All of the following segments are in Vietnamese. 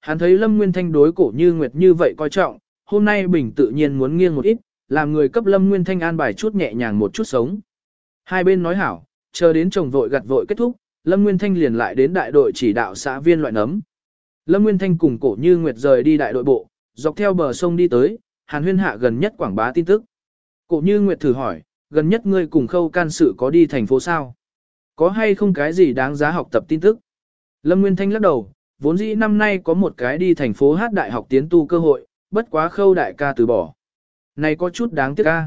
Hắn thấy Lâm Nguyên Thanh đối cổ như Nguyệt như vậy coi trọng, hôm nay bình tự nhiên muốn nghiêng một ít, làm người cấp Lâm Nguyên Thanh an bài chút nhẹ nhàng một chút sống. Hai bên nói hảo, chờ đến chồng vội gặt vội kết thúc, Lâm Nguyên Thanh liền lại đến đại đội chỉ đạo xã viên loại nấm. Lâm Nguyên Thanh cùng cổ như Nguyệt rời đi đại đội bộ, dọc theo bờ sông đi tới, Hàn Huyên hạ gần nhất quảng bá tin tức. Cổ như Nguyệt thử hỏi, gần nhất ngươi cùng khâu can sự có đi thành phố sao? Có hay không cái gì đáng giá học tập tin tức? Lâm Nguyên Thanh lắc đầu, vốn dĩ năm nay có một cái đi thành phố hát đại học tiến tu cơ hội, bất quá khâu đại ca từ bỏ. Này có chút đáng tiếc ca.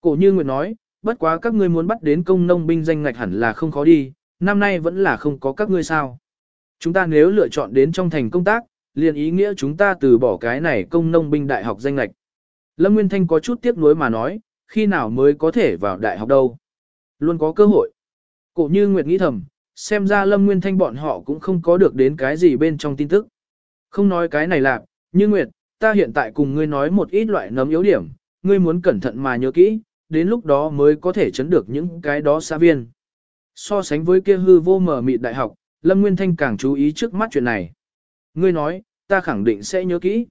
Cổ như Nguyệt nói, bất quá các ngươi muốn bắt đến công nông binh danh ngạch hẳn là không khó đi, năm nay vẫn là không có các ngươi sao. Chúng ta nếu lựa chọn đến trong thành công tác, liền ý nghĩa chúng ta từ bỏ cái này công nông binh đại học danh ngạch. Lâm Nguyên Thanh có chút tiếc nuối mà nói, khi nào mới có thể vào đại học đâu. Luôn có cơ hội. Cổ như Nguyệt nghĩ thầm, xem ra Lâm Nguyên Thanh bọn họ cũng không có được đến cái gì bên trong tin tức. Không nói cái này lạc, như Nguyệt, ta hiện tại cùng ngươi nói một ít loại nấm yếu điểm, ngươi muốn cẩn thận mà nhớ kỹ, đến lúc đó mới có thể chấn được những cái đó xã viên. So sánh với kia hư vô mở mịt đại học, Lâm Nguyên Thanh càng chú ý trước mắt chuyện này. Ngươi nói, ta khẳng định sẽ nhớ kỹ.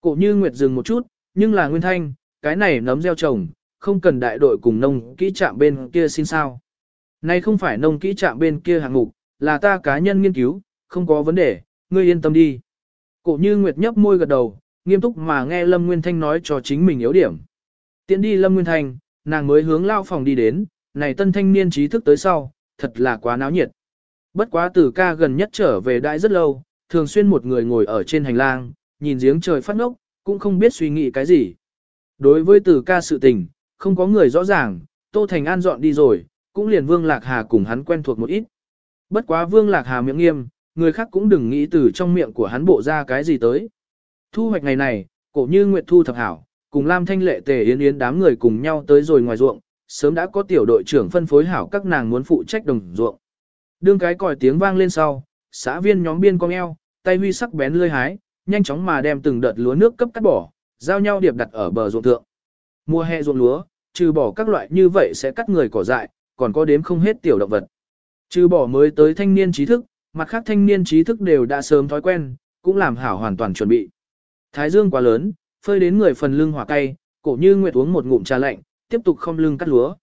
Cổ như Nguyệt dừng một chút, nhưng là Nguyên Thanh, cái này nấm gieo trồng, không cần đại đội cùng nông kỹ chạm bên kia xin sao. Này không phải nông kỹ trạm bên kia hạng mục, là ta cá nhân nghiên cứu, không có vấn đề, ngươi yên tâm đi. Cổ như Nguyệt nhấp môi gật đầu, nghiêm túc mà nghe Lâm Nguyên Thanh nói cho chính mình yếu điểm. Tiến đi Lâm Nguyên Thanh, nàng mới hướng lao phòng đi đến, này tân thanh niên trí thức tới sau, thật là quá náo nhiệt. Bất quá từ ca gần nhất trở về đại rất lâu, thường xuyên một người ngồi ở trên hành lang, nhìn giếng trời phát ngốc, cũng không biết suy nghĩ cái gì. Đối với từ ca sự tình, không có người rõ ràng, Tô Thành An dọn đi rồi, cũng liền Vương Lạc Hà cùng hắn quen thuộc một ít. Bất quá Vương Lạc Hà miệng nghiêm, người khác cũng đừng nghĩ từ trong miệng của hắn bộ ra cái gì tới. Thu hoạch ngày này, cổ như Nguyệt Thu thập hảo, cùng Lam Thanh Lệ tề yến yến đám người cùng nhau tới rồi ngoài ruộng, sớm đã có tiểu đội trưởng phân phối hảo các nàng muốn phụ trách đồng ruộng. Đương cái còi tiếng vang lên sau, xã viên nhóm biên cong eo, tay huy sắc bén lươi hái, nhanh chóng mà đem từng đợt lúa nước cấp cắt bỏ, giao nhau điệp đặt ở bờ ruộng thượng. Mùa hè ruộng lúa, trừ bỏ các loại như vậy sẽ cắt người cỏ dại, còn có đếm không hết tiểu động vật. Trừ bỏ mới tới thanh niên trí thức, mặt khác thanh niên trí thức đều đã sớm thói quen, cũng làm hảo hoàn toàn chuẩn bị. Thái dương quá lớn, phơi đến người phần lưng hỏa cay, cổ như nguyệt uống một ngụm trà lạnh, tiếp tục không lưng cắt lúa.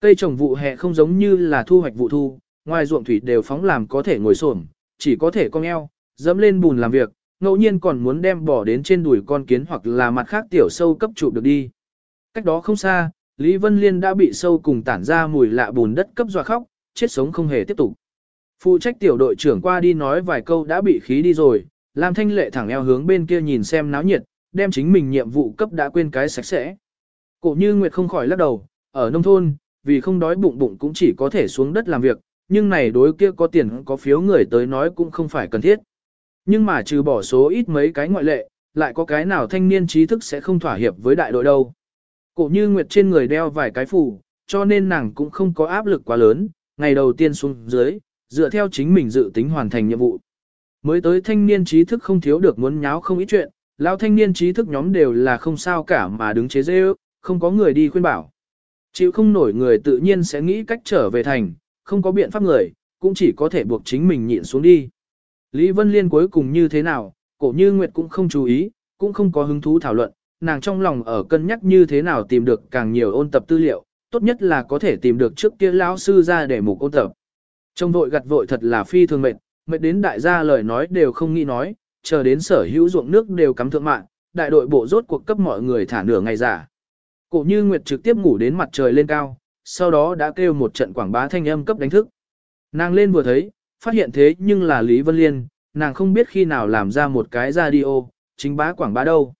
Cây trồng vụ hè không giống như là thu hoạch vụ thu, ngoài ruộng thủy đều phóng làm có thể ngồi xổm, chỉ có thể cong eo, dẫm lên bùn làm việc, ngẫu nhiên còn muốn đem bỏ đến trên đùi con kiến hoặc là mặt khác tiểu sâu cấp trụ được đi. Cách đó không xa, Lý Vân Liên đã bị sâu cùng tản ra mùi lạ bùn đất cấp dọa khóc, chết sống không hề tiếp tục. Phụ trách tiểu đội trưởng qua đi nói vài câu đã bị khí đi rồi, Lam Thanh Lệ thẳng eo hướng bên kia nhìn xem náo nhiệt, đem chính mình nhiệm vụ cấp đã quên cái sạch sẽ. Cổ như Nguyệt không khỏi lắc đầu, ở nông thôn, vì không đói bụng bụng cũng chỉ có thể xuống đất làm việc, nhưng này đối kia có tiền có phiếu người tới nói cũng không phải cần thiết. Nhưng mà trừ bỏ số ít mấy cái ngoại lệ, lại có cái nào thanh niên trí thức sẽ không thỏa hiệp với đại đội đâu. Cổ như Nguyệt trên người đeo vài cái phủ, cho nên nàng cũng không có áp lực quá lớn, ngày đầu tiên xuống dưới, dựa theo chính mình dự tính hoàn thành nhiệm vụ. Mới tới thanh niên trí thức không thiếu được muốn nháo không ít chuyện, lão thanh niên trí thức nhóm đều là không sao cả mà đứng chế dê không có người đi khuyên bảo. Chịu không nổi người tự nhiên sẽ nghĩ cách trở về thành, không có biện pháp người, cũng chỉ có thể buộc chính mình nhịn xuống đi. Lý Vân Liên cuối cùng như thế nào, cổ như Nguyệt cũng không chú ý, cũng không có hứng thú thảo luận, nàng trong lòng ở cân nhắc như thế nào tìm được càng nhiều ôn tập tư liệu, tốt nhất là có thể tìm được trước kia lão sư ra để mục ôn tập. Trong vội gặt vội thật là phi thường mệt, mệt đến đại gia lời nói đều không nghĩ nói, chờ đến sở hữu ruộng nước đều cắm thượng mạng, đại đội bộ rốt cuộc cấp mọi người thả nửa ngày giả. Cổ như Nguyệt trực tiếp ngủ đến mặt trời lên cao, sau đó đã kêu một trận quảng bá thanh âm cấp đánh thức. Nàng lên vừa thấy, phát hiện thế nhưng là Lý Vân Liên, nàng không biết khi nào làm ra một cái radio, chính bá quảng bá đâu.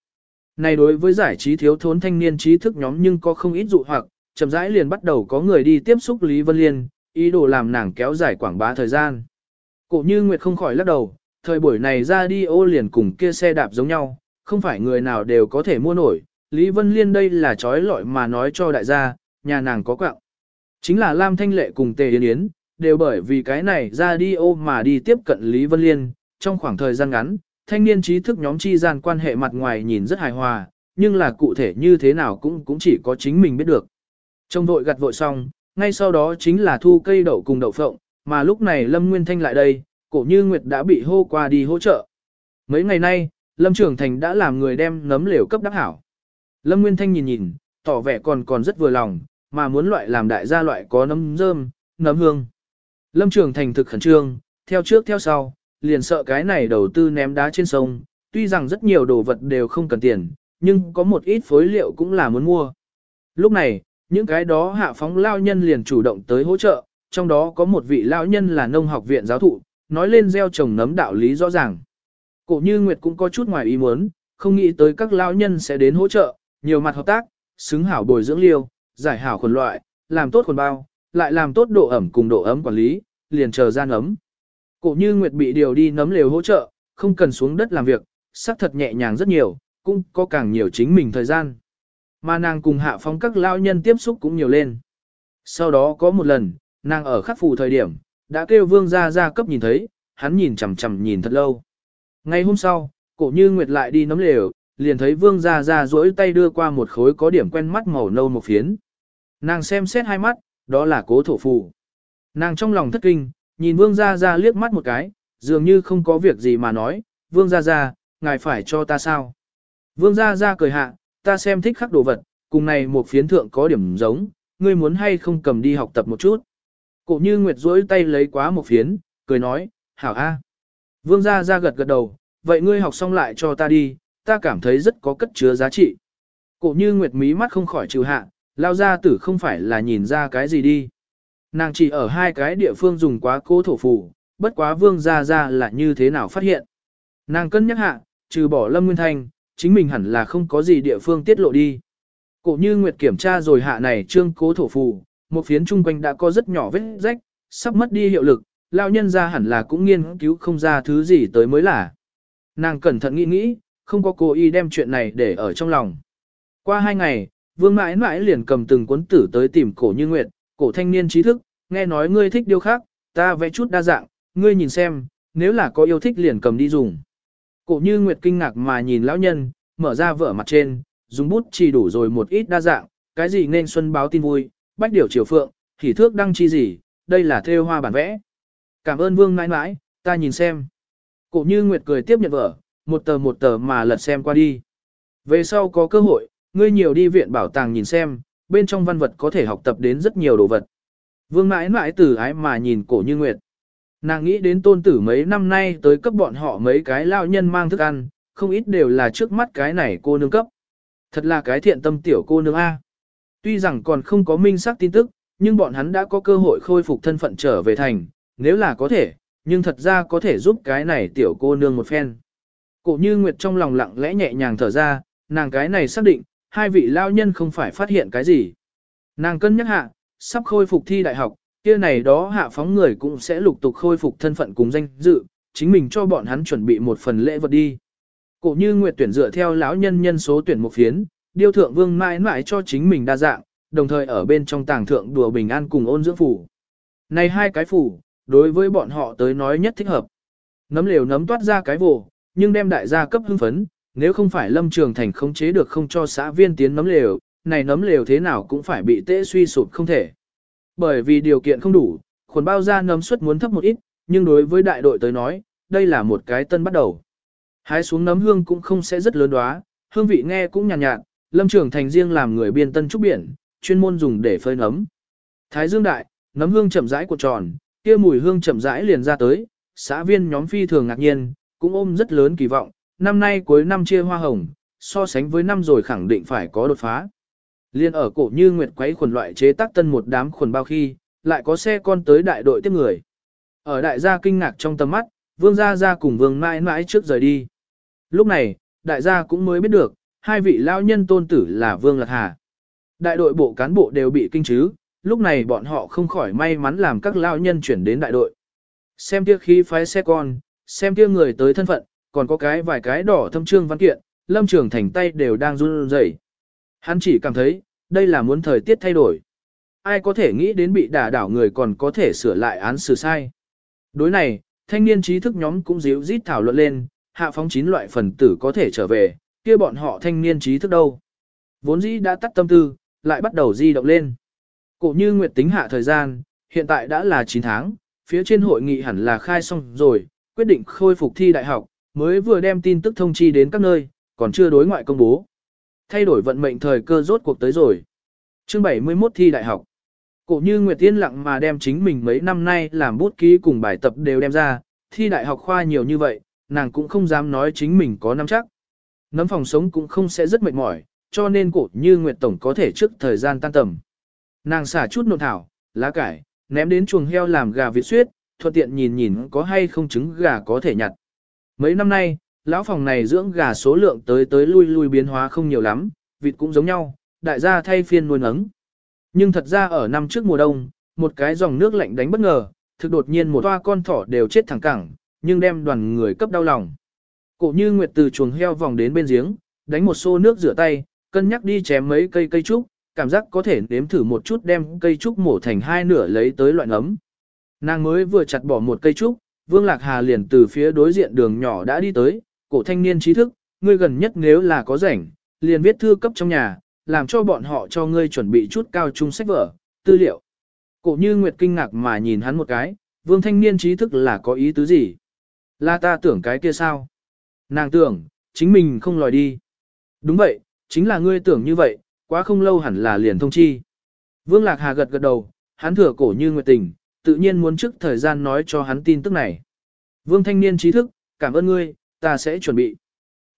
Này đối với giải trí thiếu thốn thanh niên trí thức nhóm nhưng có không ít dụ hoặc, chậm rãi liền bắt đầu có người đi tiếp xúc Lý Vân Liên, ý đồ làm nàng kéo dài quảng bá thời gian. Cổ như Nguyệt không khỏi lắc đầu, thời buổi này ra đi ô liền cùng kia xe đạp giống nhau, không phải người nào đều có thể mua nổi. Lý Vân Liên đây là trói lọi mà nói cho đại gia, nhà nàng có quạng. Chính là Lam Thanh Lệ cùng Tề Yến Yến, đều bởi vì cái này ra đi ô mà đi tiếp cận Lý Vân Liên, trong khoảng thời gian ngắn, thanh niên trí thức nhóm chi gian quan hệ mặt ngoài nhìn rất hài hòa, nhưng là cụ thể như thế nào cũng cũng chỉ có chính mình biết được. Trong vội gặt vội xong, ngay sau đó chính là thu cây đậu cùng đậu phộng, mà lúc này Lâm Nguyên Thanh lại đây, cổ như Nguyệt đã bị hô qua đi hỗ trợ. Mấy ngày nay, Lâm Trường Thành đã làm người đem nấm lều cấp đắc hảo. Lâm Nguyên Thanh nhìn nhìn, tỏ vẻ còn còn rất vừa lòng, mà muốn loại làm đại gia loại có nấm rơm, nấm hương. Lâm Trường Thành thực khẩn trương, theo trước theo sau, liền sợ cái này đầu tư ném đá trên sông, tuy rằng rất nhiều đồ vật đều không cần tiền, nhưng có một ít phối liệu cũng là muốn mua. Lúc này, những cái đó hạ phóng lao nhân liền chủ động tới hỗ trợ, trong đó có một vị lao nhân là nông học viện giáo thụ, nói lên gieo trồng nấm đạo lý rõ ràng. Cổ như Nguyệt cũng có chút ngoài ý muốn, không nghĩ tới các lao nhân sẽ đến hỗ trợ, nhiều mặt hợp tác, xứng hảo bồi dưỡng liêu, giải hảo khuẩn loại, làm tốt khuẩn bao, lại làm tốt độ ẩm cùng độ ấm quản lý, liền chờ gian ấm. Cổ như Nguyệt bị điều đi nấm lều hỗ trợ, không cần xuống đất làm việc, sắc thật nhẹ nhàng rất nhiều, cũng có càng nhiều chính mình thời gian. Mà nàng cùng hạ phong các lao nhân tiếp xúc cũng nhiều lên. Sau đó có một lần, nàng ở khắc phù thời điểm, đã kêu vương gia gia cấp nhìn thấy, hắn nhìn chằm chằm nhìn thật lâu. Ngay hôm sau, cổ như Nguyệt lại đi nấm lều, liền thấy vương gia gia duỗi tay đưa qua một khối có điểm quen mắt màu nâu một phiến. Nàng xem xét hai mắt, đó là cố thổ phù. Nàng trong lòng thất kinh, nhìn vương gia gia liếc mắt một cái, dường như không có việc gì mà nói, vương gia gia, ngài phải cho ta sao? Vương gia gia cười hạ, ta xem thích khắc đồ vật, cùng này một phiến thượng có điểm giống, ngươi muốn hay không cầm đi học tập một chút. Cổ như Nguyệt duỗi tay lấy quá một phiến, cười nói, hảo a. Vương gia gia gật gật đầu, vậy ngươi học xong lại cho ta đi, ta cảm thấy rất có cất chứa giá trị. Cổ như Nguyệt mí mắt không khỏi trừ hạ, lao gia tử không phải là nhìn ra cái gì đi. Nàng chỉ ở hai cái địa phương dùng quá cố thổ phù, bất quá vương gia gia là như thế nào phát hiện. Nàng cân nhắc hạ, trừ bỏ lâm nguyên thanh, chính mình hẳn là không có gì địa phương tiết lộ đi. Cổ như Nguyệt kiểm tra rồi hạ này trương cố thổ phù, một phiến chung quanh đã có rất nhỏ vết rách, sắp mất đi hiệu lực, lao nhân ra hẳn là cũng nghiên cứu không ra thứ gì tới mới là. Nàng cẩn thận nghĩ nghĩ, không có cố ý đem chuyện này để ở trong lòng. Qua hai ngày, vương mãi mãi liền cầm từng cuốn tử tới tìm cổ như Nguyệt, cổ thanh niên trí thức, nghe nói ngươi thích điêu khác, ta vẽ chút đa dạng, ngươi nhìn xem, nếu là có yêu thích liền cầm đi dùng. Cổ như Nguyệt kinh ngạc mà nhìn lão nhân, mở ra vở mặt trên, dùng bút chỉ đủ rồi một ít đa dạng, cái gì nên xuân báo tin vui, bách điều triều phượng, thì thước đăng chi gì, đây là theo hoa bản vẽ. Cảm ơn vương mãi mãi, ta nhìn xem. Cổ như Nguyệt cười tiếp nhận vở, một tờ một tờ mà lật xem qua đi. Về sau có cơ hội, ngươi nhiều đi viện bảo tàng nhìn xem, bên trong văn vật có thể học tập đến rất nhiều đồ vật. Vương mãi mãi từ ái mà nhìn cổ như Nguyệt. Nàng nghĩ đến tôn tử mấy năm nay tới cấp bọn họ mấy cái lao nhân mang thức ăn, không ít đều là trước mắt cái này cô nương cấp. Thật là cái thiện tâm tiểu cô nương A. Tuy rằng còn không có minh xác tin tức, nhưng bọn hắn đã có cơ hội khôi phục thân phận trở về thành, nếu là có thể, nhưng thật ra có thể giúp cái này tiểu cô nương một phen. Cổ như Nguyệt trong lòng lặng lẽ nhẹ nhàng thở ra, nàng cái này xác định, hai vị lao nhân không phải phát hiện cái gì. Nàng cân nhắc hạ, sắp khôi phục thi đại học, kia này đó hạ phóng người cũng sẽ lục tục khôi phục thân phận cùng danh dự, chính mình cho bọn hắn chuẩn bị một phần lễ vật đi. Cổ như Nguyệt tuyển dựa theo lão nhân nhân số tuyển một phiến, điêu thượng vương mãi mãi cho chính mình đa dạng, đồng thời ở bên trong tàng thượng đùa bình an cùng ôn dưỡng phủ. Này hai cái phủ, đối với bọn họ tới nói nhất thích hợp. Nấm liều nấm toát ra cái vồ, nhưng đem đại gia cấp hưng phấn, nếu không phải lâm trường thành khống chế được không cho xã viên tiến nấm lều, này nấm lều thế nào cũng phải bị tễ suy sụp không thể. Bởi vì điều kiện không đủ, khuẩn bao ra nấm suất muốn thấp một ít, nhưng đối với đại đội tới nói, đây là một cái tân bắt đầu. Hái xuống nấm hương cũng không sẽ rất lớn đoá, hương vị nghe cũng nhàn nhạt, nhạt, lâm trường thành riêng làm người biên tân trúc biển, chuyên môn dùng để phơi nấm. Thái dương đại, nấm hương chậm rãi cuộn tròn, kia mùi hương chậm rãi liền ra tới, xã viên nhóm phi thường ngạc nhiên, cũng ôm rất lớn kỳ vọng, năm nay cuối năm chia hoa hồng, so sánh với năm rồi khẳng định phải có đột phá. Liên ở cổ như nguyệt quấy khuẩn loại chế tác tân một đám khuẩn bao khi, lại có xe con tới đại đội tiếp người. Ở đại gia kinh ngạc trong tầm mắt, vương gia gia cùng vương mãi mãi trước rời đi. Lúc này, đại gia cũng mới biết được, hai vị lao nhân tôn tử là vương lạc hà. Đại đội bộ cán bộ đều bị kinh chứ, lúc này bọn họ không khỏi may mắn làm các lao nhân chuyển đến đại đội. Xem kia khí phái xe con, xem kia người tới thân phận, còn có cái vài cái đỏ thâm trương văn kiện, lâm trường thành tay đều đang run rẩy. Hắn chỉ cảm thấy, đây là muốn thời tiết thay đổi. Ai có thể nghĩ đến bị đả đảo người còn có thể sửa lại án xử sai. Đối này, thanh niên trí thức nhóm cũng díu dít thảo luận lên, hạ phóng chín loại phần tử có thể trở về, kia bọn họ thanh niên trí thức đâu. Vốn dĩ đã tắt tâm tư, lại bắt đầu di động lên. Cổ như nguyệt tính hạ thời gian, hiện tại đã là 9 tháng, phía trên hội nghị hẳn là khai xong rồi, quyết định khôi phục thi đại học, mới vừa đem tin tức thông chi đến các nơi, còn chưa đối ngoại công bố. Thay đổi vận mệnh thời cơ rốt cuộc tới rồi. Chương 71 thi đại học. Cổ như Nguyệt Tiên lặng mà đem chính mình mấy năm nay làm bút ký cùng bài tập đều đem ra, thi đại học khoa nhiều như vậy, nàng cũng không dám nói chính mình có nắm chắc. Nấm phòng sống cũng không sẽ rất mệt mỏi, cho nên cổ như Nguyệt Tổng có thể trước thời gian tan tầm. Nàng xả chút nộn thảo, lá cải, ném đến chuồng heo làm gà vịt suyết, thuận tiện nhìn nhìn có hay không trứng gà có thể nhặt. Mấy năm nay, lão phòng này dưỡng gà số lượng tới tới lui lui biến hóa không nhiều lắm, vịt cũng giống nhau, đại gia thay phiên nuôi nấng. Nhưng thật ra ở năm trước mùa đông, một cái dòng nước lạnh đánh bất ngờ, thực đột nhiên một toa con thỏ đều chết thẳng cẳng, nhưng đem đoàn người cấp đau lòng. Cổ như Nguyệt từ chuồng heo vòng đến bên giếng, đánh một xô nước rửa tay, cân nhắc đi chém mấy cây cây trúc, cảm giác có thể nếm thử một chút đem cây trúc mổ thành hai nửa lấy tới loại ấm. Nàng mới vừa chặt bỏ một cây trúc, Vương Lạc Hà liền từ phía đối diện đường nhỏ đã đi tới, cổ thanh niên trí thức, ngươi gần nhất nếu là có rảnh, liền viết thư cấp trong nhà, làm cho bọn họ cho ngươi chuẩn bị chút cao trung sách vở, tư liệu. Cổ như Nguyệt kinh ngạc mà nhìn hắn một cái, vương thanh niên trí thức là có ý tứ gì? Là ta tưởng cái kia sao? Nàng tưởng, chính mình không lòi đi. Đúng vậy, chính là ngươi tưởng như vậy, quá không lâu hẳn là liền thông chi. Vương Lạc Hà gật gật đầu, hắn thừa cổ như Nguyệt tình, tự nhiên muốn trước thời gian nói cho hắn tin tức này. Vương thanh niên trí thức, cảm ơn ngươi, ta sẽ chuẩn bị.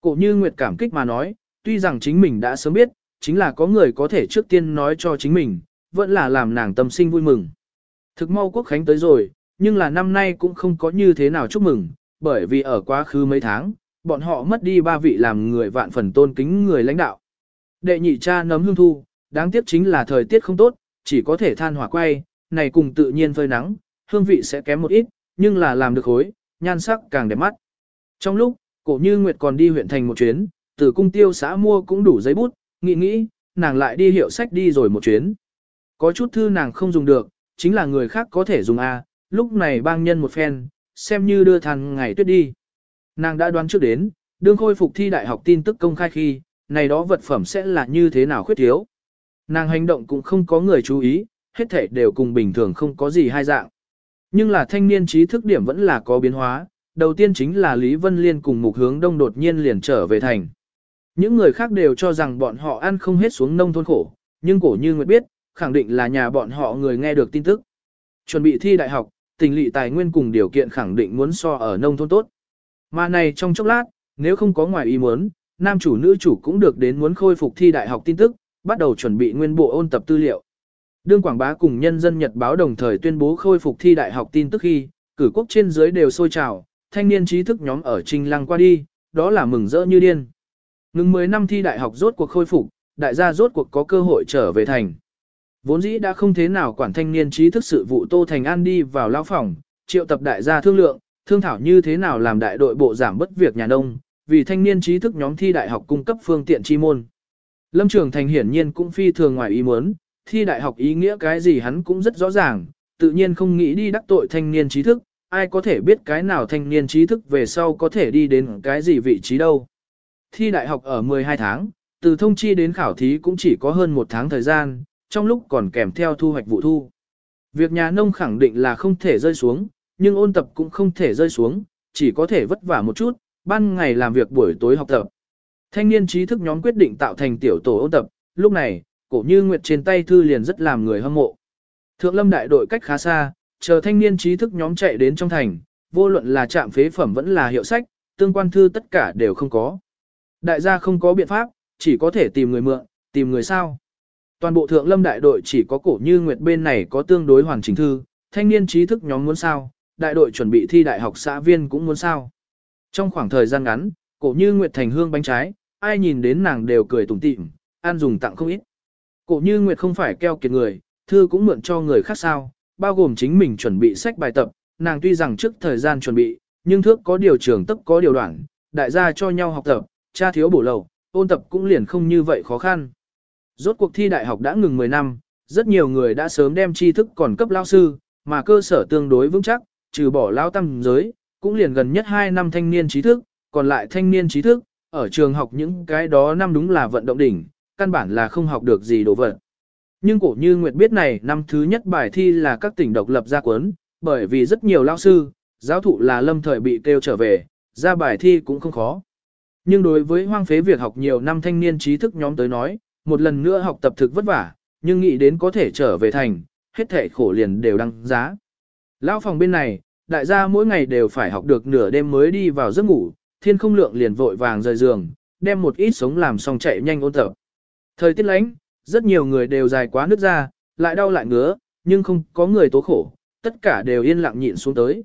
Cổ như Nguyệt cảm kích mà nói, tuy rằng chính mình đã sớm biết, chính là có người có thể trước tiên nói cho chính mình, vẫn là làm nàng tâm sinh vui mừng. Thực mau quốc khánh tới rồi, nhưng là năm nay cũng không có như thế nào chúc mừng, bởi vì ở quá khứ mấy tháng, bọn họ mất đi ba vị làm người vạn phần tôn kính người lãnh đạo. Đệ nhị cha nấm hương thu, đáng tiếc chính là thời tiết không tốt, chỉ có thể than hỏa quay, này cùng tự nhiên phơi nắng, hương vị sẽ kém một ít, nhưng là làm được hối, nhan sắc càng đẹp mắt. Trong lúc, cổ như Nguyệt còn đi huyện thành một chuyến, từ cung tiêu xã mua cũng đủ giấy bút, nghĩ nghĩ, nàng lại đi hiệu sách đi rồi một chuyến. Có chút thư nàng không dùng được, chính là người khác có thể dùng A, lúc này bang nhân một phen, xem như đưa thằng ngày tuyết đi. Nàng đã đoán trước đến, đương khôi phục thi đại học tin tức công khai khi, này đó vật phẩm sẽ là như thế nào khuyết thiếu. Nàng hành động cũng không có người chú ý, hết thể đều cùng bình thường không có gì hai dạng. Nhưng là thanh niên trí thức điểm vẫn là có biến hóa, đầu tiên chính là Lý Vân Liên cùng mục hướng đông đột nhiên liền trở về thành. Những người khác đều cho rằng bọn họ ăn không hết xuống nông thôn khổ, nhưng cổ như Nguyệt biết, khẳng định là nhà bọn họ người nghe được tin tức. Chuẩn bị thi đại học, tình lị tài nguyên cùng điều kiện khẳng định muốn so ở nông thôn tốt. Mà này trong chốc lát, nếu không có ngoài ý muốn, nam chủ nữ chủ cũng được đến muốn khôi phục thi đại học tin tức, bắt đầu chuẩn bị nguyên bộ ôn tập tư liệu. Đương Quảng Bá cùng nhân dân Nhật báo đồng thời tuyên bố khôi phục thi đại học tin tức khi, cử quốc trên dưới đều sôi trào, thanh niên trí thức nhóm ở Trinh Lăng qua đi, đó là mừng rỡ như điên. Ngừng 10 năm thi đại học rốt cuộc khôi phục, đại gia rốt cuộc có cơ hội trở về thành. Vốn dĩ đã không thế nào quản thanh niên trí thức sự vụ Tô Thành An đi vào lao phòng, triệu tập đại gia thương lượng, thương thảo như thế nào làm đại đội bộ giảm bất việc nhà nông, vì thanh niên trí thức nhóm thi đại học cung cấp phương tiện chi môn. Lâm Trường Thành hiển nhiên cũng phi thường ngoài ý muốn, thi đại học ý nghĩa cái gì hắn cũng rất rõ ràng, tự nhiên không nghĩ đi đắc tội thanh niên trí thức, ai có thể biết cái nào thanh niên trí thức về sau có thể đi đến cái gì vị trí đâu. Thi đại học ở 12 tháng, từ thông chi đến khảo thí cũng chỉ có hơn một tháng thời gian, trong lúc còn kèm theo thu hoạch vụ thu. Việc nhà nông khẳng định là không thể rơi xuống, nhưng ôn tập cũng không thể rơi xuống, chỉ có thể vất vả một chút, ban ngày làm việc buổi tối học tập. Thanh niên trí thức nhóm quyết định tạo thành tiểu tổ ôn tập, lúc này, cổ như nguyệt trên tay thư liền rất làm người hâm mộ. Thượng lâm đại đội cách khá xa, chờ thanh niên trí thức nhóm chạy đến trong thành, vô luận là trạm phế phẩm vẫn là hiệu sách, tương quan thư tất cả đều không có. Đại gia không có biện pháp, chỉ có thể tìm người mượn, tìm người sao. Toàn bộ thượng lâm đại đội chỉ có cổ như nguyệt bên này có tương đối hoàn chỉnh thư, thanh niên trí thức nhóm muốn sao, đại đội chuẩn bị thi đại học xã viên cũng muốn sao. Trong khoảng thời gian ngắn, cổ như nguyệt thành hương bánh trái, ai nhìn đến nàng đều cười tủm tỉm, ăn dùng tặng không ít. Cổ như nguyệt không phải keo kiệt người, thư cũng mượn cho người khác sao, bao gồm chính mình chuẩn bị sách bài tập, nàng tuy rằng trước thời gian chuẩn bị, nhưng thước có điều trường tức có điều đoạn, đại gia cho nhau học tập, cha thiếu bổ lầu, ôn tập cũng liền không như vậy khó khăn. Rốt cuộc thi đại học đã ngừng 10 năm, rất nhiều người đã sớm đem tri thức còn cấp lao sư, mà cơ sở tương đối vững chắc, trừ bỏ lao tâm giới, cũng liền gần nhất 2 năm thanh niên trí thức, còn lại thanh niên trí thức, ở trường học những cái đó năm đúng là vận động đỉnh, căn bản là không học được gì đồ vật. Nhưng cổ như Nguyệt biết này năm thứ nhất bài thi là các tỉnh độc lập ra cuốn, bởi vì rất nhiều lao sư, giáo thụ là lâm thời bị kêu trở về, ra bài thi cũng không khó. Nhưng đối với hoang phế việc học nhiều năm thanh niên trí thức nhóm tới nói, một lần nữa học tập thực vất vả, nhưng nghĩ đến có thể trở về thành, hết thể khổ liền đều đăng giá. Lão phòng bên này, đại gia mỗi ngày đều phải học được nửa đêm mới đi vào giấc ngủ, thiên không lượng liền vội vàng rời giường, đem một ít sống làm xong chạy nhanh ôn tập. Thời tiết lánh, rất nhiều người đều dài quá nước ra, lại đau lại ngứa, nhưng không có người tố khổ, tất cả đều yên lặng nhịn xuống tới.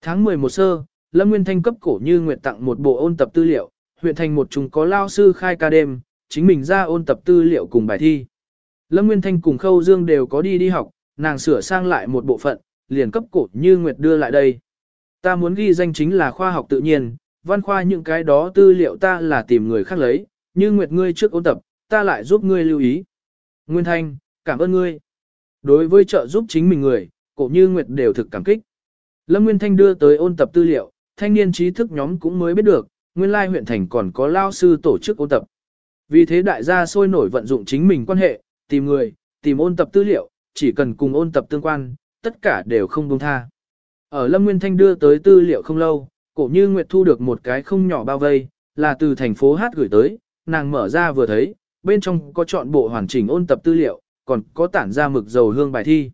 Tháng 11 sơ, Lâm Nguyên Thanh cấp cổ như nguyện tặng một bộ ôn tập tư liệu, huyện thành một chúng có lao sư khai ca đêm, chính mình ra ôn tập tư liệu cùng bài thi. Lâm Nguyên Thanh cùng Khâu Dương đều có đi đi học, nàng sửa sang lại một bộ phận, liền cấp cổ như nguyệt đưa lại đây. Ta muốn ghi danh chính là khoa học tự nhiên, văn khoa những cái đó tư liệu ta là tìm người khác lấy, như nguyệt ngươi trước ôn tập, ta lại giúp ngươi lưu ý. Nguyên Thanh, cảm ơn ngươi. Đối với trợ giúp chính mình người, cổ như nguyệt đều thực cảm kích. Lâm Nguyên Thanh đưa tới ôn tập tư liệu, thanh niên trí thức nhóm cũng mới biết được, nguyên lai huyện thành còn có lao sư tổ chức ôn tập. Vì thế đại gia sôi nổi vận dụng chính mình quan hệ, tìm người, tìm ôn tập tư liệu, chỉ cần cùng ôn tập tương quan, tất cả đều không buông tha. Ở Lâm Nguyên Thanh đưa tới tư liệu không lâu, cổ như Nguyệt thu được một cái không nhỏ bao vây, là từ thành phố Hát gửi tới, nàng mở ra vừa thấy, bên trong có chọn bộ hoàn chỉnh ôn tập tư liệu, còn có tản ra mực dầu hương bài thi.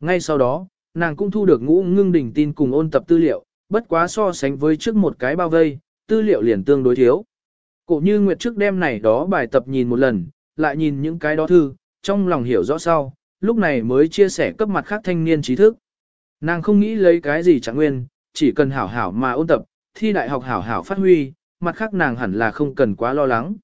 Ngay sau đó, nàng cũng thu được ngũ ngưng đỉnh tin cùng ôn tập tư liệu, bất quá so sánh với trước một cái bao vây, tư liệu liền tương đối thiếu. Cổ như Nguyệt trước đêm này đó bài tập nhìn một lần, lại nhìn những cái đó thư, trong lòng hiểu rõ sau, lúc này mới chia sẻ cấp mặt khác thanh niên trí thức. Nàng không nghĩ lấy cái gì chẳng nguyên, chỉ cần hảo hảo mà ôn tập, thi đại học hảo hảo phát huy, mặt khác nàng hẳn là không cần quá lo lắng.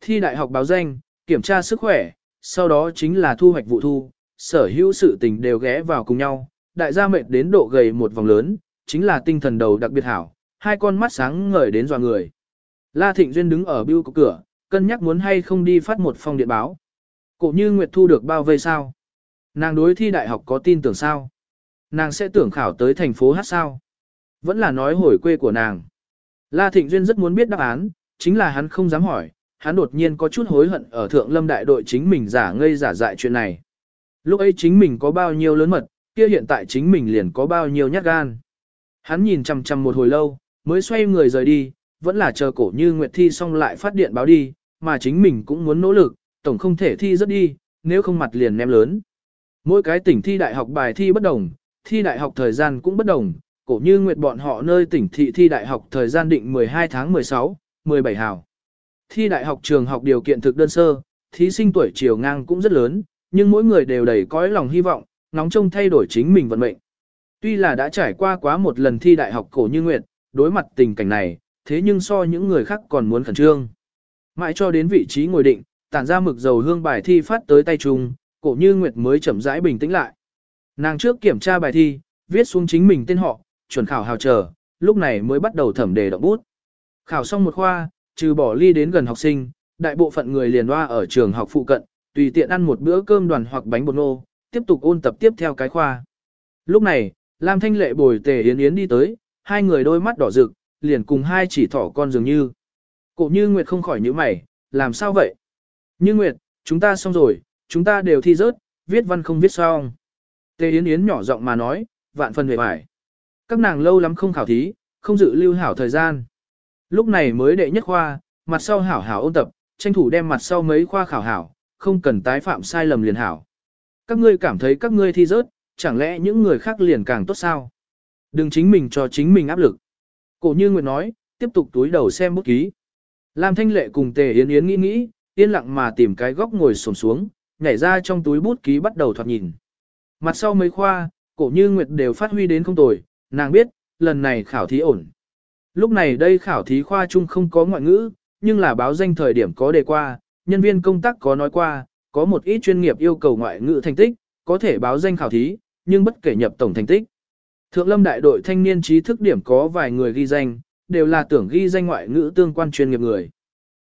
Thi đại học báo danh, kiểm tra sức khỏe, sau đó chính là thu hoạch vụ thu, sở hữu sự tình đều ghé vào cùng nhau, đại gia mệt đến độ gầy một vòng lớn, chính là tinh thần đầu đặc biệt hảo, hai con mắt sáng ngời đến dò người. La Thịnh Duyên đứng ở bưu cửa, cân nhắc muốn hay không đi phát một phong điện báo. Cổ như Nguyệt thu được bao vây sao? Nàng đối thi đại học có tin tưởng sao? Nàng sẽ tưởng khảo tới thành phố hát sao? Vẫn là nói hồi quê của nàng. La Thịnh Duyên rất muốn biết đáp án, chính là hắn không dám hỏi, hắn đột nhiên có chút hối hận ở thượng lâm đại đội chính mình giả ngây giả dại chuyện này. Lúc ấy chính mình có bao nhiêu lớn mật, kia hiện tại chính mình liền có bao nhiêu nhát gan. Hắn nhìn chằm chằm một hồi lâu, mới xoay người rời đi, vẫn là chờ cổ như Nguyệt thi xong lại phát điện báo đi, mà chính mình cũng muốn nỗ lực, tổng không thể thi rất đi, nếu không mặt liền ném lớn. Mỗi cái tỉnh thi đại học bài thi bất đồng, thi đại học thời gian cũng bất đồng, cổ như nguyệt bọn họ nơi tỉnh thị thi đại học thời gian định 12 tháng 16, 17 hào. Thi đại học trường học điều kiện thực đơn sơ, thí sinh tuổi chiều ngang cũng rất lớn, nhưng mỗi người đều đầy cõi lòng hy vọng, nóng trông thay đổi chính mình vận mệnh. Tuy là đã trải qua quá một lần thi đại học cổ như nguyệt, đối mặt tình cảnh này, thế nhưng so những người khác còn muốn khẩn trương. Mãi cho đến vị trí ngồi định, tản ra mực dầu hương bài thi phát tới tay chung, cổ như nguyệt mới chậm rãi bình tĩnh lại. Nàng trước kiểm tra bài thi, viết xuống chính mình tên họ, chuẩn khảo hào chờ, lúc này mới bắt đầu thẩm đề động bút. Khảo xong một khoa, trừ bỏ ly đến gần học sinh, đại bộ phận người liền loa ở trường học phụ cận, tùy tiện ăn một bữa cơm đoàn hoặc bánh bột nô, tiếp tục ôn tập tiếp theo cái khoa. Lúc này, Lam Thanh Lệ bồi tề Yến Yến đi tới, hai người đôi mắt đỏ rực, liền cùng hai chỉ thỏ con dường như. Cổ như Nguyệt không khỏi nhíu mày, làm sao vậy? Như Nguyệt, chúng ta xong rồi, chúng ta đều thi rớt, viết văn không viết xong. Tề Yến Yến nhỏ giọng mà nói, vạn phần về bài. Các nàng lâu lắm không khảo thí, không dự lưu hảo thời gian. Lúc này mới đệ nhất khoa, mặt sau hảo hảo ôn tập, tranh thủ đem mặt sau mấy khoa khảo hảo, không cần tái phạm sai lầm liền hảo. Các ngươi cảm thấy các ngươi thi rớt, chẳng lẽ những người khác liền càng tốt sao? Đừng chính mình cho chính mình áp lực. Cổ như Nguyệt nói, tiếp tục túi đầu xem bút ký. Lam Thanh Lệ cùng Tề Yến Yến nghĩ nghĩ, yên lặng mà tìm cái góc ngồi xổm xuống, nhảy ra trong túi bút ký bắt đầu thoạt nhìn. Mặt sau mấy khoa, cổ như Nguyệt đều phát huy đến không tồi, nàng biết, lần này khảo thí ổn. Lúc này đây khảo thí khoa chung không có ngoại ngữ, nhưng là báo danh thời điểm có đề qua, nhân viên công tác có nói qua, có một ít chuyên nghiệp yêu cầu ngoại ngữ thành tích, có thể báo danh khảo thí, nhưng bất kể nhập tổng thành tích. Thượng lâm đại đội thanh niên trí thức điểm có vài người ghi danh, đều là tưởng ghi danh ngoại ngữ tương quan chuyên nghiệp người.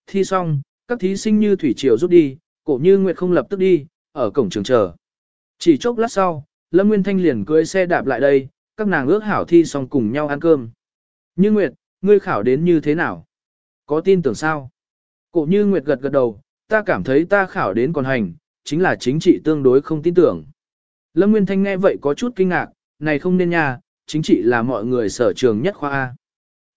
Thi xong, các thí sinh như thủy triều rút đi, cổ như Nguyệt không lập tức đi, ở cổng trường chờ. Chỉ chốc lát sau, Lâm Nguyên Thanh liền cưỡi xe đạp lại đây, các nàng ước hảo thi xong cùng nhau ăn cơm. Như Nguyệt, ngươi khảo đến như thế nào? Có tin tưởng sao? Cổ như Nguyệt gật gật đầu, ta cảm thấy ta khảo đến còn hành, chính là chính trị tương đối không tin tưởng. Lâm Nguyên Thanh nghe vậy có chút kinh ngạc, này không nên nha, chính trị là mọi người sở trường nhất khoa A.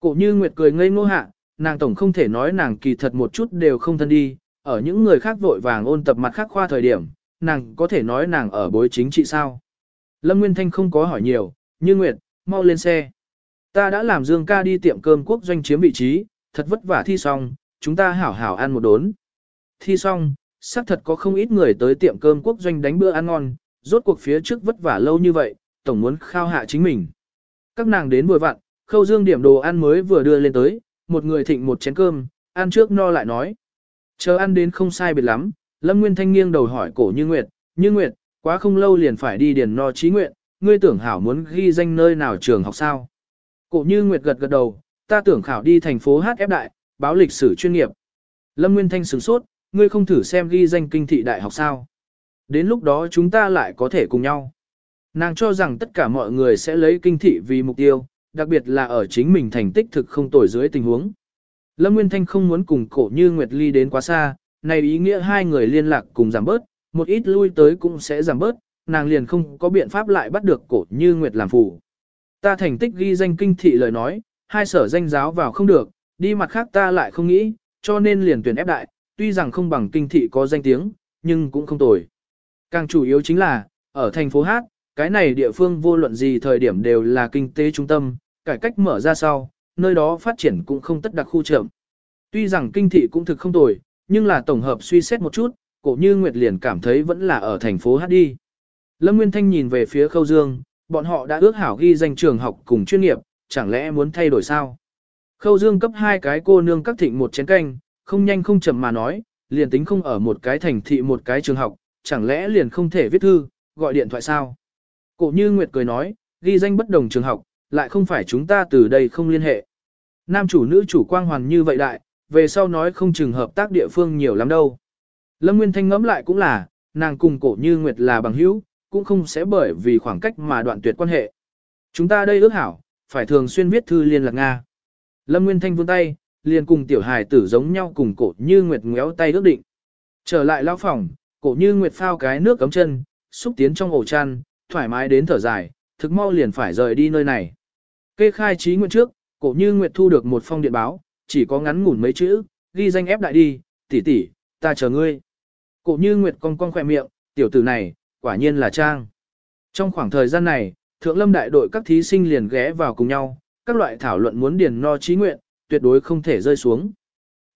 Cổ như Nguyệt cười ngây ngô hạ, nàng tổng không thể nói nàng kỳ thật một chút đều không thân đi, ở những người khác vội vàng ôn tập mặt khác khoa thời điểm, nàng có thể nói nàng ở bối chính trị sao. Lâm Nguyên Thanh không có hỏi nhiều, như Nguyệt, mau lên xe. Ta đã làm Dương ca đi tiệm cơm quốc doanh chiếm vị trí, thật vất vả thi xong, chúng ta hảo hảo ăn một đốn. Thi xong, xác thật có không ít người tới tiệm cơm quốc doanh đánh bữa ăn ngon, rốt cuộc phía trước vất vả lâu như vậy, tổng muốn khao hạ chính mình. Các nàng đến vừa vặn, khâu dương điểm đồ ăn mới vừa đưa lên tới, một người thịnh một chén cơm, ăn trước no lại nói. Chờ ăn đến không sai biệt lắm, Lâm Nguyên Thanh nghiêng đầu hỏi cổ như Nguyệt, như Nguyệt, quá không lâu liền phải đi điền no trí nguyện, ngươi tưởng hảo muốn ghi danh nơi nào trường học sao. Cổ như Nguyệt gật gật đầu, ta tưởng khảo đi thành phố HF Đại, báo lịch sử chuyên nghiệp. Lâm Nguyên Thanh sửng sốt, ngươi không thử xem ghi danh kinh thị đại học sao. Đến lúc đó chúng ta lại có thể cùng nhau. Nàng cho rằng tất cả mọi người sẽ lấy kinh thị vì mục tiêu, đặc biệt là ở chính mình thành tích thực không tồi dưới tình huống. Lâm Nguyên Thanh không muốn cùng cổ như Nguyệt Ly đến quá xa, này ý nghĩa hai người liên lạc cùng giảm bớt, một ít lui tới cũng sẽ giảm bớt, nàng liền không có biện pháp lại bắt được cổ như Nguyệt làm phù. Ta thành tích ghi danh kinh thị lời nói, hai sở danh giáo vào không được, đi mặt khác ta lại không nghĩ, cho nên liền tuyển ép đại, tuy rằng không bằng kinh thị có danh tiếng, nhưng cũng không tồi. Càng chủ yếu chính là, ở thành phố Hát, cái này địa phương vô luận gì thời điểm đều là kinh tế trung tâm, cải cách mở ra sau, nơi đó phát triển cũng không tất đặc khu trưởng. Tuy rằng kinh thị cũng thực không tồi, nhưng là tổng hợp suy xét một chút, cổ như Nguyệt liền cảm thấy vẫn là ở thành phố Hát đi. Lâm Nguyên Thanh nhìn về phía Khâu Dương, bọn họ đã ước hảo ghi danh trường học cùng chuyên nghiệp, chẳng lẽ muốn thay đổi sao? Khâu Dương cấp hai cái cô nương các thịnh một chén canh, không nhanh không chậm mà nói, liền tính không ở một cái thành thị một cái trường học, chẳng lẽ liền không thể viết thư, gọi điện thoại sao? Cổ như Nguyệt cười nói, ghi danh bất đồng trường học, lại không phải chúng ta từ đây không liên hệ. Nam chủ nữ chủ quang hoàn như vậy đại, về sau nói không chừng hợp tác địa phương nhiều lắm đâu. Lâm Nguyên Thanh ngẫm lại cũng là, nàng cùng cổ như Nguyệt là bằng hữu, cũng không sẽ bởi vì khoảng cách mà đoạn tuyệt quan hệ. Chúng ta đây ước hảo, phải thường xuyên viết thư liên lạc Nga. Lâm Nguyên Thanh vươn tay, liền cùng tiểu hài tử giống nhau cùng cổ như Nguyệt ngéo tay ước định. Trở lại lao phòng, cổ như Nguyệt phao cái nước cấm chân, xúc tiến trong ổ chăn, thoải mái đến thở dài, thực mau liền phải rời đi nơi này. Kê khai trí nguyện trước, cổ như Nguyệt thu được một phong điện báo, chỉ có ngắn ngủn mấy chữ, ghi danh ép đại đi, tỷ tỷ, ta chờ ngươi. Cổ như Nguyệt cong cong khỏe miệng, tiểu tử này, quả nhiên là trang. Trong khoảng thời gian này, thượng lâm đại đội các thí sinh liền ghé vào cùng nhau, các loại thảo luận muốn điền no trí nguyện, tuyệt đối không thể rơi xuống.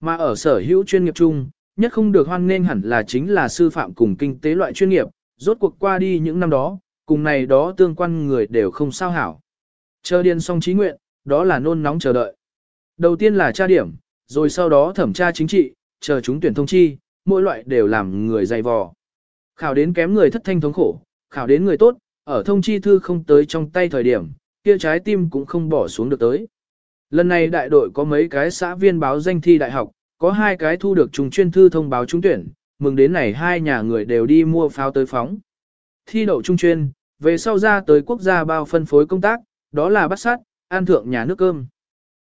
Mà ở sở hữu chuyên nghiệp chung, nhất không được hoan nghênh hẳn là chính là sư phạm cùng kinh tế loại chuyên nghiệp, rốt cuộc qua đi những năm đó, cùng này đó tương quan người đều không sao hảo. Chờ điền xong trí nguyện, đó là nôn nóng chờ đợi. Đầu tiên là tra điểm, rồi sau đó thẩm tra chính trị, chờ chúng tuyển thông chi, mỗi loại đều làm người dày vò. Khảo đến kém người thất thanh thống khổ, khảo đến người tốt, ở thông chi thư không tới trong tay thời điểm, kia trái tim cũng không bỏ xuống được tới. Lần này đại đội có mấy cái xã viên báo danh thi đại học, có hai cái thu được trùng chuyên thư thông báo trúng tuyển, mừng đến này hai nhà người đều đi mua pháo tới phóng. Thi đậu trung chuyên, về sau ra tới quốc gia bao phân phối công tác, đó là bắt sát, an thượng nhà nước cơm.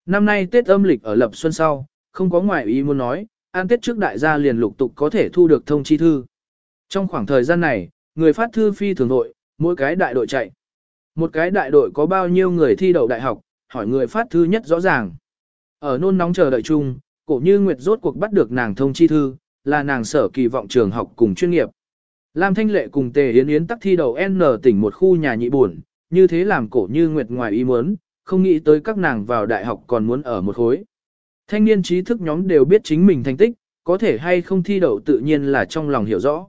Năm nay Tết âm lịch ở lập xuân sau, không có ngoại ý muốn nói, an Tết trước đại gia liền lục tục có thể thu được thông chi thư. Trong khoảng thời gian này, người phát thư phi thường đội, mỗi cái đại đội chạy. Một cái đại đội có bao nhiêu người thi đậu đại học, hỏi người phát thư nhất rõ ràng. Ở nôn nóng chờ đợi chung, cổ như Nguyệt rốt cuộc bắt được nàng thông chi thư, là nàng sở kỳ vọng trường học cùng chuyên nghiệp. Lam Thanh Lệ cùng Tề Yến Yến tắc thi đầu N tỉnh một khu nhà nhị buồn, như thế làm cổ như Nguyệt ngoài ý muốn, không nghĩ tới các nàng vào đại học còn muốn ở một khối. Thanh niên trí thức nhóm đều biết chính mình thành tích, có thể hay không thi đậu tự nhiên là trong lòng hiểu rõ.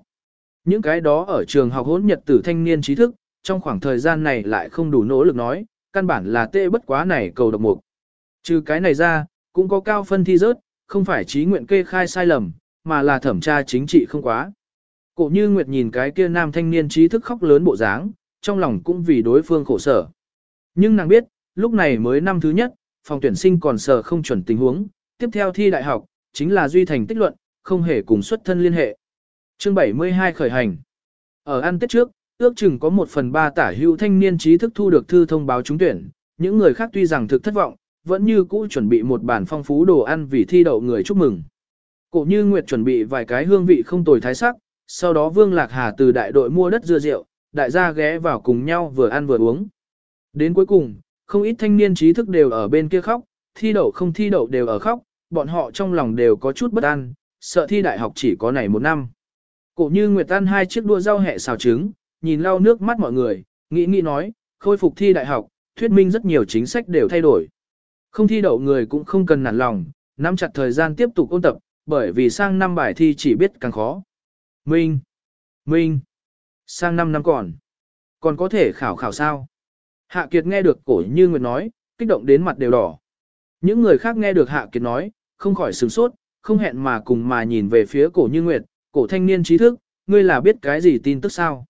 Những cái đó ở trường học hỗn nhật tử thanh niên trí thức, trong khoảng thời gian này lại không đủ nỗ lực nói, căn bản là tê bất quá này cầu độc mục. Trừ cái này ra, cũng có cao phân thi rớt, không phải trí nguyện kê khai sai lầm, mà là thẩm tra chính trị không quá. Cổ như Nguyệt nhìn cái kia nam thanh niên trí thức khóc lớn bộ dáng, trong lòng cũng vì đối phương khổ sở. Nhưng nàng biết, lúc này mới năm thứ nhất, phòng tuyển sinh còn sở không chuẩn tình huống, tiếp theo thi đại học, chính là duy thành tích luận, không hề cùng xuất thân liên hệ. Chương 72 khởi hành. Ở ăn tết trước, ước chừng có một phần ba tả hữu thanh niên trí thức thu được thư thông báo trúng tuyển, những người khác tuy rằng thực thất vọng, vẫn như cũ chuẩn bị một bản phong phú đồ ăn vì thi đậu người chúc mừng. Cổ như Nguyệt chuẩn bị vài cái hương vị không tồi thái sắc, sau đó Vương Lạc Hà từ đại đội mua đất dưa rượu, đại gia ghé vào cùng nhau vừa ăn vừa uống. Đến cuối cùng, không ít thanh niên trí thức đều ở bên kia khóc, thi đậu không thi đậu đều ở khóc, bọn họ trong lòng đều có chút bất an, sợ thi đại học chỉ có này một năm. Cổ như Nguyệt tan hai chiếc đua rau hẹ xào trứng, nhìn lau nước mắt mọi người, nghĩ nghĩ nói, khôi phục thi đại học, thuyết minh rất nhiều chính sách đều thay đổi. Không thi đậu người cũng không cần nản lòng, nắm chặt thời gian tiếp tục ôn tập, bởi vì sang năm bài thi chỉ biết càng khó. Minh! Minh! Sang năm năm còn. Còn có thể khảo khảo sao? Hạ Kiệt nghe được cổ như Nguyệt nói, kích động đến mặt đều đỏ. Những người khác nghe được Hạ Kiệt nói, không khỏi sửng sốt, không hẹn mà cùng mà nhìn về phía cổ như Nguyệt, cổ thanh niên trí thức, ngươi là biết cái gì tin tức sao?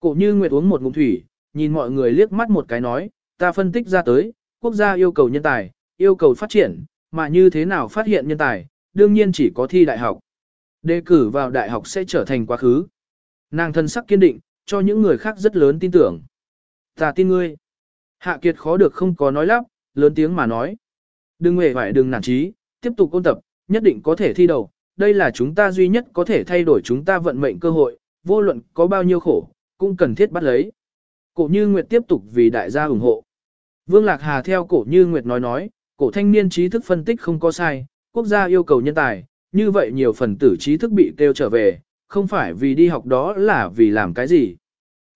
Cổ như Nguyệt uống một ngụm thủy, nhìn mọi người liếc mắt một cái nói, ta phân tích ra tới, quốc gia yêu cầu nhân tài, yêu cầu phát triển, mà như thế nào phát hiện nhân tài, đương nhiên chỉ có thi đại học. Đề cử vào đại học sẽ trở thành quá khứ. Nàng thân sắc kiên định, cho những người khác rất lớn tin tưởng. Ta tin ngươi. Hạ Kiệt khó được không có nói lắp, lớn tiếng mà nói. Đừng hề phải đừng nản trí, tiếp tục ôn tập, nhất định có thể thi đầu. Đây là chúng ta duy nhất có thể thay đổi chúng ta vận mệnh cơ hội, vô luận có bao nhiêu khổ, cũng cần thiết bắt lấy. Cổ Như Nguyệt tiếp tục vì đại gia ủng hộ. Vương Lạc Hà theo Cổ Như Nguyệt nói nói, cổ thanh niên trí thức phân tích không có sai, quốc gia yêu cầu nhân tài, như vậy nhiều phần tử trí thức bị kêu trở về, không phải vì đi học đó là vì làm cái gì.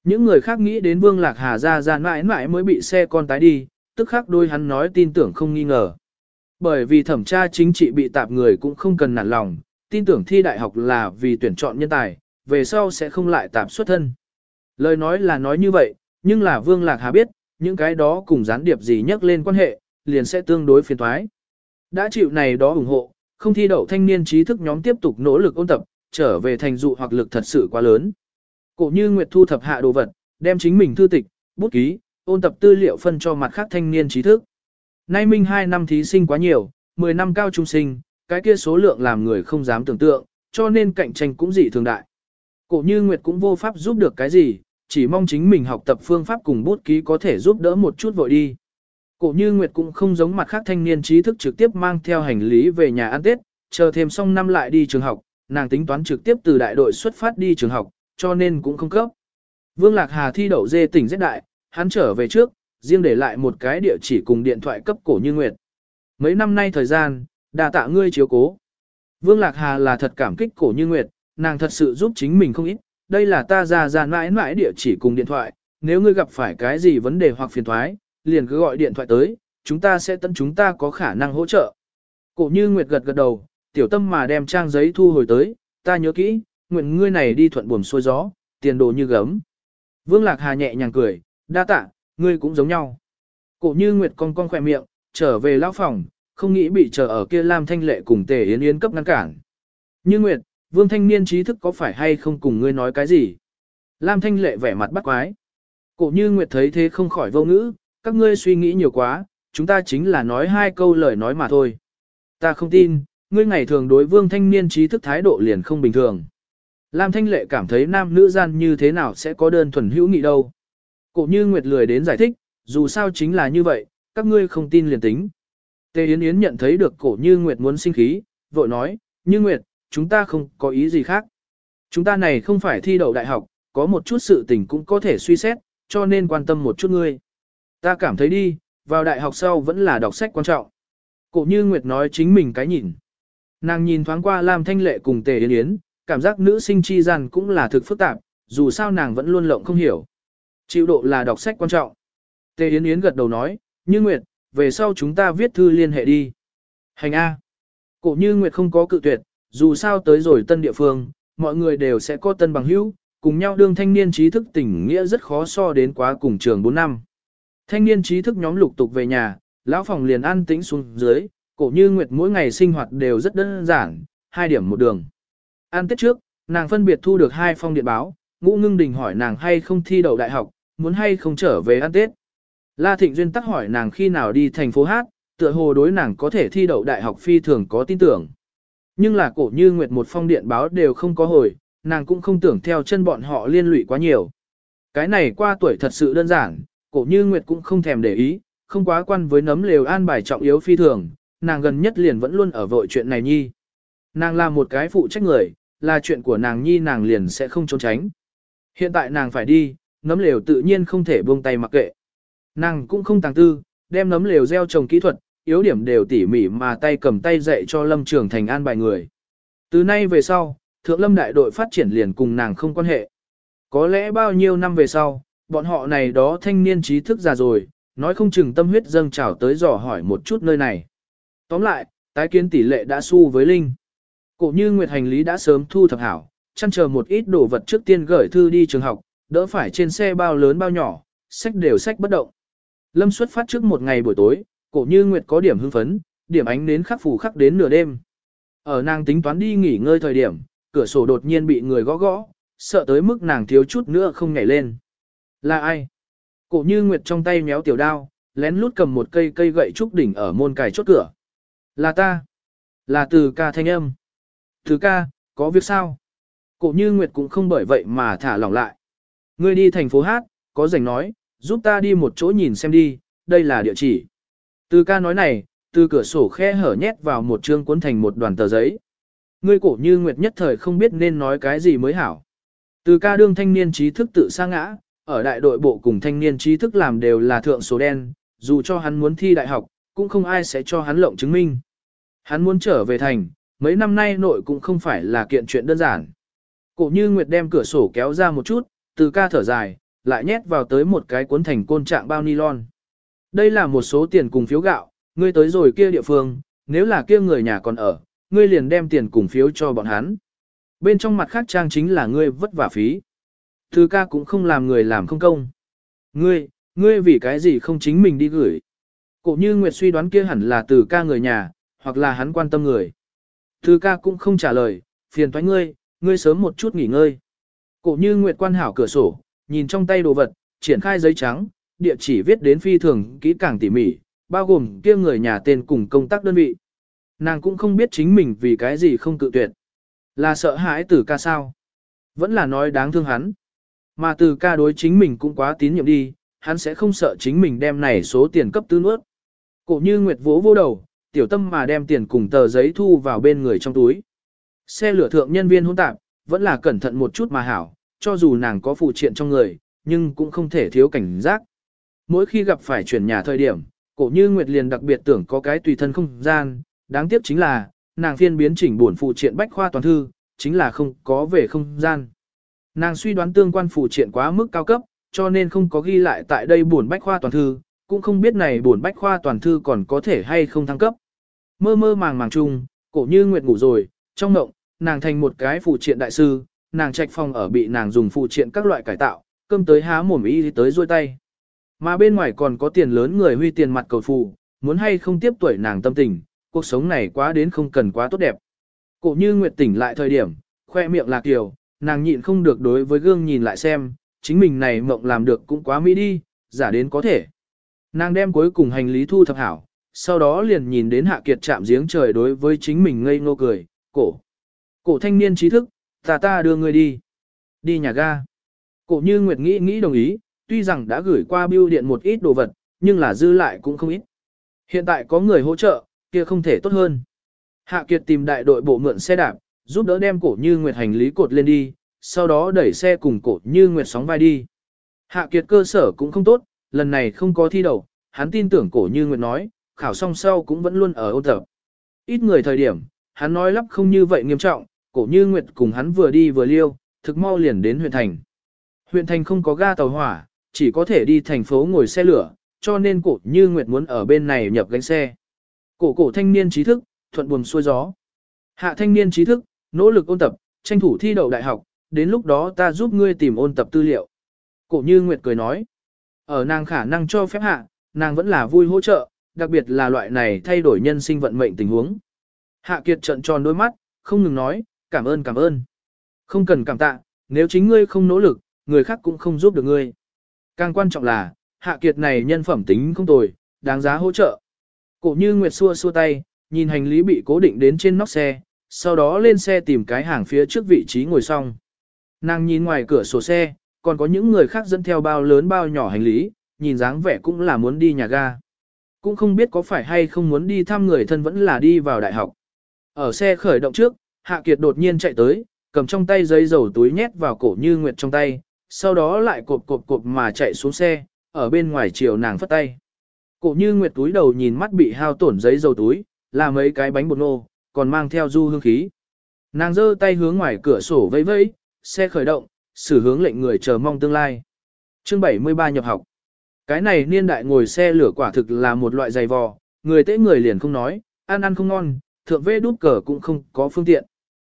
Những người khác nghĩ đến Vương Lạc Hà ra ra mãi mãi mới bị xe con tái đi, tức khắc đôi hắn nói tin tưởng không nghi ngờ. Bởi vì thẩm tra chính trị bị tạp người cũng không cần nản lòng, tin tưởng thi đại học là vì tuyển chọn nhân tài, về sau sẽ không lại tạp xuất thân. Lời nói là nói như vậy, nhưng là Vương Lạc Hà biết, những cái đó cùng gián điệp gì nhắc lên quan hệ, liền sẽ tương đối phiền thoái. Đã chịu này đó ủng hộ, không thi đậu thanh niên trí thức nhóm tiếp tục nỗ lực ôn tập, trở về thành dụ hoặc lực thật sự quá lớn. Cổ như Nguyệt thu thập hạ đồ vật, đem chính mình thư tịch, bút ký, ôn tập tư liệu phân cho mặt khác thanh niên trí thức. Nay minh 2 năm thí sinh quá nhiều, 10 năm cao trung sinh, cái kia số lượng làm người không dám tưởng tượng, cho nên cạnh tranh cũng dị thường đại. Cổ như Nguyệt cũng vô pháp giúp được cái gì, chỉ mong chính mình học tập phương pháp cùng bút ký có thể giúp đỡ một chút vội đi. Cổ như Nguyệt cũng không giống mặt khác thanh niên trí thức trực tiếp mang theo hành lý về nhà ăn Tết, chờ thêm xong năm lại đi trường học, nàng tính toán trực tiếp từ đại đội xuất phát đi trường học, cho nên cũng không cấp. Vương Lạc Hà thi đậu dê tỉnh rất đại, hắn trở về trước, riêng để lại một cái địa chỉ cùng điện thoại cấp cổ như Nguyệt. Mấy năm nay thời gian, đa tạ ngươi chiếu cố. Vương Lạc Hà là thật cảm kích cổ như Nguyệt, nàng thật sự giúp chính mình không ít, đây là ta ra ra mãi mãi địa chỉ cùng điện thoại, nếu ngươi gặp phải cái gì vấn đề hoặc phiền thoái, liền cứ gọi điện thoại tới, chúng ta sẽ tận chúng ta có khả năng hỗ trợ. Cổ như Nguyệt gật gật đầu, tiểu tâm mà đem trang giấy thu hồi tới, ta nhớ kỹ, nguyện ngươi này đi thuận buồm xuôi gió, tiền đồ như gấm. Vương Lạc Hà nhẹ nhàng cười, đa tạ, ngươi cũng giống nhau. Cổ như Nguyệt cong cong khỏe miệng, trở về lão phòng, không nghĩ bị chờ ở kia Lam Thanh Lệ cùng Tề Yến Yến cấp ngăn cản. Như Nguyệt, Vương Thanh Niên trí thức có phải hay không cùng ngươi nói cái gì? Lam Thanh Lệ vẻ mặt bắt quái. Cổ như Nguyệt thấy thế không khỏi vô ngữ, các ngươi suy nghĩ nhiều quá, chúng ta chính là nói hai câu lời nói mà thôi. Ta không tin, ngươi ngày thường đối Vương Thanh Niên trí thức thái độ liền không bình thường. Lam Thanh Lệ cảm thấy nam nữ gian như thế nào sẽ có đơn thuần hữu nghị đâu. Cổ như Nguyệt lười đến giải thích, dù sao chính là như vậy, các ngươi không tin liền tính. Tề Yến Yến nhận thấy được cổ như Nguyệt muốn sinh khí, vội nói, như Nguyệt, chúng ta không có ý gì khác. Chúng ta này không phải thi đậu đại học, có một chút sự tình cũng có thể suy xét, cho nên quan tâm một chút ngươi. Ta cảm thấy đi, vào đại học sau vẫn là đọc sách quan trọng. Cổ như Nguyệt nói chính mình cái nhìn. Nàng nhìn thoáng qua Lam Thanh Lệ cùng Tề Yến Yến, cảm giác nữ sinh chi gian cũng là thực phức tạp, dù sao nàng vẫn luôn lộng không hiểu. Chịu độ là đọc sách quan trọng. Tề Yến Yến gật đầu nói, Như Nguyệt, về sau chúng ta viết thư liên hệ đi. Hành A. Cổ Như Nguyệt không có cự tuyệt, dù sao tới rồi tân địa phương, mọi người đều sẽ có tân bằng hữu, cùng nhau đương thanh niên trí thức tình nghĩa rất khó so đến quá cùng trường 4 năm. Thanh niên trí thức nhóm lục tục về nhà, lão phòng liền ăn tĩnh xuống dưới, cổ như Nguyệt mỗi ngày sinh hoạt đều rất đơn giản, hai điểm một đường. An tết trước, nàng phân biệt thu được hai phong điện báo, ngũ ngưng đình hỏi nàng hay không thi đậu đại học, muốn hay không trở về ăn tết. La Thịnh Duyên tắc hỏi nàng khi nào đi thành phố Hát, tựa hồ đối nàng có thể thi đậu đại học phi thường có tin tưởng. Nhưng là cổ như Nguyệt một phong điện báo đều không có hồi, nàng cũng không tưởng theo chân bọn họ liên lụy quá nhiều. Cái này qua tuổi thật sự đơn giản, cổ như Nguyệt cũng không thèm để ý, không quá quan với nấm lều an bài trọng yếu phi thường, nàng gần nhất liền vẫn luôn ở vội chuyện này nhi. Nàng là một cái phụ trách người, là chuyện của nàng nhi nàng liền sẽ không trốn tránh. Hiện tại nàng phải đi, nấm lều tự nhiên không thể buông tay mặc kệ. Nàng cũng không tàng tư, đem nấm lều gieo trồng kỹ thuật, yếu điểm đều tỉ mỉ mà tay cầm tay dạy cho Lâm Trường Thành an bài người. Từ nay về sau, Thượng Lâm đại đội phát triển liền cùng nàng không quan hệ. Có lẽ bao nhiêu năm về sau, bọn họ này đó thanh niên trí thức già rồi, nói không chừng tâm huyết dâng trào tới dò hỏi một chút nơi này. Tóm lại, tái kiến tỷ lệ đã su với Linh. Cổ như Nguyệt hành lý đã sớm thu thập hảo, chăn chờ một ít đồ vật trước tiên gửi thư đi trường học, đỡ phải trên xe bao lớn bao nhỏ, sách đều sách bất động. Lâm xuất phát trước một ngày buổi tối, cổ như Nguyệt có điểm hưng phấn, điểm ánh đến khắc phủ khắc đến nửa đêm. Ở nàng tính toán đi nghỉ ngơi thời điểm, cửa sổ đột nhiên bị người gõ gõ, sợ tới mức nàng thiếu chút nữa không nhảy lên. Là ai? Cổ như Nguyệt trong tay méo tiểu đao, lén lút cầm một cây cây gậy trúc đỉnh ở môn cài chốt cửa. Là ta. Là từ ca thanh âm. Từ ca, có việc sao? Cổ như Nguyệt cũng không bởi vậy mà thả lỏng lại. Ngươi đi thành phố hát, có rảnh nói, giúp ta đi một chỗ nhìn xem đi, đây là địa chỉ. Từ ca nói này, từ cửa sổ khe hở nhét vào một chương cuốn thành một đoàn tờ giấy. Ngươi cổ như Nguyệt nhất thời không biết nên nói cái gì mới hảo. Từ ca đương thanh niên trí thức tự sa ngã, ở đại đội bộ cùng thanh niên trí thức làm đều là thượng số đen, dù cho hắn muốn thi đại học, cũng không ai sẽ cho hắn lộng chứng minh. Hắn muốn trở về thành, mấy năm nay nội cũng không phải là kiện chuyện đơn giản. Cổ như Nguyệt đem cửa sổ kéo ra một chút, từ ca thở dài, lại nhét vào tới một cái cuốn thành côn trạng bao nylon. Đây là một số tiền cùng phiếu gạo, ngươi tới rồi kia địa phương, nếu là kia người nhà còn ở, ngươi liền đem tiền cùng phiếu cho bọn hắn. Bên trong mặt khác trang chính là ngươi vất vả phí. thứ ca cũng không làm người làm không công. Ngươi, ngươi vì cái gì không chính mình đi gửi. Cổ như Nguyệt suy đoán kia hẳn là từ ca người nhà, hoặc là hắn quan tâm người. thứ ca cũng không trả lời, phiền toái ngươi, ngươi sớm một chút nghỉ ngơi. Cổ như Nguyệt quan hảo cửa sổ, nhìn trong tay đồ vật, triển khai giấy trắng, địa chỉ viết đến phi thường kỹ càng tỉ mỉ, bao gồm kia người nhà tên cùng công tác đơn vị. Nàng cũng không biết chính mình vì cái gì không cự tuyệt. Là sợ hãi từ ca sao? Vẫn là nói đáng thương hắn. Mà từ ca đối chính mình cũng quá tín nhiệm đi, hắn sẽ không sợ chính mình đem này số tiền cấp tư nuốt. Cổ như Nguyệt vỗ vô đầu, tiểu tâm mà đem tiền cùng tờ giấy thu vào bên người trong túi. Xe lửa thượng nhân viên hỗn tạp, vẫn là cẩn thận một chút mà hảo, cho dù nàng có phụ triện trong người, nhưng cũng không thể thiếu cảnh giác. Mỗi khi gặp phải chuyển nhà thời điểm, cổ như Nguyệt liền đặc biệt tưởng có cái tùy thân không gian, đáng tiếc chính là, nàng phiên biến chỉnh buồn phụ triện bách khoa toàn thư, chính là không có về không gian. Nàng suy đoán tương quan phụ triện quá mức cao cấp, cho nên không có ghi lại tại đây buồn bách khoa toàn thư, cũng không biết này buồn bách khoa toàn thư còn có thể hay không thăng cấp. Mơ mơ màng màng chung, cổ như Nguyệt ngủ rồi, trong mộng, nàng thành một cái phụ triện đại sư, nàng trạch phòng ở bị nàng dùng phụ triện các loại cải tạo, cơm tới há mồm y tới ruôi tay. Mà bên ngoài còn có tiền lớn người huy tiền mặt cầu phù, muốn hay không tiếp tuổi nàng tâm tình, cuộc sống này quá đến không cần quá tốt đẹp. Cổ như Nguyệt tỉnh lại thời điểm, khoe miệng lạc kiều, nàng nhịn không được đối với gương nhìn lại xem, chính mình này mộng làm được cũng quá mỹ đi, giả đến có thể. Nàng đem cuối cùng hành lý thu thập hảo, sau đó liền nhìn đến Hạ Kiệt chạm giếng trời đối với chính mình ngây ngô cười, cổ. Cổ thanh niên trí thức, ta ta đưa ngươi đi. Đi nhà ga. Cổ như Nguyệt nghĩ nghĩ đồng ý, tuy rằng đã gửi qua bưu điện một ít đồ vật, nhưng là dư lại cũng không ít. Hiện tại có người hỗ trợ, kia không thể tốt hơn. Hạ Kiệt tìm đại đội bộ mượn xe đạp, giúp đỡ đem cổ như Nguyệt hành lý cột lên đi, sau đó đẩy xe cùng cổ như Nguyệt sóng vai đi. Hạ Kiệt cơ sở cũng không tốt, lần này không có thi đầu, hắn tin tưởng cổ như Nguyệt nói, khảo xong sau cũng vẫn luôn ở ôn tập. Ít người thời điểm, hắn nói lắp không như vậy nghiêm trọng, cổ như Nguyệt cùng hắn vừa đi vừa liêu, thực mau liền đến huyện thành. Huyện thành không có ga tàu hỏa, chỉ có thể đi thành phố ngồi xe lửa, cho nên cổ như Nguyệt muốn ở bên này nhập gánh xe. Cổ cổ thanh niên trí thức, thuận buồm xuôi gió. Hạ thanh niên trí thức, nỗ lực ôn tập, tranh thủ thi đậu đại học, đến lúc đó ta giúp ngươi tìm ôn tập tư liệu. Cổ như Nguyệt cười nói, ở nàng khả năng cho phép hạ, nàng vẫn là vui hỗ trợ, đặc biệt là loại này thay đổi nhân sinh vận mệnh tình huống. Hạ Kiệt trợn tròn đôi mắt, không ngừng nói, cảm ơn cảm ơn. Không cần cảm tạ, nếu chính ngươi không nỗ lực, người khác cũng không giúp được ngươi. Càng quan trọng là, Hạ Kiệt này nhân phẩm tính không tồi, đáng giá hỗ trợ. Cổ như Nguyệt xua xua tay, nhìn hành lý bị cố định đến trên nóc xe, sau đó lên xe tìm cái hàng phía trước vị trí ngồi xong. Nàng nhìn ngoài cửa sổ xe, còn có những người khác dẫn theo bao lớn bao nhỏ hành lý, nhìn dáng vẻ cũng là muốn đi nhà ga. Cũng không biết có phải hay không muốn đi thăm người thân vẫn là đi vào đại học. Ở xe khởi động trước, Hạ Kiệt đột nhiên chạy tới, cầm trong tay giấy dầu túi nhét vào cổ như Nguyệt trong tay, sau đó lại cộp cộp cộp mà chạy xuống xe, ở bên ngoài chiều nàng phất tay. Cổ như nguyệt túi đầu nhìn mắt bị hao tổn giấy dầu túi, là mấy cái bánh bột nô, còn mang theo du hương khí. Nàng giơ tay hướng ngoài cửa sổ vẫy vẫy, xe khởi động, xử hướng lệnh người chờ mong tương lai. Chương 73 nhập học. Cái này niên đại ngồi xe lửa quả thực là một loại dày vò, người tế người liền không nói, ăn ăn không ngon, thượng vê đút cờ cũng không có phương tiện.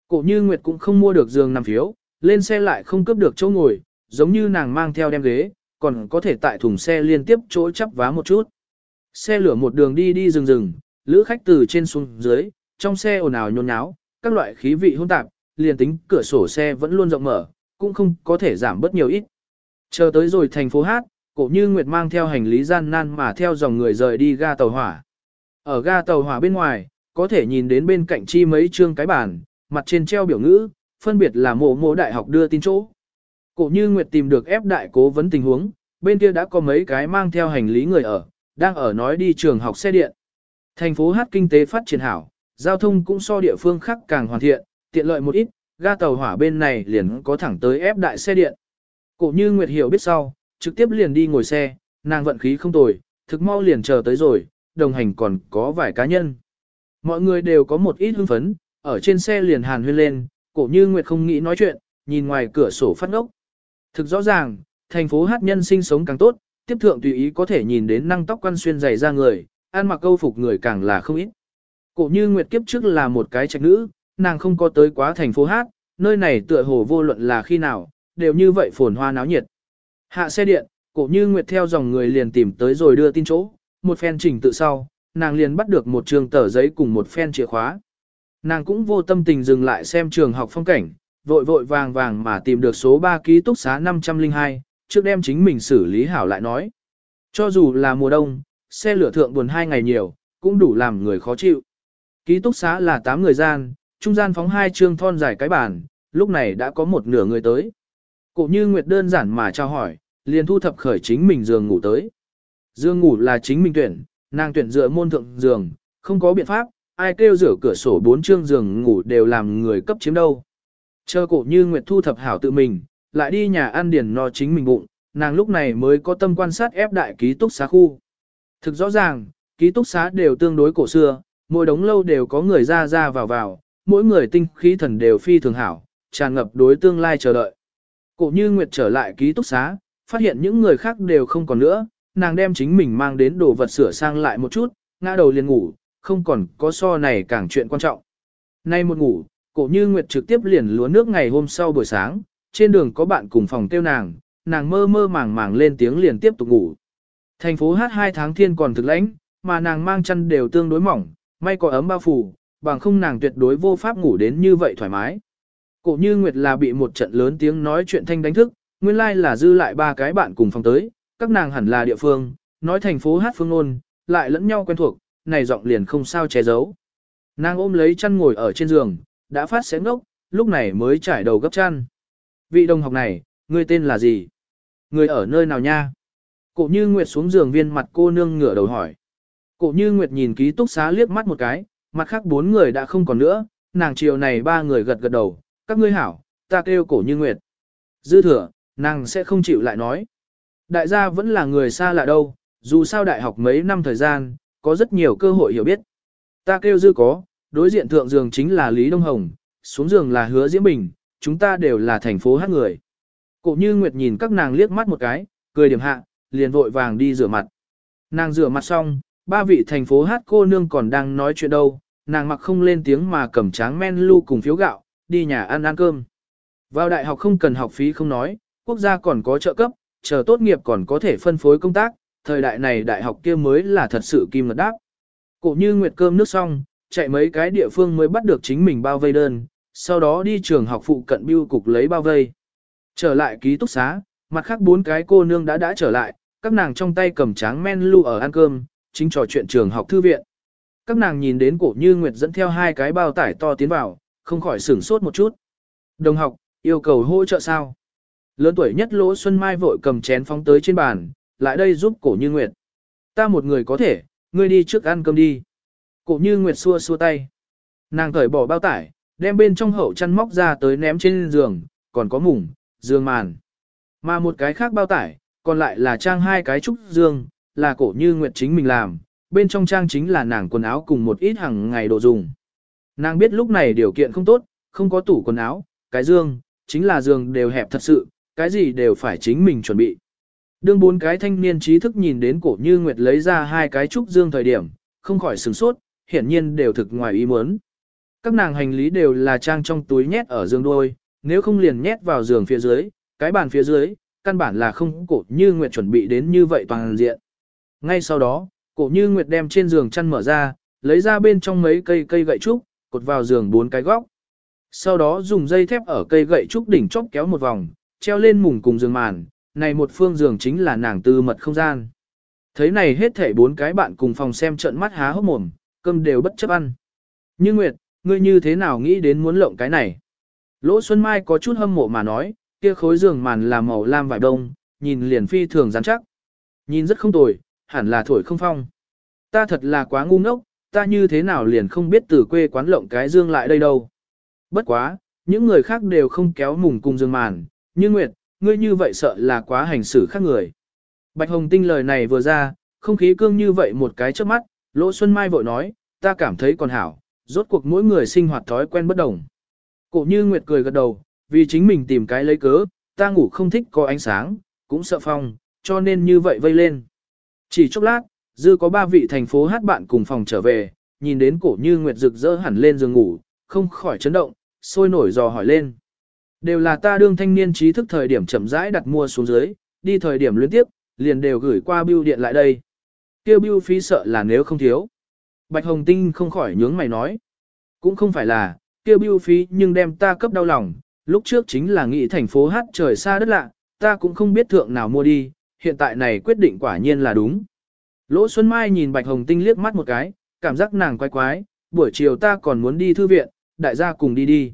Cổ như Nguyệt cũng không mua được giường nằm phiếu, lên xe lại không cướp được chỗ ngồi, giống như nàng mang theo đem ghế, còn có thể tại thùng xe liên tiếp chỗ chắp vá một chút. Xe lửa một đường đi đi rừng rừng, lữ khách từ trên xuống dưới, trong xe ồn ào nhôn nháo, các loại khí vị hỗn tạp, liền tính cửa sổ xe vẫn luôn rộng mở, cũng không có thể giảm bớt nhiều ít. Chờ tới rồi thành phố Hát, cổ như Nguyệt mang theo hành lý gian nan mà theo dòng người rời đi ga tàu hỏa. Ở ga tàu hỏa bên ngoài, có thể nhìn đến bên cạnh chi mấy chương cái bàn, mặt trên treo biểu ngữ, phân biệt là mộ mộ đại học đưa tin chỗ. Cổ như Nguyệt tìm được ép đại cố vấn tình huống, bên kia đã có mấy cái mang theo hành lý người ở, đang ở nói đi trường học xe điện. Thành phố Hát kinh tế phát triển hảo, giao thông cũng so địa phương khác càng hoàn thiện, tiện lợi một ít, ga tàu hỏa bên này liền có thẳng tới ép đại xe điện. Cổ như Nguyệt hiểu biết sau, trực tiếp liền đi ngồi xe, nàng vận khí không tồi, thực mau liền chờ tới rồi, đồng hành còn có vài cá nhân. Mọi người đều có một ít hưng phấn, ở trên xe liền hàn huyên lên, cổ như Nguyệt không nghĩ nói chuyện, nhìn ngoài cửa sổ phát ngốc. Thực rõ ràng, thành phố hát nhân sinh sống càng tốt, tiếp thượng tùy ý có thể nhìn đến năng tóc quan xuyên dày ra người, ăn mặc câu phục người càng là không ít. Cổ như Nguyệt kiếp trước là một cái trạch nữ, nàng không có tới quá thành phố hát, nơi này tựa hồ vô luận là khi nào, đều như vậy phồn hoa náo nhiệt. Hạ xe điện, cổ như Nguyệt theo dòng người liền tìm tới rồi đưa tin chỗ, một phen trình tự sau, nàng liền bắt được một trường tờ giấy cùng một phen chìa khóa. Nàng cũng vô tâm tình dừng lại xem trường học phong cảnh, vội vội vàng vàng mà tìm được số 3 ký túc xá 502, trước đem chính mình xử lý hảo lại nói. Cho dù là mùa đông, xe lửa thượng buồn hai ngày nhiều, cũng đủ làm người khó chịu. Ký túc xá là 8 người gian, trung gian phóng hai trương thon dài cái bàn, lúc này đã có một nửa người tới. Cổ như Nguyệt đơn giản mà trao hỏi, liền thu thập khởi chính mình giường ngủ tới. Dương ngủ là chính mình tuyển, nàng tuyển dựa môn thượng giường, không có biện pháp, ai kêu rửa cửa sổ bốn trương giường ngủ đều làm người cấp chiếm đâu. Chờ cổ như Nguyệt thu thập hảo tự mình, lại đi nhà ăn điền no chính mình bụng, nàng lúc này mới có tâm quan sát ép đại ký túc xá khu. Thực rõ ràng, ký túc xá đều tương đối cổ xưa, mỗi đống lâu đều có người ra ra vào vào, mỗi người tinh khí thần đều phi thường hảo, tràn ngập đối tương lai chờ đợi. Cổ như Nguyệt trở lại ký túc xá, phát hiện những người khác đều không còn nữa, nàng đem chính mình mang đến đồ vật sửa sang lại một chút, ngã đầu liền ngủ, không còn có so này càng chuyện quan trọng. Nay một ngủ, cổ như Nguyệt trực tiếp liền lúa nước ngày hôm sau buổi sáng, trên đường có bạn cùng phòng tiêu nàng, nàng mơ mơ màng màng lên tiếng liền tiếp tục ngủ. Thành phố hát hai tháng thiên còn thực lãnh, mà nàng mang chăn đều tương đối mỏng, may có ấm bao phủ, bằng không nàng tuyệt đối vô pháp ngủ đến như vậy thoải mái. Cổ như Nguyệt là bị một trận lớn tiếng nói chuyện thanh đánh thức, nguyên lai like là dư lại ba cái bạn cùng phòng tới, các nàng hẳn là địa phương, nói thành phố hát phương ôn, lại lẫn nhau quen thuộc, này giọng liền không sao che giấu. Nàng ôm lấy chăn ngồi ở trên giường, đã phát sẽ ngốc, lúc này mới trải đầu gấp chăn. Vị đồng học này, ngươi tên là gì? Ngươi ở nơi nào nha? Cổ như Nguyệt xuống giường viên mặt cô nương ngửa đầu hỏi. Cổ như Nguyệt nhìn ký túc xá liếc mắt một cái, mặt khác bốn người đã không còn nữa, nàng chiều này ba người gật gật đầu, các ngươi hảo, ta kêu cổ như Nguyệt. Dư thừa, nàng sẽ không chịu lại nói. Đại gia vẫn là người xa lạ đâu, dù sao đại học mấy năm thời gian, có rất nhiều cơ hội hiểu biết. Ta kêu dư có, đối diện thượng giường chính là Lý Đông Hồng, xuống giường là Hứa Diễm Bình, chúng ta đều là thành phố hát người. Cổ như Nguyệt nhìn các nàng liếc mắt một cái, cười điểm hạ, liền vội vàng đi rửa mặt. Nàng rửa mặt xong, ba vị thành phố hát cô nương còn đang nói chuyện đâu, nàng mặc không lên tiếng mà cầm tráng men lu cùng phiếu gạo, đi nhà ăn ăn cơm. Vào đại học không cần học phí không nói, quốc gia còn có trợ cấp, chờ tốt nghiệp còn có thể phân phối công tác, thời đại này đại học kia mới là thật sự kim ngật đáp. Cổ như nguyệt cơm nước xong, chạy mấy cái địa phương mới bắt được chính mình bao vây đơn, sau đó đi trường học phụ cận biêu cục lấy bao vây. Trở lại ký túc xá, mặt khác bốn cái cô nương đã đã trở lại, các nàng trong tay cầm tráng men lưu ở ăn cơm, chính trò chuyện trường học thư viện. Các nàng nhìn đến cổ như nguyệt dẫn theo hai cái bao tải to tiến vào, không khỏi sửng sốt một chút. Đồng học, yêu cầu hỗ trợ sao? Lớn tuổi nhất Lỗ Xuân Mai vội cầm chén phóng tới trên bàn, lại đây giúp cổ như nguyệt. Ta một người có thể, ngươi đi trước ăn cơm đi. Cổ như nguyệt xua xua tay. Nàng cởi bỏ bao tải, đem bên trong hậu chăn móc ra tới ném trên giường, còn có mùng, giường màn. Mà một cái khác bao tải, còn lại là trang hai cái trúc dương, là cổ như nguyệt chính mình làm, bên trong trang chính là nàng quần áo cùng một ít hàng ngày đồ dùng. Nàng biết lúc này điều kiện không tốt, không có tủ quần áo, cái dương, chính là giường đều hẹp thật sự, cái gì đều phải chính mình chuẩn bị. Đương bốn cái thanh niên trí thức nhìn đến cổ như nguyệt lấy ra hai cái trúc dương thời điểm, không khỏi sửng sốt, hiển nhiên đều thực ngoài ý muốn. Các nàng hành lý đều là trang trong túi nhét ở giường đôi, nếu không liền nhét vào giường phía dưới, cái bàn phía dưới, căn bản là không cổ như nguyệt chuẩn bị đến như vậy toàn diện. Ngay sau đó, cổ như nguyệt đem trên giường chăn mở ra, lấy ra bên trong mấy cây cây gậy trúc, cột vào giường bốn cái góc. Sau đó dùng dây thép ở cây gậy trúc đỉnh chốc kéo một vòng, treo lên mùng cùng giường màn, này một phương giường chính là nàng tư mật không gian. Thấy này hết thảy bốn cái bạn cùng phòng xem trận mắt há hốc mồm, cơm đều bất chấp ăn. Như Nguyệt, ngươi như thế nào nghĩ đến muốn lộng cái này? Lỗ Xuân Mai có chút hâm mộ mà nói, kia khối giường màn là màu lam vải đông, nhìn liền phi thường rắn chắc. Nhìn rất không tồi, hẳn là thổi không phong. Ta thật là quá ngu ngốc, ta như thế nào liền không biết từ quê quán lộng cái dương lại đây đâu. Bất quá, những người khác đều không kéo mùng cùng dương màn, như Nguyệt, ngươi như vậy sợ là quá hành xử khác người. Bạch Hồng Tinh lời này vừa ra, không khí cương như vậy một cái trước mắt, Lỗ Xuân Mai vội nói, ta cảm thấy còn hảo, rốt cuộc mỗi người sinh hoạt thói quen bất đồng. Cổ như Nguyệt cười gật đầu, vì chính mình tìm cái lấy cớ, ta ngủ không thích có ánh sáng, cũng sợ phong, cho nên như vậy vây lên. Chỉ chốc lát, dư có ba vị thành phố hát bạn cùng phòng trở về, nhìn đến cổ như Nguyệt rực rỡ hẳn lên giường ngủ, không khỏi chấn động, sôi nổi dò hỏi lên. Đều là ta đương thanh niên trí thức thời điểm chậm rãi đặt mua xuống dưới, đi thời điểm liên tiếp, liền đều gửi qua bưu điện lại đây. Kêu bưu phí sợ là nếu không thiếu. Bạch Hồng Tinh không khỏi nhướng mày nói. Cũng không phải là, kêu bưu phí nhưng đem ta cấp đau lòng, lúc trước chính là nghĩ thành phố hát trời xa đất lạ, ta cũng không biết thượng nào mua đi, hiện tại này quyết định quả nhiên là đúng. Lỗ Xuân Mai nhìn Bạch Hồng Tinh liếc mắt một cái, cảm giác nàng quái quái, buổi chiều ta còn muốn đi thư viện, đại gia cùng đi đi.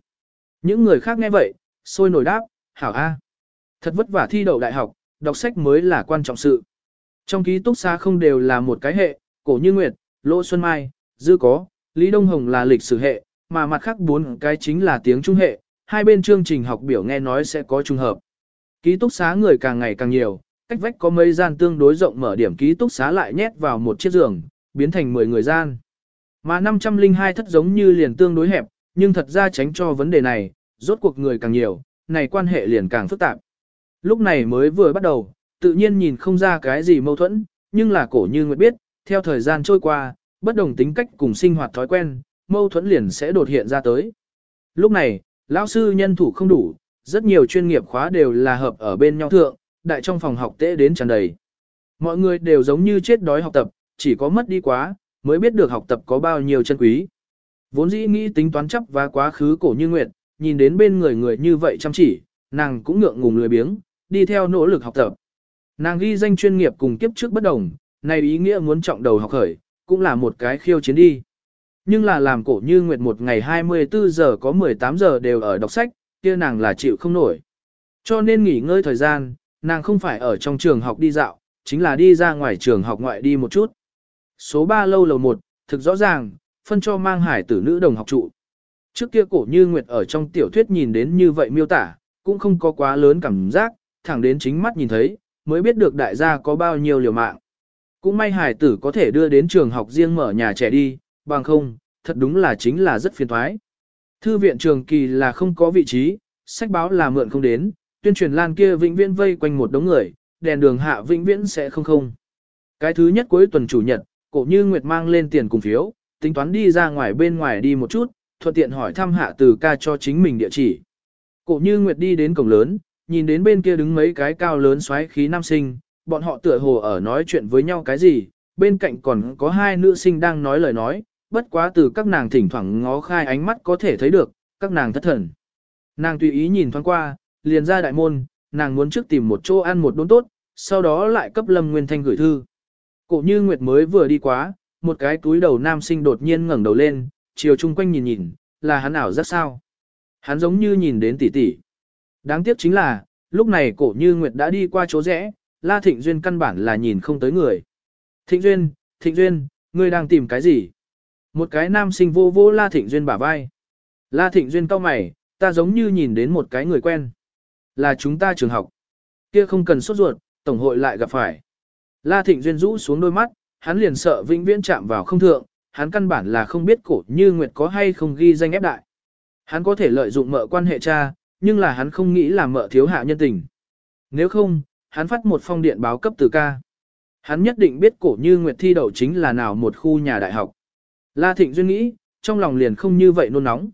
Những người khác nghe vậy, sôi nổi đáp, hảo A. Thật vất vả thi đậu đại học, đọc sách mới là quan trọng sự. Trong ký túc xá không đều là một cái hệ, cổ như Nguyệt, Lỗ Xuân Mai, Dư Có, Lý Đông Hồng là lịch sử hệ, mà mặt khác bốn cái chính là tiếng trung hệ, hai bên chương trình học biểu nghe nói sẽ có trùng hợp. Ký túc xá người càng ngày càng nhiều, cách vách có mấy gian tương đối rộng mở điểm ký túc xá lại nhét vào một chiếc giường, biến thành 10 người gian. Mà 502 thất giống như liền tương đối hẹp, nhưng thật ra tránh cho vấn đề này, rốt cuộc người càng nhiều, này quan hệ liền càng phức tạp. Lúc này mới vừa bắt đầu, tự nhiên nhìn không ra cái gì mâu thuẫn, nhưng là cổ như nguyệt biết, theo thời gian trôi qua, bất đồng tính cách cùng sinh hoạt thói quen, mâu thuẫn liền sẽ đột hiện ra tới. Lúc này, lão sư nhân thủ không đủ, rất nhiều chuyên nghiệp khóa đều là hợp ở bên nhau thượng, đại trong phòng học tễ đến tràn đầy. Mọi người đều giống như chết đói học tập, chỉ có mất đi quá, mới biết được học tập có bao nhiêu chân quý. Vốn dĩ nghĩ tính toán chấp và quá khứ cổ như nguyệt, nhìn đến bên người người như vậy chăm chỉ, nàng cũng ngượng ngùng lười biếng, đi theo nỗ lực học tập. Nàng ghi danh chuyên nghiệp cùng kiếp trước bất đồng, này ý nghĩa muốn trọng đầu học khởi, cũng là một cái khiêu chiến đi. Nhưng là làm cổ như nguyệt một ngày 24 giờ có 18 giờ đều ở đọc sách, kia nàng là chịu không nổi. Cho nên nghỉ ngơi thời gian, nàng không phải ở trong trường học đi dạo, chính là đi ra ngoài trường học ngoại đi một chút. Số 3 lâu lầu 1, thực rõ ràng, phân cho mang hải tử nữ đồng học trụ. Trước kia cổ như Nguyệt ở trong tiểu thuyết nhìn đến như vậy miêu tả, cũng không có quá lớn cảm giác, thẳng đến chính mắt nhìn thấy, mới biết được đại gia có bao nhiêu liều mạng. Cũng may hải tử có thể đưa đến trường học riêng mở nhà trẻ đi, bằng không, thật đúng là chính là rất phiền thoái. Thư viện trường kỳ là không có vị trí, sách báo là mượn không đến, tuyên truyền lan kia vĩnh viễn vây quanh một đống người, đèn đường hạ vĩnh viễn sẽ không không. Cái thứ nhất cuối tuần chủ nhật, cổ như Nguyệt mang lên tiền cùng phiếu, tính toán đi ra ngoài bên ngoài đi một chút, thuận tiện hỏi thăm hạ từ ca cho chính mình địa chỉ. Cổ như Nguyệt đi đến cổng lớn, nhìn đến bên kia đứng mấy cái cao lớn xoáy khí nam sinh, bọn họ tựa hồ ở nói chuyện với nhau cái gì, bên cạnh còn có hai nữ sinh đang nói lời nói, bất quá từ các nàng thỉnh thoảng ngó khai ánh mắt có thể thấy được, các nàng thất thần. Nàng tùy ý nhìn thoáng qua, liền ra đại môn, nàng muốn trước tìm một chỗ ăn một đốn tốt, sau đó lại cấp Lâm Nguyên Thanh gửi thư. Cổ như Nguyệt mới vừa đi quá, một cái túi đầu nam sinh đột nhiên ngẩng đầu lên, chiều chung quanh nhìn nhìn, là hắn ảo rất sao. Hắn giống như nhìn đến tỷ tỷ. Đáng tiếc chính là, lúc này cổ như Nguyệt đã đi qua chỗ rẽ, La Thịnh Duyên căn bản là nhìn không tới người. Thịnh Duyên, Thịnh Duyên, ngươi đang tìm cái gì? Một cái nam sinh vô vô La Thịnh Duyên bả vai. La Thịnh Duyên cau mày, ta giống như nhìn đến một cái người quen. Là chúng ta trường học. Kia không cần sốt ruột, tổng hội lại gặp phải. La Thịnh Duyên rũ xuống đôi mắt, hắn liền sợ vĩnh viễn chạm vào không thượng, hắn căn bản là không biết cổ như Nguyệt có hay không ghi danh ép đại. Hắn có thể lợi dụng mợ quan hệ cha, nhưng là hắn không nghĩ là mợ thiếu hạ nhân tình. Nếu không, hắn phát một phong điện báo cấp từ ca. Hắn nhất định biết cổ như Nguyệt thi đậu chính là nào một khu nhà đại học. La Thịnh Duyên nghĩ, trong lòng liền không như vậy nôn nóng.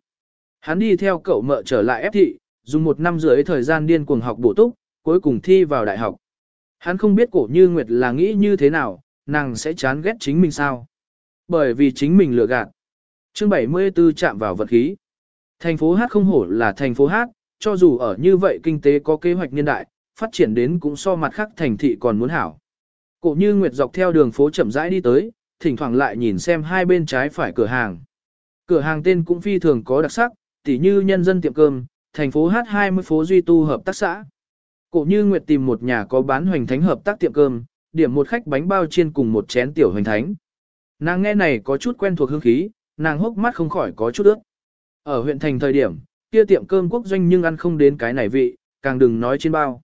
Hắn đi theo cậu mợ trở lại ép thị, dùng một năm rưỡi thời gian điên cuồng học bổ túc, cuối cùng thi vào đại học. Hắn không biết cổ như Nguyệt là nghĩ như thế nào, nàng sẽ chán ghét chính mình sao. Bởi vì chính mình lừa gạt. Chương 74 chạm vào vật khí. Thành phố Hát không hổ là thành phố Hát, cho dù ở như vậy kinh tế có kế hoạch niên đại, phát triển đến cũng so mặt khác thành thị còn muốn hảo. Cổ như Nguyệt dọc theo đường phố chậm rãi đi tới, thỉnh thoảng lại nhìn xem hai bên trái phải cửa hàng. Cửa hàng tên cũng phi thường có đặc sắc, tỉ như nhân dân tiệm cơm, thành phố H20 phố Duy Tu hợp tác xã. Cổ như Nguyệt tìm một nhà có bán hoành thánh hợp tác tiệm cơm, điểm một khách bánh bao chiên cùng một chén tiểu hoành thánh. Nàng nghe này có chút quen thuộc hương khí, nàng hốc mắt không khỏi có chút ướt. Ở huyện thành thời điểm, kia tiệm cơm quốc doanh nhưng ăn không đến cái này vị, càng đừng nói trên bao.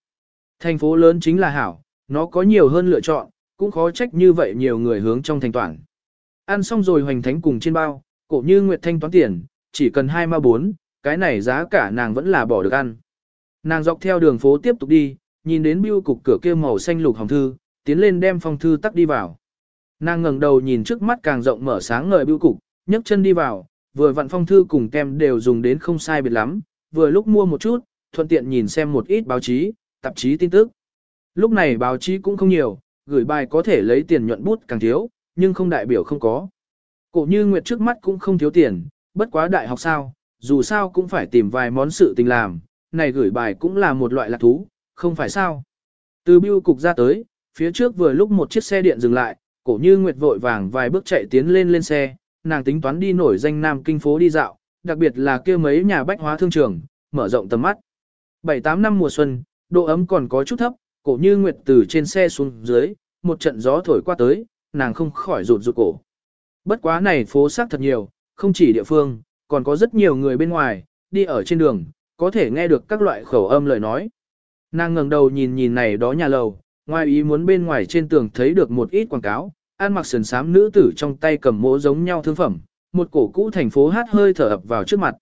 Thành phố lớn chính là hảo, nó có nhiều hơn lựa chọn, cũng khó trách như vậy nhiều người hướng trong thành toàn. Ăn xong rồi hoành thánh cùng trên bao, cổ như Nguyệt thanh toán tiền, chỉ cần hai ma bốn, cái này giá cả nàng vẫn là bỏ được ăn. Nàng dọc theo đường phố tiếp tục đi, nhìn đến bưu cục cửa kia màu xanh lục hồng thư, tiến lên đem phong thư tắt đi vào. Nàng ngẩng đầu nhìn trước mắt càng rộng mở sáng ngời bưu cục, nhấc chân đi vào, vừa vặn phong thư cùng kem đều dùng đến không sai biệt lắm, vừa lúc mua một chút, thuận tiện nhìn xem một ít báo chí, tạp chí tin tức. Lúc này báo chí cũng không nhiều, gửi bài có thể lấy tiền nhuận bút càng thiếu, nhưng không đại biểu không có. Cổ như Nguyệt trước mắt cũng không thiếu tiền, bất quá đại học sao, dù sao cũng phải tìm vài món sự tình làm, này gửi bài cũng là một loại lạc thú, không phải sao. Từ biêu cục ra tới, phía trước vừa lúc một chiếc xe điện dừng lại, cổ như Nguyệt vội vàng vài bước chạy tiến lên lên xe, nàng tính toán đi nổi danh Nam Kinh phố đi dạo, đặc biệt là kia mấy nhà bách hóa thương trường, mở rộng tầm mắt. 7-8 năm mùa xuân, độ ấm còn có chút thấp, cổ như Nguyệt từ trên xe xuống dưới, một trận gió thổi qua tới, nàng không khỏi rụt rụt cổ. Bất quá này phố sắc thật nhiều, không chỉ địa phương, còn có rất nhiều người bên ngoài, đi ở trên đường, có thể nghe được các loại khẩu âm lời nói. Nàng ngẩng đầu nhìn nhìn này đó nhà lầu, ngoài ý muốn bên ngoài trên tường thấy được một ít quảng cáo, ăn mặc sườn xám nữ tử trong tay cầm mỗ giống nhau thương phẩm, một cổ cũ thành phố hát hơi thở ập vào trước mặt.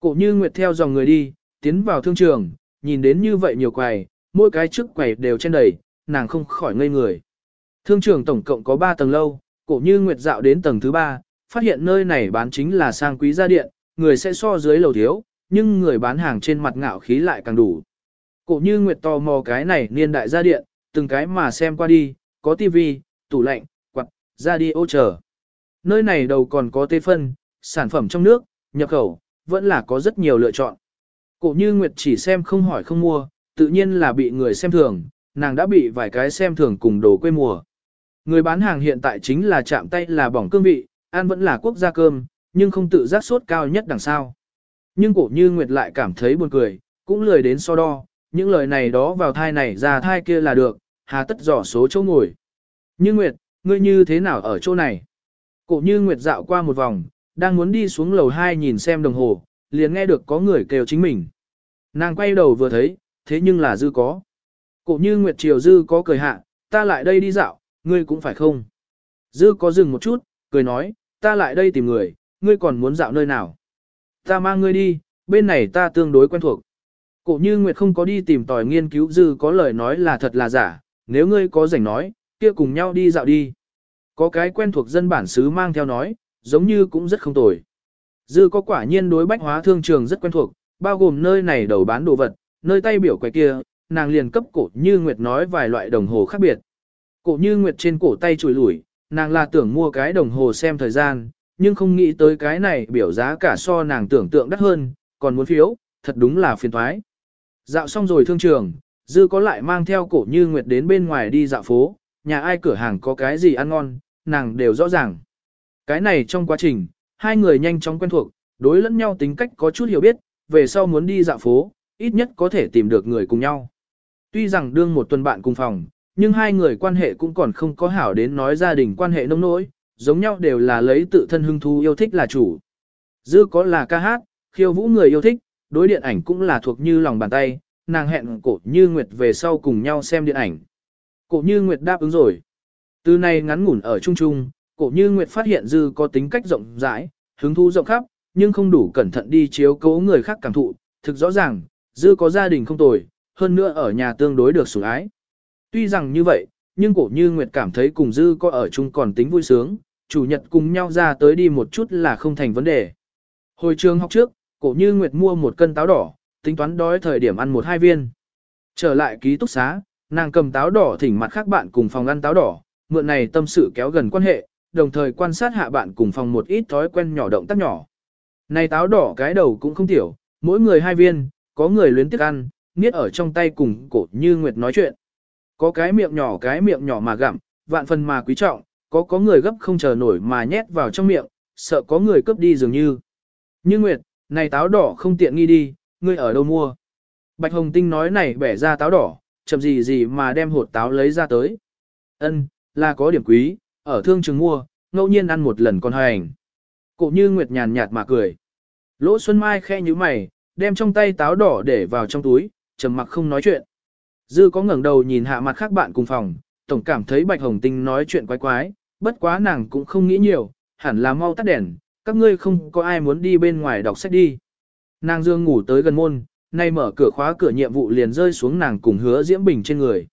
Cổ như nguyệt theo dòng người đi, tiến vào thương trường, nhìn đến như vậy nhiều quầy, mỗi cái trước quầy đều trên đầy, nàng không khỏi ngây người. Thương trường tổng cộng có 3 tầng lâu, cổ như nguyệt dạo đến tầng thứ 3, phát hiện nơi này bán chính là sang quý gia điện, người sẽ so dưới lầu thiếu, nhưng người bán hàng trên mặt ngạo khí lại càng đủ. Cổ như nguyệt tò mò cái này niên đại gia điện, từng cái mà xem qua đi, có tivi, tủ lạnh, quạt, radio chờ. Nơi này đầu còn có tê phân, sản phẩm trong nước, nhập khẩu, vẫn là có rất nhiều lựa chọn. Cổ như Nguyệt chỉ xem không hỏi không mua, tự nhiên là bị người xem thường, nàng đã bị vài cái xem thường cùng đồ quê mùa. Người bán hàng hiện tại chính là chạm tay là bỏng cương vị, ăn vẫn là quốc gia cơm, nhưng không tự giác sốt cao nhất đằng sau. Nhưng cổ như Nguyệt lại cảm thấy buồn cười, cũng lười đến so đo, những lời này đó vào thai này ra thai kia là được, hà tất dò số chỗ ngồi. Như Nguyệt, ngươi như thế nào ở chỗ này? Cổ như Nguyệt dạo qua một vòng, đang muốn đi xuống lầu 2 nhìn xem đồng hồ, liền nghe được có người kêu chính mình. Nàng quay đầu vừa thấy, thế nhưng là dư có. Cổ như Nguyệt Triều dư có cười hạ, ta lại đây đi dạo, ngươi cũng phải không? Dư có dừng một chút, cười nói, ta lại đây tìm người, ngươi còn muốn dạo nơi nào? Ta mang ngươi đi, bên này ta tương đối quen thuộc. Cổ như Nguyệt không có đi tìm tòi nghiên cứu dư có lời nói là thật là giả, nếu ngươi có rảnh nói, kia cùng nhau đi dạo đi. Có cái quen thuộc dân bản xứ mang theo nói, giống như cũng rất không tồi. Dư có quả nhiên đối bách hóa thương trường rất quen thuộc, bao gồm nơi này đầu bán đồ vật, nơi tay biểu quầy kia, nàng liền cấp cổ như Nguyệt nói vài loại đồng hồ khác biệt. Cổ như Nguyệt trên cổ tay chùi lủi, nàng là tưởng mua cái đồng hồ xem thời gian, nhưng không nghĩ tới cái này biểu giá cả so nàng tưởng tượng đắt hơn, còn muốn phiếu, thật đúng là phiền thoái. Dạo xong rồi thương trường, dư có lại mang theo cổ như Nguyệt đến bên ngoài đi dạo phố, nhà ai cửa hàng có cái gì ăn ngon, nàng đều rõ ràng. Cái này trong quá trình, hai người nhanh chóng quen thuộc, đối lẫn nhau tính cách có chút hiểu biết, về sau muốn đi dạo phố, ít nhất có thể tìm được người cùng nhau. Tuy rằng đương một tuần bạn cùng phòng, nhưng hai người quan hệ cũng còn không có hảo đến nói gia đình quan hệ nông nỗi, giống nhau đều là lấy tự thân hưng thú yêu thích là chủ. Dư có là ca hát, khiêu vũ người yêu thích, đối điện ảnh cũng là thuộc như lòng bàn tay, nàng hẹn cổ như Nguyệt về sau cùng nhau xem điện ảnh. Cổ như Nguyệt đáp ứng rồi. Từ này ngắn ngủn ở chung chung, cổ như Nguyệt phát hiện dư có tính cách rộng rãi, hứng thú rộng khắp, nhưng không đủ cẩn thận đi chiếu cố người khác cảm thụ, thực rõ ràng, dư có gia đình không tồi, hơn nữa ở nhà tương đối được sủng ái. Tuy rằng như vậy, nhưng cổ như Nguyệt cảm thấy cùng dư có ở chung còn tính vui sướng, chủ nhật cùng nhau ra tới đi một chút là không thành vấn đề. Hồi trường học trước, cổ như Nguyệt mua một cân táo đỏ, tính toán đói thời điểm ăn một hai viên. Trở lại ký túc xá, nàng cầm táo đỏ thỉnh mặt khác bạn cùng phòng ăn táo đỏ, mượn này tâm sự kéo gần quan hệ, đồng thời quan sát hạ bạn cùng phòng một ít thói quen nhỏ động tác nhỏ. Này táo đỏ cái đầu cũng không tiểu, mỗi người hai viên, có người luyến tiếc ăn, niết ở trong tay cùng cổ như Nguyệt nói chuyện. Có cái miệng nhỏ cái miệng nhỏ mà gặm, vạn phần mà quý trọng, có có người gấp không chờ nổi mà nhét vào trong miệng, sợ có người cướp đi dường như. Như Nguyệt, này táo đỏ không tiện nghi đi, ngươi ở đâu mua? Bạch Hồng Tinh nói này bẻ ra táo đỏ, chậm gì gì mà đem hột táo lấy ra tới. Ân, là có điểm quý, ở thương trường mua, ngẫu nhiên ăn một lần còn hành. Cổ như Nguyệt nhàn nhạt mà cười. Lỗ Xuân Mai khe như mày, đem trong tay táo đỏ để vào trong túi, trầm mặc không nói chuyện. Dư có ngẩng đầu nhìn hạ mặt khác bạn cùng phòng, tổng cảm thấy Bạch Hồng Tinh nói chuyện quái quái, bất quá nàng cũng không nghĩ nhiều, hẳn là mau tắt đèn, các ngươi không có ai muốn đi bên ngoài đọc sách đi. Nàng dương ngủ tới gần môn, nay mở cửa khóa cửa nhiệm vụ liền rơi xuống nàng cùng hứa Diễm Bình trên người.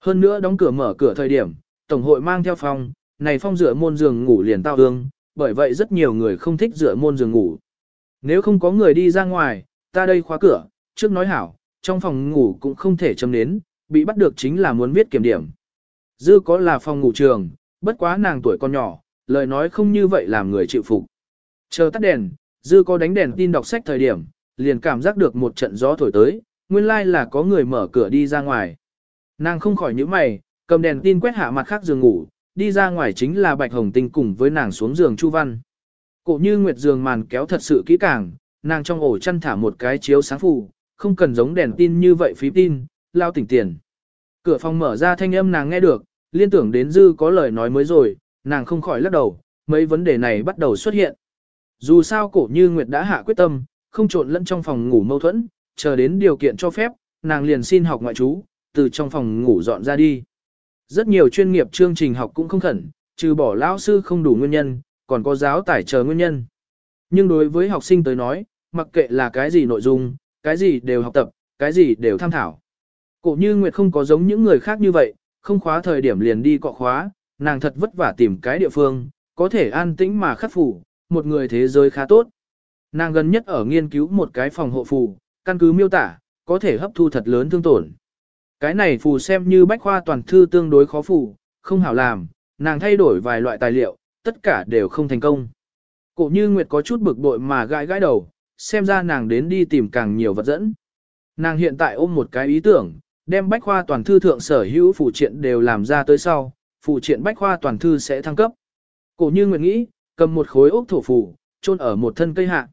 Hơn nữa đóng cửa mở cửa thời điểm, Tổng hội mang theo phòng, này phong rửa môn giường ngủ liền tao hương, bởi vậy rất nhiều người không thích rửa môn giường ngủ. Nếu không có người đi ra ngoài, ta đây khóa cửa, trước nói hảo, trong phòng ngủ cũng không thể châm nến, bị bắt được chính là muốn viết kiểm điểm. Dư có là phòng ngủ trường, bất quá nàng tuổi còn nhỏ, lời nói không như vậy làm người chịu phục. Chờ tắt đèn, Dư có đánh đèn tin đọc sách thời điểm, liền cảm giác được một trận gió thổi tới, nguyên lai like là có người mở cửa đi ra ngoài. Nàng không khỏi nhíu mày, cầm đèn tin quét hạ mặt khác giường ngủ, đi ra ngoài chính là Bạch Hồng Tinh cùng với nàng xuống giường Chu Văn. Cổ như nguyệt giường màn kéo thật sự kỹ càng, nàng trong ổ chăn thả một cái chiếu sáng phù, không cần giống đèn tin như vậy phí tin, lao tỉnh tiền. Cửa phòng mở ra thanh âm nàng nghe được, liên tưởng đến dư có lời nói mới rồi, nàng không khỏi lắc đầu, mấy vấn đề này bắt đầu xuất hiện. Dù sao cổ như Nguyệt đã hạ quyết tâm, không trộn lẫn trong phòng ngủ mâu thuẫn, chờ đến điều kiện cho phép, nàng liền xin học ngoại trú, từ trong phòng ngủ dọn ra đi. Rất nhiều chuyên nghiệp chương trình học cũng không khẩn, trừ bỏ lão sư không đủ nguyên nhân, còn có giáo tải chờ nguyên nhân. Nhưng đối với học sinh tới nói, mặc kệ là cái gì nội dung, cái gì đều học tập, cái gì đều tham thảo. Cổ như Nguyệt không có giống những người khác như vậy, không khóa thời điểm liền đi cọ khóa, nàng thật vất vả tìm cái địa phương, có thể an tĩnh mà khắc phủ, một người thế giới khá tốt. Nàng gần nhất ở nghiên cứu một cái phòng hộ phù, căn cứ miêu tả, có thể hấp thu thật lớn thương tổn. Cái này phù xem như bách khoa toàn thư tương đối khó phù, không hảo làm, nàng thay đổi vài loại tài liệu, tất cả đều không thành công. Cổ như Nguyệt có chút bực bội mà gãi gãi đầu, xem ra nàng đến đi tìm càng nhiều vật dẫn. Nàng hiện tại ôm một cái ý tưởng, đem bách khoa toàn thư thượng sở hữu phụ triện đều làm ra tới sau, phụ triện bách khoa toàn thư sẽ thăng cấp. Cổ như Nguyệt nghĩ, cầm một khối ốc thổ phù, chôn ở một thân cây hạ.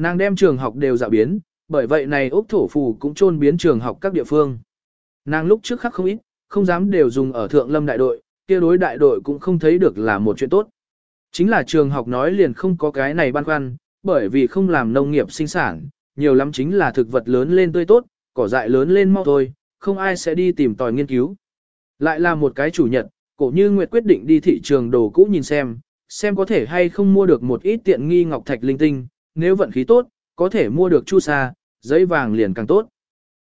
Nàng đem trường học đều dạo biến, bởi vậy này ốc thổ phù cũng trôn biến trường học các địa phương. Nàng lúc trước khắc không ít, không dám đều dùng ở thượng lâm đại đội, kia đối đại đội cũng không thấy được là một chuyện tốt. Chính là trường học nói liền không có cái này băn khoăn, bởi vì không làm nông nghiệp sinh sản, nhiều lắm chính là thực vật lớn lên tươi tốt, cỏ dại lớn lên mau thôi, không ai sẽ đi tìm tòi nghiên cứu. Lại là một cái chủ nhật, cổ như Nguyệt quyết định đi thị trường đồ cũ nhìn xem, xem có thể hay không mua được một ít tiện nghi ngọc thạch linh tinh, nếu vận khí tốt, có thể mua được chu sa, giấy vàng liền càng tốt.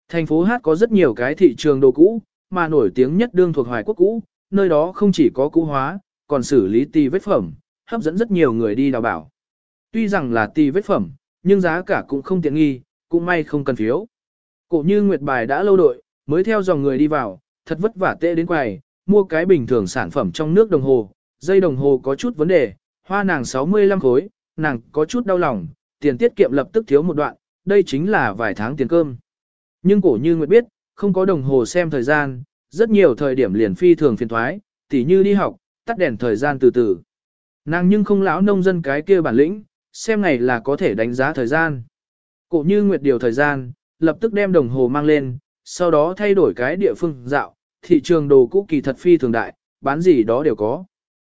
Thành phố Hát có rất nhiều cái thị trường đồ cũ, mà nổi tiếng nhất đương thuộc hoài quốc cũ, nơi đó không chỉ có cũ hóa, còn xử lý tì vết phẩm, hấp dẫn rất nhiều người đi đào bảo. Tuy rằng là tì vết phẩm, nhưng giá cả cũng không tiện nghi, cũng may không cần phiếu. Cổ như Nguyệt Bài đã lâu đội, mới theo dòng người đi vào, thật vất vả tệ đến quầy, mua cái bình thường sản phẩm trong nước đồng hồ, dây đồng hồ có chút vấn đề, hoa nàng 65 khối, nàng có chút đau lòng, tiền tiết kiệm lập tức thiếu một đoạn, đây chính là vài tháng tiền cơm. Nhưng cổ như Nguyệt biết, không có đồng hồ xem thời gian, rất nhiều thời điểm liền phi thường phiền thoái, tỉ như đi học, tắt đèn thời gian từ từ. Nàng nhưng không lão nông dân cái kia bản lĩnh, xem ngày là có thể đánh giá thời gian. Cổ như Nguyệt điều thời gian, lập tức đem đồng hồ mang lên, sau đó thay đổi cái địa phương dạo, thị trường đồ cũ kỳ thật phi thường đại, bán gì đó đều có.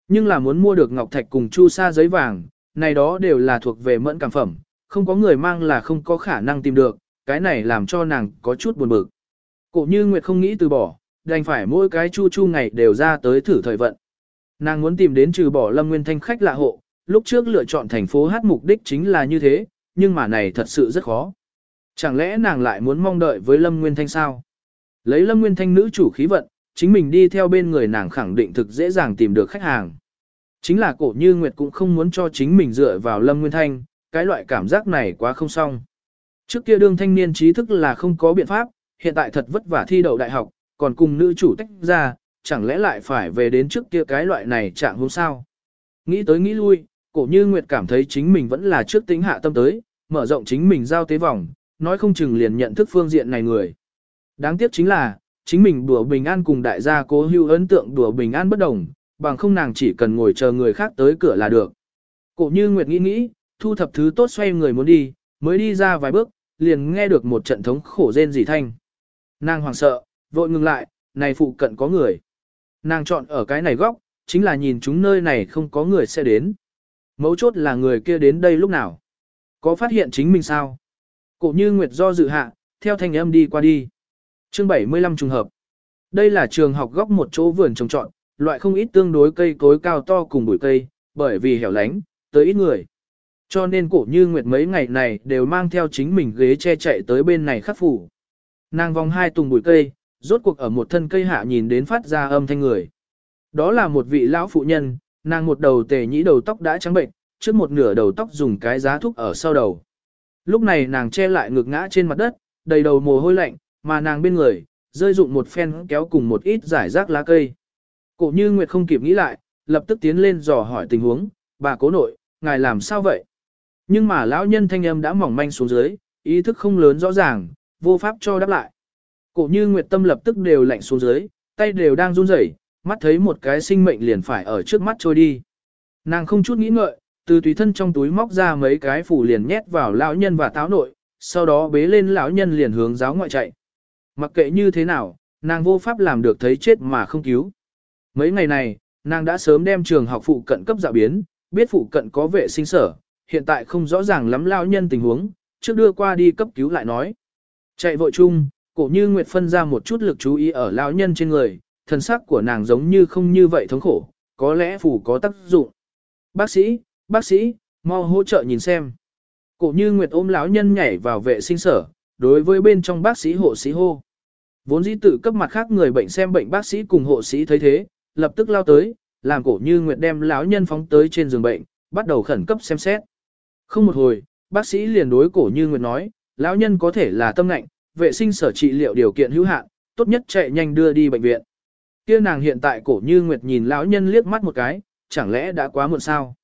Nhưng là muốn mua được ngọc thạch cùng chu sa giấy vàng, này đó đều là thuộc về mẫn cảm phẩm, không có người mang là không có khả năng tìm được, cái này làm cho nàng có chút buồn bực. Cổ như Nguyệt không nghĩ từ bỏ, đành phải mỗi cái chu chu ngày đều ra tới thử thời vận, Nàng muốn tìm đến trừ bỏ Lâm Nguyên Thanh khách lạ hộ, lúc trước lựa chọn thành phố hát mục đích chính là như thế, nhưng mà này thật sự rất khó. Chẳng lẽ nàng lại muốn mong đợi với Lâm Nguyên Thanh sao? Lấy Lâm Nguyên Thanh nữ chủ khí vận, chính mình đi theo bên người nàng khẳng định thực dễ dàng tìm được khách hàng. Chính là cổ như Nguyệt cũng không muốn cho chính mình dựa vào Lâm Nguyên Thanh, cái loại cảm giác này quá không xong. Trước kia đương thanh niên trí thức là không có biện pháp, hiện tại thật vất vả thi đậu đại học, còn cùng nữ chủ tách ra, chẳng lẽ lại phải về đến trước kia cái loại này trạng hôm sao. Nghĩ tới nghĩ lui, cổ như Nguyệt cảm thấy chính mình vẫn là trước tính hạ tâm tới, mở rộng chính mình giao tế vòng, nói không chừng liền nhận thức phương diện này người. Đáng tiếc chính là, chính mình đùa bình an cùng đại gia cố hưu ấn tượng đùa bình an bất đồng, bằng không nàng chỉ cần ngồi chờ người khác tới cửa là được. Cổ như Nguyệt nghĩ nghĩ, thu thập thứ tốt xoay người muốn đi, mới đi ra vài bước, liền nghe được một trận thống khổ rên rỉ thanh. Nàng hoảng sợ, vội ngừng lại, này phụ cận có người. Nàng chọn ở cái này góc, chính là nhìn chúng nơi này không có người sẽ đến. Mấu chốt là người kia đến đây lúc nào. Có phát hiện chính mình sao? Cổ như Nguyệt do dự hạ, theo thanh âm đi qua đi. Chương 75 trùng hợp. Đây là trường học góc một chỗ vườn trồng trọt, loại không ít tương đối cây cối cao to cùng bụi cây, bởi vì hẻo lánh, tới ít người. Cho nên cổ như Nguyệt mấy ngày này đều mang theo chính mình ghế che chạy tới bên này khắc phủ. Nàng vòng hai tùng bụi cây, rốt cuộc ở một thân cây hạ nhìn đến phát ra âm thanh người. Đó là một vị lão phụ nhân, nàng một đầu tề nhĩ đầu tóc đã trắng bệnh, trước một nửa đầu tóc dùng cái giá thúc ở sau đầu. Lúc này nàng che lại ngực ngã trên mặt đất, đầy đầu mồ hôi lạnh, mà nàng bên người, rơi dụng một phen kéo cùng một ít giải rác lá cây. Cổ như Nguyệt không kịp nghĩ lại, lập tức tiến lên dò hỏi tình huống, bà cố nội, ngài làm sao vậy? Nhưng mà lão nhân thanh âm đã mỏng manh xuống dưới, ý thức không lớn rõ ràng, vô pháp cho đáp lại. Cổ như Nguyệt tâm lập tức đều lạnh xuống dưới, tay đều đang run rẩy, mắt thấy một cái sinh mệnh liền phải ở trước mắt trôi đi. Nàng không chút nghĩ ngợi, từ tùy thân trong túi móc ra mấy cái phủ liền nhét vào lão nhân và táo nội, sau đó bế lên lão nhân liền hướng giáo ngoại chạy. Mặc kệ như thế nào, nàng vô pháp làm được thấy chết mà không cứu. Mấy ngày này, nàng đã sớm đem trường học phụ cận cấp dạo biến, biết phụ cận có vệ sinh sở, hiện tại không rõ ràng lắm lão nhân tình huống, trước đưa qua đi cấp cứu lại nói. Chạy vội chung, cổ như Nguyệt phân ra một chút lực chú ý ở lão nhân trên người, thần sắc của nàng giống như không như vậy thống khổ, có lẽ phủ có tác dụng. Bác sĩ, bác sĩ, mau hỗ trợ nhìn xem. Cổ như Nguyệt ôm lão nhân nhảy vào vệ sinh sở, đối với bên trong bác sĩ hộ sĩ hô. Vốn dĩ tự cấp mặt khác người bệnh xem bệnh bác sĩ cùng hộ sĩ thấy thế, lập tức lao tới, làm cổ như Nguyệt đem lão nhân phóng tới trên giường bệnh, bắt đầu khẩn cấp xem xét. Không một hồi, bác sĩ liền đối cổ như Nguyệt nói, lão nhân có thể là tâm lạnh, vệ sinh sở trị liệu điều kiện hữu hạn, tốt nhất chạy nhanh đưa đi bệnh viện. Kia nàng hiện tại cổ như Nguyệt nhìn lão nhân liếc mắt một cái, chẳng lẽ đã quá muộn sao?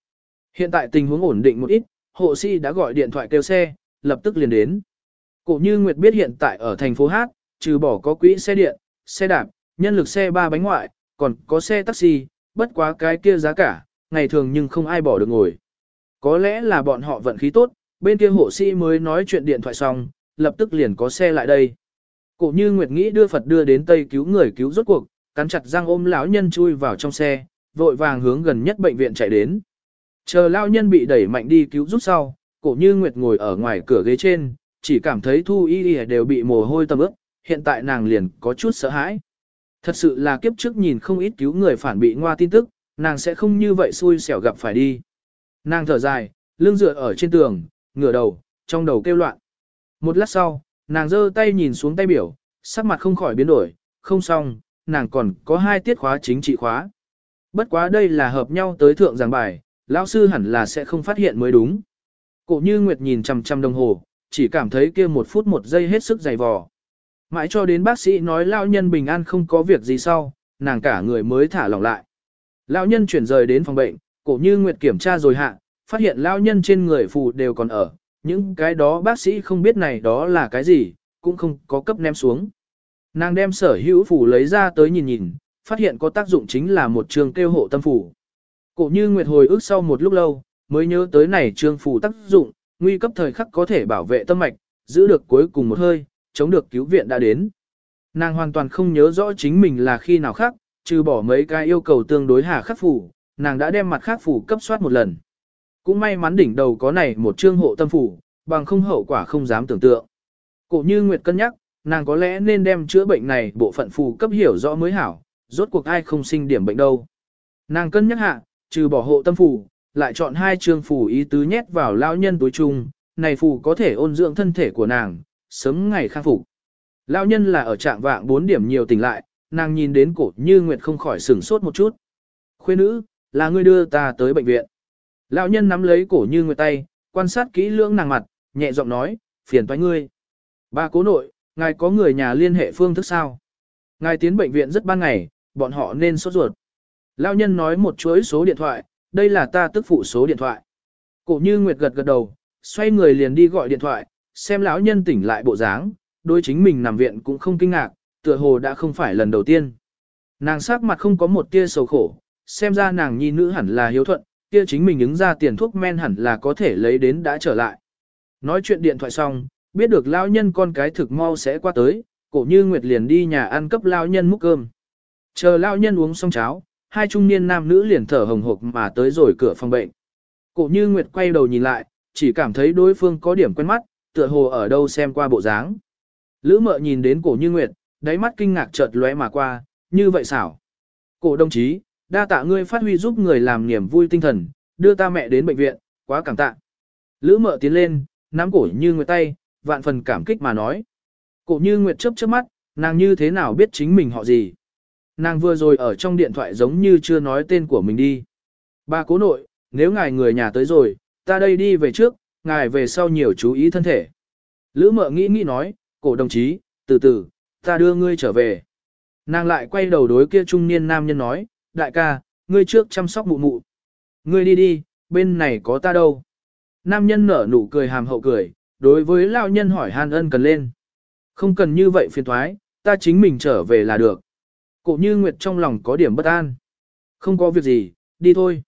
Hiện tại tình huống ổn định một ít, hộ sĩ đã gọi điện thoại kêu xe, lập tức liền đến. Cổ như Nguyệt biết hiện tại ở thành phố Hát, trừ bỏ có quỹ xe điện, xe đạp, nhân lực xe ba bánh ngoại, còn có xe taxi, bất quá cái kia giá cả, ngày thường nhưng không ai bỏ được ngồi. Có lẽ là bọn họ vận khí tốt, bên kia hộ sĩ mới nói chuyện điện thoại xong, lập tức liền có xe lại đây. Cổ như Nguyệt nghĩ đưa Phật đưa đến Tây cứu người cứu rốt cuộc, cắn chặt răng ôm lão nhân chui vào trong xe, vội vàng hướng gần nhất bệnh viện chạy đến. Chờ lão nhân bị đẩy mạnh đi cứu rút sau, cổ như Nguyệt ngồi ở ngoài cửa ghế trên, chỉ cảm thấy thu y y đều bị mồ hôi tầm ướt, hiện tại nàng liền có chút sợ hãi. Thật sự là kiếp trước nhìn không ít cứu người phản bị ngoa tin tức, nàng sẽ không như vậy xui xẻo gặp phải đi. Nàng thở dài, lưng dựa ở trên tường, ngửa đầu, trong đầu kêu loạn. Một lát sau, nàng giơ tay nhìn xuống tay biểu, sắc mặt không khỏi biến đổi, không xong, nàng còn có hai tiết khóa chính trị khóa. Bất quá đây là hợp nhau tới thượng giảng bài, lão sư hẳn là sẽ không phát hiện mới đúng. Cổ như Nguyệt nhìn chằm chằm đồng hồ, chỉ cảm thấy kia một phút một giây hết sức dày vò. Mãi cho đến bác sĩ nói lão nhân bình an không có việc gì sau, nàng cả người mới thả lỏng lại. Lão nhân chuyển rời đến phòng bệnh, cổ như Nguyệt kiểm tra rồi hạ, phát hiện lão nhân trên người phù đều còn ở, những cái đó bác sĩ không biết này đó là cái gì, cũng không có cấp ném xuống. Nàng đem sở hữu phù lấy ra tới nhìn nhìn, phát hiện có tác dụng chính là một trường kêu hộ tâm phù. Cổ như Nguyệt hồi ức sau một lúc lâu, mới nhớ tới này trương phù tác dụng, nguy cấp thời khắc có thể bảo vệ tâm mạch, giữ được cuối cùng một hơi, chống được cứu viện đã đến. Nàng hoàn toàn không nhớ rõ chính mình là khi nào khác, trừ bỏ mấy cái yêu cầu tương đối hà khắc phủ, nàng đã đem mặt khắc phủ cấp soát một lần. Cũng may mắn đỉnh đầu có này một trương hộ tâm phủ, bằng không hậu quả không dám tưởng tượng. Cổ như Nguyệt cân nhắc, nàng có lẽ nên đem chữa bệnh này bộ phận phù cấp hiểu rõ mới hảo, rốt cuộc ai không sinh điểm bệnh đâu. Nàng cân nhắc hạ, trừ bỏ hộ tâm phủ, lại chọn hai chương phủ ý tứ nhét vào lao nhân túi chung, này phù có thể ôn dưỡng thân thể của nàng, sớm ngày khang phục. Lão nhân là ở trạng vạng 4 điểm nhiều tỉnh lại, nàng nhìn đến cổ như nguyệt không khỏi sửng sốt một chút. Khuê nữ, là ngươi đưa ta tới bệnh viện. Lão nhân nắm lấy cổ như nguyệt tay, quan sát kỹ lưỡng nàng mặt, nhẹ giọng nói, phiền toái ngươi. Ba cố nội, ngài có người nhà liên hệ phương thức sao? Ngài tiến bệnh viện rất ban ngày, bọn họ nên sốt ruột. Lão nhân nói một chuỗi số điện thoại, đây là ta tức phụ số điện thoại. Cổ như nguyệt gật gật đầu, xoay người liền đi gọi điện thoại, xem lão nhân tỉnh lại bộ dáng, đối chính mình nằm viện cũng không kinh ngạc, tựa hồ đã không phải lần đầu tiên. Nàng sắc mặt không có một tia sầu khổ, xem ra nàng nhi nữ hẳn là hiếu thuận, kia chính mình ứng ra tiền thuốc men hẳn là có thể lấy đến đã trở lại. Nói chuyện điện thoại xong, biết được lão nhân con cái thực mau sẽ qua tới, cổ như Nguyệt liền đi nhà ăn cấp lão nhân múc cơm. Chờ lão nhân uống xong cháo, hai trung niên nam nữ liền thở hồng hộc mà tới rồi cửa phòng bệnh. Cổ như Nguyệt quay đầu nhìn lại, chỉ cảm thấy đối phương có điểm quen mắt, tựa hồ ở đâu xem qua bộ dáng. Lữ mợ nhìn đến cổ như nguyệt, đáy mắt kinh ngạc chợt lóe mà qua, như vậy xảo. Cổ đồng chí, đa tạ ngươi phát huy giúp người làm niềm vui tinh thần, đưa ta mẹ đến bệnh viện, quá cảm tạ. Lữ mợ tiến lên, nắm cổ như nguyệt tay, vạn phần cảm kích mà nói. Cổ như nguyệt chớp chớp mắt, nàng như thế nào biết chính mình họ gì. Nàng vừa rồi ở trong điện thoại giống như chưa nói tên của mình đi. Ba cố nội, nếu ngài người nhà tới rồi, ta đây đi về trước, ngài về sau nhiều chú ý thân thể. Lữ mợ nghĩ nghĩ nói, cổ đồng chí, từ từ, ta đưa ngươi trở về. Nàng lại quay đầu đối kia trung niên nam nhân nói, đại ca, ngươi trước chăm sóc mụ mụ. Ngươi đi đi, bên này có ta đâu. Nam nhân nở nụ cười hàm hậu cười, đối với lao nhân hỏi hàn ân cần lên. Không cần như vậy phiền thoái, ta chính mình trở về là được. Cổ như Nguyệt trong lòng có điểm bất an. Không có việc gì, đi thôi.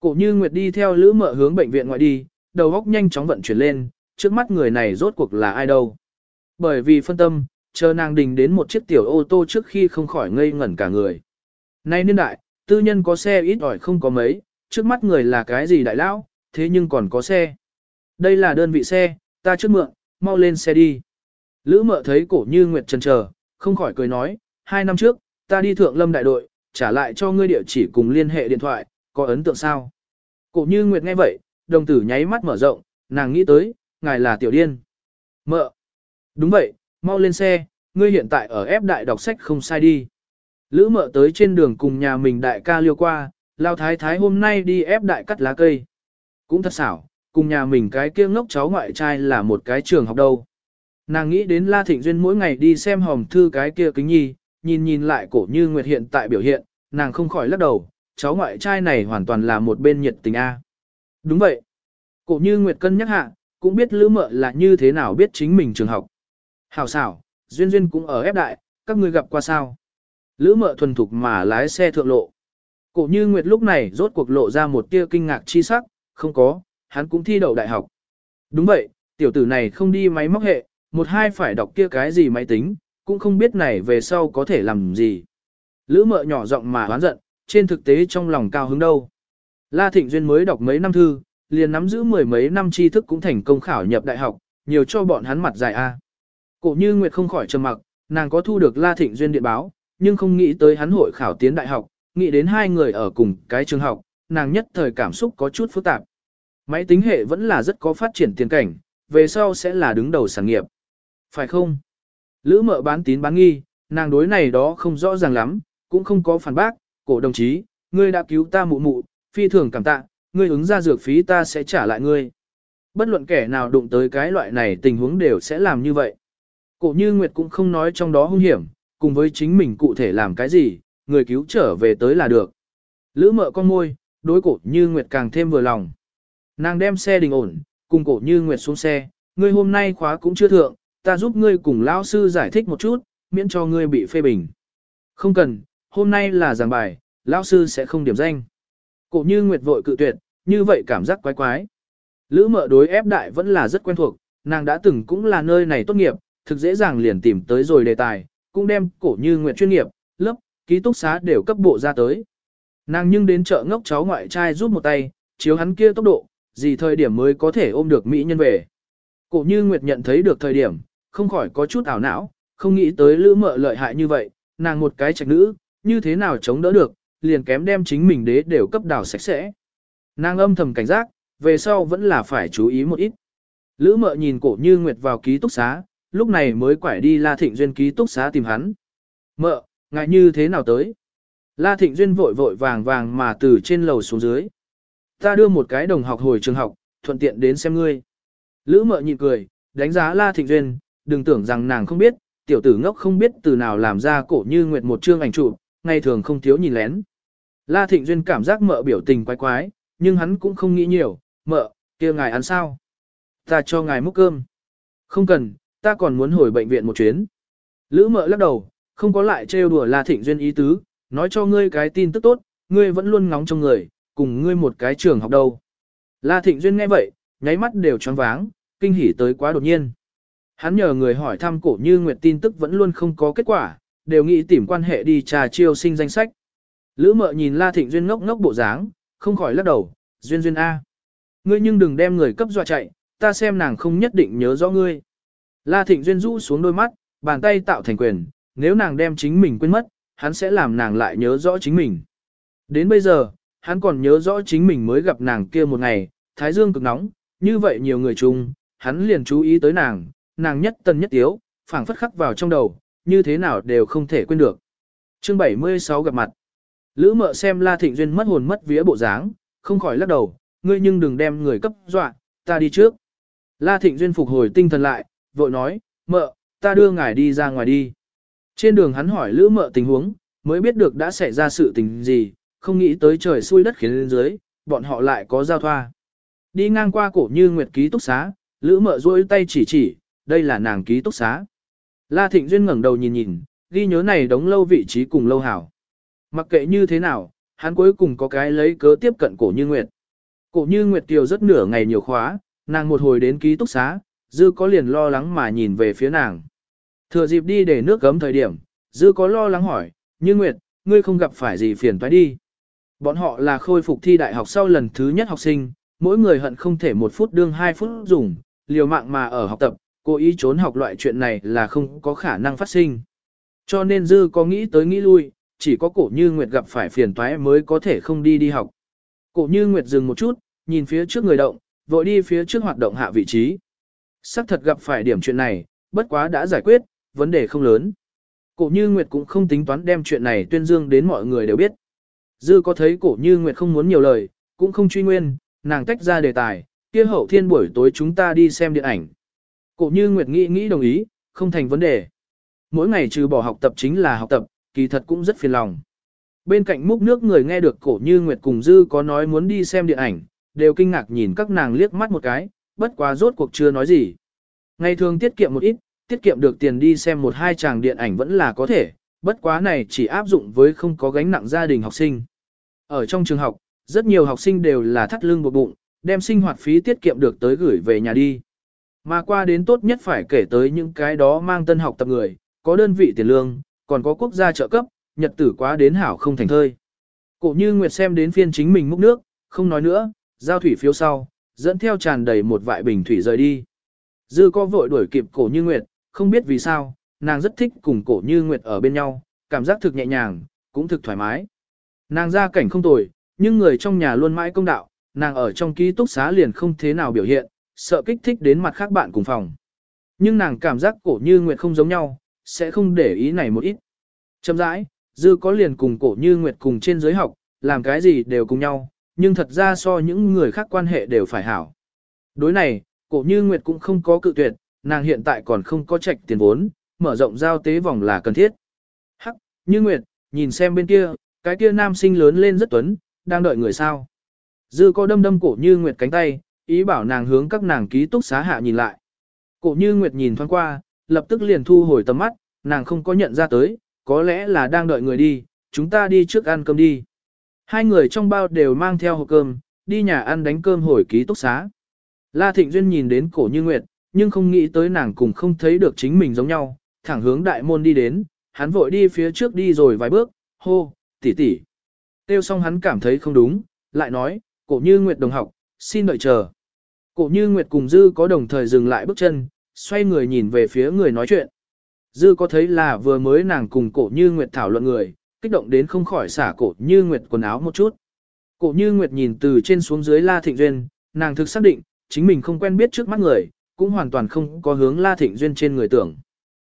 Cổ như Nguyệt đi theo lữ mợ hướng bệnh viện ngoại đi, đầu óc nhanh chóng vận chuyển lên, trước mắt người này rốt cuộc là ai đâu. Bởi vì phân tâm, chờ nàng đình đến một chiếc tiểu ô tô trước khi không khỏi ngây ngẩn cả người. Nay niên đại, tư nhân có xe ít ỏi không có mấy, trước mắt người là cái gì đại lão, thế nhưng còn có xe. Đây là đơn vị xe, ta trước mượn, mau lên xe đi. Lữ mợ thấy cổ như Nguyệt trần chờ, không khỏi cười nói, hai năm trước, ta đi thượng lâm đại đội, trả lại cho ngươi địa chỉ cùng liên hệ điện thoại, có ấn tượng sao? Cổ như Nguyệt nghe vậy, đồng tử nháy mắt mở rộng, nàng nghĩ tới, ngài là tiểu điên. Mợ. Đúng vậy, mau lên xe, ngươi hiện tại ở ép đại đọc sách không sai đi. Lữ mợ tới trên đường cùng nhà mình đại ca liêu qua, lao thái thái hôm nay đi ép đại cắt lá cây. Cũng thật xảo, cùng nhà mình cái kia ngốc cháu ngoại trai là một cái trường học đâu. Nàng nghĩ đến La Thịnh Duyên mỗi ngày đi xem hòm thư cái kia kính nhi, nhìn nhìn lại cổ như Nguyệt hiện tại biểu hiện, nàng không khỏi lắc đầu, cháu ngoại trai này hoàn toàn là một bên nhiệt tình A. Đúng vậy. Cổ như Nguyệt cân nhắc hạ, cũng biết lữ mợ là như thế nào biết chính mình trường học. Hảo xảo, duyên duyên cũng ở ép đại, các người gặp qua sao. Lữ mợ thuần thục mà lái xe thượng lộ. Cổ như Nguyệt lúc này rốt cuộc lộ ra một tia kinh ngạc chi sắc, không có, hắn cũng thi đậu đại học. Đúng vậy, tiểu tử này không đi máy móc hệ, một hai phải đọc kia cái gì máy tính, cũng không biết này về sau có thể làm gì. Lữ mợ nhỏ giọng mà hoán giận, trên thực tế trong lòng cao hứng đâu. La Thịnh Duyên mới đọc mấy năm thư, liền nắm giữ mười mấy năm tri thức cũng thành công khảo nhập đại học, nhiều cho bọn hắn mặt dài A. Cổ như Nguyệt không khỏi trầm mặc, nàng có thu được La Thịnh Duyên điện báo, nhưng không nghĩ tới hắn hội khảo tiến đại học, nghĩ đến hai người ở cùng cái trường học, nàng nhất thời cảm xúc có chút phức tạp. Máy tính hệ vẫn là rất có phát triển tiền cảnh, về sau sẽ là đứng đầu sản nghiệp. Phải không? Lữ mợ bán tín bán nghi, nàng đối này đó không rõ ràng lắm, cũng không có phản bác, cổ đồng chí, ngươi đã cứu ta mụ mụ, phi thường cảm tạ, ngươi ứng ra dược phí ta sẽ trả lại ngươi. Bất luận kẻ nào đụng tới cái loại này tình huống đều sẽ làm như vậy. Cổ như Nguyệt cũng không nói trong đó hung hiểm, cùng với chính mình cụ thể làm cái gì, người cứu trở về tới là được. Lữ mợ con môi, đối cổ như Nguyệt càng thêm vừa lòng. Nàng đem xe đình ổn, cùng cổ như Nguyệt xuống xe, ngươi hôm nay khóa cũng chưa thượng, ta giúp ngươi cùng lão sư giải thích một chút, miễn cho ngươi bị phê bình. Không cần, hôm nay là giảng bài, lão sư sẽ không điểm danh. Cổ như Nguyệt vội cự tuyệt, như vậy cảm giác quái quái. Lữ mợ đối ép đại vẫn là rất quen thuộc, nàng đã từng cũng là nơi này tốt nghiệp, thực dễ dàng liền tìm tới rồi đề tài, cũng đem cổ như Nguyệt chuyên nghiệp, lớp, ký túc xá đều cấp bộ ra tới. Nàng nhưng đến chợ ngốc cháu ngoại trai giúp một tay, chiếu hắn kia tốc độ, gì thời điểm mới có thể ôm được Mỹ nhân về. Cổ như Nguyệt nhận thấy được thời điểm, không khỏi có chút ảo não, không nghĩ tới lữ mợ lợi hại như vậy, nàng một cái trạch nữ, như thế nào chống đỡ được, liền kém đem chính mình đế đều cấp đảo sạch sẽ. Nàng âm thầm cảnh giác, về sau vẫn là phải chú ý một ít. Lữ mợ nhìn cổ như nguyệt vào ký túc xá, lúc này mới quải đi La Thịnh Duyên ký túc xá tìm hắn. Mợ, ngại như thế nào tới? La Thịnh Duyên vội vội vàng vàng mà từ trên lầu xuống dưới. Ta đưa một cái đồng học hồi trường học, thuận tiện đến xem ngươi. Lữ mợ nhịn cười, đánh giá La Thịnh Duyên, đừng tưởng rằng nàng không biết, tiểu tử ngốc không biết từ nào làm ra cổ như nguyệt một chương ảnh chụp, ngày thường không thiếu nhìn lén. La Thịnh Duyên cảm giác mợ biểu tình quái quái, nhưng hắn cũng không nghĩ nhiều, mợ, kia ngài ăn sao? Ta cho ngài múc cơm. Không cần, ta còn muốn hồi bệnh viện một chuyến. Lữ mợ lắc đầu, không có lại trêu đùa La Thịnh Duyên ý tứ, nói cho ngươi cái tin tức tốt, ngươi vẫn luôn ngóng trong người, cùng ngươi một cái trường học đâu. La Thịnh Duyên nghe vậy, nháy mắt đều choáng váng, kinh hỉ tới quá đột nhiên. Hắn nhờ người hỏi thăm cổ như nguyệt tin tức vẫn luôn không có kết quả, đều nghĩ tìm quan hệ đi trà chiêu sinh danh sách. Lữ mợ nhìn La Thịnh Duyên ngốc ngốc bộ dáng, không khỏi lắc đầu, Duyên Duyên A. Ngươi nhưng đừng đem người cấp dọa chạy, ta xem nàng không nhất định nhớ rõ ngươi. La Thịnh Duyên rũ xuống đôi mắt, bàn tay tạo thành quyền, nếu nàng đem chính mình quên mất, hắn sẽ làm nàng lại nhớ rõ chính mình. Đến bây giờ, hắn còn nhớ rõ chính mình mới gặp nàng kia một ngày, thái dương cực nóng, như vậy nhiều người chung, hắn liền chú ý tới nàng, nàng nhất tân nhất tiếu, phảng phất khắc vào trong đầu, như thế nào đều không thể quên được. Chương 76 gặp mặt. Lữ mợ xem La Thịnh Duyên mất hồn mất vía bộ dáng, không khỏi lắc đầu, ngươi nhưng đừng đem người cấp dọa, ta đi trước. La Thịnh Duyên phục hồi tinh thần lại, vội nói, mợ, ta đưa ngài đi ra ngoài đi. Trên đường hắn hỏi Lữ mợ tình huống, mới biết được đã xảy ra sự tình gì, không nghĩ tới trời xui đất khiến lên dưới, bọn họ lại có giao thoa. Đi ngang qua cổ như Nguyệt ký túc xá, Lữ mợ duỗi tay chỉ chỉ, đây là nàng ký túc xá. La Thịnh Duyên ngẩng đầu nhìn nhìn, ghi nhớ này đóng lâu vị trí cùng lâu hảo. Mặc kệ như thế nào, hắn cuối cùng có cái lấy cớ tiếp cận cổ như Nguyệt. Cổ như Nguyệt Kiều rất nửa ngày nhiều khóa, nàng một hồi đến ký túc xá, dư có liền lo lắng mà nhìn về phía nàng. Thừa dịp đi để nước gấm thời điểm, dư có lo lắng hỏi, như Nguyệt, ngươi không gặp phải gì phiền phải đi. Bọn họ là khôi phục thi đại học sau lần thứ nhất học sinh, mỗi người hận không thể một phút đương hai phút dùng, liều mạng mà ở học tập, cố ý trốn học loại chuyện này là không có khả năng phát sinh. Cho nên dư có nghĩ tới nghĩ lui, chỉ có cổ như Nguyệt gặp phải phiền toái mới có thể không đi đi học. Cổ như Nguyệt dừng một chút, nhìn phía trước người động, vội đi phía trước hoạt động hạ vị trí. Sắc thật gặp phải điểm chuyện này, bất quá đã giải quyết, vấn đề không lớn. Cổ như Nguyệt cũng không tính toán đem chuyện này tuyên dương đến mọi người đều biết. Dư có thấy cổ như Nguyệt không muốn nhiều lời, cũng không truy nguyên, nàng tách ra đề tài, kia hậu thiên buổi tối chúng ta đi xem điện ảnh. Cổ như Nguyệt nghĩ nghĩ đồng ý, không thành vấn đề. Mỗi ngày trừ bỏ học tập chính là học tập, kỳ thật cũng rất phiền lòng. Bên cạnh múc nước người nghe được cổ như Nguyệt cùng Dư có nói muốn đi xem điện ảnh, đều kinh ngạc nhìn các nàng liếc mắt một cái, bất quá rốt cuộc chưa nói gì. Ngày thường tiết kiệm một ít, tiết kiệm được tiền đi xem một hai chàng điện ảnh vẫn là có thể, bất quá này chỉ áp dụng với không có gánh nặng gia đình học sinh. Ở trong trường học, rất nhiều học sinh đều là thắt lưng buộc bụng, đem sinh hoạt phí tiết kiệm được tới gửi về nhà đi. Mà qua đến tốt nhất phải kể tới những cái đó mang tân học tập người, có đơn vị tiền lương, còn có quốc gia trợ cấp, nhật tử quá đến hảo không thành thơi. Cổ như Nguyệt xem đến phiên chính mình múc nước, không nói nữa, giao thủy phiếu sau, dẫn theo tràn đầy một vại bình thủy rời đi. Dư có vội đuổi kịp cổ như Nguyệt, không biết vì sao, nàng rất thích cùng cổ như Nguyệt ở bên nhau, cảm giác thực nhẹ nhàng, cũng thực thoải mái. Nàng ra cảnh không tồi, nhưng người trong nhà luôn mãi công đạo, nàng ở trong ký túc xá liền không thế nào biểu hiện, sợ kích thích đến mặt khác bạn cùng phòng. Nhưng nàng cảm giác cổ như Nguyệt không giống nhau, sẽ không để ý này một ít. Châm rãi, dư có liền cùng cổ như Nguyệt cùng trên giới học, làm cái gì đều cùng nhau, nhưng thật ra so những người khác quan hệ đều phải hảo. Đối này, cổ như Nguyệt cũng không có cự tuyệt, nàng hiện tại còn không có trạch tiền vốn, mở rộng giao tế vòng là cần thiết. Hắc, như Nguyệt, nhìn xem bên kia, cái kia nam sinh lớn lên rất tuấn, đang đợi người sao. Dư có đâm đâm cổ như Nguyệt cánh tay, ý bảo nàng hướng các nàng ký túc xá hạ nhìn lại. Cổ như Nguyệt nhìn thoáng qua, lập tức liền thu hồi tầm mắt, nàng không có nhận ra tới, có lẽ là đang đợi người đi, chúng ta đi trước ăn cơm đi. Hai người trong bao đều mang theo hộp cơm, đi nhà ăn đánh cơm hồi ký túc xá. La Thịnh Duyên nhìn đến cổ như Nguyệt, nhưng không nghĩ tới nàng cùng không thấy được chính mình giống nhau, thẳng hướng đại môn đi đến, hắn vội đi phía trước đi rồi vài bước, hô, tỷ tỷ. Tiêu xong hắn cảm thấy không đúng, lại nói, cổ như Nguyệt đồng học, xin đợi chờ. Cổ như Nguyệt cùng Dư có đồng thời dừng lại bước chân, xoay người nhìn về phía người nói chuyện. Dư có thấy là vừa mới nàng cùng cổ như Nguyệt thảo luận người, kích động đến không khỏi xả cổ như nguyệt quần áo một chút. Cổ như nguyệt nhìn từ trên xuống dưới La Thịnh Duyên, nàng thực xác định, chính mình không quen biết trước mắt người, cũng hoàn toàn không có hướng La Thịnh Duyên trên người tưởng.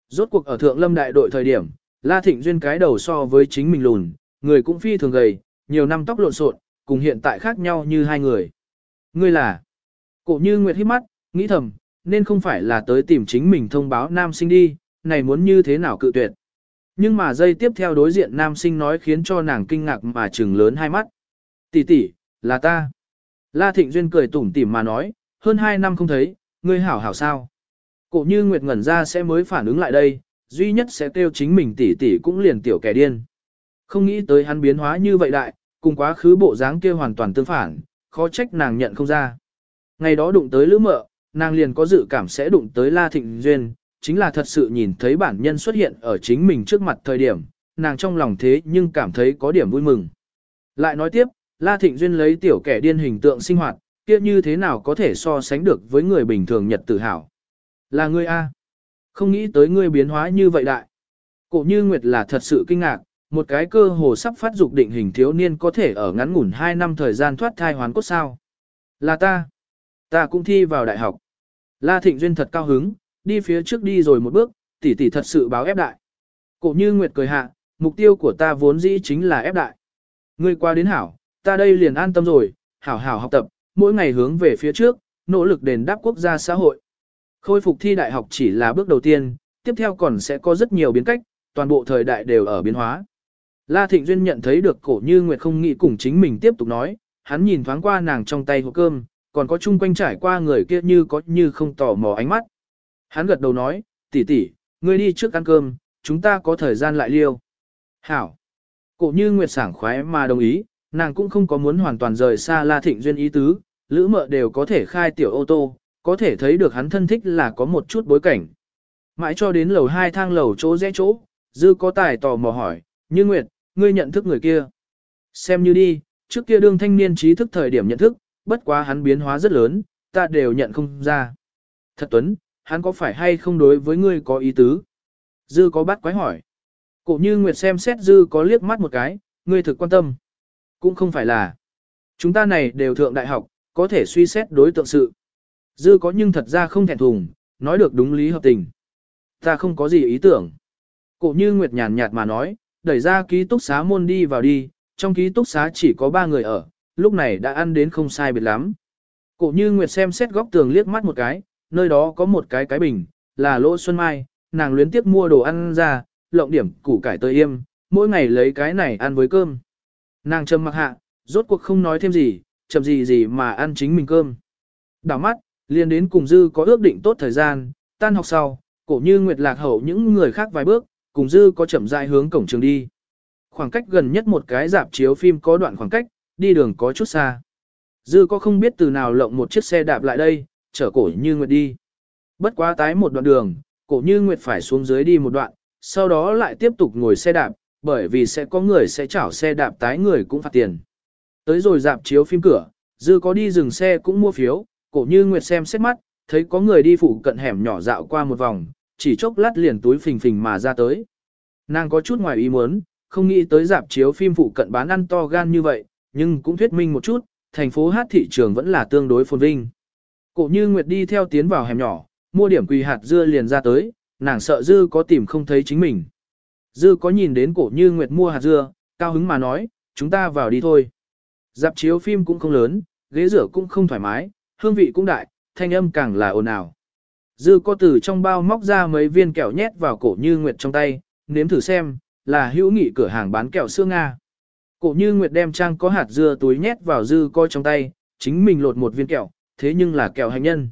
Rốt cuộc ở Thượng Lâm đại đội thời điểm, La Thịnh Duyên cái đầu so với chính mình lùn, người cũng phi thường gầy, nhiều năm tóc lộn xộn, cùng hiện tại khác nhau như hai người. Ngươi là? Cổ như Nguyệt hít mắt, nghĩ thầm, nên không phải là tới tìm chính mình thông báo nam sinh đi, này muốn như thế nào cự tuyệt. Nhưng mà giây tiếp theo đối diện nam sinh nói khiến cho nàng kinh ngạc mà trừng lớn hai mắt. Tỷ tỷ, là ta. La Thịnh Duyên cười tủm tỉm mà nói, hơn hai năm không thấy, ngươi hảo hảo sao. Cổ như Nguyệt ngẩn ra sẽ mới phản ứng lại đây, duy nhất sẽ kêu chính mình tỷ tỷ cũng liền tiểu kẻ điên. Không nghĩ tới hắn biến hóa như vậy đại, cùng quá khứ bộ dáng kia hoàn toàn tương phản, khó trách nàng nhận không ra. Ngày đó đụng tới lữ mợ, nàng liền có dự cảm sẽ đụng tới La Thịnh Duyên, chính là thật sự nhìn thấy bản nhân xuất hiện ở chính mình trước mặt thời điểm, nàng trong lòng thế nhưng cảm thấy có điểm vui mừng. Lại nói tiếp, La Thịnh Duyên lấy tiểu kẻ điên hình tượng sinh hoạt, kia như thế nào có thể so sánh được với người bình thường nhật tự hào. Là ngươi A. Không nghĩ tới ngươi biến hóa như vậy đại. Cổ như Nguyệt là thật sự kinh ngạc, một cái cơ hồ sắp phát dục định hình thiếu niên có thể ở ngắn ngủn 2 năm thời gian thoát thai hoán cốt sao. Là ta. Ta cũng thi vào đại học. La Thịnh Duyên thật cao hứng, đi phía trước đi rồi một bước, tỷ tỷ thật sự báo ép đại. Cổ như Nguyệt cười hạ, mục tiêu của ta vốn dĩ chính là ép đại. Ngươi qua đến hảo, ta đây liền an tâm rồi, hảo hảo học tập, mỗi ngày hướng về phía trước, nỗ lực đền đáp quốc gia xã hội. Khôi phục thi đại học chỉ là bước đầu tiên, tiếp theo còn sẽ có rất nhiều biến cách, toàn bộ thời đại đều ở biến hóa. La Thịnh Duyên nhận thấy được cổ như Nguyệt không nghĩ cùng chính mình tiếp tục nói, hắn nhìn thoáng qua nàng trong tay hộp cơm, còn có chung quanh trải qua người kia như có như không tỏ mò ánh mắt. Hắn gật đầu nói, tỷ tỷ, ngươi đi trước ăn cơm, chúng ta có thời gian lại liêu. Hảo. Cổ như Nguyệt sảng khoái mà đồng ý, nàng cũng không có muốn hoàn toàn rời xa La Thịnh Duyên ý tứ, lữ mợ đều có thể khai tiểu ô tô, có thể thấy được hắn thân thích là có một chút bối cảnh. Mãi cho đến lầu hai thang lầu chỗ rẽ chỗ, dư có tài tò mò hỏi, như Nguyệt, ngươi nhận thức người kia. Xem như đi, trước kia đương thanh niên trí thức thời điểm nhận thức, bất quá hắn biến hóa rất lớn, ta đều nhận không ra. Thật tuấn, hắn có phải hay không đối với ngươi có ý tứ? Dư có bắt quái hỏi. Cổ như Nguyệt xem xét Dư có liếc mắt một cái, ngươi thực quan tâm. Cũng không phải là. Chúng ta này đều thượng đại học, có thể suy xét đối tượng sự. Dư có nhưng thật ra không thẹn thùng, nói được đúng lý hợp tình. Ta không có gì ý tưởng. Cổ như Nguyệt nhàn nhạt mà nói, đẩy ra ký túc xá môn đi vào đi, trong ký túc xá chỉ có ba người ở, lúc này đã ăn đến không sai biệt lắm. Cổ như Nguyệt xem xét góc tường liếc mắt một cái, nơi đó có một cái cái bình, là lỗ xuân mai, nàng luyến tiếp mua đồ ăn ra, lộng điểm củ cải tơi yêm, mỗi ngày lấy cái này ăn với cơm. Nàng trầm mặc hạ, rốt cuộc không nói thêm gì, chậm gì gì mà ăn chính mình cơm. Đảo mắt, liền đến cùng Dư có ước định tốt thời gian, tan học sau, cổ như Nguyệt lạc hậu những người khác vài bước, cùng Dư có chậm rãi hướng cổng trường đi. Khoảng cách gần nhất một cái dạp chiếu phim có đoạn khoảng cách, đi đường có chút xa. Dư có không biết từ nào lộng một chiếc xe đạp lại đây, chở cổ như Nguyệt đi. Bất quá tái một đoạn đường, cổ như Nguyệt phải xuống dưới đi một đoạn, sau đó lại tiếp tục ngồi xe đạp, bởi vì sẽ có người sẽ chảo xe đạp tái người cũng phạt tiền. Tới rồi dạp chiếu phim cửa, Dư có đi dừng xe cũng mua phiếu, cổ như Nguyệt xem xét mắt, thấy có người đi phụ cận hẻm nhỏ dạo qua một vòng, chỉ chốc lát liền túi phình phình mà ra tới. Nàng có chút ngoài ý muốn, không nghĩ tới dạp chiếu phim phụ cận bán ăn to gan như vậy, nhưng cũng thuyết minh một chút, thành phố hát thị trường vẫn là tương đối phồn vinh. Cổ như Nguyệt đi theo tiến vào hẻm nhỏ, mua điểm quỳ hạt dưa liền ra tới, nàng sợ dư có tìm không thấy chính mình. Dư có nhìn đến cổ như Nguyệt mua hạt dưa, cao hứng mà nói, chúng ta vào đi thôi. Dạp chiếu phim cũng không lớn, ghế rửa cũng không thoải mái, hương vị cũng đại, thanh âm càng là ồn ào. Dư có từ trong bao móc ra mấy viên kẹo nhét vào cổ như Nguyệt trong tay, nếm thử xem, là hữu nghị cửa hàng bán kẹo xương Nga. Cổ như Nguyệt đem trang có hạt dưa túi nhét vào dư coi trong tay, chính mình lột một viên kẹo, thế nhưng là kẹo hành nhân.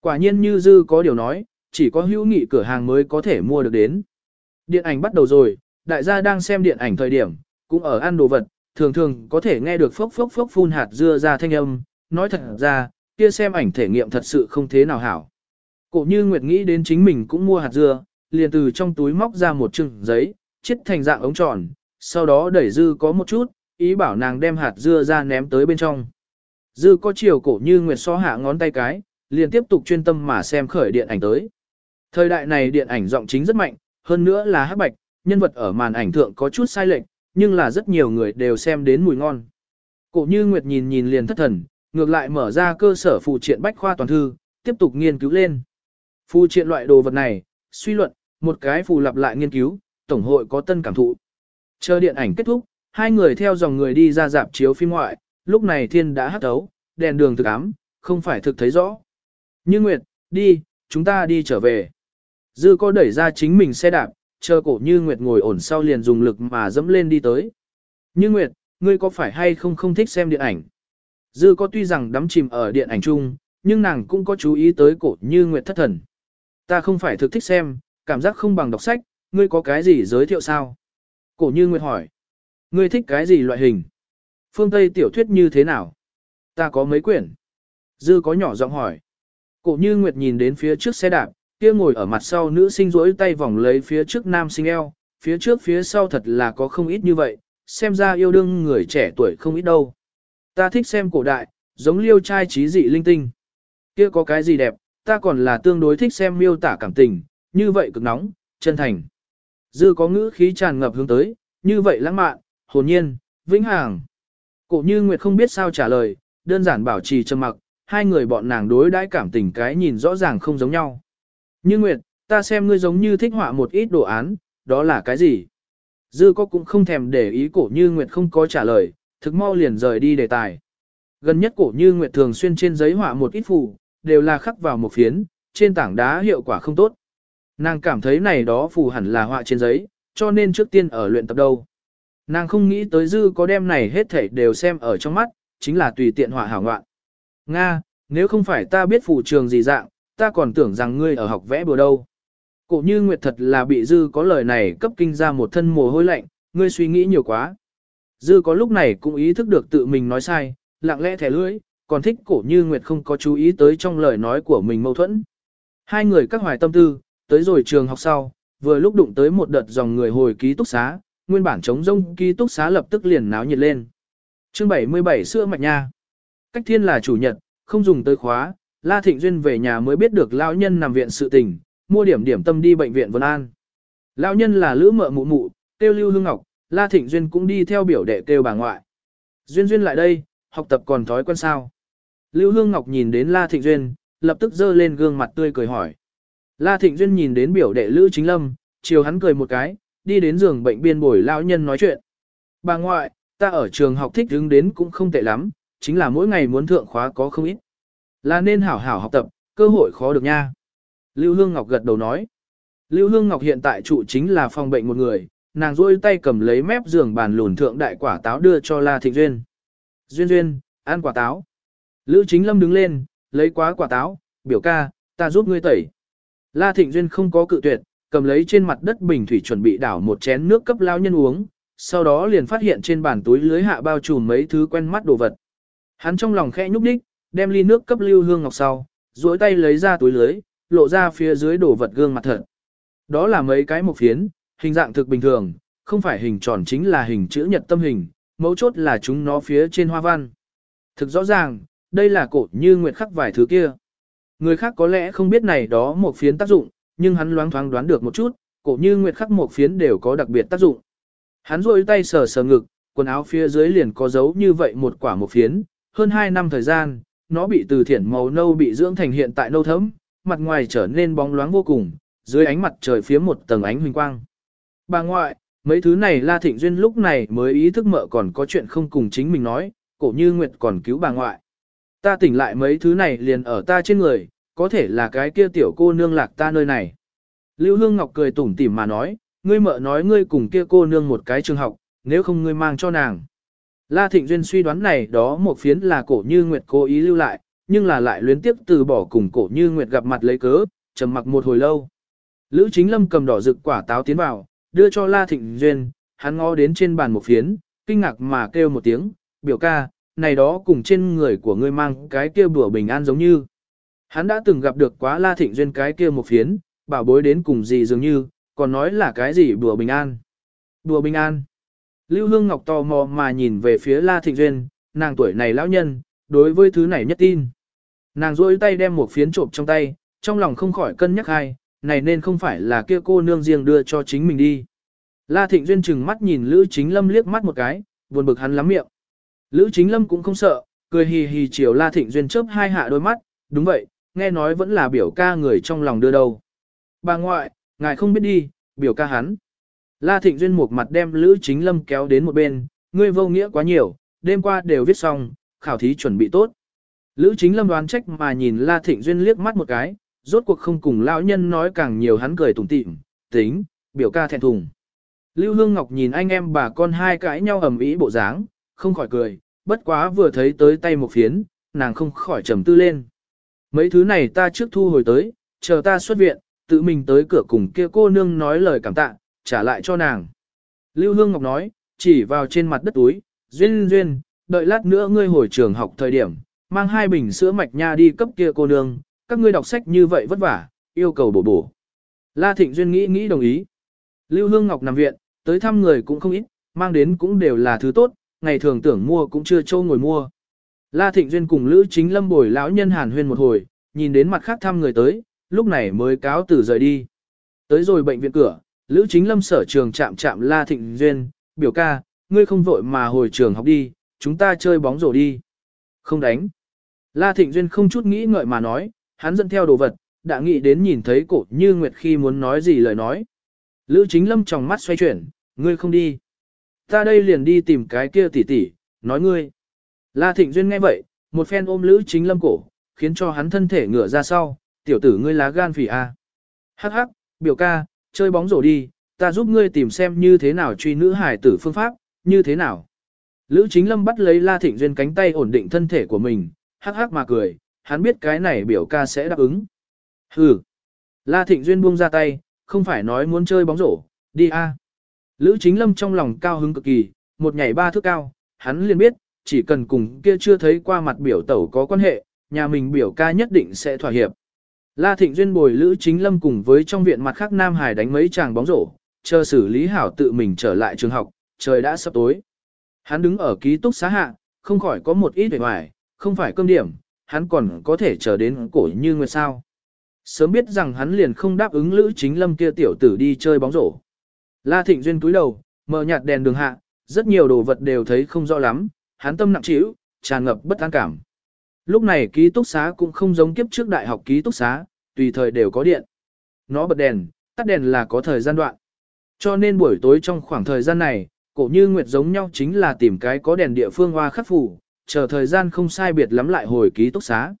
Quả nhiên như dư có điều nói, chỉ có hữu nghị cửa hàng mới có thể mua được đến. Điện ảnh bắt đầu rồi, đại gia đang xem điện ảnh thời điểm, cũng ở ăn đồ vật, thường thường có thể nghe được phốc phốc phốc phun hạt dưa ra thanh âm, nói thật ra, kia xem ảnh thể nghiệm thật sự không thế nào hảo. Cổ như Nguyệt nghĩ đến chính mình cũng mua hạt dưa, liền từ trong túi móc ra một chừng giấy, chiết thành dạng ống tròn, sau đó đẩy dư có một chút, ý bảo nàng đem hạt dưa ra ném tới bên trong. Dư có chiều cổ như Nguyệt so hạ ngón tay cái, liền tiếp tục chuyên tâm mà xem khởi điện ảnh tới. Thời đại này điện ảnh giọng chính rất mạnh, hơn nữa là hắc bạch, nhân vật ở màn ảnh thượng có chút sai lệch, nhưng là rất nhiều người đều xem đến mùi ngon. Cổ như Nguyệt nhìn nhìn liền thất thần, ngược lại mở ra cơ sở phụ triện bách khoa toàn thư, tiếp tục nghiên cứu lên. Phụ triện loại đồ vật này, suy luận, một cái phù lặp lại nghiên cứu, tổng hội có tân cảm thụ. Chờ điện ảnh kết thúc, hai người theo dòng người đi ra dạp chiếu phim ngoại, lúc này thiên đã hắt thấu, đèn đường thực ám, không phải thực thấy rõ. Như Nguyệt, đi, chúng ta đi trở về. Dư có đẩy ra chính mình xe đạp, chờ cổ Như Nguyệt ngồi ổn sau liền dùng lực mà dẫm lên đi tới. Như Nguyệt, ngươi có phải hay không không thích xem điện ảnh? Dư có tuy rằng đắm chìm ở điện ảnh chung, nhưng nàng cũng có chú ý tới cổ Như Nguyệt thất thần. Ta không phải thực thích xem, cảm giác không bằng đọc sách, ngươi có cái gì giới thiệu sao? Cổ Như Nguyệt hỏi. Ngươi thích cái gì loại hình? Phương Tây tiểu thuyết như thế nào? Ta có mấy quyển. Dư có nhỏ giọng hỏi. Cổ Như Nguyệt nhìn đến phía trước xe đạp, kia ngồi ở mặt sau nữ sinh rỗi tay vòng lấy phía trước nam sinh eo, phía trước phía sau thật là có không ít như vậy, xem ra yêu đương người trẻ tuổi không ít đâu. Ta thích xem cổ đại, giống liêu trai trí dị linh tinh. Kia có cái gì đẹp, ta còn là tương đối thích xem miêu tả cảm tình, như vậy cực nóng, chân thành. Dư có ngữ khí tràn ngập hướng tới, như vậy lãng mạn, hồn nhiên, vĩnh hằng. Cổ như Nguyệt không biết sao trả lời, đơn giản bảo trì trầm mặc, hai người bọn nàng đối đãi cảm tình cái nhìn rõ ràng không giống nhau. Như Nguyệt, ta xem ngươi giống như thích họa một ít đồ án, đó là cái gì? Dư có cũng không thèm để ý cổ như Nguyệt không có trả lời, thực mau liền rời đi đề tài. Gần nhất cổ như Nguyệt thường xuyên trên giấy họa một ít phù, đều là khắc vào một phiến, trên tảng đá hiệu quả không tốt. Nàng cảm thấy này đó phù hẳn là họa trên giấy, cho nên trước tiên ở luyện tập đâu. Nàng không nghĩ tới dư có đem này hết thảy đều xem ở trong mắt, chính là tùy tiện họa hảo ngoạn. Nga, nếu không phải ta biết phù trường gì dạng, ta còn tưởng rằng ngươi ở học vẽ bừa đâu. Cổ như Nguyệt thật là bị Dư có lời này cấp kinh ra một thân mồ hôi lạnh, ngươi suy nghĩ nhiều quá. Dư có lúc này cũng ý thức được tự mình nói sai, lặng lẽ thẻ lưỡi, còn thích cổ như Nguyệt không có chú ý tới trong lời nói của mình mâu thuẫn. Hai người các hoài tâm tư, tới rồi trường học sau, vừa lúc đụng tới một đợt dòng người hồi ký túc xá, nguyên bản chống rông ký túc xá lập tức liền náo nhiệt lên. Chương 77 xưa mạch nha. Cách thiên là chủ nhật, không dùng tới khóa, La Thịnh Duyên về nhà mới biết được lão nhân nằm viện sự tình, mua điểm điểm tâm đi bệnh viện Vân An. Lão nhân là lữ mợ mụ mụ, tiêu lưu hương ngọc, La Thịnh Duyên cũng đi theo biểu đệ tiêu bà ngoại. Duyên Duyên lại đây, học tập còn thói quen sao. Lưu Hương Ngọc nhìn đến La Thịnh Duyên, lập tức dơ lên gương mặt tươi cười hỏi. La Thịnh Duyên nhìn đến biểu đệ Lữ Chính Lâm, chiều hắn cười một cái, đi đến giường bệnh biên bồi lão nhân nói chuyện. Bà ngoại, ta ở trường học thích đứng đến cũng không tệ lắm, chính là mỗi ngày muốn thượng khóa có không ít. Là nên hảo hảo học tập, cơ hội khó được nha. Lưu Hương Ngọc gật đầu nói. Lưu Hương Ngọc hiện tại trụ chính là phòng bệnh một người, nàng rôi tay cầm lấy mép giường bàn lùn thượng đại quả táo đưa cho La Thịnh Duyên. Duyên Duyên, ăn quả táo. Lữ Chính Lâm đứng lên, lấy quá quả táo, biểu ca, ta giúp ngươi tẩy. La Thịnh Duyên không có cự tuyệt, cầm lấy trên mặt đất bình thủy chuẩn bị đảo một chén nước cấp lao nhân uống, sau đó liền phát hiện trên bàn túi lưới hạ bao trùm mấy thứ quen mắt đồ vật. Hắn trong lòng khẽ nhúc đích, đem ly nước cấp lưu hương ngọc sau, duỗi tay lấy ra túi lưới, lộ ra phía dưới đồ vật gương mặt thật. Đó là mấy cái một phiến, hình dạng thực bình thường, không phải hình tròn chính là hình chữ nhật tâm hình, mấu chốt là chúng nó phía trên hoa văn. Thực rõ ràng, đây là cổ như nguyệt khắc vài thứ kia. Người khác có lẽ không biết này đó một phiến tác dụng, nhưng hắn loáng thoáng đoán được một chút, cổ như nguyệt khắc một phiến đều có đặc biệt tác dụng. Hắn rôi tay sờ sờ ngực, quần áo phía dưới liền có dấu như vậy một quả một phiến, hơn 2 năm thời gian, nó bị từ thiển màu nâu bị dưỡng thành hiện tại nâu thẫm, mặt ngoài trở nên bóng loáng vô cùng, dưới ánh mặt trời phía một tầng ánh huỳnh quang. Bà ngoại, mấy thứ này La Thịnh Duyên lúc này mới ý thức mợ còn có chuyện không cùng chính mình nói, cổ như Nguyệt còn cứu bà ngoại. Ta tỉnh lại mấy thứ này liền ở ta trên người, có thể là cái kia tiểu cô nương lạc ta nơi này. Lưu Hương Ngọc cười tủm tỉm mà nói, ngươi mợ nói ngươi cùng kia cô nương một cái trường học, nếu không ngươi mang cho nàng. La Thịnh Duyên suy đoán này đó một phiến là cổ như Nguyệt cố ý lưu lại, nhưng là lại luyến tiếp từ bỏ cùng cổ như Nguyệt gặp mặt lấy cớ, trầm mặc một hồi lâu. Lữ chính lâm cầm đỏ rực quả táo tiến vào, đưa cho La Thịnh Duyên, hắn ngó đến trên bàn một phiến, kinh ngạc mà kêu một tiếng, biểu ca, này đó cùng trên người của ngươi mang cái kia bùa bình an giống như. Hắn đã từng gặp được quá La Thịnh Duyên cái kia một phiến, bảo bối đến cùng gì dường như, còn nói là cái gì bùa bình an. Bùa bình an. Lưu Hương Ngọc tò mò mà nhìn về phía La Thịnh Duyên, nàng tuổi này lão nhân, đối với thứ này nhất tin. Nàng rôi tay đem một phiến trộm trong tay, trong lòng không khỏi cân nhắc hai, này nên không phải là kia cô nương riêng đưa cho chính mình đi. La Thịnh Duyên chừng mắt nhìn Lữ Chính Lâm liếc mắt một cái, buồn bực hắn lắm miệng. Lữ Chính Lâm cũng không sợ, cười hì hì chiều La Thịnh Duyên chớp hai hạ đôi mắt, đúng vậy, nghe nói vẫn là biểu ca người trong lòng đưa đầu. Bà ngoại, ngài không biết đi, biểu ca hắn. La Thịnh Duyên một mặt đem Lữ Chính Lâm kéo đến một bên, ngươi vô nghĩa quá nhiều, đêm qua đều viết xong, khảo thí chuẩn bị tốt. Lữ Chính Lâm đoán trách mà nhìn La Thịnh Duyên liếc mắt một cái, rốt cuộc không cùng lão nhân nói càng nhiều hắn cười tủm tỉm, tính, biểu ca thẹn thùng. Lưu Hương Ngọc nhìn anh em bà con hai cãi nhau ầm ĩ bộ dáng, không khỏi cười, bất quá vừa thấy tới tay một phiến, nàng không khỏi trầm tư lên. Mấy thứ này ta trước thu hồi tới, chờ ta xuất viện, tự mình tới cửa cùng kia cô nương nói lời cảm tạ, trả lại cho nàng. Lưu Hương Ngọc nói, chỉ vào trên mặt đất túi, duyên duyên, đợi lát nữa ngươi hồi trường học thời điểm, mang hai bình sữa mạch nha đi cấp kia cô nương, các ngươi đọc sách như vậy vất vả, yêu cầu bổ bổ. La Thịnh Duyên nghĩ nghĩ đồng ý. Lưu Hương Ngọc nằm viện, tới thăm người cũng không ít, mang đến cũng đều là thứ tốt, ngày thường tưởng mua cũng chưa châu ngồi mua. La Thịnh Duyên cùng Lữ Chính Lâm bồi lão nhân hàn huyên một hồi, nhìn đến mặt khác thăm người tới, lúc này mới cáo từ rời đi. Tới rồi bệnh viện cửa, Lữ Chính Lâm sở trường chạm chạm La Thịnh Duyên, biểu ca, ngươi không vội mà hồi trường học đi, chúng ta chơi bóng rổ đi. Không đánh. La Thịnh Duyên không chút nghĩ ngợi mà nói, hắn dẫn theo đồ vật, đã nghĩ đến nhìn thấy cổ như Nguyệt khi muốn nói gì lời nói. Lữ Chính Lâm trong mắt xoay chuyển, ngươi không đi. Ta đây liền đi tìm cái kia tỷ tỷ, nói ngươi. La Thịnh Duyên nghe vậy, một phen ôm Lữ Chính Lâm cổ, khiến cho hắn thân thể ngửa ra sau, tiểu tử ngươi lá gan phỉ a. Hắc hắc, biểu ca, chơi bóng rổ đi, ta giúp ngươi tìm xem như thế nào truy nữ hải tử phương pháp, như thế nào. Lữ Chính Lâm bắt lấy La Thịnh Duyên cánh tay ổn định thân thể của mình, hắc hắc mà cười, hắn biết cái này biểu ca sẽ đáp ứng. Hừ. La Thịnh Duyên buông ra tay, không phải nói muốn chơi bóng rổ, đi a. Lữ Chính Lâm trong lòng cao hứng cực kỳ, một nhảy ba thước cao, hắn liền biết, chỉ cần cùng kia chưa thấy qua mặt biểu tẩu có quan hệ, nhà mình biểu ca nhất định sẽ thỏa hiệp. La Thịnh Duyên bồi Lữ Chính Lâm cùng với trong viện mặt khác Nam Hải đánh mấy chàng bóng rổ, chờ xử lý hảo tự mình trở lại trường học, trời đã sắp tối. Hắn đứng ở ký túc xá hạ, không khỏi có một ít vẻ ngoài, không phải cơm điểm, hắn còn có thể chờ đến cổ như nguyệt sao. Sớm biết rằng hắn liền không đáp ứng Lữ Chính Lâm kia tiểu tử đi chơi bóng rổ. La Thịnh Duyên cúi đầu, mở nhạt đèn đường hạ, rất nhiều đồ vật đều thấy không rõ lắm, hắn tâm nặng trĩu, tràn ngập bất an cảm. Lúc này ký túc xá cũng không giống kiếp trước đại học ký túc xá, tùy thời đều có điện. Nó bật đèn, tắt đèn là có thời gian đoạn. Cho nên buổi tối trong khoảng thời gian này, cổ như nguyệt giống nhau chính là tìm cái có đèn địa phương hoa khắc phủ, chờ thời gian không sai biệt lắm lại hồi ký túc xá.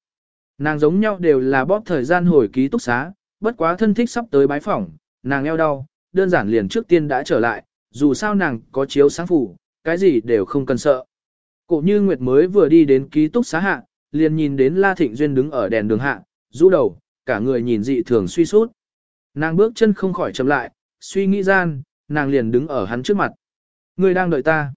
Nàng giống nhau đều là bóp thời gian hồi ký túc xá, bất quá thân thích sắp tới bái phỏng, nàng eo đau, đơn giản liền trước tiên đã trở lại, dù sao nàng có chiếu sáng phủ, cái gì đều không cần sợ. Cổ như Nguyệt mới vừa đi đến ký túc xá hạ, liền nhìn đến La Thịnh Duyên đứng ở đèn đường hạ, rũ đầu, cả người nhìn dị thường suy sút. Nàng bước chân không khỏi chậm lại, suy nghĩ gian, nàng liền đứng ở hắn trước mặt. Người đang đợi ta.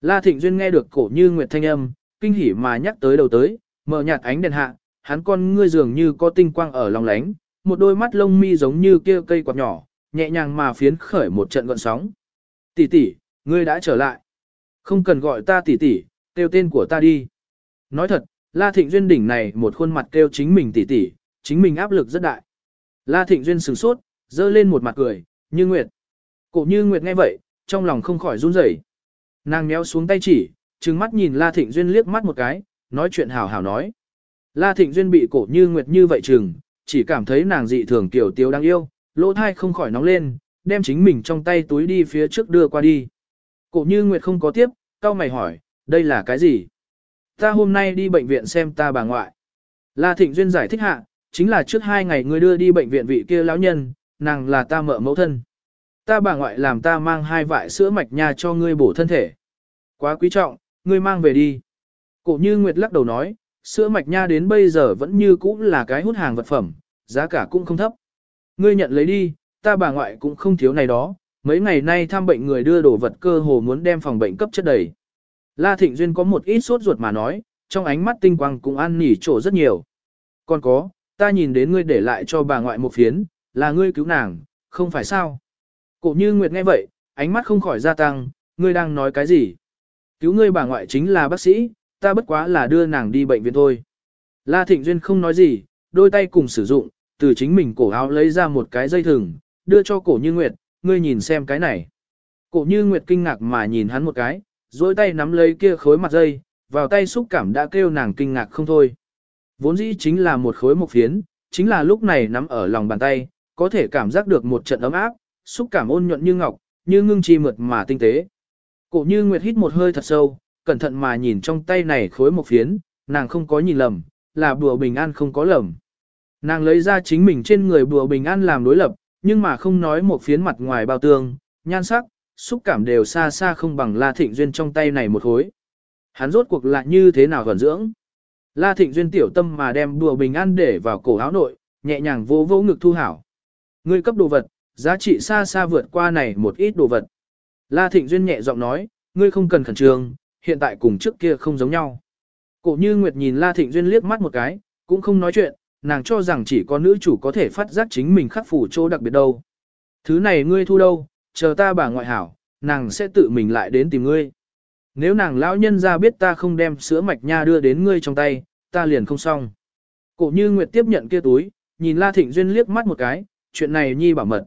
La Thịnh Duyên nghe được cổ như Nguyệt thanh âm, kinh hỉ mà nhắc tới đầu tới, mở nhạt ánh đèn hạ, hắn con ngươi dường như có tinh quang ở lòng lánh, một đôi mắt lông mi giống như kia cây quạt nhỏ, nhẹ nhàng mà phiến khởi một trận gọn sóng. Tỷ tỷ, ngươi đã trở lại. Không cần gọi ta tỷ tỷ, kêu tên của ta đi. Nói thật, La Thịnh Duyên đỉnh này một khuôn mặt kêu chính mình tỷ tỷ, chính mình áp lực rất đại. La Thịnh Duyên sửng sốt, dơ lên một mặt cười, như Nguyệt. Cổ như Nguyệt nghe vậy, trong lòng không khỏi run rẩy. Nàng méo xuống tay chỉ, trừng mắt nhìn La Thịnh Duyên liếc mắt một cái, nói chuyện hào hào nói. La Thịnh Duyên bị cổ như Nguyệt như vậy trừng, chỉ cảm thấy nàng dị thường tiểu tiêu đáng yêu, lỗ thai không khỏi nóng lên, đem chính mình trong tay túi đi phía trước đưa qua đi. Cổ như Nguyệt không có tiếp, cao mày hỏi, đây là cái gì? Ta hôm nay đi bệnh viện xem ta bà ngoại. La Thịnh Duyên giải thích hạ, chính là trước hai ngày ngươi đưa đi bệnh viện vị kia lão nhân, nàng là ta mợ mẫu thân. Ta bà ngoại làm ta mang hai vại sữa mạch nha cho ngươi bổ thân thể. Quá quý trọng, ngươi mang về đi. Cổ như Nguyệt lắc đầu nói, sữa mạch nha đến bây giờ vẫn như cũ là cái hút hàng vật phẩm, giá cả cũng không thấp. Ngươi nhận lấy đi, ta bà ngoại cũng không thiếu này đó, mấy ngày nay thăm bệnh người đưa đồ vật cơ hồ muốn đem phòng bệnh cấp chất đầy. La Thịnh Duyên có một ít sốt ruột mà nói, trong ánh mắt tinh quang cũng ăn nỉ chỗ rất nhiều. Còn có, ta nhìn đến ngươi để lại cho bà ngoại một phiến, là ngươi cứu nàng, không phải sao? Cổ như Nguyệt nghe vậy, ánh mắt không khỏi gia tăng, ngươi đang nói cái gì? Cứu ngươi bà ngoại chính là bác sĩ, ta bất quá là đưa nàng đi bệnh viện thôi. La Thịnh Duyên không nói gì, đôi tay cùng sử dụng, từ chính mình cổ áo lấy ra một cái dây thừng, đưa cho cổ như Nguyệt, ngươi nhìn xem cái này. Cổ như Nguyệt kinh ngạc mà nhìn hắn một cái, dối tay nắm lấy kia khối mặt dây, vào tay xúc cảm đã kêu nàng kinh ngạc không thôi. Vốn dĩ chính là một khối mộc phiến, chính là lúc này nắm ở lòng bàn tay, có thể cảm giác được một trận ấm áp, xúc cảm ôn nhuận như ngọc, như ngưng chi mượt mà tinh tế. Cổ như Nguyệt hít một hơi thật sâu, cẩn thận mà nhìn trong tay này khối mộc phiến, nàng không có nhìn lầm, là bùa bình an không có lầm. Nàng lấy ra chính mình trên người bùa bình an làm đối lập, nhưng mà không nói một phiến mặt ngoài bao tương, nhan sắc, xúc cảm đều xa xa không bằng La Thịnh Duyên trong tay này một khối. Hắn rốt cuộc lại như thế nào gần dưỡng. La Thịnh Duyên tiểu tâm mà đem bùa bình an để vào cổ áo nội, nhẹ nhàng vô vô ngực thu hảo. Ngươi cấp đồ vật, giá trị xa xa vượt qua này một ít đồ vật. La Thịnh Duyên nhẹ giọng nói, ngươi không cần khẩn trương, hiện tại cùng trước kia không giống nhau. Cổ như Nguyệt nhìn La Thịnh Duyên liếc mắt một cái, cũng không nói chuyện, nàng cho rằng chỉ có nữ chủ có thể phát giác chính mình khắc phủ chỗ đặc biệt đâu. Thứ này ngươi thu đâu, chờ ta bà ngoại hảo, nàng sẽ tự mình lại đến tìm ngươi. Nếu nàng lão nhân ra biết ta không đem sữa mạch nha đưa đến ngươi trong tay, ta liền không xong. Cổ như Nguyệt tiếp nhận kia túi, nhìn La Thịnh Duyên liếc mắt một cái, chuyện này nhi bảo mật.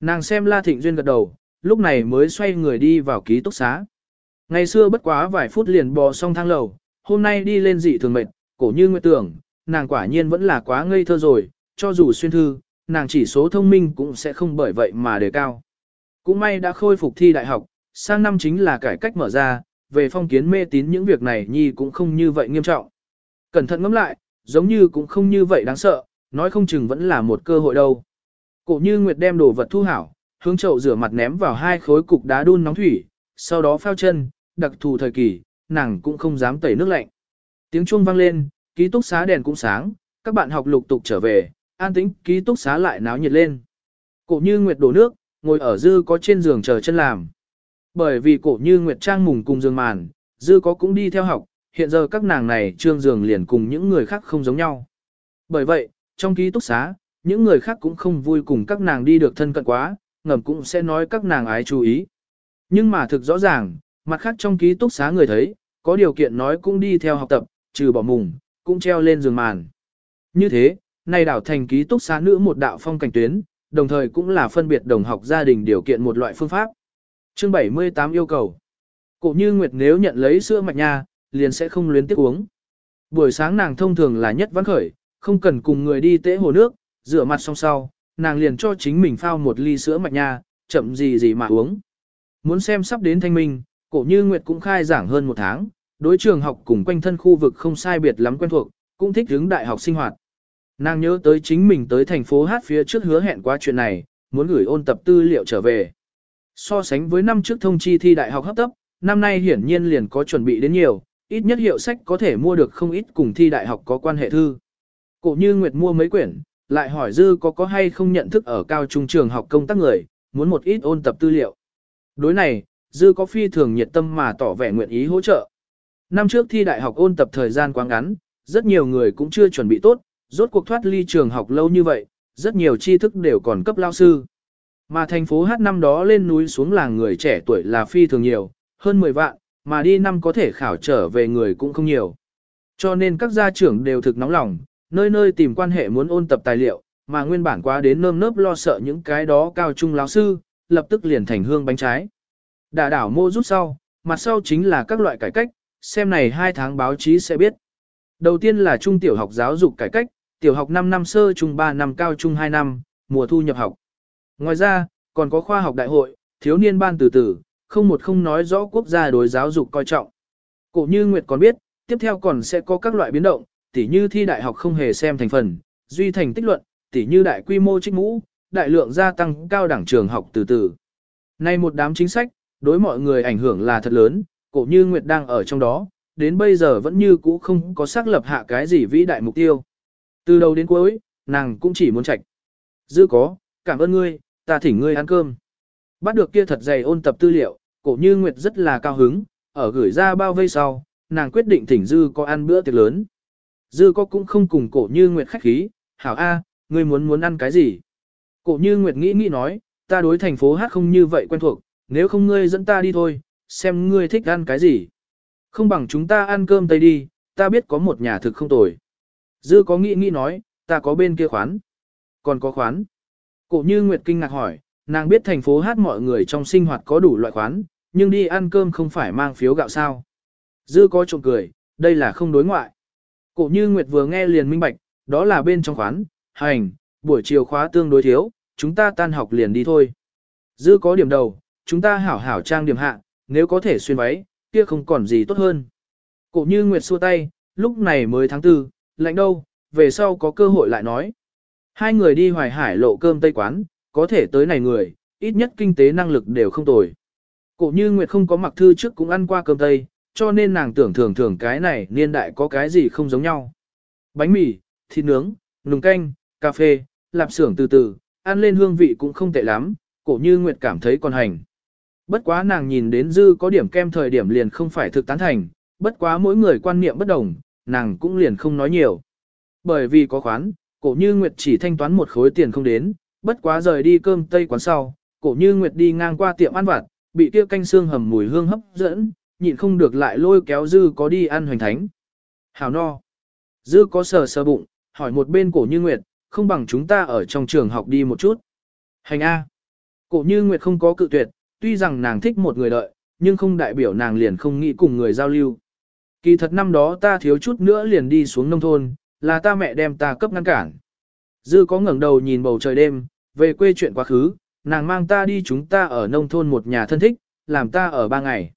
Nàng xem La Thịnh Duyên gật đầu, lúc này mới xoay người đi vào ký túc xá. Ngày xưa bất quá vài phút liền bò xong thang lầu, hôm nay đi lên dị thường mệt, cổ như Nguyệt tưởng, nàng quả nhiên vẫn là quá ngây thơ rồi, cho dù xuyên thư, nàng chỉ số thông minh cũng sẽ không bởi vậy mà đề cao. Cũng may đã khôi phục thi đại học, sang năm chính là cải cách mở ra, về phong kiến mê tín những việc này nhi cũng không như vậy nghiêm trọng. Cẩn thận ngẫm lại, giống như cũng không như vậy đáng sợ, nói không chừng vẫn là một cơ hội đâu. Cổ như Nguyệt đem đồ vật thu hảo, hướng chậu rửa mặt ném vào hai khối cục đá đun nóng thủy, sau đó phao chân, đặc thù thời kỳ, nàng cũng không dám tẩy nước lạnh. Tiếng chuông vang lên, ký túc xá đèn cũng sáng, các bạn học lục tục trở về, an tĩnh ký túc xá lại náo nhiệt lên. Cổ như Nguyệt đổ nước, ngồi ở dư có trên giường chờ chân làm. Bởi vì cổ như Nguyệt Trang mùng cùng giường màn, dư có cũng đi theo học, hiện giờ các nàng này trương giường liền cùng những người khác không giống nhau. Bởi vậy, trong ký túc xá, những người khác cũng không vui cùng các nàng đi được thân cận quá, ngầm cũng sẽ nói các nàng ái chú ý. Nhưng mà thực rõ ràng, mặt khác trong ký túc xá người thấy, có điều kiện nói cũng đi theo học tập, trừ bỏ mùng, cũng treo lên giường màn. Như thế, nay đảo thành ký túc xá nữ một đạo phong cảnh tuyến, đồng thời cũng là phân biệt đồng học gia đình điều kiện một loại phương pháp. Chương 78 yêu cầu. Cổ như Nguyệt nếu nhận lấy sữa mạch nha, liền sẽ không luyến tiếp uống. Buổi sáng nàng thông thường là nhất vẫn khởi, không cần cùng người đi tế hồ nước, rửa mặt xong sau, nàng liền cho chính mình phao một ly sữa mạch nha, chậm gì gì mà uống. Muốn xem sắp đến thanh minh, cổ như Nguyệt cũng khai giảng hơn một tháng, đối trường học cùng quanh thân khu vực không sai biệt lắm quen thuộc, cũng thích hướng đại học sinh hoạt. Nàng nhớ tới chính mình tới thành phố hát phía trước hứa hẹn qua chuyện này, muốn gửi ôn tập tư liệu trở về. So sánh với năm trước thông chi thi đại học hấp tấp, năm nay hiển nhiên liền có chuẩn bị đến nhiều, ít nhất hiệu sách có thể mua được không ít cùng thi đại học có quan hệ thư. Cổ như Nguyệt mua mấy quyển, lại hỏi Dư có có hay không nhận thức ở cao trung trường học công tác người, muốn một ít ôn tập tư liệu. Đối này, Dư có phi thường nhiệt tâm mà tỏ vẻ nguyện ý hỗ trợ. Năm trước thi đại học ôn tập thời gian quá ngắn, rất nhiều người cũng chưa chuẩn bị tốt, rốt cuộc thoát ly trường học lâu như vậy, rất nhiều tri thức đều còn cấp lao sư. Mà thành phố Hát năm đó lên núi xuống làng người trẻ tuổi là phi thường nhiều, hơn 10 vạn, mà đi năm có thể khảo trở về người cũng không nhiều. Cho nên các gia trưởng đều thực nóng lòng, nơi nơi tìm quan hệ muốn ôn tập tài liệu, mà nguyên bản quá đến nơm nớp lo sợ những cái đó cao trung lão sư, lập tức liền thành hương bánh trái. Đả đảo mô rút sau, mặt sau chính là các loại cải cách, xem này hai tháng báo chí sẽ biết. Đầu tiên là trung tiểu học giáo dục cải cách, tiểu học 5 năm sơ trung 3 năm cao trung 2 năm, mùa thu nhập học. Ngoài ra, còn có khoa học đại hội, thiếu niên ban từ từ, không một không nói rõ quốc gia đối giáo dục coi trọng. Cổ như Nguyệt còn biết, tiếp theo còn sẽ có các loại biến động, tỉ như thi đại học không hề xem thành phần, duy thành tích luận, tỉ như đại quy mô trích ngũ, đại lượng gia tăng cao đẳng trường học từ từ. Nay một đám chính sách, đối mọi người ảnh hưởng là thật lớn, cổ như Nguyệt đang ở trong đó, đến bây giờ vẫn như cũ không có xác lập hạ cái gì vĩ đại mục tiêu. Từ đầu đến cuối, nàng cũng chỉ muốn chạch. Dư có, cảm ơn ngươi, ta thỉnh ngươi ăn cơm. Bắt được kia thật dày ôn tập tư liệu, cổ như Nguyệt rất là cao hứng, ở gửi ra bao vây sau, nàng quyết định thỉnh Dư có ăn bữa tiệc lớn. Dư có cũng không cùng cổ như Nguyệt khách khí, hảo A, ngươi muốn muốn ăn cái gì? Cổ như Nguyệt nghĩ nghĩ nói, ta đối thành phố hát không như vậy quen thuộc, nếu không ngươi dẫn ta đi thôi, xem ngươi thích ăn cái gì. Không bằng chúng ta ăn cơm tây đi, ta biết có một nhà thực không tồi. Dư có nghĩ nghĩ nói, ta có bên kia khoán. Còn có khoán. Cổ như Nguyệt kinh ngạc hỏi, nàng biết thành phố hát mọi người trong sinh hoạt có đủ loại khoán, nhưng đi ăn cơm không phải mang phiếu gạo sao. Dư có trộm cười, đây là không đối ngoại. Cổ như Nguyệt vừa nghe liền minh bạch, đó là bên trong khoán, hành, buổi chiều khóa tương đối thiếu, chúng ta tan học liền đi thôi. Dư có điểm đầu, chúng ta hảo hảo trang điểm hạ, nếu có thể xuyên váy, kia không còn gì tốt hơn. Cổ như Nguyệt xua tay, lúc này mới tháng tư, lạnh đâu, về sau có cơ hội lại nói. Hai người đi hoài hải lộ cơm tây quán, có thể tới này người, ít nhất kinh tế năng lực đều không tồi. Cổ như Nguyệt không có mặc thư trước cũng ăn qua cơm tây, cho nên nàng tưởng thường thường cái này niên đại có cái gì không giống nhau. Bánh mì, thịt nướng, nùng canh, cà phê, lạp xưởng từ từ, ăn lên hương vị cũng không tệ lắm, cổ như Nguyệt cảm thấy còn hành. Bất quá nàng nhìn đến dư có điểm kem thời điểm liền không phải thực tán thành, bất quá mỗi người quan niệm bất đồng, nàng cũng liền không nói nhiều. Bởi vì có khoán, cổ như Nguyệt chỉ thanh toán một khối tiền không đến, bất quá rời đi cơm tây quán sau, cổ như Nguyệt đi ngang qua tiệm ăn vặt, bị kia canh xương hầm mùi hương hấp dẫn, nhịn không được lại lôi kéo dư có đi ăn hoành thánh. Hảo no. Dư có sờ sờ bụng, hỏi một bên cổ như Nguyệt, không bằng chúng ta ở trong trường học đi một chút. Hành A. Cổ như Nguyệt không có cự tuyệt, tuy rằng nàng thích một người đợi, nhưng không đại biểu nàng liền không nghĩ cùng người giao lưu. Kỳ thật năm đó ta thiếu chút nữa liền đi xuống nông thôn, là ta mẹ đem ta cấp ngăn cản. Dư có ngẩng đầu nhìn bầu trời đêm, về quê chuyện quá khứ, nàng mang ta đi chúng ta ở nông thôn một nhà thân thích, làm ta ở ba ngày.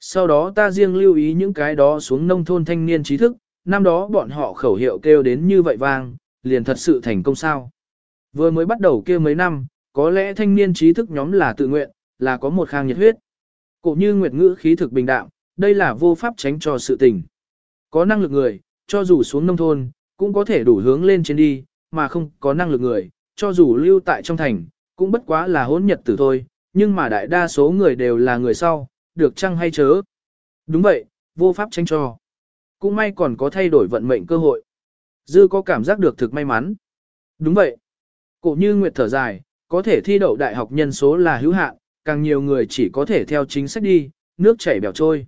Sau đó ta riêng lưu ý những cái đó xuống nông thôn thanh niên trí thức, năm đó bọn họ khẩu hiệu kêu đến như vậy vang, liền thật sự thành công sao. Vừa mới bắt đầu kêu mấy năm, có lẽ thanh niên trí thức nhóm là tự nguyện, là có một khang nhiệt huyết. Cổ như nguyệt ngữ khí thực bình đạm, đây là vô pháp tránh cho sự tình. Có năng lực người, cho dù xuống nông thôn, cũng có thể đủ hướng lên trên đi, mà không có năng lực người, cho dù lưu tại trong thành, cũng bất quá là hỗn nhật tử thôi, nhưng mà đại đa số người đều là người sau, được chăng hay chớ. Đúng vậy, vô pháp tránh cho. Cũng may còn có thay đổi vận mệnh cơ hội. Dư có cảm giác được thực may mắn. Đúng vậy. Cổ như Nguyệt thở dài, có thể thi đậu đại học nhân số là hữu hạn, càng nhiều người chỉ có thể theo chính sách đi, nước chảy bèo trôi.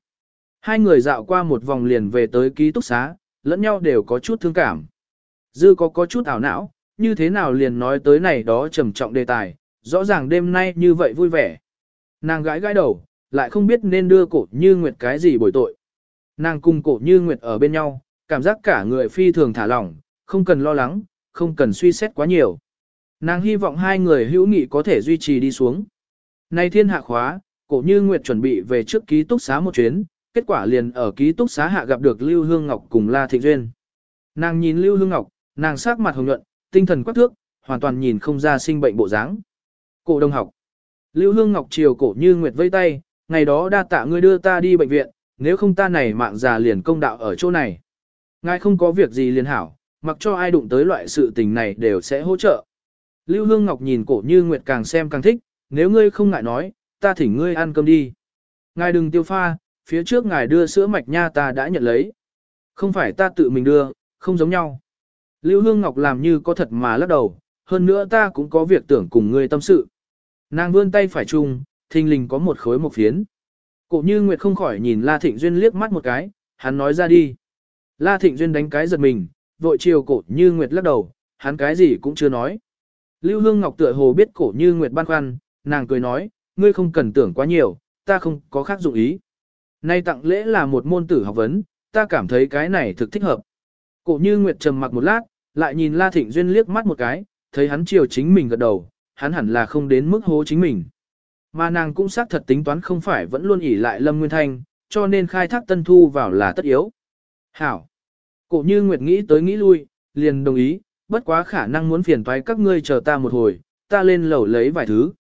Hai người dạo qua một vòng liền về tới ký túc xá, lẫn nhau đều có chút thương cảm. Dư có có chút ảo não, như thế nào liền nói tới này đó trầm trọng đề tài, rõ ràng đêm nay như vậy vui vẻ. Nàng gãi gãi đầu, lại không biết nên đưa cổ như nguyệt cái gì bồi tội. Nàng cùng cổ như nguyệt ở bên nhau, cảm giác cả người phi thường thả lỏng, không cần lo lắng, không cần suy xét quá nhiều. Nàng hy vọng hai người hữu nghị có thể duy trì đi xuống. Nay thiên hạ khóa, cổ như nguyệt chuẩn bị về trước ký túc xá một chuyến, kết quả liền ở ký túc xá hạ gặp được Lưu Hương Ngọc cùng La Thịnh Duyên. Nàng nhìn Lưu Hương Ngọc, nàng sắc mặt hồng nhuận, tinh thần quắc thước, hoàn toàn nhìn không ra sinh bệnh bộ dáng. Cổ đồng học. Lưu Hương Ngọc chiều cổ như nguyệt vây tay, ngày đó đa tạ ngươi đưa ta đi bệnh viện, nếu không ta này mạng già liền công đạo ở chỗ này. Ngài không có việc gì liền hảo, mặc cho ai đụng tới loại sự tình này đều sẽ hỗ trợ. Lưu Hương Ngọc nhìn cổ như nguyệt càng xem càng thích, nếu ngươi không ngại nói, ta thỉnh ngươi ăn cơm đi. Ngài đừng tiêu pha, phía trước ngài đưa sữa mạch nha ta đã nhận lấy. Không phải ta tự mình đưa, không giống nhau. Lưu Hương Ngọc làm như có thật mà lắc đầu, hơn nữa ta cũng có việc tưởng cùng ngươi tâm sự. Nàng vươn tay phải chung, thình lình có một khối một phiến. Cổ như Nguyệt không khỏi nhìn La Thịnh Duyên liếc mắt một cái, hắn nói ra đi. La Thịnh Duyên đánh cái giật mình, vội chiều cổ như Nguyệt lắc đầu, hắn cái gì cũng chưa nói. Lưu Hương Ngọc tựa hồ biết cổ như Nguyệt băn khoăn, nàng cười nói, ngươi không cần tưởng quá nhiều, ta không có khác dụng ý. Nay tặng lễ là một môn tử học vấn, ta cảm thấy cái này thực thích hợp. Cổ như Nguyệt trầm mặc một lát, lại nhìn La Thịnh Duyên liếc mắt một cái, thấy hắn chiều chính mình gật đầu, hắn hẳn là không đến mức hố chính mình. Mà nàng cũng xác thật tính toán không phải vẫn luôn ỉ lại Lâm Nguyên Thanh, cho nên khai thác tân thu vào là tất yếu. Hảo. Cổ như Nguyệt nghĩ tới nghĩ lui, liền đồng ý, bất quá khả năng muốn phiền toái các ngươi chờ ta một hồi, ta lên lầu lấy vài thứ.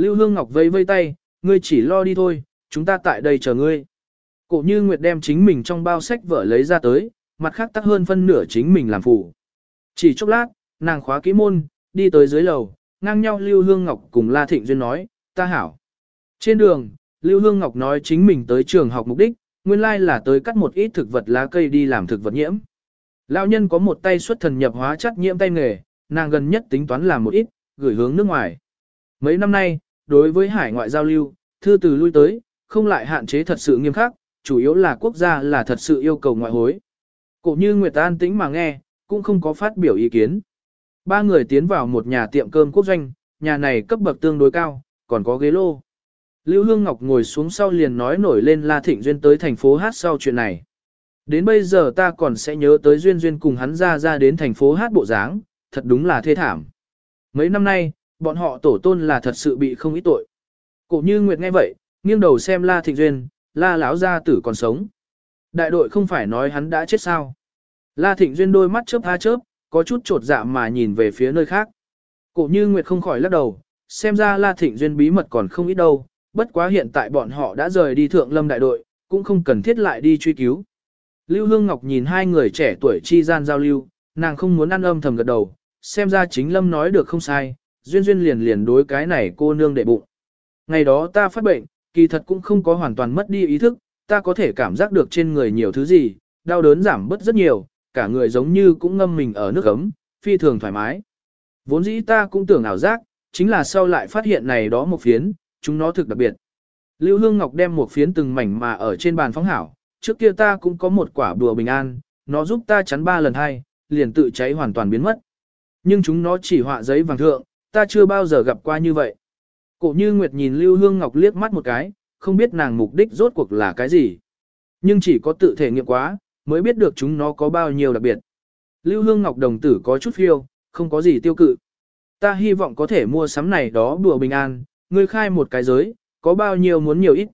Lưu Hương Ngọc vây vây tay, ngươi chỉ lo đi thôi, chúng ta tại đây chờ ngươi. Cổ như Nguyệt đem chính mình trong bao sách vở lấy ra tới, mặt khác tắc hơn phân nửa chính mình làm phụ. Chỉ chốc lát, nàng khóa kỹ môn, đi tới dưới lầu, ngang nhau Lưu Hương Ngọc cùng La Thịnh Duyên nói, ta hảo. Trên đường, Lưu Hương Ngọc nói chính mình tới trường học mục đích, nguyên lai là tới cắt một ít thực vật lá cây đi làm thực vật nhiễm. Lão nhân có một tay xuất thần nhập hóa chất nhiễm tay nghề, nàng gần nhất tính toán làm một ít, gửi hướng nước ngoài. Mấy năm nay, đối với hải ngoại giao lưu, thư từ lui tới, không lại hạn chế thật sự nghiêm khắc, chủ yếu là quốc gia là thật sự yêu cầu ngoại hối. Cổ như Nguyệt An tĩnh mà nghe, cũng không có phát biểu ý kiến. Ba người tiến vào một nhà tiệm cơm quốc doanh, nhà này cấp bậc tương đối cao, còn có ghế lô. Lưu Hương Ngọc ngồi xuống sau liền nói nổi lên La Thịnh Duyên tới thành phố hát sau chuyện này. Đến bây giờ ta còn sẽ nhớ tới Duyên Duyên cùng hắn ra ra đến thành phố hát bộ dáng, thật đúng là thê thảm. Mấy năm nay, bọn họ tổ tôn là thật sự bị không ít tội. Cổ như Nguyệt nghe vậy, nghiêng đầu xem La Thịnh Duyên, La lão gia tử còn sống. Đại đội không phải nói hắn đã chết sao. La Thịnh Duyên đôi mắt chớp tha chớp, có chút trột dạ mà nhìn về phía nơi khác. Cổ như Nguyệt không khỏi lắc đầu, xem ra La Thịnh Duyên bí mật còn không ít đâu, bất quá hiện tại bọn họ đã rời đi thượng lâm đại đội, cũng không cần thiết lại đi truy cứu. Lưu Hương Ngọc nhìn hai người trẻ tuổi chi gian giao lưu, nàng không muốn ăn âm thầm gật đầu, xem ra chính lâm nói được không sai, duyên duyên liền liền đối cái này cô nương đệ bụng. Ngày đó ta phát bệnh, kỳ thật cũng không có hoàn toàn mất đi ý thức, ta có thể cảm giác được trên người nhiều thứ gì, đau đớn giảm bớt rất nhiều, cả người giống như cũng ngâm mình ở nước ấm, phi thường thoải mái. Vốn dĩ ta cũng tưởng ảo giác, chính là sau lại phát hiện này đó một phiến, chúng nó thực đặc biệt. Lưu Hương Ngọc đem một phiến từng mảnh mà ở trên bàn phóng hảo, trước kia ta cũng có một quả bùa bình an, nó giúp ta chắn ba lần hai, liền tự cháy hoàn toàn biến mất. Nhưng chúng nó chỉ họa giấy vàng thượng, ta chưa bao giờ gặp qua như vậy. Cổ như Nguyệt nhìn Lưu Hương Ngọc liếc mắt một cái, không biết nàng mục đích rốt cuộc là cái gì. Nhưng chỉ có tự thể nghiệm quá, mới biết được chúng nó có bao nhiêu đặc biệt. Lưu Hương Ngọc đồng tử có chút phiêu, không có gì tiêu cự. Ta hy vọng có thể mua sắm này đó đùa bình an, ngươi khai một cái giới, có bao nhiêu muốn nhiều ít.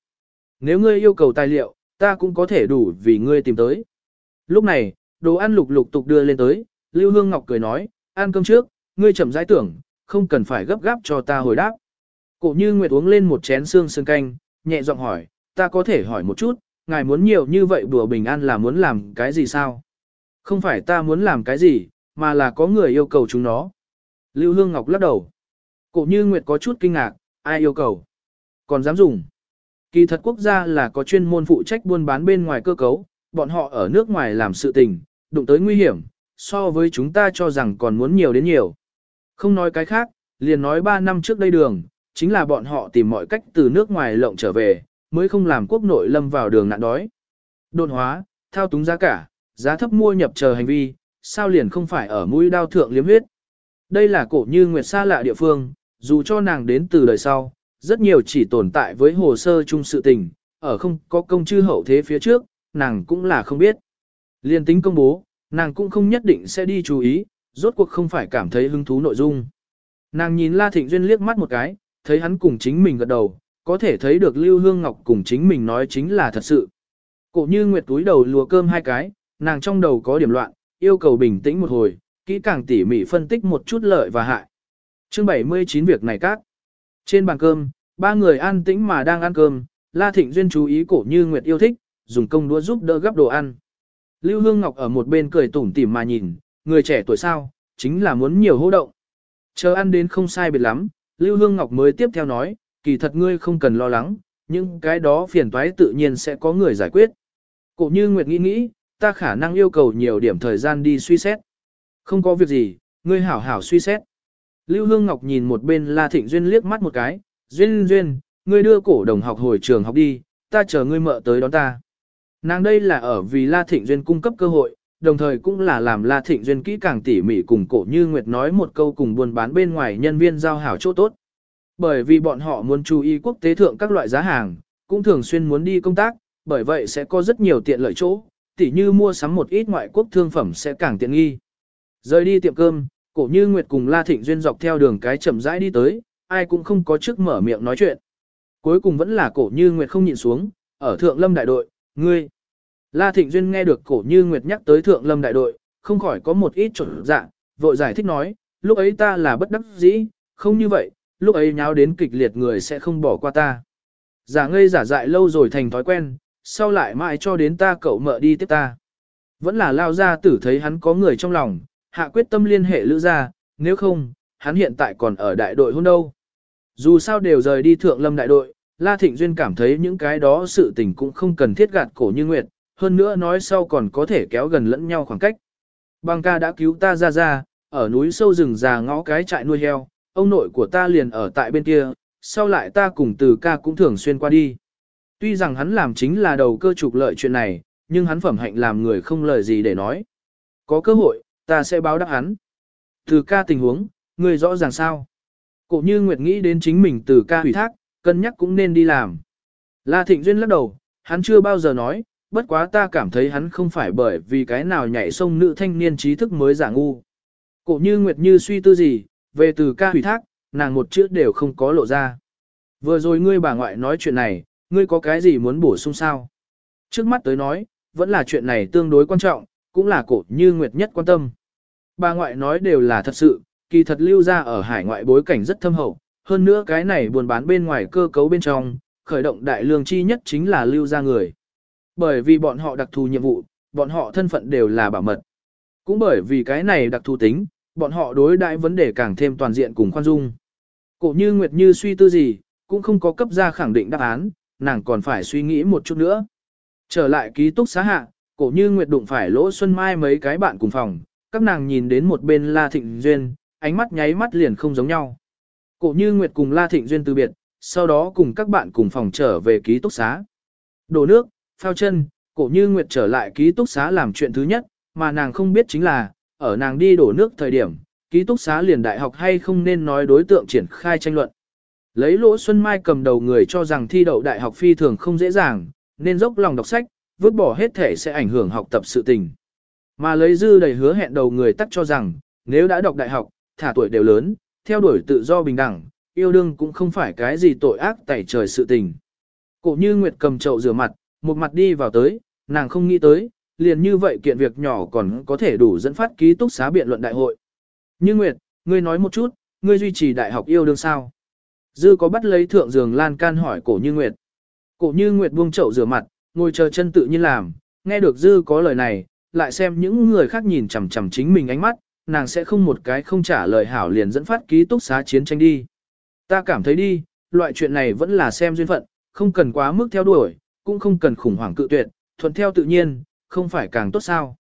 Nếu ngươi yêu cầu tài liệu, ta cũng có thể đủ vì ngươi tìm tới. Lúc này, đồ ăn lục lục tục đưa lên tới, Lưu Hương Ngọc cười nói, ăn cơm trước, ngươi chậm rãi tưởng, không cần phải gấp gáp cho ta hồi đáp. Cổ như Nguyệt uống lên một chén xương sương canh, nhẹ giọng hỏi, ta có thể hỏi một chút, ngài muốn nhiều như vậy bùa bình an là muốn làm cái gì sao? Không phải ta muốn làm cái gì, mà là có người yêu cầu chúng nó. Lưu Hương Ngọc lắc đầu. Cổ như Nguyệt có chút kinh ngạc, ai yêu cầu? Còn dám dùng? Kỳ thật quốc gia là có chuyên môn phụ trách buôn bán bên ngoài cơ cấu, bọn họ ở nước ngoài làm sự tình, đụng tới nguy hiểm, so với chúng ta cho rằng còn muốn nhiều đến nhiều. Không nói cái khác, liền nói 3 năm trước đây đường, chính là bọn họ tìm mọi cách từ nước ngoài lộng trở về, mới không làm quốc nội lâm vào đường nạn đói. Đồn hóa, thao túng giá cả, giá thấp mua nhập chờ hành vi, sao liền không phải ở mũi đao thượng liếm huyết. Đây là cổ như nguyệt xa lạ địa phương, dù cho nàng đến từ đời sau, rất nhiều chỉ tồn tại với hồ sơ chung sự tình, ở không có công chư hậu thế phía trước, nàng cũng là không biết. Liên tính công bố, nàng cũng không nhất định sẽ đi chú ý, rốt cuộc không phải cảm thấy hứng thú nội dung. Nàng nhìn La Thịnh Duyên liếc mắt một cái, thấy hắn cùng chính mình gật đầu, có thể thấy được Lưu Hương Ngọc cùng chính mình nói chính là thật sự. Cổ như Nguyệt túi đầu lùa cơm hai cái, nàng trong đầu có điểm loạn, yêu cầu bình tĩnh một hồi, kỹ càng tỉ mỉ phân tích một chút lợi và hại. Chương 79 việc này các. Trên bàn cơm, ba người an tĩnh mà đang ăn cơm, La Thịnh Duyên chú ý cổ như Nguyệt yêu thích, dùng công đũa giúp đỡ gấp đồ ăn. Lưu Hương Ngọc ở một bên cười tủm tỉm mà nhìn, người trẻ tuổi sao, chính là muốn nhiều hô động. Chờ ăn đến không sai biệt lắm, Lưu Hương Ngọc mới tiếp theo nói, kỳ thật ngươi không cần lo lắng, nhưng cái đó phiền toái tự nhiên sẽ có người giải quyết. Cổ như Nguyệt nghĩ nghĩ, ta khả năng yêu cầu nhiều điểm thời gian đi suy xét. Không có việc gì, ngươi hảo hảo suy xét. Lưu Hương Ngọc nhìn một bên La Thịnh Duyên liếc mắt một cái, Duyên Duyên, ngươi đưa cổ đồng học hồi trường học đi, ta chờ ngươi mợ tới đón ta. Nàng đây là ở vì La Thịnh Duyên cung cấp cơ hội, đồng thời cũng là làm La Thịnh Duyên kỹ càng tỉ mỉ cùng cổ như Nguyệt nói một câu cùng buôn bán bên ngoài nhân viên giao hảo chỗ tốt. Bởi vì bọn họ muốn chú ý quốc tế thượng các loại giá hàng, cũng thường xuyên muốn đi công tác, bởi vậy sẽ có rất nhiều tiện lợi chỗ, tỉ như mua sắm một ít ngoại quốc thương phẩm sẽ càng tiện nghi. Rời đi tiệm cơm, cổ như Nguyệt cùng La Thịnh Duyên dọc theo đường cái chậm rãi đi tới, ai cũng không có trước mở miệng nói chuyện. Cuối cùng vẫn là cổ như Nguyệt không nhịn xuống, ở thượng lâm đại đội, ngươi. La Thịnh Duyên nghe được cổ như Nguyệt nhắc tới thượng lâm đại đội, không khỏi có một ít chuẩn dạ, vội giải thích nói, lúc ấy ta là bất đắc dĩ, không như vậy, lúc ấy nháo đến kịch liệt người sẽ không bỏ qua ta. Giả ngây giả dại lâu rồi thành thói quen, sau lại mãi cho đến ta cậu mợ đi tiếp ta. Vẫn là lao ra tử thấy hắn có người trong lòng, hạ quyết tâm liên hệ lữ ra, nếu không, hắn hiện tại còn ở đại đội hôn đâu. Dù sao đều rời đi thượng lâm đại đội, La Thịnh Duyên cảm thấy những cái đó sự tình cũng không cần thiết gạt cổ như Nguyệt, hơn nữa nói sau còn có thể kéo gần lẫn nhau khoảng cách. Bằng ca đã cứu ta ra ra, ở núi sâu rừng già ngõ cái trại nuôi heo, ông nội của ta liền ở tại bên kia, sau lại ta cùng từ ca cũng thường xuyên qua đi. Tuy rằng hắn làm chính là đầu cơ trục lợi chuyện này, nhưng hắn phẩm hạnh làm người không lời gì để nói. Có cơ hội, ta sẽ báo đáp hắn. Từ ca tình huống, người rõ ràng sao? Cổ như Nguyệt nghĩ đến chính mình từ ca hủy thác, cân nhắc cũng nên đi làm. La Thịnh Duyên lắc đầu, hắn chưa bao giờ nói, bất quá ta cảm thấy hắn không phải bởi vì cái nào nhảy sông nữ thanh niên trí thức mới giả ngu. Cổ như Nguyệt như suy tư gì, về từ ca hủy thác, nàng một chữ đều không có lộ ra. Vừa rồi ngươi bà ngoại nói chuyện này, ngươi có cái gì muốn bổ sung sao? Trước mắt tới nói, vẫn là chuyện này tương đối quan trọng, cũng là cổ như Nguyệt nhất quan tâm. Bà ngoại nói đều là thật sự, kỳ thật lưu ra ở hải ngoại bối cảnh rất thâm hậu, hơn nữa cái này buôn bán bên ngoài cơ cấu bên trong, khởi động đại lương chi nhất chính là lưu ra người. Bởi vì bọn họ đặc thù nhiệm vụ, bọn họ thân phận đều là bảo mật. Cũng bởi vì cái này đặc thù tính, bọn họ đối đãi vấn đề càng thêm toàn diện cùng khoan dung. Cổ như Nguyệt Như suy tư gì, cũng không có cấp ra khẳng định đáp án, nàng còn phải suy nghĩ một chút nữa. Trở lại ký túc xá hạ, cổ như Nguyệt đụng phải lỗ xuân mai mấy cái bạn cùng phòng, các nàng nhìn đến một bên La Thịnh Duyên, ánh mắt nháy mắt liền không giống nhau. Cổ như Nguyệt cùng La Thịnh Duyên từ biệt, sau đó cùng các bạn cùng phòng trở về ký túc xá. Đổ nước, phao chân, cổ như Nguyệt trở lại ký túc xá làm chuyện thứ nhất, mà nàng không biết chính là, ở nàng đi đổ nước thời điểm, ký túc xá liền đại học hay không nên nói đối tượng triển khai tranh luận. Lấy lỗ Xuân Mai cầm đầu người cho rằng thi đậu đại học phi thường không dễ dàng, nên dốc lòng đọc sách, vứt bỏ hết thể sẽ ảnh hưởng học tập sự tình. Mà lấy dư đầy hứa hẹn đầu người tắc cho rằng, nếu đã đọc đại học, thả tuổi đều lớn, theo đuổi tự do bình đẳng, yêu đương cũng không phải cái gì tội ác tẩy trời sự tình. Cổ như Nguyệt cầm chậu rửa mặt, một mặt đi vào tới, nàng không nghĩ tới, liền như vậy kiện việc nhỏ còn có thể đủ dẫn phát ký túc xá biện luận đại hội. Như Nguyệt, ngươi nói một chút, ngươi duy trì đại học yêu đương sao? Dư có bắt lấy thượng giường lan can hỏi cổ như Nguyệt. Cổ như Nguyệt buông chậu rửa mặt, ngồi chờ chân tự nhiên làm, nghe được Dư có lời này, lại xem những người khác nhìn chằm chằm chính mình ánh mắt, nàng sẽ không một cái không trả lời hảo liền dẫn phát ký túc xá chiến tranh đi. Ta cảm thấy đi, loại chuyện này vẫn là xem duyên phận, không cần quá mức theo đuổi, cũng không cần khủng hoảng cự tuyệt, thuận theo tự nhiên, không phải càng tốt sao.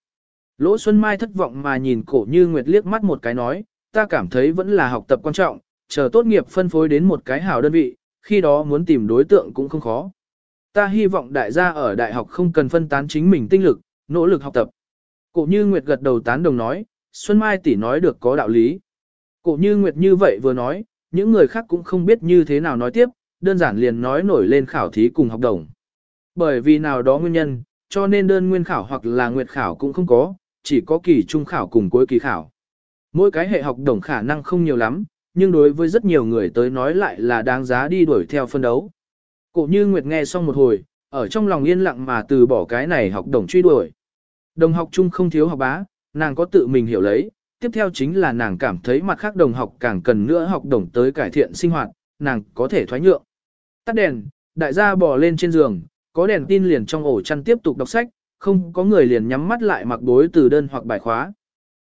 Lỗ Xuân Mai thất vọng mà nhìn cổ như Nguyệt liếc mắt một cái nói, ta cảm thấy vẫn là học tập quan trọng, chờ tốt nghiệp phân phối đến một cái hảo đơn vị, khi đó muốn tìm đối tượng cũng không khó. Ta hy vọng đại gia ở đại học không cần phân tán chính mình tinh lực, nỗ lực học tập. Cổ như Nguyệt gật đầu tán đồng nói, Xuân Mai tỷ nói được có đạo lý. Cổ như Nguyệt như vậy vừa nói, những người khác cũng không biết như thế nào nói tiếp, đơn giản liền nói nổi lên khảo thí cùng học đồng. Bởi vì nào đó nguyên nhân, cho nên đơn nguyên khảo hoặc là nguyệt khảo cũng không có, chỉ có kỳ trung khảo cùng cuối kỳ khảo. Mỗi cái hệ học đồng khả năng không nhiều lắm, nhưng đối với rất nhiều người tới nói lại là đáng giá đi đuổi theo phân đấu. Cổ như Nguyệt nghe xong một hồi, ở trong lòng yên lặng mà từ bỏ cái này học đồng truy đuổi. Đồng học chung không thiếu học bá, nàng có tự mình hiểu lấy, tiếp theo chính là nàng cảm thấy mặt khác đồng học càng cần nữa học đồng tới cải thiện sinh hoạt, nàng có thể thoái nhượng. Tắt đèn, đại gia bò lên trên giường, có đèn tin liền trong ổ chăn tiếp tục đọc sách, không có người liền nhắm mắt lại mặc đối từ đơn hoặc bài khóa.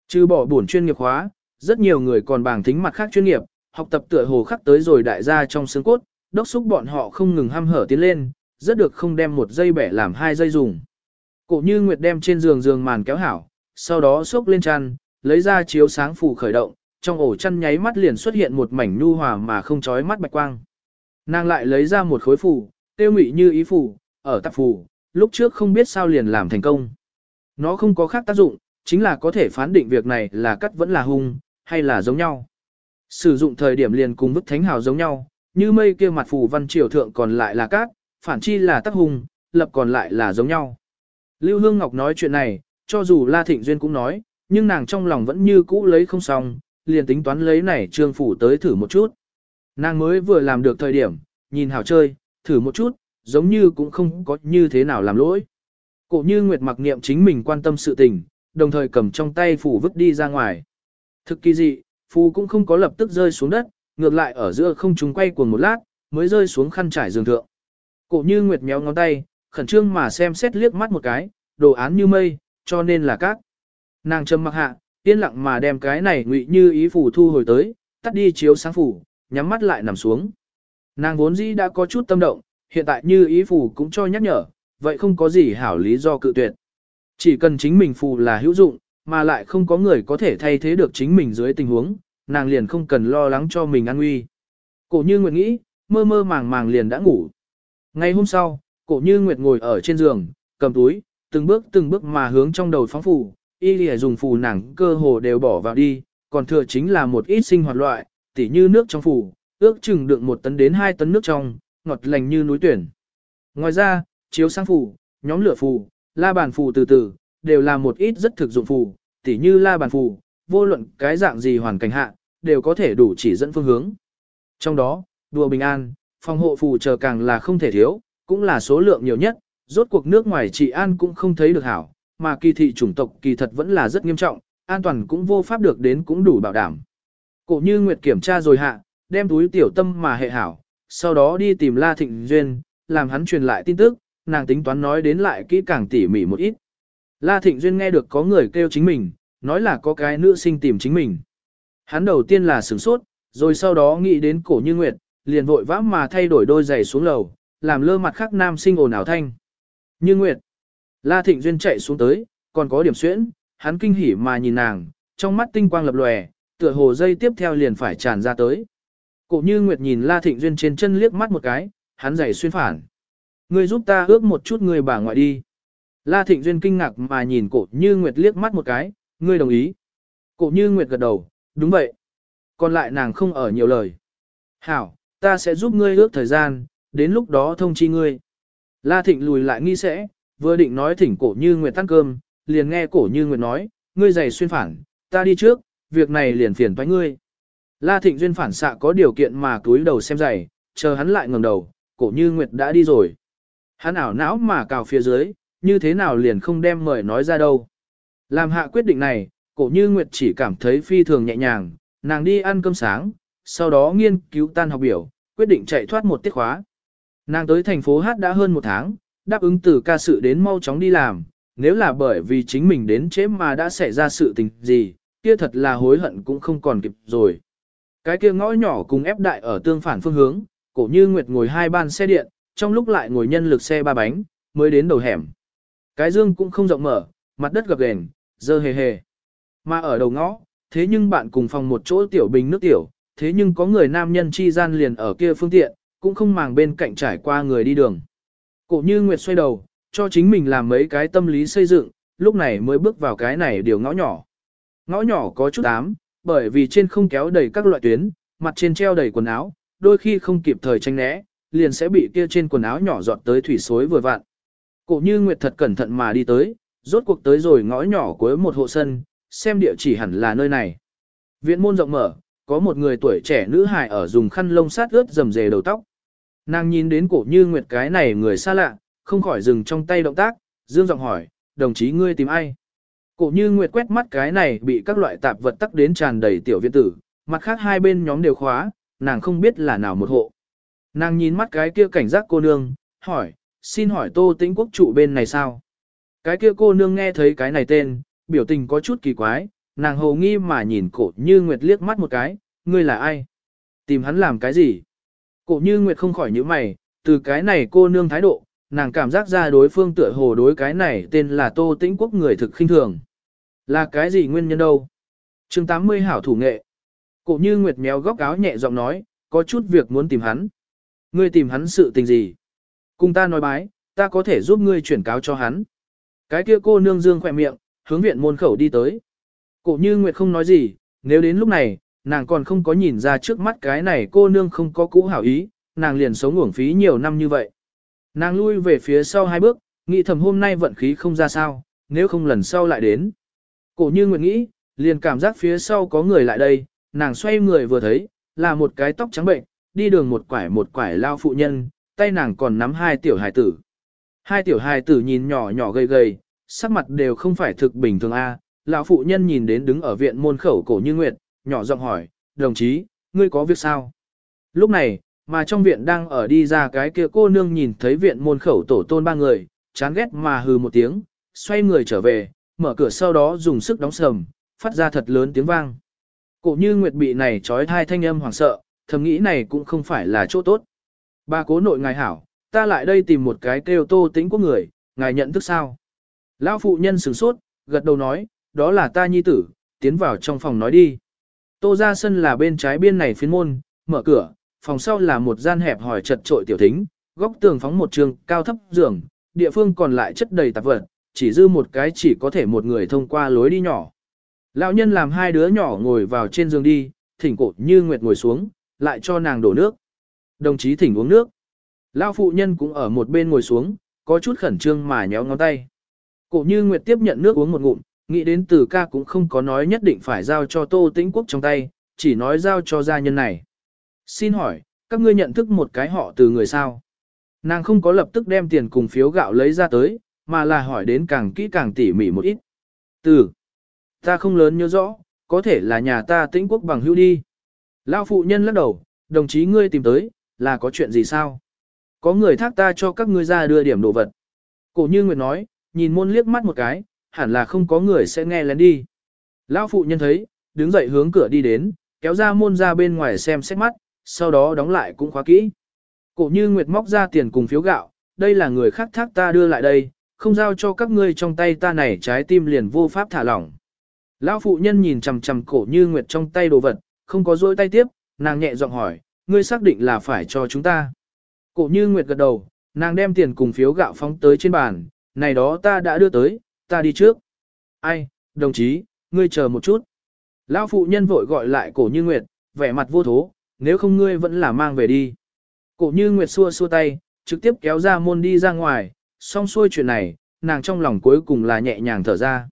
Trừ bỏ buồn chuyên nghiệp khóa, rất nhiều người còn bảng tính mặt khác chuyên nghiệp, học tập tựa hồ khắc tới rồi đại gia trong xương cốt, đốc xúc bọn họ không ngừng ham hở tiến lên, rất được không đem một dây bẻ làm hai dây dùng. Cổ như Nguyệt đem trên giường giường màn kéo hảo, sau đó xốc lên chăn, lấy ra chiếu sáng phủ khởi động, trong ổ chăn nháy mắt liền xuất hiện một mảnh nhu hòa mà không chói mắt bạch quang. Nàng lại lấy ra một khối phủ, tiêu ngụy như ý phủ, ở tạp phủ, lúc trước không biết sao liền làm thành công. Nó không có khác tác dụng, chính là có thể phán định việc này là cắt vẫn là hung, hay là giống nhau. Sử dụng thời điểm liền cùng bức thánh hào giống nhau, như mây kia mặt phù văn triều thượng còn lại là cát, phản chi là tác hung, lập còn lại là giống nhau. Lưu Hương Ngọc nói chuyện này, cho dù La Thịnh Duyên cũng nói, nhưng nàng trong lòng vẫn như cũ lấy không xong, liền tính toán lấy này trương phủ tới thử một chút. Nàng mới vừa làm được thời điểm, nhìn hảo chơi, thử một chút, giống như cũng không có như thế nào làm lỗi. Cổ như Nguyệt mặc niệm chính mình quan tâm sự tình, đồng thời cầm trong tay phủ vứt đi ra ngoài. Thực kỳ dị, phù cũng không có lập tức rơi xuống đất, ngược lại ở giữa không trung quay cuồng một lát, mới rơi xuống khăn trải giường thượng. Cổ như Nguyệt méo ngón tay, khẩn trương mà xem xét liếc mắt một cái, đồ án như mây, cho nên là cát. Nàng trầm mặc hạ, yên lặng mà đem cái này ngụy như ý phủ thu hồi tới, tắt đi chiếu sáng phủ, nhắm mắt lại nằm xuống. Nàng vốn dĩ đã có chút tâm động, hiện tại như ý phù cũng cho nhắc nhở, vậy không có gì hảo lý do cự tuyệt. Chỉ cần chính mình phù là hữu dụng, mà lại không có người có thể thay thế được chính mình dưới tình huống, nàng liền không cần lo lắng cho mình an nguy. Cổ như Nguyệt nghĩ, mơ mơ màng màng liền đã ngủ. Ngày hôm sau, cổ như Nguyệt ngồi ở trên giường, cầm túi, từng bước từng bước mà hướng trong đầu phóng phù, y lìa dùng phù nàng cơ hồ đều bỏ vào đi, còn thừa chính là một ít sinh hoạt loại, tỉ như nước trong phù ước chừng đựng một tấn đến hai tấn nước trong, ngọt lành như núi tuyển. Ngoài ra, chiếu sáng phù, nhóm lửa phù, la bàn phù từ từ, đều là một ít rất thực dụng phù. tỉ như la bàn phù, vô luận cái dạng gì hoàn cảnh hạ, đều có thể đủ chỉ dẫn phương hướng. Trong đó, đùa bình an, phòng hộ phù chờ càng là không thể thiếu, cũng là số lượng nhiều nhất, rốt cuộc nước ngoài trị an cũng không thấy được hảo, mà kỳ thị chủng tộc kỳ thật vẫn là rất nghiêm trọng, an toàn cũng vô pháp được đến cũng đủ bảo đảm. Cổ như Nguyệt kiểm tra rồi hạ, đem túi tiểu tâm mà hệ hảo, sau đó đi tìm La Thịnh Duyên, làm hắn truyền lại tin tức, nàng tính toán nói đến lại kỹ càng tỉ mỉ một ít. La Thịnh Duyên nghe được có người kêu chính mình, nói là có cái nữ sinh tìm chính mình. Hắn đầu tiên là sửng sốt, rồi sau đó nghĩ đến cổ như Nguyệt, liền vội vã mà thay đổi đôi giày xuống lầu, làm lơ mặt khác nam sinh ồn ào thanh. Như Nguyệt, La Thịnh Duyên chạy xuống tới, còn có điểm xuyễn, hắn kinh hỉ mà nhìn nàng, trong mắt tinh quang lập lòe, tựa hồ dây tiếp theo liền phải tràn ra tới. Cổ như Nguyệt nhìn La Thịnh Duyên trên chân liếc mắt một cái, hắn giày xuyên phản. Ngươi giúp ta ước một chút người bà ngoại đi. La Thịnh Duyên kinh ngạc mà nhìn cổ như Nguyệt liếc mắt một cái, ngươi đồng ý. Cổ như Nguyệt gật đầu, đúng vậy. Còn lại nàng không ở nhiều lời. Hảo, ta sẽ giúp ngươi ước thời gian, đến lúc đó thông chi ngươi. La Thịnh lùi lại nghi sẽ, vừa định nói thỉnh cổ như Nguyệt tăng cơm, liền nghe cổ như Nguyệt nói, ngươi giày xuyên phản, ta đi trước, việc này liền phiền toái ngươi. La Thịnh Duyên phản xạ có điều kiện mà túi đầu xem giày, chờ hắn lại ngẩng đầu, cổ như Nguyệt đã đi rồi. Hắn ảo não mà cào phía dưới, như thế nào liền không đem mời nói ra đâu. Làm hạ quyết định này, cổ như Nguyệt chỉ cảm thấy phi thường nhẹ nhàng, nàng đi ăn cơm sáng, sau đó nghiên cứu tan học biểu, quyết định chạy thoát một tiết khóa. Nàng tới thành phố Hát đã hơn một tháng, đáp ứng từ ca sự đến mau chóng đi làm, nếu là bởi vì chính mình đến chế mà đã xảy ra sự tình gì, kia thật là hối hận cũng không còn kịp rồi. Cái kia ngõ nhỏ cùng ép đại ở tương phản phương hướng, cổ như Nguyệt ngồi hai ban xe điện, trong lúc lại ngồi nhân lực xe ba bánh, mới đến đầu hẻm. Cái dương cũng không rộng mở, mặt đất gập ghềnh, dơ hề hề. Mà ở đầu ngõ, thế nhưng bạn cùng phòng một chỗ tiểu bình nước tiểu, thế nhưng có người nam nhân chi gian liền ở kia phương tiện, cũng không màng bên cạnh trải qua người đi đường. Cổ như Nguyệt xoay đầu, cho chính mình làm mấy cái tâm lý xây dựng, lúc này mới bước vào cái này điều ngõ nhỏ. Ngõ nhỏ có chút ám, bởi vì trên không kéo đầy các loại tuyến, mặt trên treo đầy quần áo, đôi khi không kịp thời tranh né, liền sẽ bị kia trên quần áo nhỏ giọt tới thủy suối vừa vặn. Cổ như Nguyệt thật cẩn thận mà đi tới, rốt cuộc tới rồi ngõ nhỏ cuối một hộ sân, xem địa chỉ hẳn là nơi này. Viện môn rộng mở, có một người tuổi trẻ nữ hài ở dùng khăn lông sát ướt dầm dề đầu tóc. Nàng nhìn đến cổ như Nguyệt cái này người xa lạ, không khỏi dừng trong tay động tác, dương giọng hỏi, đồng chí ngươi tìm ai? Cổ như Nguyệt quét mắt cái này bị các loại tạp vật tắc đến tràn đầy tiểu viện tử, mặt khác hai bên nhóm đều khóa, nàng không biết là nào một hộ. Nàng nhìn mắt cái kia cảnh giác cô nương, hỏi, xin hỏi tô tĩnh quốc trụ bên này sao? Cái kia cô nương nghe thấy cái này tên, biểu tình có chút kỳ quái, nàng hồ nghi mà nhìn cổ như Nguyệt liếc mắt một cái, ngươi là ai? Tìm hắn làm cái gì? Cổ như Nguyệt không khỏi nhíu mày, từ cái này cô nương thái độ, nàng cảm giác ra đối phương tựa hồ đối cái này tên là Tô Tĩnh Quốc người thực khinh thường. Là cái gì nguyên nhân đâu? chương 80 hảo thủ nghệ. Cổ như Nguyệt méo góc áo nhẹ giọng nói, có chút việc muốn tìm hắn. Ngươi tìm hắn sự tình gì? Cùng ta nói bái, ta có thể giúp ngươi chuyển cáo cho hắn. Cái kia cô nương dương khỏe miệng, hướng viện môn khẩu đi tới. Cổ như Nguyệt không nói gì, nếu đến lúc này, nàng còn không có nhìn ra trước mắt cái này cô nương không có cũ hảo ý, nàng liền sống uổng phí nhiều năm như vậy. Nàng lui về phía sau hai bước, nghĩ thầm hôm nay vận khí không ra sao, nếu không lần sau lại đến. Cổ như nguyện nghĩ, liền cảm giác phía sau có người lại đây, nàng xoay người vừa thấy, là một cái tóc trắng bệnh, đi đường một quải một quải lao phụ nhân, tay nàng còn nắm hai tiểu hài tử. Hai tiểu hài tử nhìn nhỏ nhỏ gầy gầy, sắc mặt đều không phải thực bình thường a. Lão phụ nhân nhìn đến đứng ở viện môn khẩu cổ như nguyệt, nhỏ giọng hỏi, đồng chí, ngươi có việc sao? Lúc này, mà trong viện đang ở đi ra cái kia cô nương nhìn thấy viện môn khẩu tổ tôn ba người, chán ghét mà hừ một tiếng, xoay người trở về, mở cửa sau đó dùng sức đóng sầm, phát ra thật lớn tiếng vang. Cổ như nguyệt bị này trói thai thanh âm hoảng sợ, thầm nghĩ này cũng không phải là chỗ tốt. Ba cố nội ngài hảo, ta lại đây tìm một cái kêu tô tính của người, ngài nhận thức sao? Lão phụ nhân sửng sốt, gật đầu nói, đó là ta nhi tử, tiến vào trong phòng nói đi. Tô ra sân là bên trái biên này phiến môn, mở cửa, phòng sau là một gian hẹp hỏi chật trội tiểu thính, góc tường phóng một trường cao thấp giường, địa phương còn lại chất đầy tạp vật, chỉ dư một cái chỉ có thể một người thông qua lối đi nhỏ. Lão nhân làm hai đứa nhỏ ngồi vào trên giường đi, thỉnh cổ như nguyệt ngồi xuống, lại cho nàng đổ nước. Đồng chí thỉnh uống nước. lão phụ nhân cũng ở một bên ngồi xuống, có chút khẩn trương mà nhéo ngón tay. Cổ như nguyệt tiếp nhận nước uống một ngụm, nghĩ đến từ ca cũng không có nói nhất định phải giao cho tô tĩnh quốc trong tay, chỉ nói giao cho gia nhân này. Xin hỏi, các ngươi nhận thức một cái họ từ người sao? Nàng không có lập tức đem tiền cùng phiếu gạo lấy ra tới, mà là hỏi đến càng kỹ càng tỉ mỉ một ít. Từ, ta không lớn nhớ rõ, có thể là nhà ta tĩnh quốc bằng hữu đi. Lao phụ nhân lắc đầu, đồng chí ngươi tìm tới, là có chuyện gì sao? Có người thác ta cho các ngươi ra đưa điểm đồ vật. Cổ như Nguyệt nói, nhìn môn liếc mắt một cái, hẳn là không có người sẽ nghe lén đi. Lão phụ nhân thấy, đứng dậy hướng cửa đi đến, kéo ra môn ra bên ngoài xem xét mắt, sau đó đóng lại cũng khóa kỹ. Cổ như Nguyệt móc ra tiền cùng phiếu gạo, đây là người khác thác ta đưa lại đây, không giao cho các ngươi trong tay ta này trái tim liền vô pháp thả lỏng. Lão phụ nhân nhìn chằm chằm cổ như Nguyệt trong tay đồ vật, không có dỗi tay tiếp, nàng nhẹ giọng hỏi, ngươi xác định là phải cho chúng ta. Cổ như Nguyệt gật đầu, nàng đem tiền cùng phiếu gạo phóng tới trên bàn, này đó ta đã đưa tới, ta đi trước. Ai, đồng chí, ngươi chờ một chút. Lão phụ nhân vội gọi lại cổ như Nguyệt, vẻ mặt vô thố, nếu không ngươi vẫn là mang về đi. Cổ như Nguyệt xua xua tay, trực tiếp kéo ra môn đi ra ngoài, xong xuôi chuyện này, nàng trong lòng cuối cùng là nhẹ nhàng thở ra.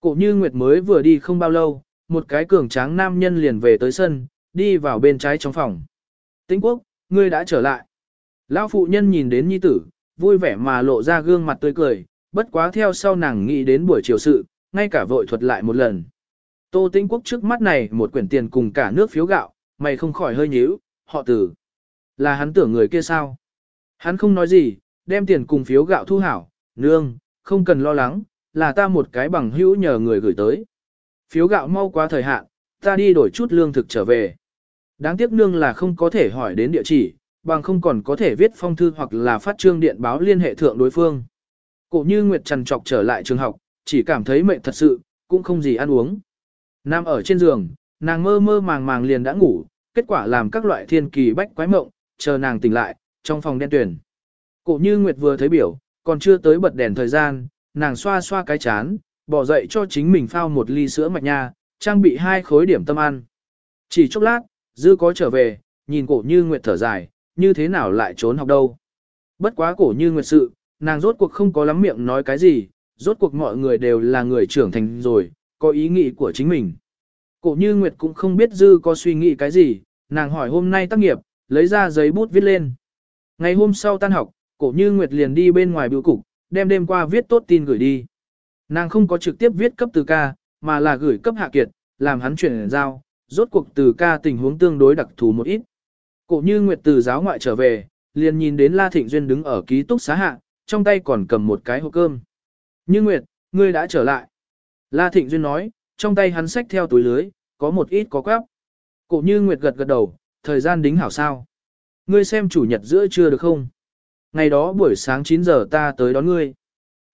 Cổ như Nguyệt mới vừa đi không bao lâu, một cái cường tráng nam nhân liền về tới sân, đi vào bên trái trong phòng. Tĩnh quốc, ngươi đã trở lại. Lão phụ nhân nhìn đến nhi tử, vui vẻ mà lộ ra gương mặt tươi cười, bất quá theo sau nàng nghĩ đến buổi chiều sự, ngay cả vội thuật lại một lần. Tô Tĩnh Quốc trước mắt này một quyển tiền cùng cả nước phiếu gạo, mày không khỏi hơi nhíu, họ tử. Là hắn tưởng người kia sao? Hắn không nói gì, đem tiền cùng phiếu gạo thu hảo, nương, không cần lo lắng, là ta một cái bằng hữu nhờ người gửi tới. Phiếu gạo mau quá thời hạn, ta đi đổi chút lương thực trở về. Đáng tiếc nương là không có thể hỏi đến địa chỉ, bằng không còn có thể viết phong thư hoặc là phát trương điện báo liên hệ thượng đối phương. Cổ như Nguyệt trần trọc trở lại trường học, chỉ cảm thấy mệt thật sự, cũng không gì ăn uống. Nam ở trên giường, nàng mơ mơ màng màng liền đã ngủ, kết quả làm các loại thiên kỳ bách quái mộng, chờ nàng tỉnh lại, trong phòng đen tuyển. Cổ như Nguyệt vừa thấy biểu, còn chưa tới bật đèn thời gian, nàng xoa xoa cái chán, bỏ dậy cho chính mình phao một ly sữa mạch nha, trang bị hai khối điểm tâm ăn. Chỉ chốc lát, dư có trở về, nhìn cổ như Nguyệt thở dài, như thế nào lại trốn học đâu. Bất quá cổ như Nguyệt sự, nàng rốt cuộc không có lắm miệng nói cái gì, rốt cuộc mọi người đều là người trưởng thành rồi, có ý nghĩ của chính mình. Cổ như Nguyệt cũng không biết dư có suy nghĩ cái gì, nàng hỏi hôm nay tác nghiệp, lấy ra giấy bút viết lên. Ngày hôm sau tan học, cổ như Nguyệt liền đi bên ngoài biểu cục, đem đêm qua viết tốt tin gửi đi. Nàng không có trực tiếp viết cấp từ ca, mà là gửi cấp hạ kiệt, làm hắn chuyển giao, rốt cuộc từ ca tình huống tương đối đặc thù một ít. Cổ như Nguyệt từ giáo ngoại trở về, liền nhìn đến La Thịnh Duyên đứng ở ký túc xá hạ, trong tay còn cầm một cái hộp cơm. Như Nguyệt, ngươi đã trở lại. La Thịnh Duyên nói, trong tay hắn xách theo túi lưới, có một ít có quáp. Cổ như Nguyệt gật gật đầu, thời gian đính hảo sao. Ngươi xem chủ nhật giữa trưa được không? Ngày đó buổi sáng 9 giờ ta tới đón ngươi.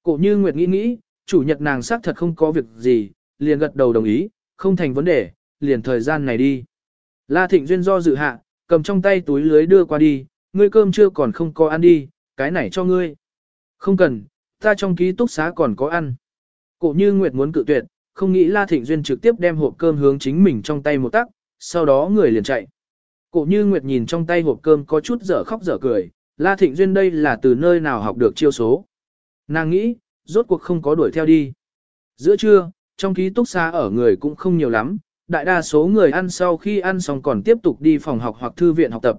Cổ như Nguyệt nghĩ nghĩ, chủ nhật nàng xác thật không có việc gì, liền gật đầu đồng ý, không thành vấn đề, liền thời gian này đi. La Thịnh Duyên do dự hạ, cầm trong tay túi lưới đưa qua đi, ngươi cơm chưa còn không có ăn đi, cái này cho ngươi. Không cần, ta trong ký túc xá còn có ăn. Cổ như Nguyệt muốn cự tuyệt, không nghĩ La Thịnh Duyên trực tiếp đem hộp cơm hướng chính mình trong tay một tắc, sau đó người liền chạy. Cổ như Nguyệt nhìn trong tay hộp cơm có chút dở khóc dở cười, La Thịnh Duyên đây là từ nơi nào học được chiêu số. Nàng nghĩ, rốt cuộc không có đuổi theo đi. Giữa trưa, trong ký túc xá ở người cũng không nhiều lắm, đại đa số người ăn sau khi ăn xong còn tiếp tục đi phòng học hoặc thư viện học tập.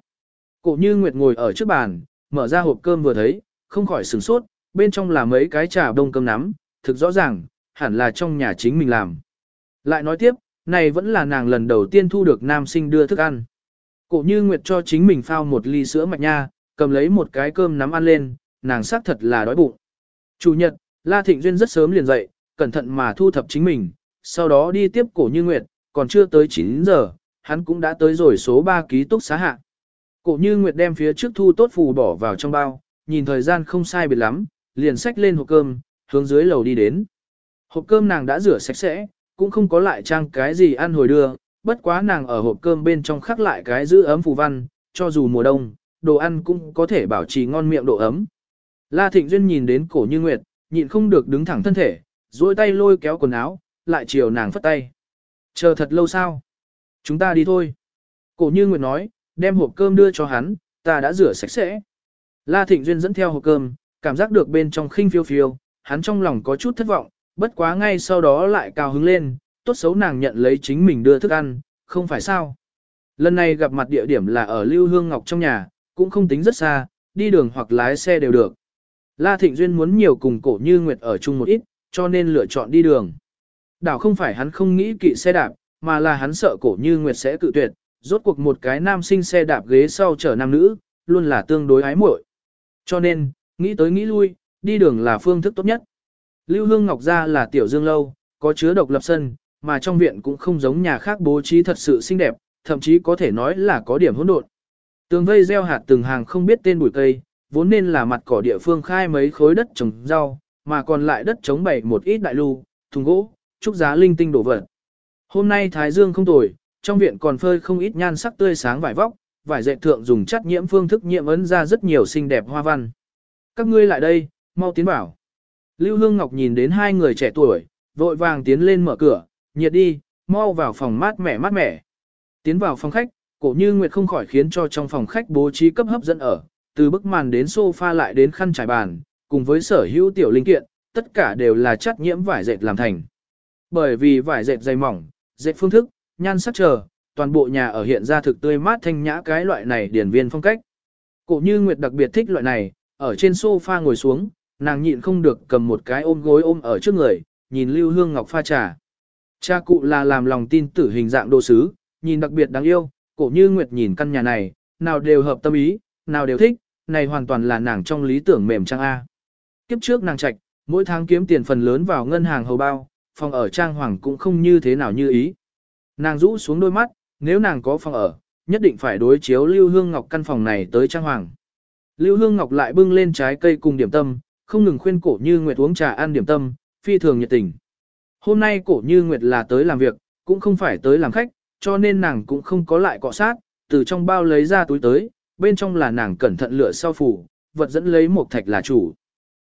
Cổ như Nguyệt ngồi ở trước bàn, mở ra hộp cơm vừa thấy, không khỏi sửng sốt, bên trong là mấy cái trà đông cơm nắm, thực rõ ràng, hẳn là trong nhà chính mình làm. Lại nói tiếp, này vẫn là nàng lần đầu tiên thu được nam sinh đưa thức ăn. Cổ như Nguyệt cho chính mình phao một ly sữa mạch nha, cầm lấy một cái cơm nắm ăn lên, nàng xác thật là đói bụng. Chủ nhật, La Thịnh Duyên rất sớm liền dậy, cẩn thận mà thu thập chính mình, sau đó đi tiếp cổ như Nguyệt, còn chưa tới 9 giờ, hắn cũng đã tới rồi số 3 ký túc xá hạ. Cổ như Nguyệt đem phía trước thu tốt phù bỏ vào trong bao, nhìn thời gian không sai biệt lắm, liền xách lên hộp cơm, hướng dưới lầu đi đến. Hộp cơm nàng đã rửa sạch sẽ, cũng không có lại trang cái gì ăn hồi đưa, bất quá nàng ở hộp cơm bên trong khắc lại cái giữ ấm phù văn, cho dù mùa đông, đồ ăn cũng có thể bảo trì ngon miệng độ ấm. La Thịnh Duyên nhìn đến cổ như Nguyệt, nhịn không được đứng thẳng thân thể, duỗi tay lôi kéo quần áo, lại chiều nàng phất tay. Chờ thật lâu sao? Chúng ta đi thôi. Cổ như Nguyệt nói, đem hộp cơm đưa cho hắn, ta đã rửa sạch sẽ. La Thịnh Duyên dẫn theo hộp cơm, cảm giác được bên trong khinh phiêu phiêu, hắn trong lòng có chút thất vọng, bất quá ngay sau đó lại cao hứng lên, tốt xấu nàng nhận lấy chính mình đưa thức ăn, không phải sao. Lần này gặp mặt địa điểm là ở Lưu Hương Ngọc trong nhà, cũng không tính rất xa, đi đường hoặc lái xe đều được. La Thịnh Duyên muốn nhiều cùng cổ như Nguyệt ở chung một ít, cho nên lựa chọn đi đường. Đảo không phải hắn không nghĩ kỵ xe đạp, mà là hắn sợ cổ như Nguyệt sẽ cự tuyệt, rốt cuộc một cái nam sinh xe đạp ghế sau chở nam nữ, luôn là tương đối ái muội. Cho nên, nghĩ tới nghĩ lui, đi đường là phương thức tốt nhất. Lưu Hương Ngọc ra là tiểu dương lâu, có chứa độc lập sân, mà trong viện cũng không giống nhà khác bố trí thật sự xinh đẹp, thậm chí có thể nói là có điểm hỗn độn. Tường vây gieo hạt từng hàng không biết tên bụi cây, vốn nên là mặt cỏ địa phương khai mấy khối đất trồng rau, mà còn lại đất trống bày một ít đại lưu, thùng gỗ, trúc giá linh tinh đổ vật. Hôm nay Thái Dương không tồi, trong viện còn phơi không ít nhan sắc tươi sáng vải vóc, vải dệt thượng dùng chất nhiễm phương thức nhiễm ấn ra rất nhiều xinh đẹp hoa văn. Các ngươi lại đây, mau tiến vào. Lưu Hương Ngọc nhìn đến hai người trẻ tuổi, vội vàng tiến lên mở cửa, nhiệt đi, mau vào phòng mát mẻ mát mẻ. Tiến vào phòng khách, cổ như Nguyệt không khỏi khiến cho trong phòng khách bố trí cấp hấp dẫn ở, từ bức màn đến sofa lại đến khăn trải bàn, cùng với sở hữu tiểu linh kiện, tất cả đều là chất nhiễm vải dệt làm thành. Bởi vì vải dệt dày mỏng, dệt phương thức, nhan sắc chờ, toàn bộ nhà ở hiện ra thực tươi mát thanh nhã cái loại này điển viên phong cách. Cổ như Nguyệt đặc biệt thích loại này, ở trên sofa ngồi xuống, nàng nhịn không được cầm một cái ôm gối ôm ở trước người, nhìn Lưu Hương Ngọc pha trà. Cha cụ là làm lòng tin tử hình dạng đồ sứ, nhìn đặc biệt đáng yêu, cổ như Nguyệt nhìn căn nhà này, nào đều hợp tâm ý, nào đều thích, này hoàn toàn là nàng trong lý tưởng mềm trang A. Kiếp trước nàng trạch, mỗi tháng kiếm tiền phần lớn vào ngân hàng hầu bao, phòng ở trang hoàng cũng không như thế nào như ý. Nàng rũ xuống đôi mắt, nếu nàng có phòng ở, nhất định phải đối chiếu Lưu Hương Ngọc căn phòng này tới trang hoàng. Lưu Hương Ngọc lại bưng lên trái cây cùng điểm tâm, không ngừng khuyên cổ như Nguyệt uống trà ăn điểm tâm, phi thường nhiệt tình. Hôm nay cổ như Nguyệt là tới làm việc, cũng không phải tới làm khách, cho nên nàng cũng không có lại cọ sát, từ trong bao lấy ra túi tới, bên trong là nàng cẩn thận lựa sau phủ, vật dẫn lấy một thạch là chủ.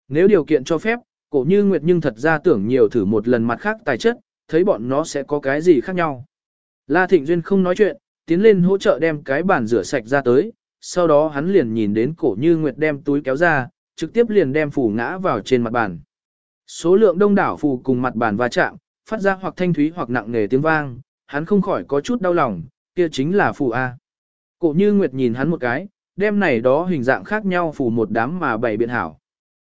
Nếu điều kiện cho phép, cổ như Nguyệt nhưng thật ra tưởng nhiều thử một lần mặt khác tài chất, thấy bọn nó sẽ có cái gì khác nhau. La Thịnh Duyên không nói chuyện, tiến lên hỗ trợ đem cái bàn rửa sạch ra tới, sau đó hắn liền nhìn đến cổ như Nguyệt đem túi kéo ra, trực tiếp liền đem phủ ngã vào trên mặt bàn. Số lượng đông đảo phù cùng mặt bàn va chạm, phát ra hoặc thanh thúy hoặc nặng nề tiếng vang, hắn không khỏi có chút đau lòng, kia chính là phù A. Cổ như Nguyệt nhìn hắn một cái, đem này đó hình dạng khác nhau phù một đám mà bày biện hảo.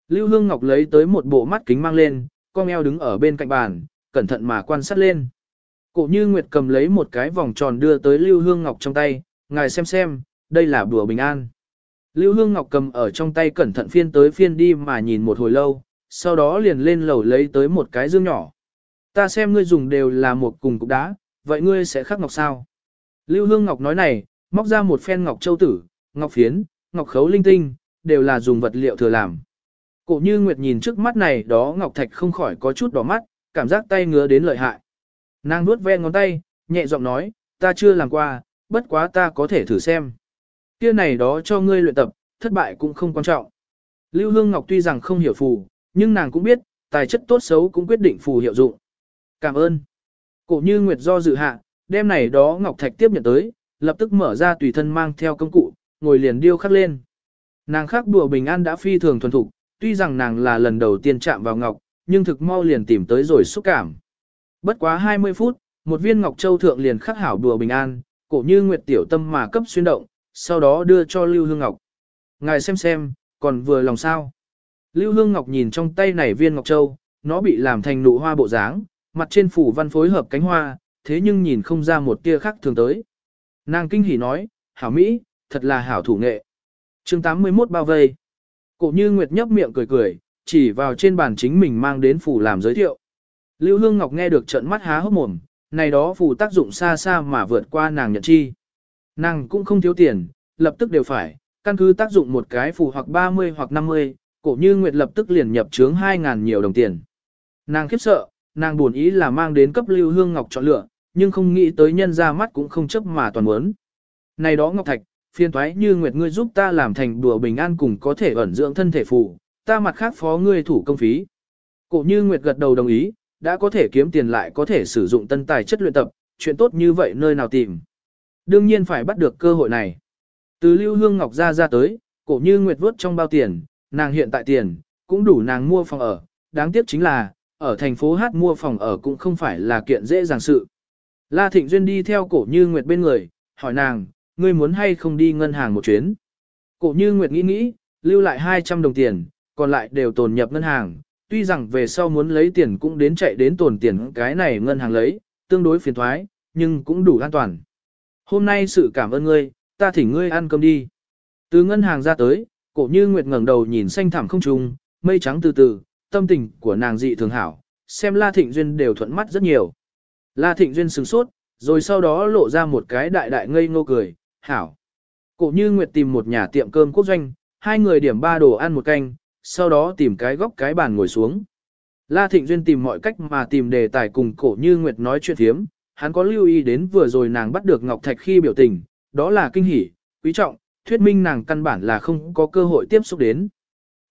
Lưu Hương Ngọc lấy tới một bộ mắt kính mang lên, con eo đứng ở bên cạnh bàn, cẩn thận mà quan sát lên. Cổ như Nguyệt cầm lấy một cái vòng tròn đưa tới Lưu Hương Ngọc trong tay, ngài xem xem, đây là bùa bình an. Lưu Hương Ngọc cầm ở trong tay cẩn thận phiên tới phiên đi mà nhìn một hồi lâu, sau đó liền lên lầu lấy tới một cái dương nhỏ. Ta xem ngươi dùng đều là một cùng cục đá, vậy ngươi sẽ khắc ngọc sao? Lưu Hương Ngọc nói này, móc ra một phen ngọc châu tử, ngọc phiến, ngọc khấu linh tinh, đều là dùng vật liệu thừa làm. Cổ như Nguyệt nhìn trước mắt này đó ngọc thạch không khỏi có chút đỏ mắt, cảm giác tay ngứa đến lợi hại. Nàng nuốt ve ngón tay, nhẹ giọng nói, ta chưa làm qua, bất quá ta có thể thử xem. Kia này đó cho ngươi luyện tập, thất bại cũng không quan trọng. Lưu Hương Ngọc tuy rằng không hiểu phù, nhưng nàng cũng biết, tài chất tốt xấu cũng quyết định phù hiệu dụng. Cảm ơn. Cổ như Nguyệt do dự hạ, đem này đó Ngọc Thạch tiếp nhận tới, lập tức mở ra tùy thân mang theo công cụ, ngồi liền điêu khắc lên. Nàng khắc đùa bình an đã phi thường thuần thục, tuy rằng nàng là lần đầu tiên chạm vào Ngọc, nhưng thực mau liền tìm tới rồi xúc cảm. Bất quá 20 phút, một viên Ngọc Châu thượng liền khắc hảo đùa bình an, cổ như Nguyệt tiểu tâm mà cấp xuyên động, sau đó đưa cho Lưu Hương Ngọc. Ngài xem xem, còn vừa lòng sao. Lưu Hương Ngọc nhìn trong tay này viên Ngọc Châu, nó bị làm thành nụ hoa bộ dáng, mặt trên phủ văn phối hợp cánh hoa, thế nhưng nhìn không ra một tia khác thường tới. Nàng kinh hỉ nói, hảo Mỹ, thật là hảo thủ nghệ. chương 81 bao vây. Cổ như Nguyệt nhấp miệng cười cười, chỉ vào trên bàn chính mình mang đến phủ làm giới thiệu. Lưu Hương Ngọc nghe được trận mắt há hốc mồm, này đó phủ tác dụng xa xa mà vượt qua nàng nhận chi. Nàng cũng không thiếu tiền, lập tức đều phải, căn cứ tác dụng một cái phù hoặc 30 hoặc 50, cổ như Nguyệt lập tức liền nhập trướng 2.000 nhiều đồng tiền. Nàng khiếp sợ, nàng buồn ý là mang đến cấp lưu hương ngọc chọn lựa, nhưng không nghĩ tới nhân ra mắt cũng không chấp mà toàn muốn. Này đó Ngọc Thạch, phiên thoái như Nguyệt ngươi giúp ta làm thành đùa bình an cùng có thể ẩn dưỡng thân thể phù, ta mặt khác phó ngươi thủ công phí. Cổ như Nguyệt gật đầu đồng ý, đã có thể kiếm tiền lại có thể sử dụng tân tài chất luyện tập, chuyện tốt như vậy nơi nào tìm. Đương nhiên phải bắt được cơ hội này. Từ Lưu Hương Ngọc ra ra tới, cổ như nguyệt vớt trong bao tiền, nàng hiện tại tiền, cũng đủ nàng mua phòng ở, đáng tiếc chính là, ở thành phố Hát mua phòng ở cũng không phải là kiện dễ dàng sự. La Thịnh Duyên đi theo cổ như nguyệt bên người, hỏi nàng, ngươi muốn hay không đi ngân hàng một chuyến. Cổ như nguyệt nghĩ nghĩ, lưu lại 200 đồng tiền, còn lại đều tồn nhập ngân hàng, tuy rằng về sau muốn lấy tiền cũng đến chạy đến tồn tiền cái này ngân hàng lấy, tương đối phiền thoái, nhưng cũng đủ an toàn. Hôm nay sự cảm ơn ngươi, ta thỉnh ngươi ăn cơm đi. Từ ngân hàng ra tới, cổ như nguyệt ngẩng đầu nhìn xanh thẳm không trùng mây trắng từ từ, tâm tình của nàng dị thường hảo, xem La Thịnh Duyên đều thuận mắt rất nhiều. La Thịnh Duyên sừng sốt, rồi sau đó lộ ra một cái đại đại ngây ngô cười, hảo. Cổ như nguyệt tìm một nhà tiệm cơm quốc doanh, hai người điểm ba đồ ăn một canh, sau đó tìm cái góc cái bàn ngồi xuống. La Thịnh Duyên tìm mọi cách mà tìm đề tài cùng cổ như Nguyệt nói chuyện thiếm, hắn có lưu ý đến vừa rồi nàng bắt được Ngọc Thạch khi biểu tình, đó là kinh hỉ, quý trọng, thuyết minh nàng căn bản là không có cơ hội tiếp xúc đến.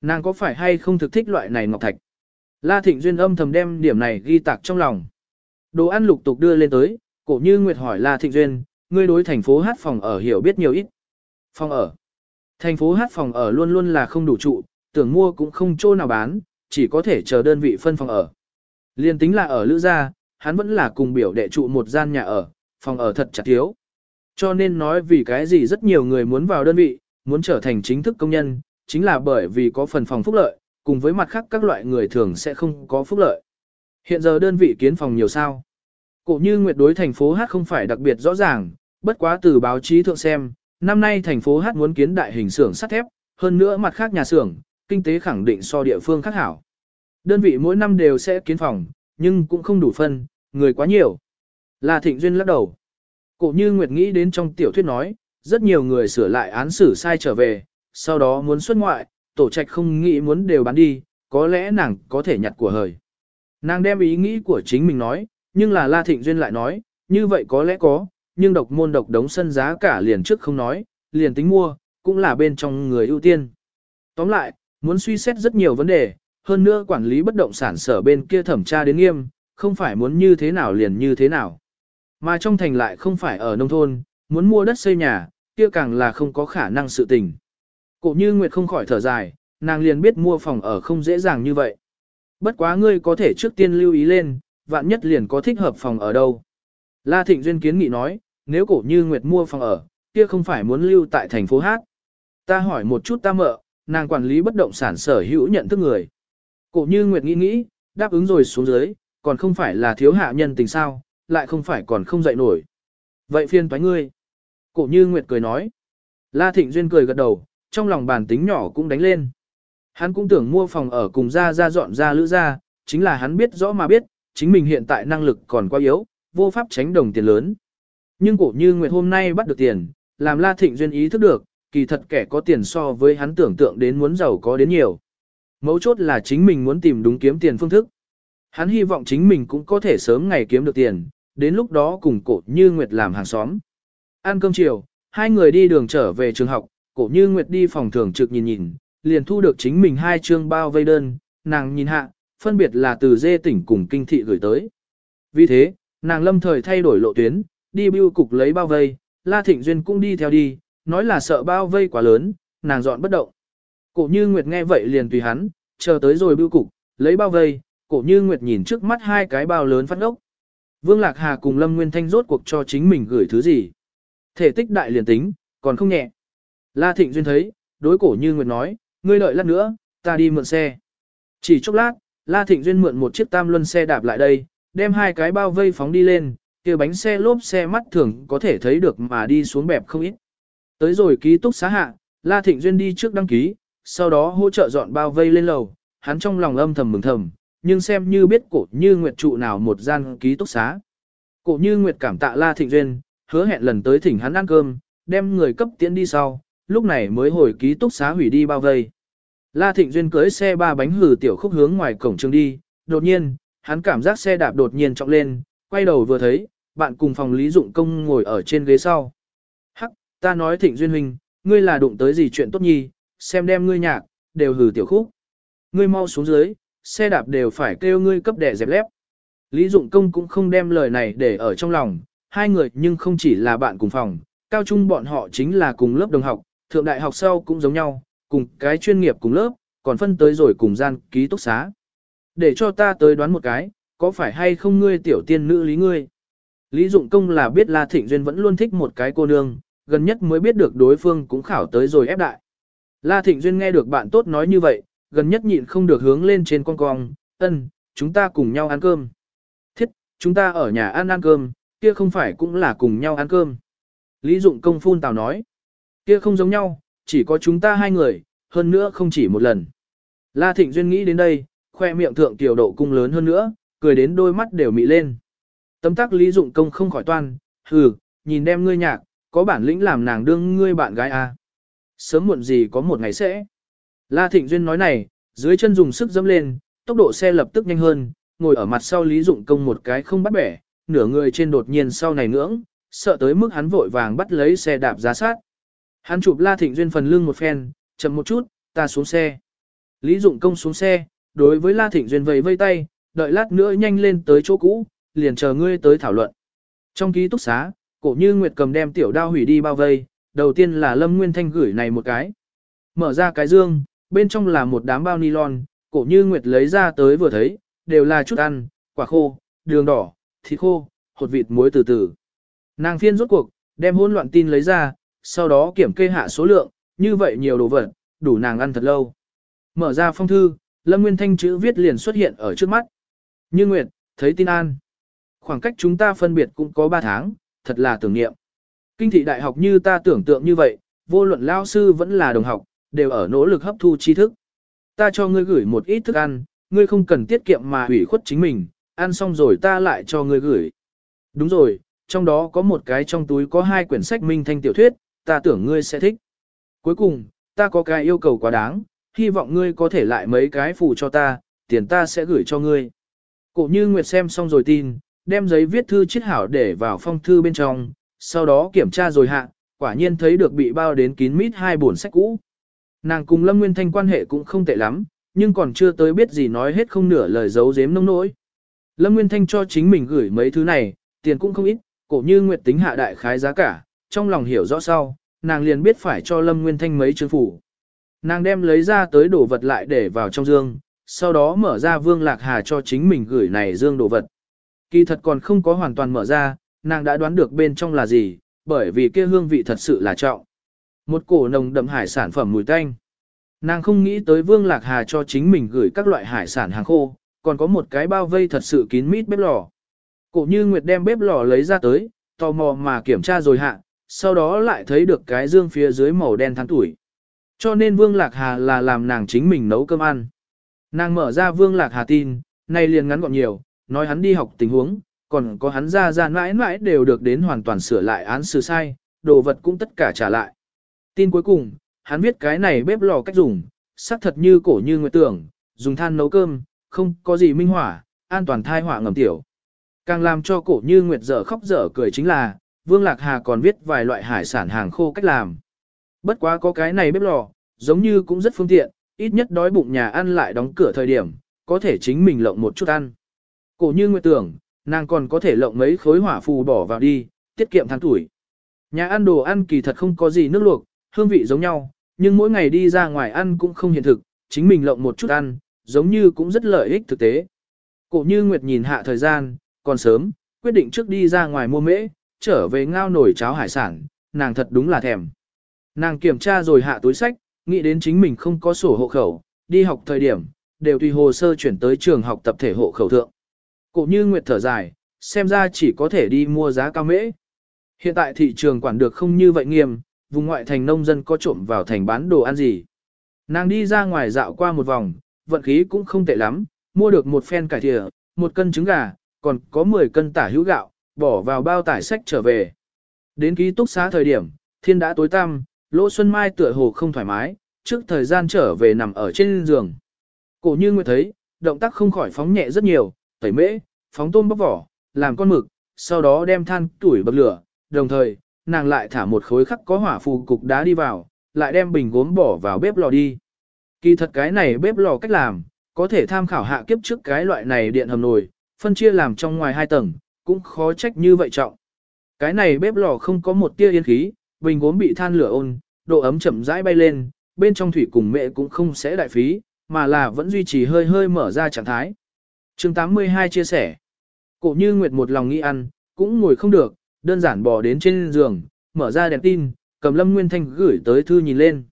Nàng có phải hay không thực thích loại này Ngọc Thạch? La Thịnh Duyên âm thầm đem điểm này ghi tạc trong lòng. Đồ ăn lục tục đưa lên tới, cổ như Nguyệt hỏi La Thịnh Duyên, ngươi đối thành phố hát phòng ở hiểu biết nhiều ít. Phòng ở. Thành phố hát phòng ở luôn luôn là không đủ trụ, tưởng mua cũng không chỗ nào bán, chỉ có thể chờ đơn vị phân phòng ở. Liên tính là ở Lữ Gia, hắn vẫn là cùng biểu đệ trụ một gian nhà ở, phòng ở thật chặt thiếu. Cho nên nói vì cái gì rất nhiều người muốn vào đơn vị, muốn trở thành chính thức công nhân, chính là bởi vì có phần phòng phúc lợi, cùng với mặt khác các loại người thường sẽ không có phúc lợi. Hiện giờ đơn vị kiến phòng nhiều sao. Cổ như Nguyệt đối thành phố Hát không phải đặc biệt rõ ràng, bất quá từ báo chí thượng xem, năm nay thành phố Hát muốn kiến đại hình xưởng sắt thép, hơn nữa mặt khác nhà xưởng, kinh tế khẳng định so địa phương khác hảo. Đơn vị mỗi năm đều sẽ kiến phòng, nhưng cũng không đủ phân, người quá nhiều. Là Thịnh Duyên lắc đầu. Cổ như Nguyệt nghĩ đến trong tiểu thuyết nói, rất nhiều người sửa lại án xử sai trở về, sau đó muốn xuất ngoại, tổ trạch không nghĩ muốn đều bán đi, có lẽ nàng có thể nhặt của hời. Nàng đem ý nghĩ của chính mình nói, nhưng là La Thịnh Duyên lại nói, như vậy có lẽ có, nhưng độc môn độc đống sân giá cả liền trước không nói, liền tính mua, cũng là bên trong người ưu tiên. Tóm lại, muốn suy xét rất nhiều vấn đề, hơn nữa quản lý bất động sản sở bên kia thẩm tra đến nghiêm, không phải muốn như thế nào liền như thế nào. Mà trong thành lại không phải ở nông thôn, muốn mua đất xây nhà, kia càng là không có khả năng sự tình. Cổ như Nguyệt không khỏi thở dài, nàng liền biết mua phòng ở không dễ dàng như vậy. Bất quá ngươi có thể trước tiên lưu ý lên, vạn nhất liền có thích hợp phòng ở đâu. La Thịnh Duyên kiến nghị nói, nếu cổ như Nguyệt mua phòng ở, kia không phải muốn lưu tại thành phố Hát. Ta hỏi một chút ta mợ, nàng quản lý bất động sản sở hữu nhận thức người. Cổ như Nguyệt nghĩ nghĩ, đáp ứng rồi xuống dưới, còn không phải là thiếu hạ nhân tình sao, lại không phải còn không dậy nổi. Vậy phiên toái ngươi. Cổ như Nguyệt cười nói. La Thịnh Duyên cười gật đầu, trong lòng bản tính nhỏ cũng đánh lên. Hắn cũng tưởng mua phòng ở cùng ra ra dọn ra lữ ra, chính là hắn biết rõ mà biết, chính mình hiện tại năng lực còn quá yếu, vô pháp tránh đồng tiền lớn. Nhưng cổ như Nguyệt hôm nay bắt được tiền, làm La Thịnh Duyên ý thức được, kỳ thật kẻ có tiền so với hắn tưởng tượng đến muốn giàu có đến nhiều. Mấu chốt là chính mình muốn tìm đúng kiếm tiền phương thức. Hắn hy vọng chính mình cũng có thể sớm ngày kiếm được tiền, đến lúc đó cùng cổ như Nguyệt làm hàng xóm. Ăn cơm chiều, hai người đi đường trở về trường học, cổ như Nguyệt đi phòng thường trực nhìn nhìn, liền thu được chính mình hai chương bao vây đơn, nàng nhìn hạ, phân biệt là từ dê tỉnh cùng kinh thị gửi tới. Vì thế, nàng lâm thời thay đổi lộ tuyến, đi bưu cục lấy bao vây, La Thịnh Duyên cũng đi theo đi, nói là sợ bao vây quá lớn, nàng dọn bất động. Cổ như Nguyệt nghe vậy liền tùy hắn, chờ tới rồi bưu cục, lấy bao vây, cổ như Nguyệt nhìn trước mắt hai cái bao lớn phát ốc. Vương Lạc Hà cùng Lâm Nguyên Thanh rốt cuộc cho chính mình gửi thứ gì. Thể tích đại liền tính, còn không nhẹ. La Thịnh Duyên thấy, đối cổ như Nguyệt nói, ngươi đợi lát nữa, ta đi mượn xe. Chỉ chốc lát, La Thịnh Duyên mượn một chiếc tam luân xe đạp lại đây, đem hai cái bao vây phóng đi lên, kia bánh xe lốp xe mắt thường có thể thấy được mà đi xuống bẹp không ít. Tới rồi ký túc xá hạ, La Thịnh Duyên đi trước đăng ký, sau đó hỗ trợ dọn bao vây lên lầu, hắn trong lòng âm thầm mừng thầm, nhưng xem như biết cổ như Nguyệt trụ nào một gian ký túc xá. Cổ như Nguyệt cảm tạ La Thịnh Duyên, hứa hẹn lần tới thỉnh hắn ăn cơm, đem người cấp tiễn đi sau, lúc này mới hồi ký túc xá hủy đi bao vây. La Thịnh Duyên cưới xe ba bánh hử tiểu khúc hướng ngoài cổng trường đi, đột nhiên, hắn cảm giác xe đạp đột nhiên trọng lên, quay đầu vừa thấy, bạn cùng phòng Lý Dụng Công ngồi ở trên ghế sau. Hắc, ta nói Thịnh Duyên huynh, ngươi là đụng tới gì chuyện tốt nhi, xem đem ngươi nhạc, đều hử tiểu khúc. Ngươi mau xuống dưới, xe đạp đều phải kêu ngươi cấp đẻ dẹp lép. Lý Dụng Công cũng không đem lời này để ở trong lòng, hai người nhưng không chỉ là bạn cùng phòng, cao trung bọn họ chính là cùng lớp đồng học, thượng đại học sau cũng giống nhau, cùng cái chuyên nghiệp cùng lớp, còn phân tới rồi cùng gian ký túc xá. Để cho ta tới đoán một cái, có phải hay không ngươi tiểu tiên nữ lý ngươi? Lý Dụng Công là biết La Thịnh Duyên vẫn luôn thích một cái cô nương, gần nhất mới biết được đối phương cũng khảo tới rồi ép đại. La Thịnh Duyên nghe được bạn tốt nói như vậy, gần nhất nhịn không được hướng lên trên con cong, ân, chúng ta cùng nhau ăn cơm. Thiết, chúng ta ở nhà ăn ăn cơm, kia không phải cũng là cùng nhau ăn cơm. Lý Dụng Công phun tào nói, kia không giống nhau, chỉ có chúng ta hai người, hơn nữa không chỉ một lần. La Thịnh Duyên nghĩ đến đây, khoe miệng thượng tiểu độ cung lớn hơn nữa, cười đến đôi mắt đều mị lên. Tấm tắc Lý Dụng Công không khỏi toan, hừ, nhìn đem ngươi nhạc, có bản lĩnh làm nàng đương ngươi bạn gái à. Sớm muộn gì có một ngày sẽ. La Thịnh Duyên nói này, dưới chân dùng sức dẫm lên, tốc độ xe lập tức nhanh hơn, ngồi ở mặt sau Lý Dụng Công một cái không bắt bẻ, nửa người trên đột nhiên sau này ngưỡng, sợ tới mức hắn vội vàng bắt lấy xe đạp giá sát. Hắn chụp La Thịnh Duyên phần lưng một phen, chậm một chút, ta xuống xe. Lý Dụng Công xuống xe, đối với La Thịnh Duyên vẫy vây tay, đợi lát nữa nhanh lên tới chỗ cũ, liền chờ ngươi tới thảo luận. Trong ký túc xá, cổ như Nguyệt cầm đem tiểu đao hủy đi bao vây, đầu tiên là Lâm Nguyên Thanh gửi này một cái. Mở ra cái dương, bên trong là một đám bao nylon, cổ như Nguyệt lấy ra tới vừa thấy, đều là chút ăn, quả khô, đường đỏ, thịt khô, hột vịt muối từ từ. Nàng phiên rốt cuộc, đem hỗn loạn tin lấy ra, sau đó kiểm kê hạ số lượng, như vậy nhiều đồ vật, đủ nàng ăn thật lâu. Mở ra phong thư, Lâm Nguyên Thanh chữ viết liền xuất hiện ở trước mắt. Như Nguyệt, thấy tin an. Khoảng cách chúng ta phân biệt cũng có 3 tháng, thật là tưởng niệm. Kinh thị đại học như ta tưởng tượng như vậy, vô luận lao sư vẫn là đồng học, đều ở nỗ lực hấp thu tri thức. Ta cho ngươi gửi một ít thức ăn, ngươi không cần tiết kiệm mà hủy khuất chính mình, ăn xong rồi ta lại cho ngươi gửi. Đúng rồi, trong đó có một cái trong túi có hai quyển sách minh thanh tiểu thuyết, ta tưởng ngươi sẽ thích. Cuối cùng, ta có cái yêu cầu quá đáng, hy vọng ngươi có thể lại mấy cái phù cho ta, tiền ta sẽ gửi cho ngươi. Cổ như Nguyệt xem xong rồi tin, đem giấy viết thư chiết hảo để vào phong thư bên trong, sau đó kiểm tra rồi hạ, quả nhiên thấy được bị bao đến kín mít hai bổn sách cũ. Nàng cùng Lâm Nguyên Thanh quan hệ cũng không tệ lắm, nhưng còn chưa tới biết gì nói hết không nửa lời giấu giếm nông nỗi. Lâm Nguyên Thanh cho chính mình gửi mấy thứ này, tiền cũng không ít, cổ như Nguyệt tính hạ đại khái giá cả, trong lòng hiểu rõ sau, nàng liền biết phải cho Lâm Nguyên Thanh mấy chương phủ. Nàng đem lấy ra tới đồ vật lại để vào trong dương, sau đó mở ra Vương Lạc Hà cho chính mình gửi này dương đồ vật. Kỳ thật còn không có hoàn toàn mở ra, nàng đã đoán được bên trong là gì, bởi vì kia hương vị thật sự là trọng. Một cổ nồng đậm hải sản phẩm mùi tanh. Nàng không nghĩ tới Vương Lạc Hà cho chính mình gửi các loại hải sản hàng khô, còn có một cái bao vây thật sự kín mít bếp lò. Cổ như Nguyệt đem bếp lò lấy ra tới, tò mò mà kiểm tra rồi hạ, sau đó lại thấy được cái dương phía dưới màu đen tháng tuổi. Cho nên Vương Lạc Hà là làm nàng chính mình nấu cơm ăn. Nàng mở ra Vương Lạc Hà tin, nay liền ngắn gọn nhiều, nói hắn đi học tình huống, còn có hắn ra ra mãi mãi đều được đến hoàn toàn sửa lại án xử sai, đồ vật cũng tất cả trả lại. Tin cuối cùng, hắn viết cái này bếp lò cách dùng, sắc thật như cổ như nguyệt tưởng, dùng than nấu cơm, không có gì minh hỏa, an toàn thai hỏa ngầm tiểu. Càng làm cho cổ như nguyệt dở khóc dở cười chính là, Vương Lạc Hà còn viết vài loại hải sản hàng khô cách làm. Bất quá có cái này bếp lò, giống như cũng rất phương tiện, ít nhất đói bụng nhà ăn lại đóng cửa thời điểm, có thể chính mình lộng một chút ăn. Cổ như nguyệt tưởng, nàng còn có thể lộng mấy khối hỏa phù bỏ vào đi, tiết kiệm tháng tuổi. Nhà ăn đồ ăn kỳ thật không có gì nước luộc, hương vị giống nhau, nhưng mỗi ngày đi ra ngoài ăn cũng không hiện thực, chính mình lộng một chút ăn, giống như cũng rất lợi ích thực tế. Cổ như Nguyệt nhìn hạ thời gian, còn sớm, quyết định trước đi ra ngoài mua mễ, trở về ngao nổi cháo hải sản, nàng thật đúng là thèm. Nàng kiểm tra rồi hạ túi sách, nghĩ đến chính mình không có sổ hộ khẩu, đi học thời điểm, đều tùy hồ sơ chuyển tới trường học tập thể hộ khẩu thượng. Cổ như Nguyệt thở dài, xem ra chỉ có thể đi mua giá cao mễ. Hiện tại thị trường quản được không như vậy nghiêm, vùng ngoại thành nông dân có trộm vào thành bán đồ ăn gì. Nàng đi ra ngoài dạo qua một vòng, vận khí cũng không tệ lắm, mua được một phen cải thịa, một cân trứng gà, còn có 10 cân tả hữu gạo, bỏ vào bao tải sách trở về. Đến ký túc xá thời điểm, thiên đã tối tăm, Lỗ Xuân Mai tựa hồ không thoải mái, trước thời gian trở về nằm ở trên giường. Cổ như nguyệt thấy, động tác không khỏi phóng nhẹ rất nhiều, tẩy mễ, phóng tôm bóc vỏ, làm con mực, sau đó đem than tuổi bậc lửa, đồng thời, nàng lại thả một khối khắc có hỏa phù cục đá đi vào, lại đem bình gốm bỏ vào bếp lò đi. Kỳ thật cái này bếp lò cách làm, có thể tham khảo hạ kiếp trước cái loại này điện hầm nồi, phân chia làm trong ngoài hai tầng, cũng khó trách như vậy trọng. Cái này bếp lò không có một tia yên khí, bình gốm bị than lửa ôn, độ ấm chậm rãi bay lên, bên trong thủy cùng mẹ cũng không sẽ đại phí, mà là vẫn duy trì hơi hơi mở ra trạng thái. chương 82 chia sẻ. Cổ như Nguyệt một lòng nghĩ ăn, cũng ngồi không được, đơn giản bò đến trên giường, mở ra đèn tin, cầm Lâm Nguyên Thanh gửi tới thư nhìn lên.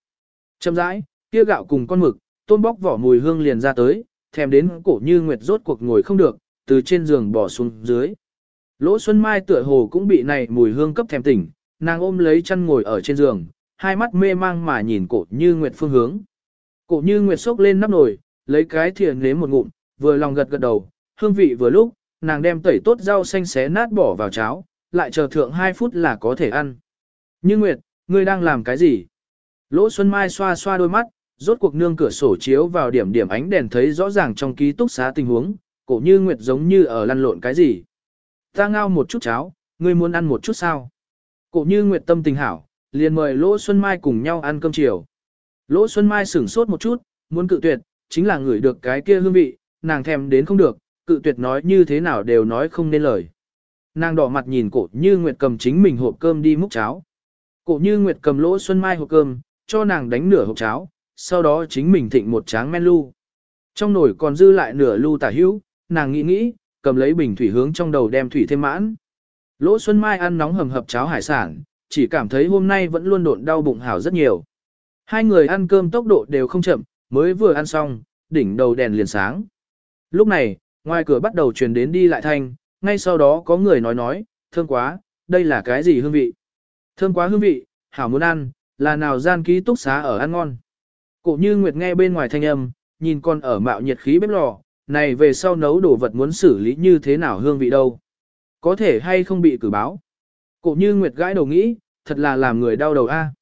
Chậm rãi, kia gạo cùng con mực, tôn bóc vỏ mùi hương liền ra tới, thèm đến cổ như Nguyệt rốt cuộc ngồi không được, từ trên giường bò xuống dưới. Lỗ Xuân Mai tựa hồ cũng bị này mùi hương cấp thèm tỉnh, nàng ôm lấy chăn ngồi ở trên giường, hai mắt mê mang mà nhìn cổ như Nguyệt phương hướng. Cổ như Nguyệt sốc lên nắp nồi, lấy cái thìa nếm một ngụm, vừa lòng gật gật đầu, hương vị vừa lúc, nàng đem tẩy tốt rau xanh xé nát bỏ vào cháo, lại chờ thượng 2 phút là có thể ăn. Như Nguyệt, ngươi đang làm cái gì? Lỗ Xuân Mai xoa xoa đôi mắt, rốt cuộc nương cửa sổ chiếu vào điểm điểm ánh đèn thấy rõ ràng trong ký túc xá tình huống, cổ như Nguyệt giống như ở lăn lộn cái gì. Ta ngao một chút cháo, ngươi muốn ăn một chút sao? Cổ như Nguyệt tâm tình hảo, liền mời Lỗ Xuân Mai cùng nhau ăn cơm chiều. Lỗ Xuân Mai sửng sốt một chút, muốn cự tuyệt, chính là ngửi được cái kia hương vị, nàng thèm đến không được, cự tuyệt nói như thế nào đều nói không nên lời. Nàng đỏ mặt nhìn cổ như Nguyệt cầm chính mình hộp cơm đi múc cháo. Cổ như Nguyệt cầm Lỗ Xuân Mai hộp cơm, cho nàng đánh nửa hộp cháo, sau đó chính mình thịnh một tráng men lu. Trong nồi còn dư lại nửa lu tả hữu, nàng nghĩ nghĩ, cầm lấy bình thủy hướng trong đầu đem thủy thêm mãn. Lỗ Xuân Mai ăn nóng hầm hập cháo hải sản, chỉ cảm thấy hôm nay vẫn luôn độn đau bụng hảo rất nhiều. Hai người ăn cơm tốc độ đều không chậm, mới vừa ăn xong, đỉnh đầu đèn liền sáng. Lúc này, ngoài cửa bắt đầu truyền đến đi lại thanh, ngay sau đó có người nói nói, thơm quá, đây là cái gì hương vị? Thơm quá hương vị, hảo muốn ăn, là nào gian ký túc xá ở ăn ngon. Cổ như Nguyệt nghe bên ngoài thanh âm, nhìn con ở mạo nhiệt khí bếp lò, này về sau nấu đồ vật muốn xử lý như thế nào hương vị đâu. Có thể hay không bị cử báo. Cổ như Nguyệt gãi đầu nghĩ, thật là làm người đau đầu a.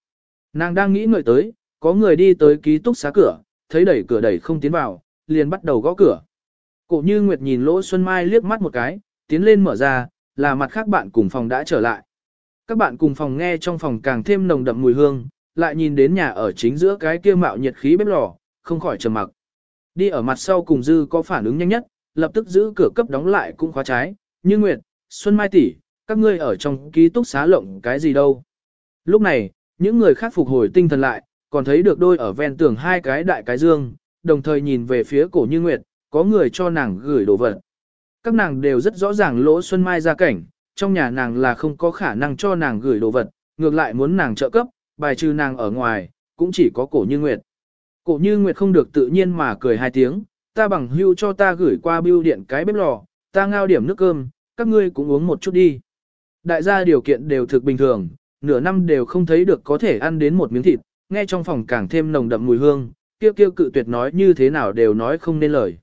Nàng đang nghĩ ngợi tới, có người đi tới ký túc xá cửa, thấy đẩy cửa đẩy không tiến vào, liền bắt đầu gõ cửa. Cổ như Nguyệt nhìn Lỗ Xuân Mai liếc mắt một cái, tiến lên mở ra, là mặt khác bạn cùng phòng đã trở lại. Các bạn cùng phòng nghe trong phòng càng thêm nồng đậm mùi hương, lại nhìn đến nhà ở chính giữa cái kia mạo nhiệt khí bếp lò, không khỏi trầm mặc. Đi ở mặt sau cùng dư có phản ứng nhanh nhất, lập tức giữ cửa cấp đóng lại cũng khóa trái, như Nguyệt, Xuân Mai tỷ, các ngươi ở trong ký túc xá lộng cái gì đâu. Lúc này, những người khác phục hồi tinh thần lại, còn thấy được đôi ở ven tường hai cái đại cái dương, đồng thời nhìn về phía cổ như Nguyệt, có người cho nàng gửi đồ vật. Các nàng đều rất rõ ràng lỗ Xuân Mai ra cảnh, trong nhà nàng là không có khả năng cho nàng gửi đồ vật, ngược lại muốn nàng trợ cấp, bài trừ nàng ở ngoài, cũng chỉ có cổ như Nguyệt. Cổ như Nguyệt không được tự nhiên mà cười hai tiếng, ta bằng hưu cho ta gửi qua bưu điện cái bếp lò, ta ngao điểm nước cơm, các ngươi cũng uống một chút đi. Đại gia điều kiện đều thực bình thường, nửa năm đều không thấy được có thể ăn đến một miếng thịt, nghe trong phòng càng thêm nồng đậm mùi hương, kêu kêu cự tuyệt nói như thế nào đều nói không nên lời.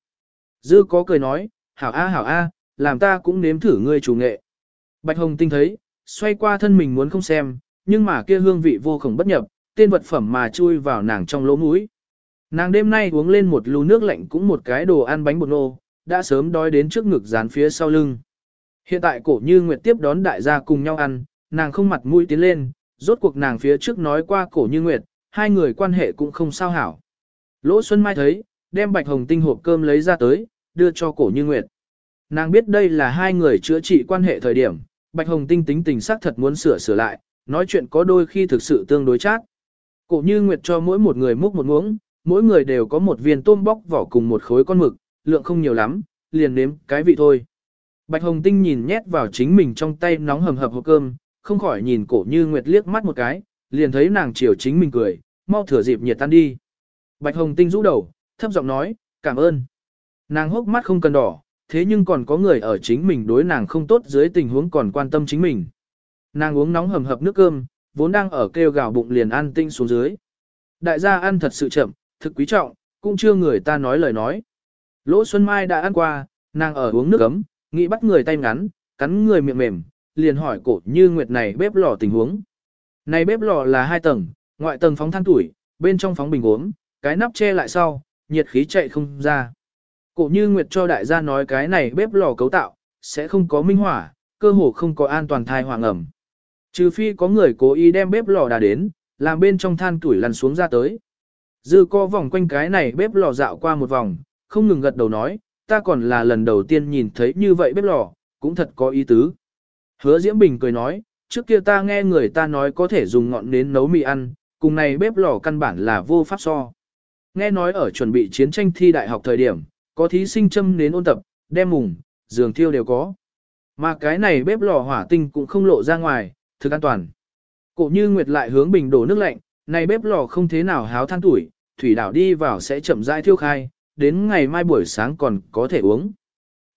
Dư có cười nói, hảo a hảo a, làm ta cũng nếm thử ngươi chủ nghệ. Bạch Hồng Tinh thấy, xoay qua thân mình muốn không xem, nhưng mà kia hương vị vô cùng bất nhập, tên vật phẩm mà chui vào nàng trong lỗ mũi. Nàng đêm nay uống lên một lú nước lạnh cũng một cái đồ ăn bánh bột nô, đã sớm đói đến trước ngực dán phía sau lưng. Hiện tại cổ như Nguyệt tiếp đón đại gia cùng nhau ăn, nàng không mặt mũi tiến lên, rốt cuộc nàng phía trước nói qua cổ như Nguyệt, hai người quan hệ cũng không sao hảo. Lỗ Xuân Mai thấy, đem bạch hồng tinh hộp cơm lấy ra tới, đưa cho cổ như Nguyệt. Nàng biết đây là hai người chữa trị quan hệ thời điểm, bạch hồng tinh tính tình sắc thật muốn sửa sửa lại, nói chuyện có đôi khi thực sự tương đối chát. Cổ như Nguyệt cho mỗi một người múc một muỗng, mỗi người đều có một viên tôm bóc vỏ cùng một khối con mực, lượng không nhiều lắm, liền nếm cái vị thôi. Bạch Hồng Tinh nhìn nhét vào chính mình trong tay nóng hầm hập hộp cơm, không khỏi nhìn cổ như Nguyệt liếc mắt một cái, liền thấy nàng chiều chính mình cười, mau thừa dịp nhiệt tan đi. Bạch Hồng Tinh rũ đầu, thấp giọng nói, cảm ơn. Nàng hốc mắt không cần đỏ, thế nhưng còn có người ở chính mình đối nàng không tốt dưới tình huống còn quan tâm chính mình. Nàng uống nóng hầm hập nước cơm, vốn đang ở kêu gào bụng liền ăn tinh xuống dưới. Đại gia ăn thật sự chậm, thực quý trọng, cũng chưa người ta nói lời nói. Lỗ Xuân Mai đã ăn qua, nàng ở uống nước ấm, nghĩ bắt người tay ngắn, cắn người miệng mềm, liền hỏi cổ như nguyệt này bếp lò tình huống. Này bếp lò là hai tầng, ngoại tầng phóng than tuổi, bên trong phóng bình uống, cái nắp che lại sau, nhiệt khí chạy không ra. Cổ như nguyệt cho đại gia nói cái này bếp lò cấu tạo, sẽ không có minh hỏa, cơ hồ không có an toàn thai hoàng ẩm. Trừ phi có người cố ý đem bếp lò đà đến, làm bên trong than tuổi lăn xuống ra tới. Dư co vòng quanh cái này bếp lò dạo qua một vòng, không ngừng gật đầu nói, ta còn là lần đầu tiên nhìn thấy như vậy bếp lò, cũng thật có ý tứ. Hứa Diễm Bình cười nói, trước kia ta nghe người ta nói có thể dùng ngọn nến nấu mì ăn, cùng này bếp lò căn bản là vô pháp so. Nghe nói ở chuẩn bị chiến tranh thi đại học thời điểm, có thí sinh châm nến ôn tập, đem mùng, giường thiêu đều có. Mà cái này bếp lò hỏa tinh cũng không lộ ra ngoài, thực an toàn. Cổ như Nguyệt lại hướng bình đổ nước lạnh, này bếp lò không thế nào háo than tuổi, thủy đảo đi vào sẽ chậm rãi thiêu khai, đến ngày mai buổi sáng còn có thể uống.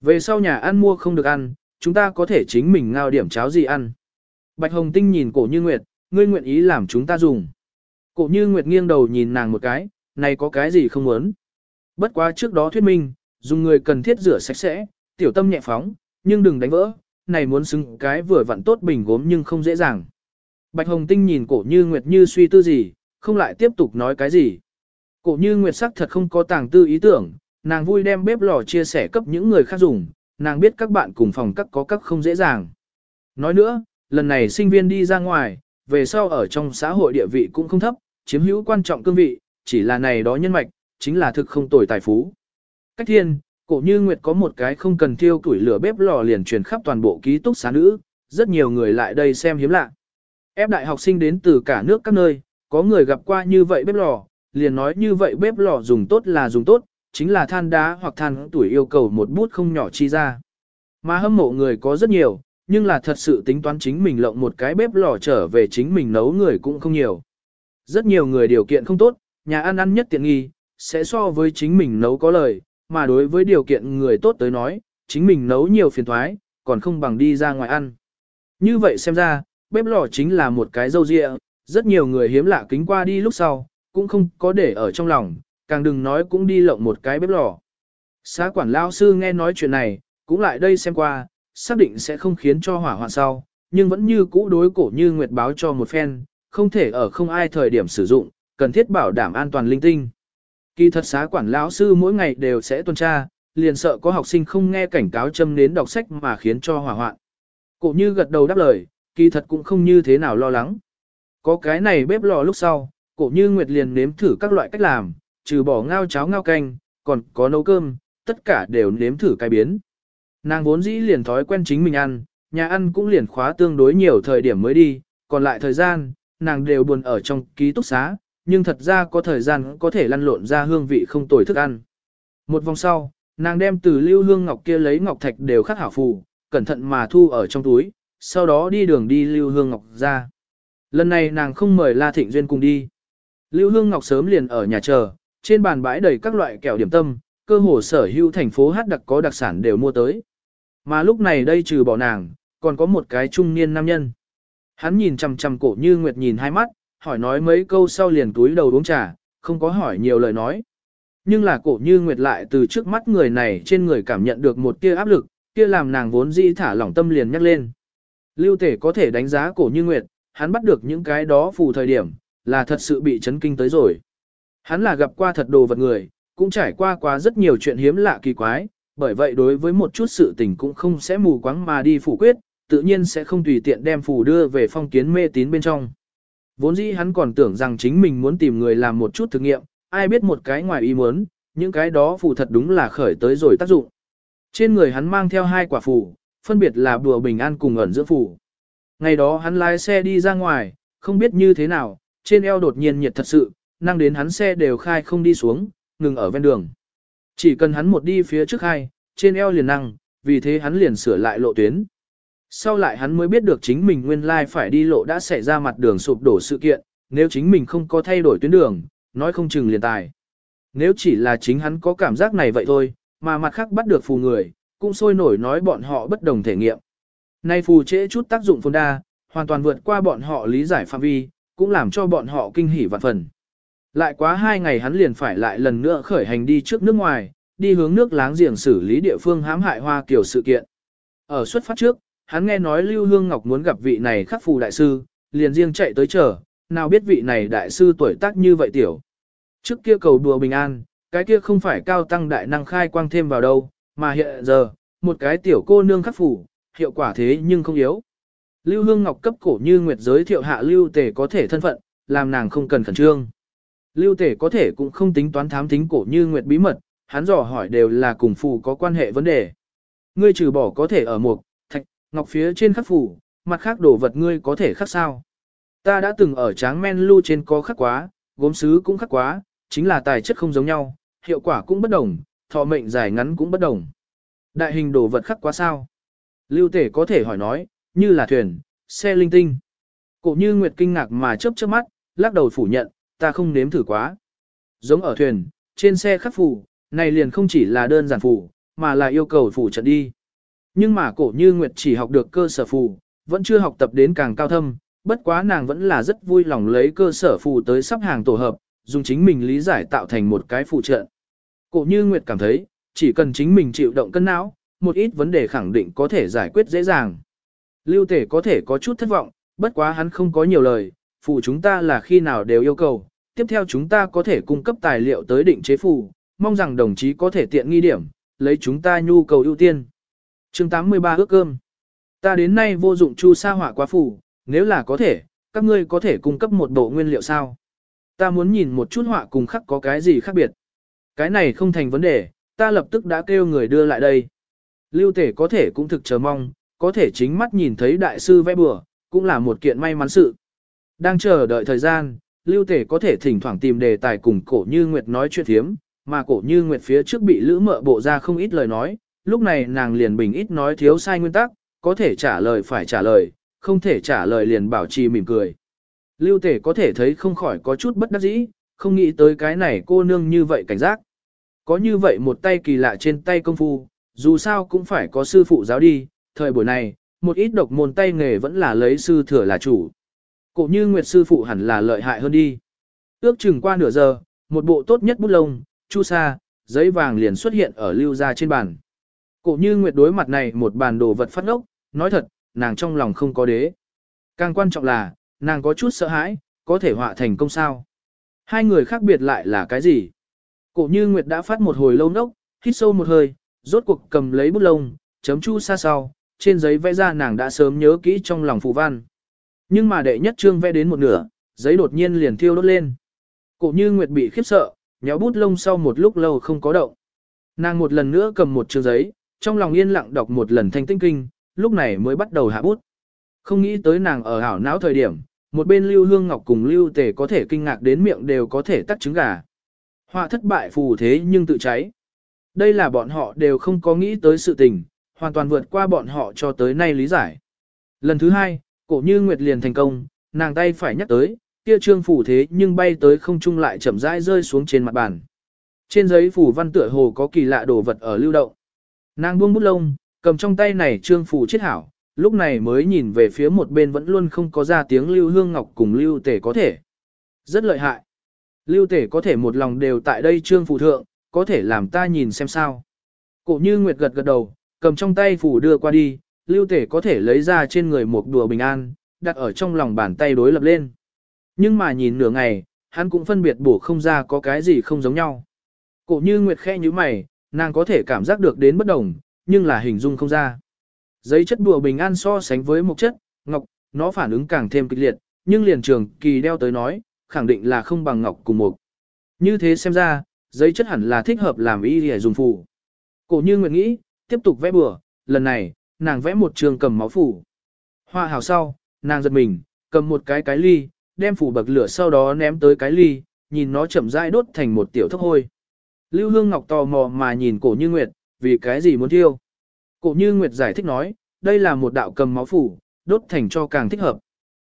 Về sau nhà ăn mua không được ăn, chúng ta có thể chính mình ngao điểm cháo gì ăn. Bạch Hồng Tinh nhìn cổ như Nguyệt, ngươi nguyện ý làm chúng ta dùng. Cổ như Nguyệt nghiêng đầu nhìn nàng một cái, này có cái gì không muốn. Bất quá trước đó thuyết minh, dùng người cần thiết rửa sạch sẽ, tiểu tâm nhẹ phóng, nhưng đừng đánh vỡ, này muốn xứng cái vừa vặn tốt bình gốm nhưng không dễ dàng. Bạch Hồng Tinh nhìn cổ như Nguyệt như suy tư gì, không lại tiếp tục nói cái gì. Cổ như Nguyệt sắc thật không có tàng tư ý tưởng, nàng vui đem bếp lò chia sẻ cấp những người khác dùng, nàng biết các bạn cùng phòng các có các không dễ dàng. Nói nữa, lần này sinh viên đi ra ngoài, về sau ở trong xã hội địa vị cũng không thấp, chiếm hữu quan trọng cương vị, chỉ là này đó nhân mạch, chính là thực không tồi tài phú. Cách thiên, cổ như Nguyệt có một cái không cần thiêu tuổi lửa bếp lò liền truyền khắp toàn bộ ký túc xá nữ, rất nhiều người lại đây xem hiếm lạ. Ép đại học sinh đến từ cả nước các nơi, có người gặp qua như vậy bếp lò, liền nói như vậy bếp lò dùng tốt là dùng tốt, chính là than đá hoặc than tuổi yêu cầu một bút không nhỏ chi ra. Mà hâm mộ người có rất nhiều, nhưng là thật sự tính toán chính mình lộng một cái bếp lò trở về chính mình nấu người cũng không nhiều. Rất nhiều người điều kiện không tốt, nhà ăn ăn nhất tiện nghi, sẽ so với chính mình nấu có lời, mà đối với điều kiện người tốt tới nói, chính mình nấu nhiều phiền thoái, còn không bằng đi ra ngoài ăn. Như vậy xem ra, bếp lò chính là một cái dâu dịa, rất nhiều người hiếm lạ kính qua đi lúc sau, cũng không có để ở trong lòng, càng đừng nói cũng đi lộng một cái bếp lò. Xá quản lao sư nghe nói chuyện này, cũng lại đây xem qua, xác định sẽ không khiến cho hỏa hoạn sau, nhưng vẫn như cũ đối cổ như nguyệt báo cho một phen, không thể ở không ai thời điểm sử dụng, cần thiết bảo đảm an toàn linh tinh. Kỳ thật xá quản lão sư mỗi ngày đều sẽ tuần tra, liền sợ có học sinh không nghe cảnh cáo châm đến đọc sách mà khiến cho hỏa hoạn. Cổ như gật đầu đáp lời, kỳ thật cũng không như thế nào lo lắng. Có cái này bếp lò lúc sau, cổ như Nguyệt liền nếm thử các loại cách làm, trừ bỏ ngao cháo ngao canh, còn có nấu cơm, tất cả đều nếm thử cái biến. Nàng vốn dĩ liền thói quen chính mình ăn, nhà ăn cũng liền khóa tương đối nhiều thời điểm mới đi, còn lại thời gian, nàng đều buồn ở trong ký túc xá, nhưng thật ra có thời gian có thể lăn lộn ra hương vị không tồi thức ăn. Một vòng sau, nàng đem từ lưu hương ngọc kia lấy ngọc thạch đều khắc hảo phù, cẩn thận mà thu ở trong túi, sau đó đi đường đi lưu hương ngọc ra. Lần này nàng không mời La Thịnh Duyên cùng đi. Lưu Hương Ngọc sớm liền ở nhà chờ, trên bàn bãi đầy các loại kẹo điểm tâm, cơ hồ sở hữu thành phố hát đặc có đặc sản đều mua tới. Mà lúc này đây trừ bỏ nàng, còn có một cái trung niên nam nhân. Hắn nhìn chằm chằm cổ như Nguyệt nhìn hai mắt, hỏi nói mấy câu sau liền túi đầu uống trà, không có hỏi nhiều lời nói. Nhưng là cổ như Nguyệt lại từ trước mắt người này trên người cảm nhận được một tia áp lực, kia làm nàng vốn dĩ thả lỏng tâm liền nhắc lên. Lưu Tể có thể đánh giá cổ như Nguyệt, hắn bắt được những cái đó phù thời điểm, là thật sự bị chấn kinh tới rồi. Hắn là gặp qua thật đồ vật người, cũng trải qua qua rất nhiều chuyện hiếm lạ kỳ quái, bởi vậy đối với một chút sự tình cũng không sẽ mù quáng mà đi phủ quyết, tự nhiên sẽ không tùy tiện đem phù đưa về phong kiến mê tín bên trong. Vốn dĩ hắn còn tưởng rằng chính mình muốn tìm người làm một chút thử nghiệm, ai biết một cái ngoài ý muốn, những cái đó phù thật đúng là khởi tới rồi tác dụng. Trên người hắn mang theo hai quả phù, phân biệt là bùa bình an cùng ẩn giữa phù. Ngày đó hắn lái xe đi ra ngoài, không biết như thế nào, trên eo đột nhiên nhiệt thật sự, năng đến hắn xe đều khai không đi xuống, ngừng ở ven đường. Chỉ cần hắn một đi phía trước hai, trên eo liền năng, vì thế hắn liền sửa lại lộ tuyến. Sau lại hắn mới biết được chính mình nguyên lai phải đi lộ đã xảy ra mặt đường sụp đổ sự kiện, nếu chính mình không có thay đổi tuyến đường, nói không chừng liền tài. Nếu chỉ là chính hắn có cảm giác này vậy thôi, mà mặt khác bắt được phù người, cũng sôi nổi nói bọn họ bất đồng thể nghiệm. Nay phù trễ chút tác dụng phồn đa, hoàn toàn vượt qua bọn họ lý giải phạm vi, cũng làm cho bọn họ kinh hỉ vạn phần. Lại quá hai ngày hắn liền phải lại lần nữa khởi hành đi trước nước ngoài, đi hướng nước láng giềng xử lý địa phương hãm hại Hoa Kiều sự kiện. Ở xuất phát trước, hắn nghe nói Lưu Hương Ngọc muốn gặp vị này khắc phù đại sư, liền riêng chạy tới chờ, nào biết vị này đại sư tuổi tác như vậy tiểu. Trước kia cầu đùa bình an, cái kia không phải cao tăng đại năng khai quang thêm vào đâu, mà hiện giờ, một cái tiểu cô nương khắc phù, hiệu quả thế nhưng không yếu. Lưu Hương Ngọc cấp cổ như Nguyệt giới thiệu hạ Lưu Tề có thể thân phận, làm nàng không cần khẩn trương. Lưu Tề có thể cũng không tính toán thám tính cổ như Nguyệt bí mật, hắn dò hỏi đều là cùng phù có quan hệ vấn đề. Ngươi trừ bỏ có thể ở một thạch, ngọc phía trên khắc phù, mặt khác đồ vật ngươi có thể khắc sao. Ta đã từng ở tráng men lưu trên có khắc quá, gốm sứ cũng khắc quá, chính là tài chất không giống nhau, hiệu quả cũng bất đồng, thọ mệnh dài ngắn cũng bất đồng. Đại hình đồ vật khắc quá sao? Lưu tể có thể hỏi nói, như là thuyền, xe linh tinh. Cổ như Nguyệt kinh ngạc mà chớp chớp mắt, lắc đầu phủ nhận, ta không nếm thử quá. Giống ở thuyền, trên xe khắc phù, này liền không chỉ là đơn giản phù, mà là yêu cầu phù trận đi. Nhưng mà cổ như Nguyệt chỉ học được cơ sở phù, vẫn chưa học tập đến càng cao thâm, bất quá nàng vẫn là rất vui lòng lấy cơ sở phù tới sắp hàng tổ hợp, dùng chính mình lý giải tạo thành một cái phù trận. Cổ như Nguyệt cảm thấy, chỉ cần chính mình chịu động cân não, một ít vấn đề khẳng định có thể giải quyết dễ dàng. Lưu tể có thể có chút thất vọng, bất quá hắn không có nhiều lời, phù chúng ta là khi nào đều yêu cầu, tiếp theo chúng ta có thể cung cấp tài liệu tới định chế phù, mong rằng đồng chí có thể tiện nghi điểm, lấy chúng ta nhu cầu ưu tiên. chương 83 ước cơm. Ta đến nay vô dụng chu sa hỏa quá phù, nếu là có thể, các ngươi có thể cung cấp một bộ nguyên liệu sao? Ta muốn nhìn một chút họa cùng khắc có cái gì khác biệt. Cái này không thành vấn đề, ta lập tức đã kêu người đưa lại đây. Lưu tể có thể cũng thực chờ mong, có thể chính mắt nhìn thấy đại sư vẽ bừa, cũng là một kiện may mắn sự. Đang chờ đợi thời gian, Lưu Tể có thể thỉnh thoảng tìm đề tài cùng cổ như Nguyệt nói chuyện thiếm, mà cổ như Nguyệt phía trước bị lữ mợ bộ ra không ít lời nói, lúc này nàng liền bình ít nói thiếu sai nguyên tắc, có thể trả lời phải trả lời, không thể trả lời liền bảo trì mỉm cười. Lưu Tể có thể thấy không khỏi có chút bất đắc dĩ, không nghĩ tới cái này cô nương như vậy cảnh giác. Có như vậy một tay kỳ lạ trên tay công phu, dù sao cũng phải có sư phụ giáo đi, thời buổi này, một ít độc môn tay nghề vẫn là lấy sư thừa là chủ. Cổ như Nguyệt sư phụ hẳn là lợi hại hơn đi. Ước chừng qua nửa giờ, một bộ tốt nhất bút lông, chu sa, giấy vàng liền xuất hiện ở lưu ra trên bàn. Cổ như Nguyệt đối mặt này một bàn đồ vật phát ốc, nói thật, nàng trong lòng không có đế. Càng quan trọng là, nàng có chút sợ hãi, có thể họa thành công sao. Hai người khác biệt lại là cái gì? Cổ như Nguyệt đã phát một hồi lâu nốc, hít sâu một hơi, rốt cuộc cầm lấy bút lông, chấm chu sa sau, trên giấy vẽ ra nàng đã sớm nhớ kỹ trong lòng phù văn. Nhưng mà đệ nhất trương vẽ đến một nửa, giấy đột nhiên liền thiêu đốt lên. Cổ như Nguyệt bị khiếp sợ, nhéo bút lông sau một lúc lâu không có động. Nàng một lần nữa cầm một trương giấy, trong lòng yên lặng đọc một lần thanh tinh kinh, lúc này mới bắt đầu hạ bút. Không nghĩ tới nàng ở hảo não thời điểm, một bên lưu hương ngọc cùng lưu tề có thể kinh ngạc đến miệng đều có thể tắt trứng gà. Họa thất bại phù thế nhưng tự cháy. Đây là bọn họ đều không có nghĩ tới sự tình, hoàn toàn vượt qua bọn họ cho tới nay lý giải. Lần thứ hai, cổ như Nguyệt liền thành công, nàng tay phải nhắc tới, kia trương phủ thế nhưng bay tới không trung lại chậm rãi rơi xuống trên mặt bàn. Trên giấy phủ văn tựa hồ có kỳ lạ đồ vật ở lưu động. Nàng buông bút lông, cầm trong tay này trương phủ chết hảo, lúc này mới nhìn về phía một bên vẫn luôn không có ra tiếng lưu hương ngọc cùng lưu tể có thể. Rất lợi hại. Lưu tể có thể một lòng đều tại đây trương phủ thượng, có thể làm ta nhìn xem sao. Cổ như Nguyệt gật gật đầu, cầm trong tay phủ đưa qua đi, lưu tể có thể lấy ra trên người một đùa bình an, đặt ở trong lòng bàn tay đối lập lên. Nhưng mà nhìn nửa ngày, hắn cũng phân biệt bổ không ra có cái gì không giống nhau. Cổ như Nguyệt khẽ như mày, nàng có thể cảm giác được đến bất đồng, nhưng là hình dung không ra. Giấy chất đùa bình an so sánh với một chất, ngọc, nó phản ứng càng thêm kịch liệt, nhưng liền trường kỳ đeo tới nói, khẳng định là không bằng ngọc cùng một. Như thế xem ra, giấy chất hẳn là thích hợp làm y để dùng phù. Cổ như Nguyệt nghĩ, tiếp tục vẽ bừa, lần này, nàng vẽ một trường cầm máu phủ. Hoa hào sau, nàng giật mình, cầm một cái cái ly, đem phủ bậc lửa sau đó ném tới cái ly, nhìn nó chậm rãi đốt thành một tiểu thốc hôi. Lưu Hương Ngọc tò mò mà nhìn cổ như Nguyệt, vì cái gì muốn thiêu. Cổ như Nguyệt giải thích nói, đây là một đạo cầm máu phủ, đốt thành cho càng thích hợp.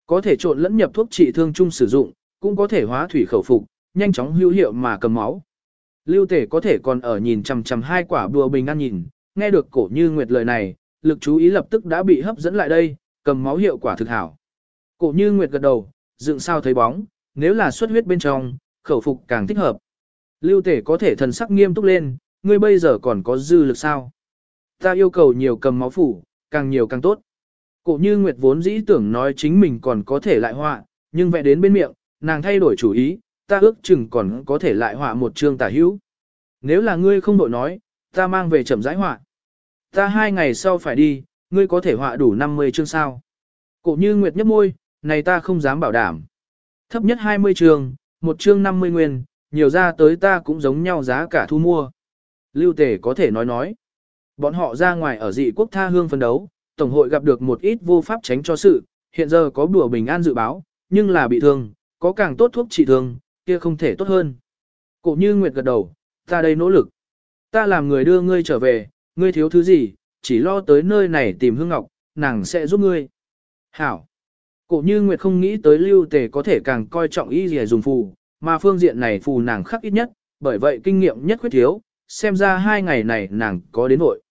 Có thể trộn lẫn nhập thuốc trị thương chung sử dụng, cũng có thể hóa thủy khẩu phục, nhanh chóng hữu hiệu mà cầm máu. Lưu Tể có thể còn ở nhìn chằm chằm hai quả bùa bình ăn nhìn, nghe được cổ như Nguyệt lời này, lực chú ý lập tức đã bị hấp dẫn lại đây, cầm máu hiệu quả thực hảo. Cổ như Nguyệt gật đầu, dựng sao thấy bóng, nếu là xuất huyết bên trong, khẩu phục càng thích hợp. Lưu tể có thể thần sắc nghiêm túc lên, ngươi bây giờ còn có dư lực sao? Ta yêu cầu nhiều cầm máu phủ, càng nhiều càng tốt. Cổ như Nguyệt vốn dĩ tưởng nói chính mình còn có thể lại họa, nhưng vẽ đến bên miệng, nàng thay đổi chủ ý, ta ước chừng còn có thể lại họa một chương tả hữu. Nếu là ngươi không đội nói, ta mang về chậm rãi họa. Ta hai ngày sau phải đi, ngươi có thể họa đủ 50 chương sao. Cổ như Nguyệt nhấp môi, này ta không dám bảo đảm. Thấp nhất 20 chương, một chương 50 nguyên, nhiều ra tới ta cũng giống nhau giá cả thu mua. Lưu Tề có thể nói nói. Bọn họ ra ngoài ở dị quốc tha hương phân đấu, Tổng hội gặp được một ít vô pháp tránh cho sự, hiện giờ có bùa bình an dự báo, nhưng là bị thương, có càng tốt thuốc trị thương, kia không thể tốt hơn. Cổ như Nguyệt gật đầu, ta đây nỗ lực. Ta làm người đưa ngươi trở về, ngươi thiếu thứ gì, chỉ lo tới nơi này tìm Hương Ngọc, nàng sẽ giúp ngươi. Hảo. Cổ như Nguyệt không nghĩ tới lưu tề có thể càng coi trọng y gì dùng phù, mà phương diện này phù nàng khắc ít nhất, bởi vậy kinh nghiệm nhất khuyết thiếu, xem ra hai ngày này nàng có đến vội.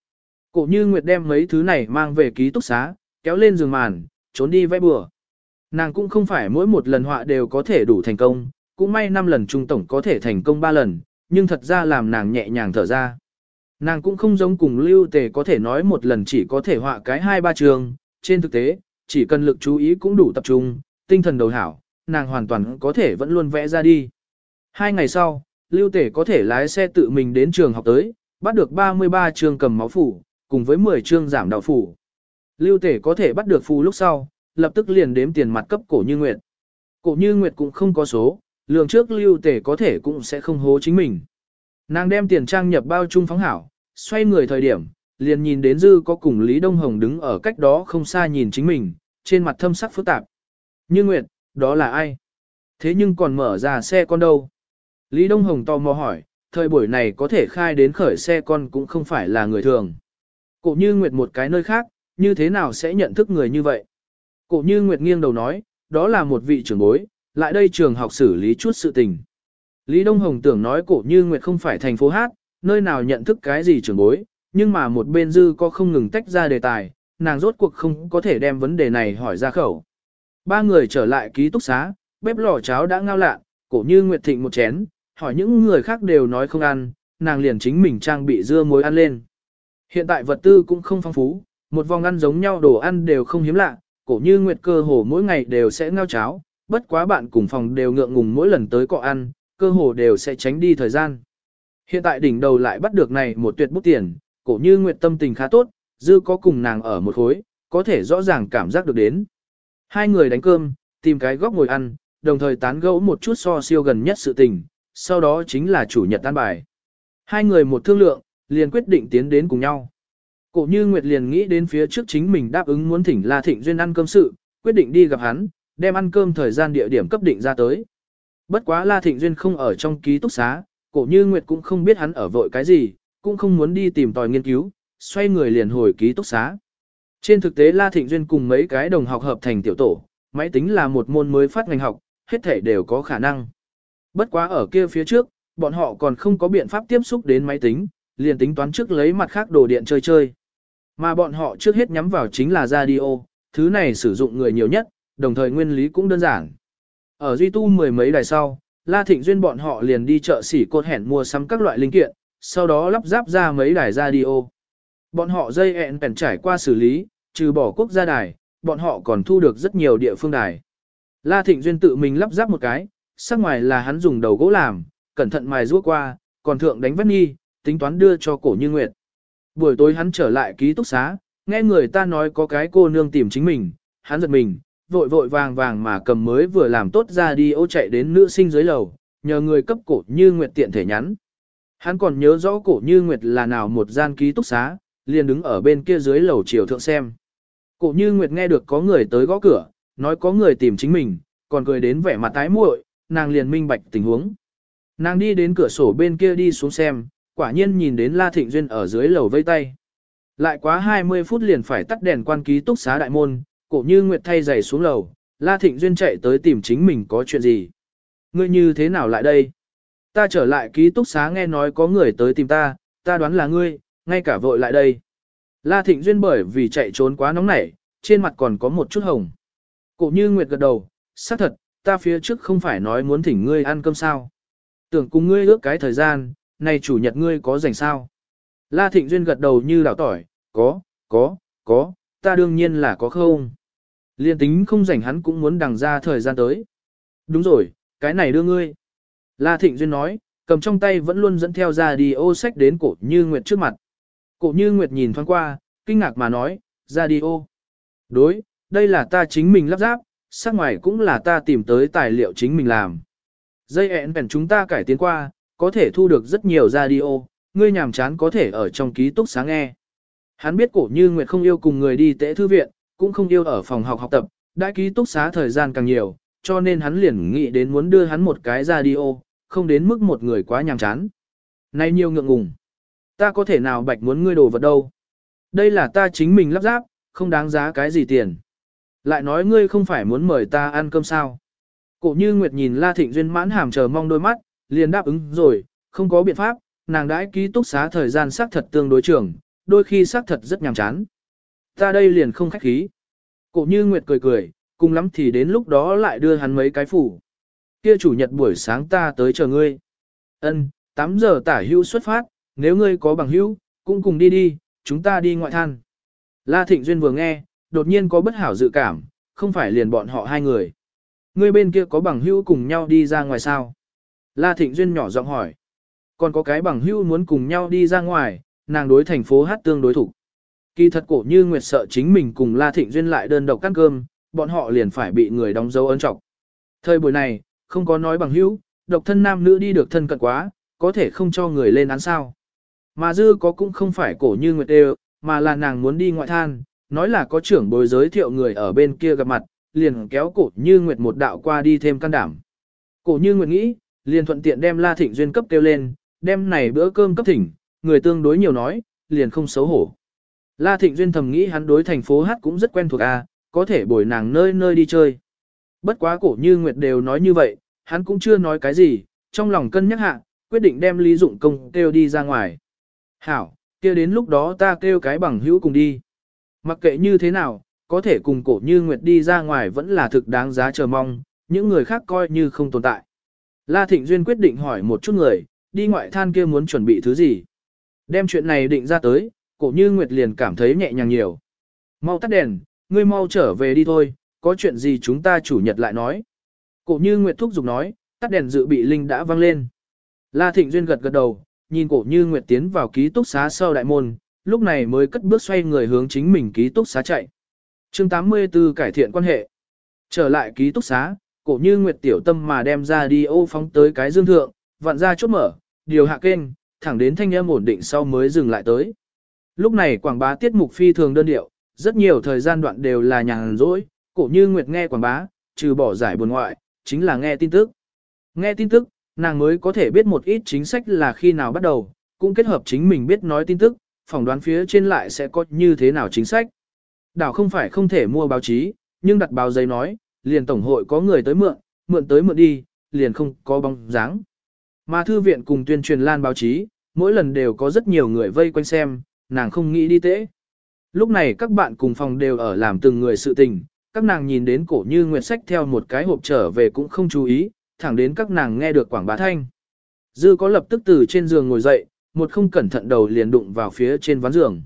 Cổ như Nguyệt đem mấy thứ này mang về ký túc xá, kéo lên giường màn, trốn đi vẽ bừa. Nàng cũng không phải mỗi một lần họa đều có thể đủ thành công, cũng may năm lần trung tổng có thể thành công ba lần, nhưng thật ra làm nàng nhẹ nhàng thở ra. Nàng cũng không giống cùng lưu tề có thể nói một lần chỉ có thể họa cái hai ba trường, trên thực tế, chỉ cần lực chú ý cũng đủ tập trung, tinh thần đầu hảo, nàng hoàn toàn có thể vẫn luôn vẽ ra đi. Hai ngày sau, lưu tề có thể lái xe tự mình đến trường học tới, bắt được 33 trường cầm máu phủ, cùng với 10 trường giảm đạo phủ. Lưu tể có thể bắt được phù lúc sau, lập tức liền đếm tiền mặt cấp cổ như nguyệt. Cổ như nguyệt cũng không có số, lường trước lưu tể có thể cũng sẽ không hố chính mình. Nàng đem tiền trang nhập bao chung phóng hảo, xoay người thời điểm, liền nhìn đến dư có cùng Lý Đông Hồng đứng ở cách đó không xa nhìn chính mình, trên mặt thâm sắc phức tạp. Như Nguyệt, đó là ai? Thế nhưng còn mở ra xe con đâu? Lý Đông Hồng tò mò hỏi, thời buổi này có thể khai đến khởi xe con cũng không phải là người thường. Cổ như Nguyệt một cái nơi khác, như thế nào sẽ nhận thức người như vậy? Cổ như Nguyệt nghiêng đầu nói, đó là một vị trưởng bối, lại đây trường học xử lý chút sự tình. Lý Đông Hồng tưởng nói cổ như Nguyệt không phải thành phố hát, nơi nào nhận thức cái gì trường bối, nhưng mà một bên dư có không ngừng tách ra đề tài, nàng rốt cuộc không có thể đem vấn đề này hỏi ra khẩu. Ba người trở lại ký túc xá, bếp lò cháo đã ngao lạ, cổ như Nguyệt Thịnh một chén, hỏi những người khác đều nói không ăn, nàng liền chính mình trang bị dưa muối ăn lên. Hiện tại vật tư cũng không phong phú, một vòng ăn giống nhau đồ ăn đều không hiếm lạ, cổ như Nguyệt cơ hồ mỗi ngày đều sẽ ngao cháo, bất quá bạn cùng phòng đều ngượng ngùng mỗi lần tới cọ ăn, cơ hồ đều sẽ tránh đi thời gian. Hiện tại đỉnh đầu lại bắt được này một tuyệt bút tiền, cổ như Nguyệt tâm tình khá tốt, dư có cùng nàng ở một khối, có thể rõ ràng cảm giác được đến. Hai người đánh cơm, tìm cái góc ngồi ăn, đồng thời tán gẫu một chút so siêu gần nhất sự tình, sau đó chính là chủ nhật tan bài. Hai người một thương lượng, liền quyết định tiến đến cùng nhau. Cổ như Nguyệt liền nghĩ đến phía trước chính mình đáp ứng muốn thỉnh La Thịnh Duyên ăn cơm sự, quyết định đi gặp hắn, đem ăn cơm thời gian địa điểm cấp định ra tới. Bất quá La Thịnh Duyên không ở trong ký túc xá, cổ như Nguyệt cũng không biết hắn ở vội cái gì, cũng không muốn đi tìm tòi nghiên cứu, xoay người liền hồi ký túc xá. Trên thực tế La Thịnh Duyên cùng mấy cái đồng học hợp thành tiểu tổ, máy tính là một môn mới phát ngành học, hết thể đều có khả năng. Bất quá ở kia phía trước, bọn họ còn không có biện pháp tiếp xúc đến máy tính, liền tính toán trước lấy mặt khác đồ điện chơi chơi. Mà bọn họ trước hết nhắm vào chính là radio, thứ này sử dụng người nhiều nhất, đồng thời nguyên lý cũng đơn giản. Ở Duy Tu mười mấy đài sau, La Thịnh Duyên bọn họ liền đi chợ xỉ cột hẻn mua sắm các loại linh kiện, sau đó lắp ráp ra mấy đài radio. Bọn họ dây ẹn bèn trải qua xử lý, trừ bỏ quốc gia đài, bọn họ còn thu được rất nhiều địa phương đài. La Thịnh Duyên tự mình lắp ráp một cái, sắc ngoài là hắn dùng đầu gỗ làm, cẩn thận mài rũa qua, còn thượng đánh vết nghi, tính toán đưa cho cổ như nguyệt. Buổi tối hắn trở lại ký túc xá, nghe người ta nói có cái cô nương tìm chính mình, hắn giật mình, vội vội vàng vàng mà cầm mới vừa làm tốt ra đi ô chạy đến nữ sinh dưới lầu, nhờ người cấp cổ như nguyệt tiện thể nhắn. Hắn còn nhớ rõ cổ như nguyệt là nào một gian ký túc xá, liền đứng ở bên kia dưới lầu chiều thượng xem. Cổ như nguyệt nghe được có người tới gõ cửa, nói có người tìm chính mình, còn cười đến vẻ mặt tái muội, nàng liền minh bạch tình huống. Nàng đi đến cửa sổ bên kia đi xuống xem, quả nhiên nhìn đến La Thịnh Duyên ở dưới lầu vây tay. Lại quá 20 phút liền phải tắt đèn quan ký túc xá đại môn, cổ như Nguyệt thay giày xuống lầu, La Thịnh Duyên chạy tới tìm chính mình có chuyện gì. Ngươi như thế nào lại đây? Ta trở lại ký túc xá nghe nói có người tới tìm ta, ta đoán là ngươi, ngay cả vội lại đây. La Thịnh Duyên bởi vì chạy trốn quá nóng nảy, trên mặt còn có một chút hồng. Cổ như Nguyệt gật đầu, xác thật, ta phía trước không phải nói muốn thỉnh ngươi ăn cơm sao. Tưởng cùng ngươi ước cái thời gian, này chủ nhật ngươi có rảnh sao? La Thịnh Duyên gật đầu như đảo tỏi, có, có, có, ta đương nhiên là có không. Liên tính không rảnh hắn cũng muốn đằng ra thời gian tới. Đúng rồi, cái này đưa ngươi. La Thịnh Duyên nói, cầm trong tay vẫn luôn dẫn theo ra đi ô sách đến cổ như Nguyệt trước mặt. Cổ như Nguyệt nhìn thoáng qua, kinh ngạc mà nói, ra đi ô. Đối, đây là ta chính mình lắp ráp, sắc ngoài cũng là ta tìm tới tài liệu chính mình làm. Dây ẹn bèn chúng ta cải tiến qua, có thể thu được rất nhiều radio, ngươi nhàm chán có thể ở trong ký túc sáng nghe. Hắn biết cổ như Nguyệt không yêu cùng người đi tễ thư viện, cũng không yêu ở phòng học học tập, đã ký túc xá thời gian càng nhiều, cho nên hắn liền nghĩ đến muốn đưa hắn một cái radio, không đến mức một người quá nhàm chán. Nay nhiều ngượng ngùng. Ta có thể nào bạch muốn ngươi đồ vật đâu. Đây là ta chính mình lắp ráp, không đáng giá cái gì tiền. Lại nói ngươi không phải muốn mời ta ăn cơm sao. Cổ như Nguyệt nhìn La Thịnh Duyên mãn hàm chờ mong đôi mắt, liền đáp ứng rồi, không có biện pháp, nàng đãi ký túc xá thời gian xác thật tương đối trưởng, đôi khi xác thật rất nhàm chán. Ta đây liền không khách khí. Cổ như Nguyệt cười cười, cùng lắm thì đến lúc đó lại đưa hắn mấy cái phủ. Kia chủ nhật buổi sáng ta tới chờ ngươi. Ân, 8 giờ tả hưu xuất phát, nếu ngươi có bằng hữu, cũng cùng đi đi, chúng ta đi ngoại than. La Thịnh Duyên vừa nghe, đột nhiên có bất hảo dự cảm, không phải liền bọn họ hai người. Ngươi bên kia có bằng hữu cùng nhau đi ra ngoài sao? La Thịnh Duyên nhỏ giọng hỏi. Còn có cái bằng hữu muốn cùng nhau đi ra ngoài, nàng đối thành phố hát tương đối thủ. Kỳ thật cổ như Nguyệt sợ chính mình cùng La Thịnh Duyên lại đơn độc ăn cơm, bọn họ liền phải bị người đóng dấu ấn trọng. Thời buổi này, không có nói bằng hữu, độc thân nam nữ đi được thân cận quá, có thể không cho người lên án sao. Mà dư có cũng không phải cổ như Nguyệt đều, mà là nàng muốn đi ngoại than, nói là có trưởng bối giới thiệu người ở bên kia gặp mặt, liền kéo cổ như Nguyệt một đạo qua đi thêm can đảm. Cổ như Nguyệt nghĩ, liền thuận tiện đem La Thịnh Duyên cấp kêu lên, đem này bữa cơm cấp thỉnh, người tương đối nhiều nói, liền không xấu hổ. La Thịnh Duyên thầm nghĩ hắn đối thành phố hát cũng rất quen thuộc a, à, có thể bồi nàng nơi nơi đi chơi. Bất quá cổ như Nguyệt đều nói như vậy, hắn cũng chưa nói cái gì, trong lòng cân nhắc hạ, quyết định đem Lý Dụng Công kêu đi ra ngoài. Hảo, kia đến lúc đó ta kêu cái bằng hữu cùng đi. Mặc kệ như thế nào, có thể cùng cổ như Nguyệt đi ra ngoài vẫn là thực đáng giá chờ mong, những người khác coi như không tồn tại. La Thịnh Duyên quyết định hỏi một chút người, đi ngoại than kia muốn chuẩn bị thứ gì. Đem chuyện này định ra tới, cổ như Nguyệt liền cảm thấy nhẹ nhàng nhiều. Mau tắt đèn, ngươi mau trở về đi thôi, có chuyện gì chúng ta chủ nhật lại nói. Cổ như Nguyệt thúc giục nói, tắt đèn dự bị linh đã vang lên. La Thịnh Duyên gật gật đầu, nhìn cổ như Nguyệt tiến vào ký túc xá sau đại môn, lúc này mới cất bước xoay người hướng chính mình ký túc xá chạy. chương 84 cải thiện quan hệ. Trở lại ký túc xá, cổ như Nguyệt tiểu tâm mà đem ra đi ô phóng tới cái dương thượng, vặn ra chốt mở, điều hạ kênh, thẳng đến thanh âm ổn định sau mới dừng lại tới. Lúc này quảng bá tiết mục phi thường đơn điệu, rất nhiều thời gian đoạn đều là nhàn rỗi, cổ như Nguyệt nghe quảng bá, trừ bỏ giải buồn ngoại, chính là nghe tin tức. Nghe tin tức, nàng mới có thể biết một ít chính sách là khi nào bắt đầu, cũng kết hợp chính mình biết nói tin tức, phỏng đoán phía trên lại sẽ có như thế nào chính sách. Đảo không phải không thể mua báo chí, nhưng đặt báo giấy nói, liền tổng hội có người tới mượn, mượn tới mượn đi, liền không có bóng dáng. Mà thư viện cùng tuyên truyền lan báo chí, mỗi lần đều có rất nhiều người vây quanh xem, nàng không nghĩ đi tễ. Lúc này các bạn cùng phòng đều ở làm từng người sự tình, các nàng nhìn đến cổ như nguyệt sách theo một cái hộp trở về cũng không chú ý, thẳng đến các nàng nghe được quảng bá thanh. Dư có lập tức từ trên giường ngồi dậy, một không cẩn thận đầu liền đụng vào phía trên ván giường.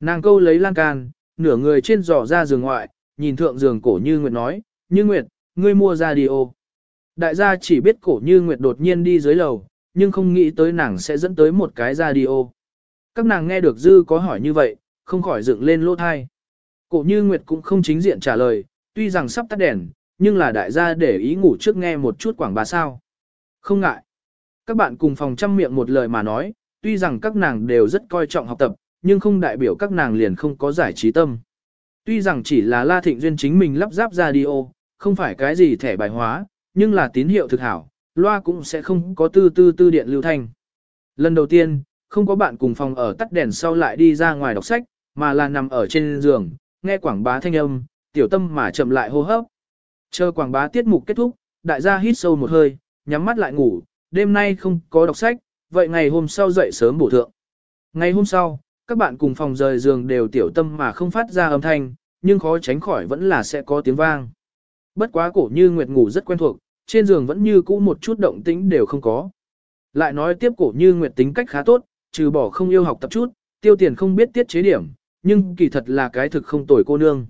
Nàng câu lấy lan can, nửa người trên dò ra giường ngoại, nhìn thượng giường cổ như nguyệt nói, như nguyệt, ngươi mua radio. Đại gia chỉ biết cổ như nguyệt đột nhiên đi dưới lầu, nhưng không nghĩ tới nàng sẽ dẫn tới một cái radio. Các nàng nghe được dư có hỏi như vậy, không khỏi dựng lên lỗ thai. Cổ như nguyệt cũng không chính diện trả lời, tuy rằng sắp tắt đèn, nhưng là đại gia để ý ngủ trước nghe một chút quảng bá sao. Không ngại. Các bạn cùng phòng chăm miệng một lời mà nói, tuy rằng các nàng đều rất coi trọng học tập, nhưng không đại biểu các nàng liền không có giải trí tâm. Tuy rằng chỉ là La Thịnh Duyên chính mình lắp ráp radio, không phải cái gì thẻ bài hóa, nhưng là tín hiệu thực hảo, loa cũng sẽ không có tư tư tư điện lưu thanh. Lần đầu tiên, không có bạn cùng phòng ở tắt đèn sau lại đi ra ngoài đọc sách, mà là nằm ở trên giường, nghe quảng bá thanh âm, tiểu tâm mà chậm lại hô hấp. Chờ quảng bá tiết mục kết thúc, đại gia hít sâu một hơi, nhắm mắt lại ngủ, đêm nay không có đọc sách, vậy ngày hôm sau dậy sớm bổ thượng. Ngày hôm sau, các bạn cùng phòng rời giường đều tiểu tâm mà không phát ra âm thanh, nhưng khó tránh khỏi vẫn là sẽ có tiếng vang. Bất quá cổ như Nguyệt ngủ rất quen thuộc, trên giường vẫn như cũ một chút động tĩnh đều không có. Lại nói tiếp cổ như Nguyệt tính cách khá tốt, trừ bỏ không yêu học tập chút, tiêu tiền không biết tiết chế điểm, nhưng kỳ thật là cái thực không tồi cô nương.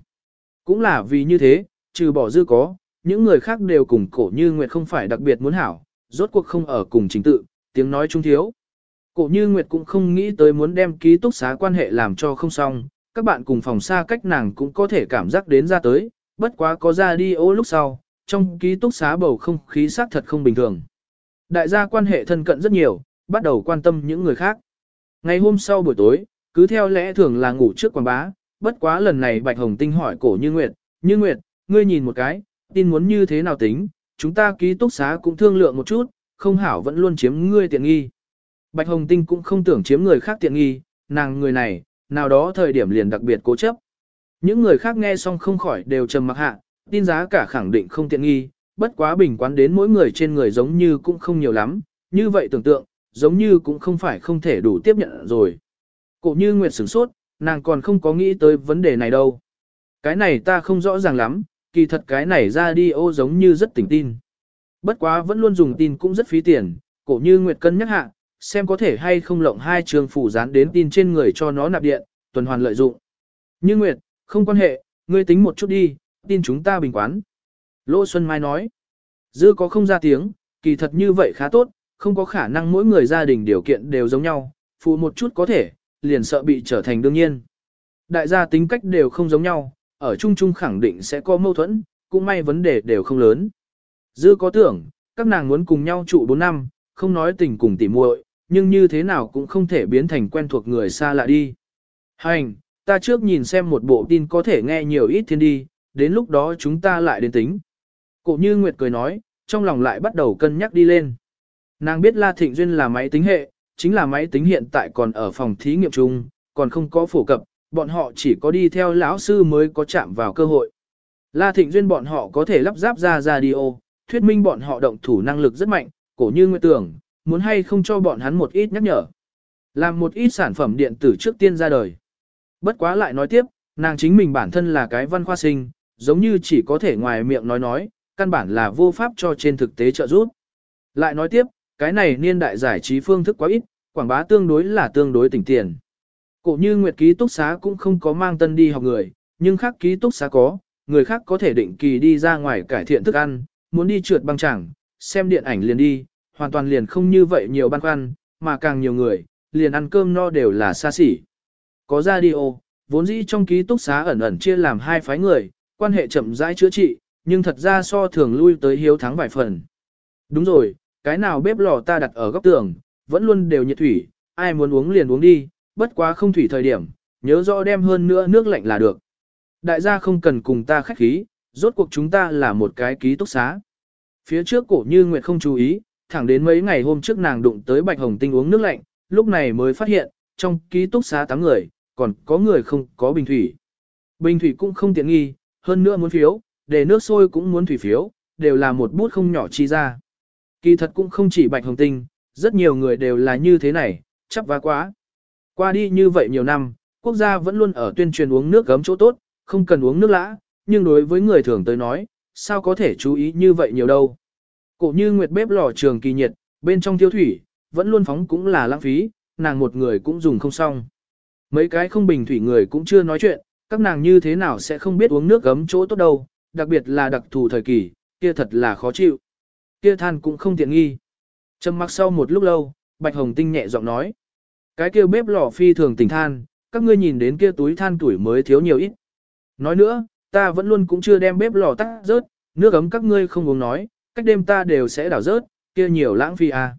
Cũng là vì như thế, trừ bỏ dư có, những người khác đều cùng cổ như Nguyệt không phải đặc biệt muốn hảo, rốt cuộc không ở cùng chính tự, tiếng nói trung thiếu. Cổ như Nguyệt cũng không nghĩ tới muốn đem ký túc xá quan hệ làm cho không xong, các bạn cùng phòng xa cách nàng cũng có thể cảm giác đến ra tới, bất quá có ra đi ô lúc sau, trong ký túc xá bầu không khí xác thật không bình thường. Đại gia quan hệ thân cận rất nhiều, bắt đầu quan tâm những người khác. Ngày hôm sau buổi tối, cứ theo lẽ thường là ngủ trước quảng bá, bất quá lần này Bạch Hồng Tinh hỏi cổ như Nguyệt, như Nguyệt, ngươi nhìn một cái, tin muốn như thế nào tính, chúng ta ký túc xá cũng thương lượng một chút, không hảo vẫn luôn chiếm ngươi tiện nghi. Bạch Hồng Tinh cũng không tưởng chiếm người khác tiện nghi, nàng người này, nào đó thời điểm liền đặc biệt cố chấp. Những người khác nghe xong không khỏi đều trầm mặc hạ, tin giá cả khẳng định không tiện nghi, bất quá bình quán đến mỗi người trên người giống như cũng không nhiều lắm, như vậy tưởng tượng, giống như cũng không phải không thể đủ tiếp nhận rồi. Cổ như Nguyệt sửng sốt, nàng còn không có nghĩ tới vấn đề này đâu. Cái này ta không rõ ràng lắm, kỳ thật cái này ra đi ô giống như rất tỉnh tin. Bất quá vẫn luôn dùng tin cũng rất phí tiền, cổ như Nguyệt cân nhắc hạ, xem có thể hay không lộng hai trường phủ dán đến tin trên người cho nó nạp điện, tuần hoàn lợi dụng. Như Nguyệt, không quan hệ, ngươi tính một chút đi, tin chúng ta bình quán. Lô Xuân Mai nói, dư có không ra tiếng, kỳ thật như vậy khá tốt, không có khả năng mỗi người gia đình điều kiện đều giống nhau, phụ một chút có thể, liền sợ bị trở thành đương nhiên. Đại gia tính cách đều không giống nhau, ở chung chung khẳng định sẽ có mâu thuẫn, cũng may vấn đề đều không lớn. Dư có tưởng, các nàng muốn cùng nhau trụ 4 năm, không nói tình cùng tỉ muội, nhưng như thế nào cũng không thể biến thành quen thuộc người xa lạ đi. Hành, ta trước nhìn xem một bộ tin có thể nghe nhiều ít thiên đi, đến lúc đó chúng ta lại đến tính. Cổ như Nguyệt cười nói, trong lòng lại bắt đầu cân nhắc đi lên. Nàng biết La Thịnh Duyên là máy tính hệ, chính là máy tính hiện tại còn ở phòng thí nghiệm chung, còn không có phổ cập, bọn họ chỉ có đi theo lão sư mới có chạm vào cơ hội. La Thịnh Duyên bọn họ có thể lắp ráp ra radio, thuyết minh bọn họ động thủ năng lực rất mạnh, cổ như nguyệt tưởng, muốn hay không cho bọn hắn một ít nhắc nhở. Làm một ít sản phẩm điện tử trước tiên ra đời. Bất quá lại nói tiếp, nàng chính mình bản thân là cái văn khoa sinh, giống như chỉ có thể ngoài miệng nói nói, căn bản là vô pháp cho trên thực tế trợ giúp. Lại nói tiếp, cái này niên đại giải trí phương thức quá ít, quảng bá tương đối là tương đối tỉnh tiền. Cổ như Nguyệt ký túc xá cũng không có mang tân đi học người, nhưng khác ký túc xá có, người khác có thể định kỳ đi ra ngoài cải thiện thức ăn, muốn đi trượt băng chẳng, xem điện ảnh liền đi, hoàn toàn liền không như vậy nhiều băn khoăn, mà càng nhiều người, liền ăn cơm no đều là xa xỉ. Có radio, vốn dĩ trong ký túc xá ẩn ẩn chia làm hai phái người, quan hệ chậm rãi chữa trị, nhưng thật ra so thường lui tới hiếu thắng vài phần. Đúng rồi, cái nào bếp lò ta đặt ở góc tường, vẫn luôn đều nhiệt thủy, ai muốn uống liền uống đi, bất quá không thủy thời điểm, nhớ rõ đem hơn nữa nước lạnh là được. Đại gia không cần cùng ta khách khí, rốt cuộc chúng ta là một cái ký túc xá. Phía trước cổ như Nguyệt không chú ý, thẳng đến mấy ngày hôm trước nàng đụng tới Bạch Hồng Tinh uống nước lạnh, lúc này mới phát hiện, trong ký túc xá 8 người, còn có người không có bình thủy. Bình thủy cũng không tiện nghi, hơn nữa muốn phiếu, để nước sôi cũng muốn thủy phiếu, đều là một bút không nhỏ chi ra. Kỳ thật cũng không chỉ Bạch Hồng Tinh, rất nhiều người đều là như thế này, chắc vá quá. Qua đi như vậy nhiều năm, quốc gia vẫn luôn ở tuyên truyền uống nước gấm chỗ tốt, không cần uống nước lã, nhưng đối với người thường tới nói, sao có thể chú ý như vậy nhiều đâu. Cổ như nguyệt bếp lò trường kỳ nhiệt, bên trong tiêu thủy, vẫn luôn phóng cũng là lãng phí, nàng một người cũng dùng không xong. Mấy cái không bình thủy người cũng chưa nói chuyện, các nàng như thế nào sẽ không biết uống nước gấm chỗ tốt đâu, đặc biệt là đặc thù thời kỳ, kia thật là khó chịu. Kia than cũng không tiện nghi. Trầm mặc sau một lúc lâu, Bạch Hồng Tinh nhẹ giọng nói. Cái kia bếp lò phi thường tỉnh than, các ngươi nhìn đến kia túi than tuổi mới thiếu nhiều ít. Nói nữa, ta vẫn luôn cũng chưa đem bếp lò tắt rớt, nước ấm các ngươi không uống nói, cách đêm ta đều sẽ đảo rớt, kia nhiều lãng phí à.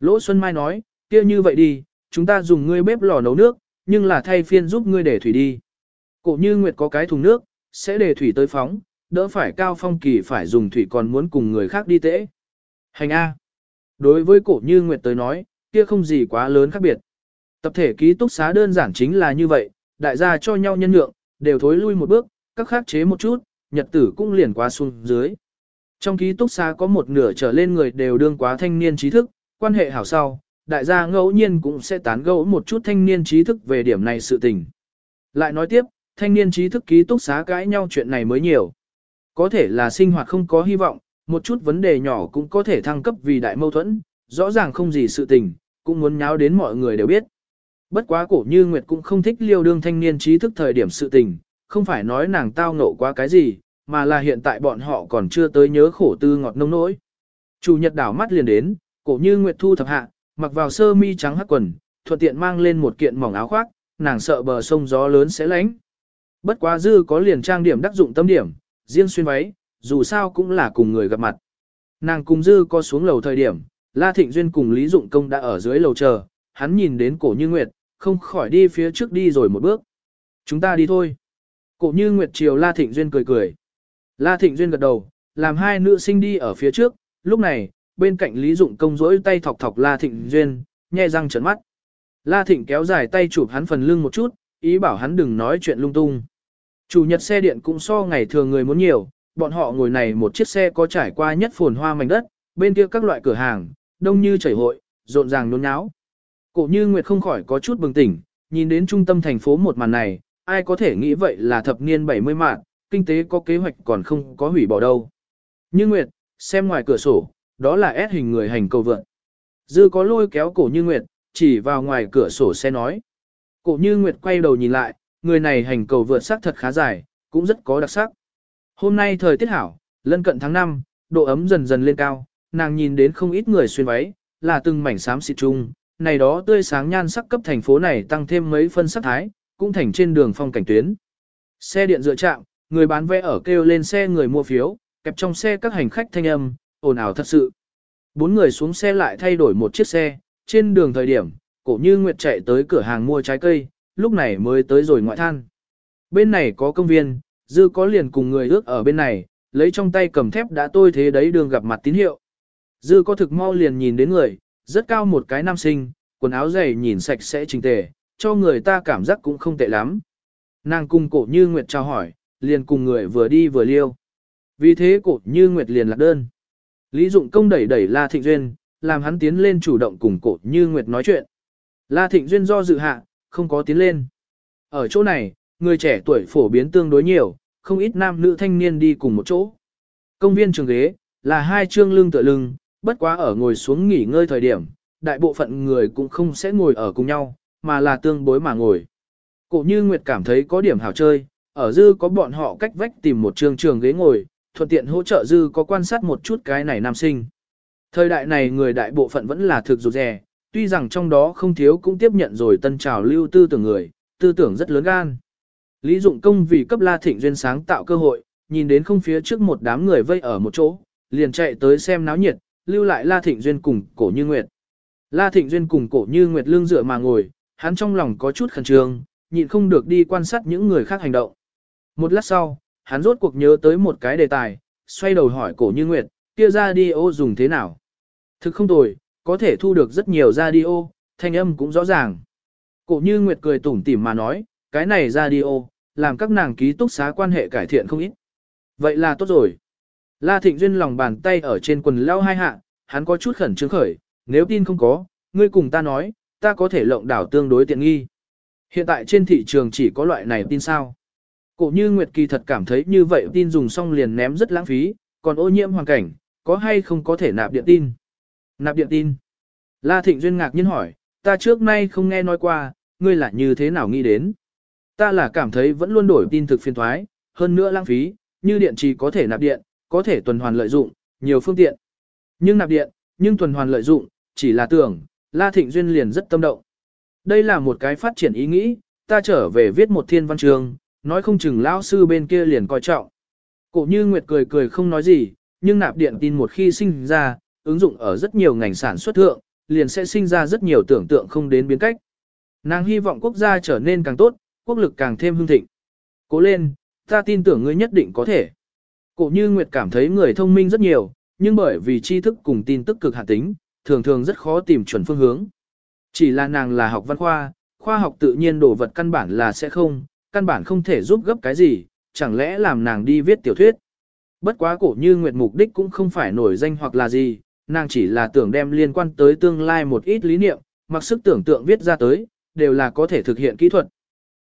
Lỗ Xuân Mai nói, kia như vậy đi, chúng ta dùng ngươi bếp lò nấu nước, nhưng là thay phiên giúp ngươi để thủy đi. Cổ như Nguyệt có cái thùng nước, sẽ để thủy tới phóng, đỡ phải cao phong kỳ phải dùng thủy còn muốn cùng người khác đi tễ. Hành A. Đối với cổ như Nguyệt tới nói, kia không gì quá lớn khác biệt. Tập thể ký túc xá đơn giản chính là như vậy, đại gia cho nhau nhân lượng, đều thối lui một bước, các khác chế một chút, nhật tử cũng liền qua xuống dưới. Trong ký túc xá có một nửa trở lên người đều đương quá thanh niên trí thức, quan hệ hảo sau, đại gia ngẫu nhiên cũng sẽ tán gẫu một chút thanh niên trí thức về điểm này sự tình. Lại nói tiếp, thanh niên trí thức ký túc xá cãi nhau chuyện này mới nhiều. Có thể là sinh hoạt không có hy vọng, một chút vấn đề nhỏ cũng có thể thăng cấp vì đại mâu thuẫn, rõ ràng không gì sự tình, cũng muốn nháo đến mọi người đều biết. Bất quá cổ như Nguyệt cũng không thích liêu đương thanh niên trí thức thời điểm sự tình, không phải nói nàng tao ngộ quá cái gì, mà là hiện tại bọn họ còn chưa tới nhớ khổ tư ngọt nông nỗi. Chủ nhật đảo mắt liền đến, cổ như Nguyệt thu thập hạ, mặc vào sơ mi trắng hắc quần, thuận tiện mang lên một kiện mỏng áo khoác, nàng sợ bờ sông gió lớn sẽ lánh. Bất quá dư có liền trang điểm đắc dụng tâm điểm, riêng xuyên váy, dù sao cũng là cùng người gặp mặt. Nàng cùng dư có xuống lầu thời điểm, La Thịnh Duyên cùng Lý Dụng Công đã ở dưới lầu chờ, hắn nhìn đến cổ như Nguyệt, không khỏi đi phía trước đi rồi một bước. Chúng ta đi thôi. Cổ như Nguyệt chiều La Thịnh Duyên cười cười. La Thịnh Duyên gật đầu, làm hai nữ sinh đi ở phía trước, lúc này, bên cạnh Lý Dụng công rỗi tay thọc thọc La Thịnh Duyên, nhe răng trợn mắt. La Thịnh kéo dài tay chụp hắn phần lưng một chút, ý bảo hắn đừng nói chuyện lung tung. Chủ nhật xe điện cũng so ngày thường người muốn nhiều, bọn họ ngồi này một chiếc xe có trải qua nhất phồn hoa mảnh đất, bên kia các loại cửa hàng, đông như chảy hội, rộn ràng nôn náo. Cổ như Nguyệt không khỏi có chút bừng tỉnh, nhìn đến trung tâm thành phố một màn này, ai có thể nghĩ vậy là thập niên 70 mạng, kinh tế có kế hoạch còn không có hủy bỏ đâu. Như Nguyệt, xem ngoài cửa sổ, đó là S hình người hành cầu vượn. Dư có lôi kéo cổ như Nguyệt, chỉ vào ngoài cửa sổ xe nói. Cổ như Nguyệt quay đầu nhìn lại, người này hành cầu vượt sắc thật khá dài, cũng rất có đặc sắc. Hôm nay thời tiết hảo, lân cận tháng 5, độ ấm dần dần lên cao, nàng nhìn đến không ít người xuyên váy, là từng mảnh xám xịt chung, này đó tươi sáng nhan sắc cấp thành phố này tăng thêm mấy phân sắc thái, cũng thành trên đường phong cảnh tuyến. Xe điện dựa chạm, người bán vé ở kêu lên xe người mua phiếu, kẹp trong xe các hành khách thanh âm, ồn ào thật sự. Bốn người xuống xe lại thay đổi một chiếc xe, trên đường thời điểm, cổ như Nguyệt chạy tới cửa hàng mua trái cây, lúc này mới tới rồi ngoại than. Bên này có công viên, dư có liền cùng người ước ở bên này, lấy trong tay cầm thép đã tôi thế đấy đường gặp mặt tín hiệu. Dư có thực mau liền nhìn đến người, rất cao một cái nam sinh, quần áo dày nhìn sạch sẽ chỉnh tề, cho người ta cảm giác cũng không tệ lắm. Nàng cùng cổ như Nguyệt chào hỏi, liền cùng người vừa đi vừa liêu. Vì thế cổ như Nguyệt liền lạc đơn. Lý Dụng công đẩy đẩy La Thịnh Duyên, làm hắn tiến lên chủ động cùng cổ như Nguyệt nói chuyện. La Thịnh Duyên do dự hạ, không có tiến lên. Ở chỗ này, người trẻ tuổi phổ biến tương đối nhiều, không ít nam nữ thanh niên đi cùng một chỗ. Công viên trường ghế, là hai chương lưng tựa lưng, bất quá ở ngồi xuống nghỉ ngơi thời điểm, đại bộ phận người cũng không sẽ ngồi ở cùng nhau, mà là tương bối mà ngồi. Cổ như Nguyệt cảm thấy có điểm hảo chơi, ở dư có bọn họ cách vách tìm một trường trường ghế ngồi, thuận tiện hỗ trợ dư có quan sát một chút cái này nam sinh. Thời đại này người đại bộ phận vẫn là thực rụt rè, tuy rằng trong đó không thiếu cũng tiếp nhận rồi tân trào lưu tư tưởng người, tư tưởng rất lớn gan. Lý dụng công vì cấp La Thịnh Duyên sáng tạo cơ hội, nhìn đến không phía trước một đám người vây ở một chỗ, liền chạy tới xem náo nhiệt, lưu lại La Thịnh Duyên cùng cổ như Nguyệt. La Thịnh Duyên cùng cổ như Nguyệt lương dựa mà ngồi, hắn trong lòng có chút khẩn trương, nhịn không được đi quan sát những người khác hành động. Một lát sau, hắn rốt cuộc nhớ tới một cái đề tài, xoay đầu hỏi cổ như Nguyệt, kia ra đi ô dùng thế nào? Thực không tồi, có thể thu được rất nhiều radio, thanh âm cũng rõ ràng. Cổ như Nguyệt cười tủm tỉm mà nói, cái này radio, làm các nàng ký túc xá quan hệ cải thiện không ít. Vậy là tốt rồi. La Thịnh Duyên lòng bàn tay ở trên quần leo hai hạ, hắn có chút khẩn trương khởi, nếu tin không có, ngươi cùng ta nói, ta có thể lộng đảo tương đối tiện nghi. Hiện tại trên thị trường chỉ có loại này tin sao. Cổ như Nguyệt Kỳ thật cảm thấy như vậy tin dùng xong liền ném rất lãng phí, còn ô nhiễm hoàn cảnh, có hay không có thể nạp điện tin. Nạp điện tin. La Thịnh Duyên ngạc nhiên hỏi, ta trước nay không nghe nói qua, ngươi là như thế nào nghĩ đến. Ta là cảm thấy vẫn luôn đổi tin thực phiên thoái, hơn nữa lãng phí, như điện chỉ có thể nạp điện, có thể tuần hoàn lợi dụng, nhiều phương tiện. Nhưng nạp điện, nhưng tuần hoàn lợi dụng, chỉ là tưởng, La Thịnh Duyên liền rất tâm động. Đây là một cái phát triển ý nghĩ, ta trở về viết một thiên văn trường, nói không chừng lão sư bên kia liền coi trọng. Cổ như Nguyệt cười cười không nói gì, nhưng nạp điện tin một khi sinh ra, ứng dụng ở rất nhiều ngành sản xuất thượng, liền sẽ sinh ra rất nhiều tưởng tượng không đến biến cách. Nàng hy vọng quốc gia trở nên càng tốt, quốc lực càng thêm hưng thịnh. Cố lên, ta tin tưởng ngươi nhất định có thể. Cổ như Nguyệt cảm thấy người thông minh rất nhiều, nhưng bởi vì tri thức cùng tin tức cực hạn tính, thường thường rất khó tìm chuẩn phương hướng. Chỉ là nàng là học văn khoa, khoa học tự nhiên đồ vật căn bản là sẽ không, căn bản không thể giúp gấp cái gì, chẳng lẽ làm nàng đi viết tiểu thuyết. Bất quá cổ như Nguyệt mục đích cũng không phải nổi danh hoặc là gì, nàng chỉ là tưởng đem liên quan tới tương lai một ít lý niệm, mặc sức tưởng tượng viết ra tới, đều là có thể thực hiện kỹ thuật.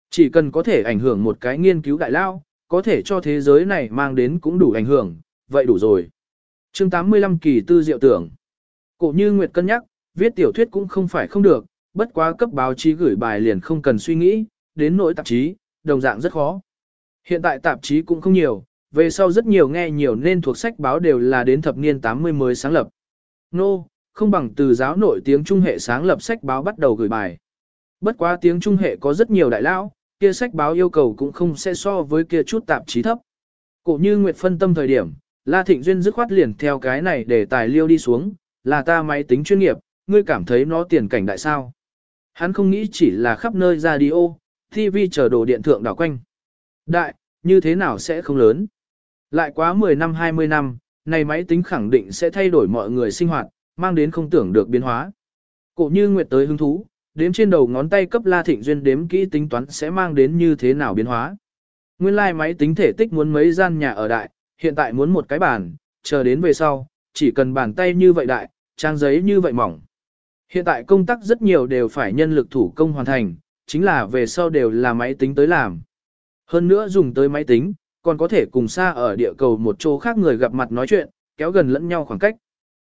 Chỉ cần có thể ảnh hưởng một cái nghiên cứu đại lao, có thể cho thế giới này mang đến cũng đủ ảnh hưởng, vậy đủ rồi. chương 85 kỳ tư diệu tưởng. Cổ như Nguyệt cân nhắc, viết tiểu thuyết cũng không phải không được, bất quá cấp báo chí gửi bài liền không cần suy nghĩ, đến nỗi tạp chí, đồng dạng rất khó. Hiện tại tạp chí cũng không nhiều, về sau rất nhiều nghe nhiều nên thuộc sách báo đều là đến thập niên 80 mới sáng lập. Nô, no, không bằng từ giáo nổi tiếng trung hệ sáng lập sách báo bắt đầu gửi bài. Bất quá tiếng trung hệ có rất nhiều đại lão, kia sách báo yêu cầu cũng không sẽ so với kia chút tạp chí thấp. Cổ như Nguyệt phân tâm thời điểm, La Thịnh Duyên dứt khoát liền theo cái này để tài liêu đi xuống, là ta máy tính chuyên nghiệp, ngươi cảm thấy nó tiền cảnh đại sao. Hắn không nghĩ chỉ là khắp nơi radio, TV chờ đồ điện thượng đảo quanh. Đại, như thế nào sẽ không lớn? Lại quá 10 năm 20 năm, này máy tính khẳng định sẽ thay đổi mọi người sinh hoạt, mang đến không tưởng được biến hóa. Cổ như Nguyệt tới hứng thú, đếm trên đầu ngón tay cấp La Thịnh Duyên đếm kỹ tính toán sẽ mang đến như thế nào biến hóa. Nguyên lai like máy tính thể tích muốn mấy gian nhà ở đại, hiện tại muốn một cái bàn, chờ đến về sau, chỉ cần bàn tay như vậy đại, trang giấy như vậy mỏng. Hiện tại công tác rất nhiều đều phải nhân lực thủ công hoàn thành, chính là về sau đều là máy tính tới làm. Hơn nữa dùng tới máy tính, còn có thể cùng xa ở địa cầu một chỗ khác người gặp mặt nói chuyện, kéo gần lẫn nhau khoảng cách.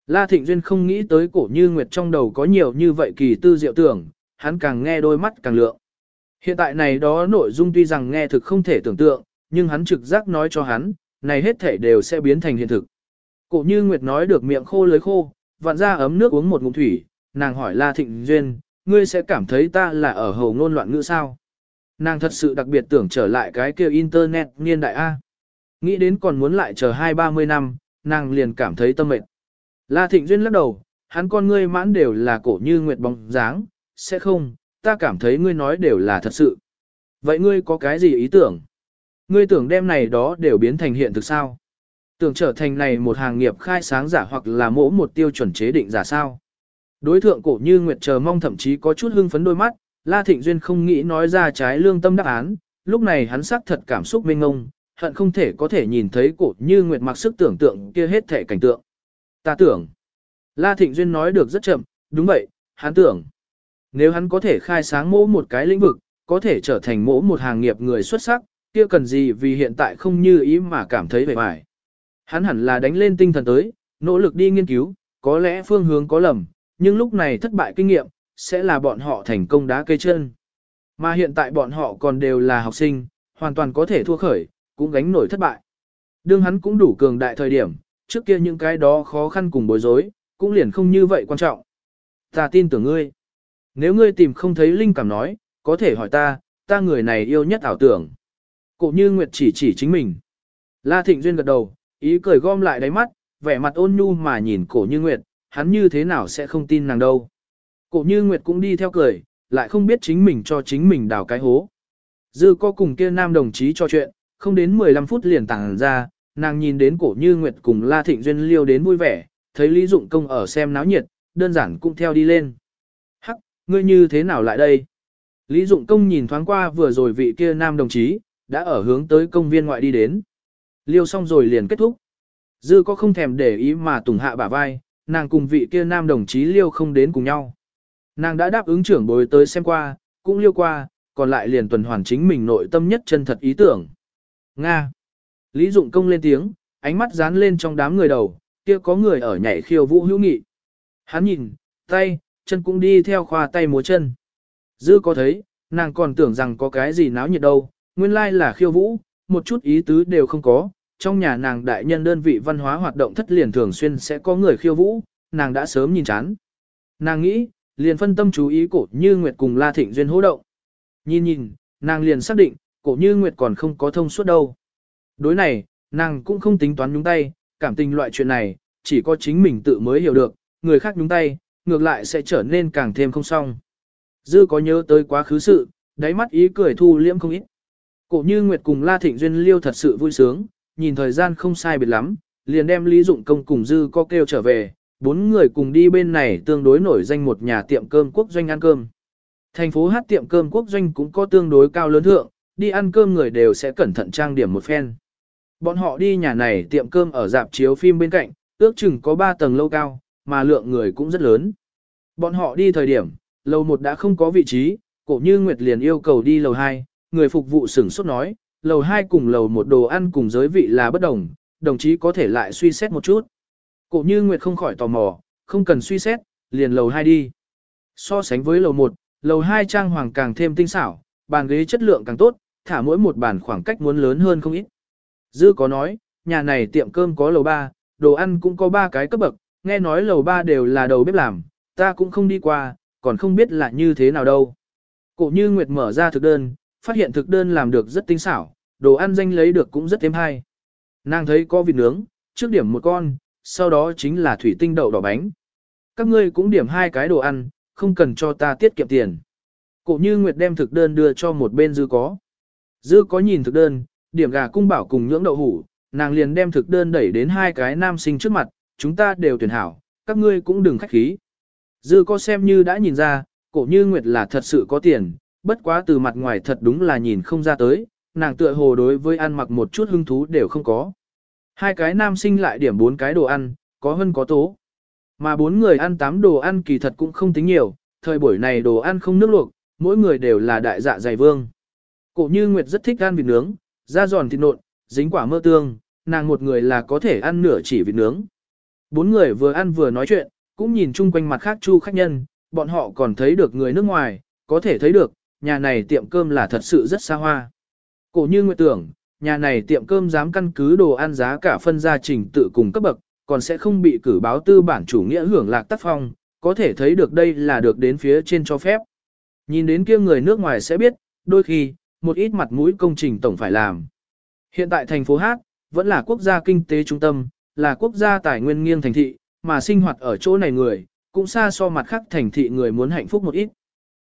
La Thịnh Duyên không nghĩ tới cổ như Nguyệt trong đầu có nhiều như vậy kỳ tư diệu tưởng, hắn càng nghe đôi mắt càng lượng. Hiện tại này đó nội dung tuy rằng nghe thực không thể tưởng tượng, nhưng hắn trực giác nói cho hắn, này hết thể đều sẽ biến thành hiện thực. Cổ như Nguyệt nói được miệng khô lưới khô, vặn ra ấm nước uống một ngụm thủy, nàng hỏi La Thịnh Duyên, ngươi sẽ cảm thấy ta là ở hầu ngôn loạn ngữ sao? Nàng thật sự đặc biệt tưởng trở lại cái kia internet niên đại A. Nghĩ đến còn muốn lại chờ hai ba mươi năm, nàng liền cảm thấy tâm mệt. La Thịnh Duyên lắc đầu, hắn con ngươi mãn đều là cổ như nguyệt bóng dáng, sẽ không, ta cảm thấy ngươi nói đều là thật sự. Vậy ngươi có cái gì ý tưởng? Ngươi tưởng đem này đó đều biến thành hiện thực sao? Tưởng trở thành này một hàng nghiệp khai sáng giả hoặc là mỗ một tiêu chuẩn chế định giả sao? Đối thượng cổ như nguyệt chờ mong thậm chí có chút hưng phấn đôi mắt, La Thịnh Duyên không nghĩ nói ra trái lương tâm đáp án, lúc này hắn xác thật cảm xúc mênh ngông, hận không thể có thể nhìn thấy cổ như nguyệt mặc sức tưởng tượng kia hết thể cảnh tượng. Ta tưởng. La Thịnh Duyên nói được rất chậm, đúng vậy, hắn tưởng. Nếu hắn có thể khai sáng mỗ một cái lĩnh vực, có thể trở thành mỗ một hàng nghiệp người xuất sắc, kia cần gì vì hiện tại không như ý mà cảm thấy vẻ vải. Hắn hẳn là đánh lên tinh thần tới, nỗ lực đi nghiên cứu, có lẽ phương hướng có lầm, nhưng lúc này thất bại kinh nghiệm, sẽ là bọn họ thành công đá cây chân. Mà hiện tại bọn họ còn đều là học sinh, hoàn toàn có thể thua khởi, cũng gánh nổi thất bại. Đương hắn cũng đủ cường đại thời điểm, trước kia những cái đó khó khăn cùng bối rối, cũng liền không như vậy quan trọng. Ta tin tưởng ngươi. Nếu ngươi tìm không thấy linh cảm nói, có thể hỏi ta, ta người này yêu nhất ảo tưởng. Cổ như Nguyệt chỉ chỉ chính mình. La Thịnh Duyên gật đầu, ý cười gom lại đáy mắt, vẻ mặt ôn nhu mà nhìn cổ như Nguyệt, hắn như thế nào sẽ không tin nàng đâu. Cổ như Nguyệt cũng đi theo cười, lại không biết chính mình cho chính mình đào cái hố. Dư có cùng kia nam đồng chí cho chuyện, không đến 15 phút liền tàng ra, nàng nhìn đến cổ như Nguyệt cùng La Thịnh Duyên liêu đến vui vẻ, thấy Lý Dụng Công ở xem náo nhiệt, đơn giản cũng theo đi lên. Hắc, ngươi như thế nào lại đây? Lý Dụng Công nhìn thoáng qua vừa rồi vị kia nam đồng chí, đã ở hướng tới công viên ngoại đi đến. Liêu xong rồi liền kết thúc. Dư có không thèm để ý mà tùng hạ bả vai, nàng cùng vị kia nam đồng chí liêu không đến cùng nhau. Nàng đã đáp ứng trưởng bối tới xem qua, cũng liêu qua, còn lại liền tuần hoàn chính mình nội tâm nhất chân thật ý tưởng. Nga. Lý Dụng Công lên tiếng, ánh mắt dán lên trong đám người đầu, kia có người ở nhảy khiêu vũ hữu nghị. Hắn nhìn, tay, chân cũng đi theo khoa tay múa chân. Dư có thấy, nàng còn tưởng rằng có cái gì náo nhiệt đâu, nguyên lai là khiêu vũ, một chút ý tứ đều không có. Trong nhà nàng đại nhân đơn vị văn hóa hoạt động thất liền thường xuyên sẽ có người khiêu vũ, nàng đã sớm nhìn chán. Nàng nghĩ, liền phân tâm chú ý cổ như Nguyệt cùng La Thịnh Duyên hỗ động. Nhìn nhìn, nàng liền xác định, cổ như Nguyệt còn không có thông suốt đâu. Đối này, nàng cũng không tính toán nhúng tay, cảm tình loại chuyện này, chỉ có chính mình tự mới hiểu được, người khác nhúng tay, ngược lại sẽ trở nên càng thêm không xong. Dư có nhớ tới quá khứ sự, đáy mắt ý cười thu liễm không ít. Cổ như Nguyệt cùng La Thịnh Duyên liêu thật sự vui sướng, nhìn thời gian không sai biệt lắm, liền đem Lý Dụng Công cùng Dư có kêu trở về, bốn người cùng đi bên này tương đối nổi danh một nhà tiệm cơm quốc doanh ăn cơm. Thành phố hát tiệm cơm quốc doanh cũng có tương đối cao lớn thượng, đi ăn cơm người đều sẽ cẩn thận trang điểm một phen. Bọn họ đi nhà này tiệm cơm ở dạp chiếu phim bên cạnh, ước chừng có 3 tầng lâu cao, mà lượng người cũng rất lớn. Bọn họ đi thời điểm, lầu 1 đã không có vị trí, cổ như Nguyệt liền yêu cầu đi lầu 2, người phục vụ sửng sốt nói, lầu 2 cùng lầu 1 đồ ăn cùng giới vị là bất đồng, đồng chí có thể lại suy xét một chút. Cổ như Nguyệt không khỏi tò mò, không cần suy xét, liền lầu 2 đi. So sánh với lầu 1, lầu 2 trang hoàng càng thêm tinh xảo, bàn ghế chất lượng càng tốt, thả mỗi một bàn khoảng cách muốn lớn hơn không ít. Dư có nói, nhà này tiệm cơm có lầu 3, đồ ăn cũng có 3 cái cấp bậc, nghe nói lầu 3 đều là đầu bếp làm, ta cũng không đi qua, còn không biết là như thế nào đâu. Cổ như Nguyệt mở ra thực đơn, phát hiện thực đơn làm được rất tinh xảo, đồ ăn danh lấy được cũng rất thêm hay. Nàng thấy có vịt nướng, trước điểm một con, sau đó chính là thủy tinh đậu đỏ bánh. Các ngươi cũng điểm hai cái đồ ăn, không cần cho ta tiết kiệm tiền. Cổ như Nguyệt đem thực đơn đưa cho một bên dư có. Dư có nhìn thực đơn, điểm gà cung bảo cùng nhưỡng đậu hủ, nàng liền đem thực đơn đẩy đến hai cái nam sinh trước mặt, chúng ta đều tuyển hảo, các ngươi cũng đừng khách khí. Dư có xem như đã nhìn ra, cổ như Nguyệt là thật sự có tiền, bất quá từ mặt ngoài thật đúng là nhìn không ra tới, nàng tựa hồ đối với ăn mặc một chút hứng thú đều không có. Hai cái nam sinh lại điểm bốn cái đồ ăn, có hơn có tố. Mà bốn người ăn tám đồ ăn kỳ thật cũng không tính nhiều, thời buổi này đồ ăn không nước luộc, mỗi người đều là đại dạ dày vương. Cổ như Nguyệt rất thích ăn vịt nướng, da giòn thịt nộn, dính quả mơ tương, nàng một người là có thể ăn nửa chỉ vịt nướng. Bốn người vừa ăn vừa nói chuyện, cũng nhìn chung quanh mặt khác chu khách nhân, bọn họ còn thấy được người nước ngoài, có thể thấy được, nhà này tiệm cơm là thật sự rất xa hoa. Cổ như Nguyệt tưởng, nhà này tiệm cơm dám căn cứ đồ ăn giá cả phân gia trình tự cùng cấp bậc, còn sẽ không bị cử báo tư bản chủ nghĩa hưởng lạc tác phong, có thể thấy được đây là được đến phía trên cho phép. Nhìn đến kia người nước ngoài sẽ biết, đôi khi, một ít mặt mũi công trình tổng phải làm. Hiện tại thành phố Hát, vẫn là quốc gia kinh tế trung tâm, là quốc gia tài nguyên nghiêng thành thị, mà sinh hoạt ở chỗ này người, cũng xa so mặt khác thành thị người muốn hạnh phúc một ít.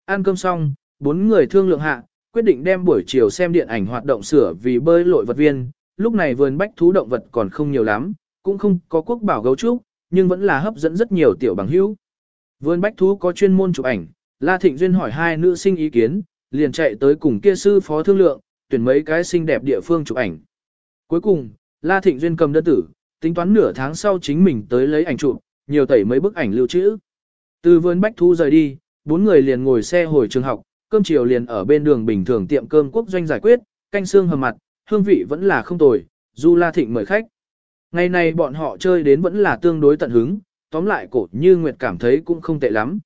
Ăn cơm xong, bốn người thương lượng hạ, quyết định đem buổi chiều xem điện ảnh hoạt động sửa vì bơi lội vật viên, lúc này vườn bách thú động vật còn không nhiều lắm, cũng không có quốc bảo gấu trúc, nhưng vẫn là hấp dẫn rất nhiều tiểu bằng hữu. Vườn bách thú có chuyên môn chụp ảnh, La Thịnh Duyên hỏi hai nữ sinh ý kiến, liền chạy tới cùng kia sư phó thương lượng, tuyển mấy cái xinh đẹp địa phương chụp ảnh. Cuối cùng, La Thịnh Duyên cầm đơn tử, tính toán nửa tháng sau chính mình tới lấy ảnh chụp, nhiều tẩy mấy bức ảnh lưu trữ. Từ vườn bách thú rời đi, bốn người liền ngồi xe hồi trường học, cơm chiều liền ở bên đường bình thường tiệm cơm quốc doanh giải quyết, canh xương hầm mặt, hương vị vẫn là không tồi, Du La Thịnh mời khách. Ngày này bọn họ chơi đến vẫn là tương đối tận hứng, tóm lại cổ như Nguyệt cảm thấy cũng không tệ lắm.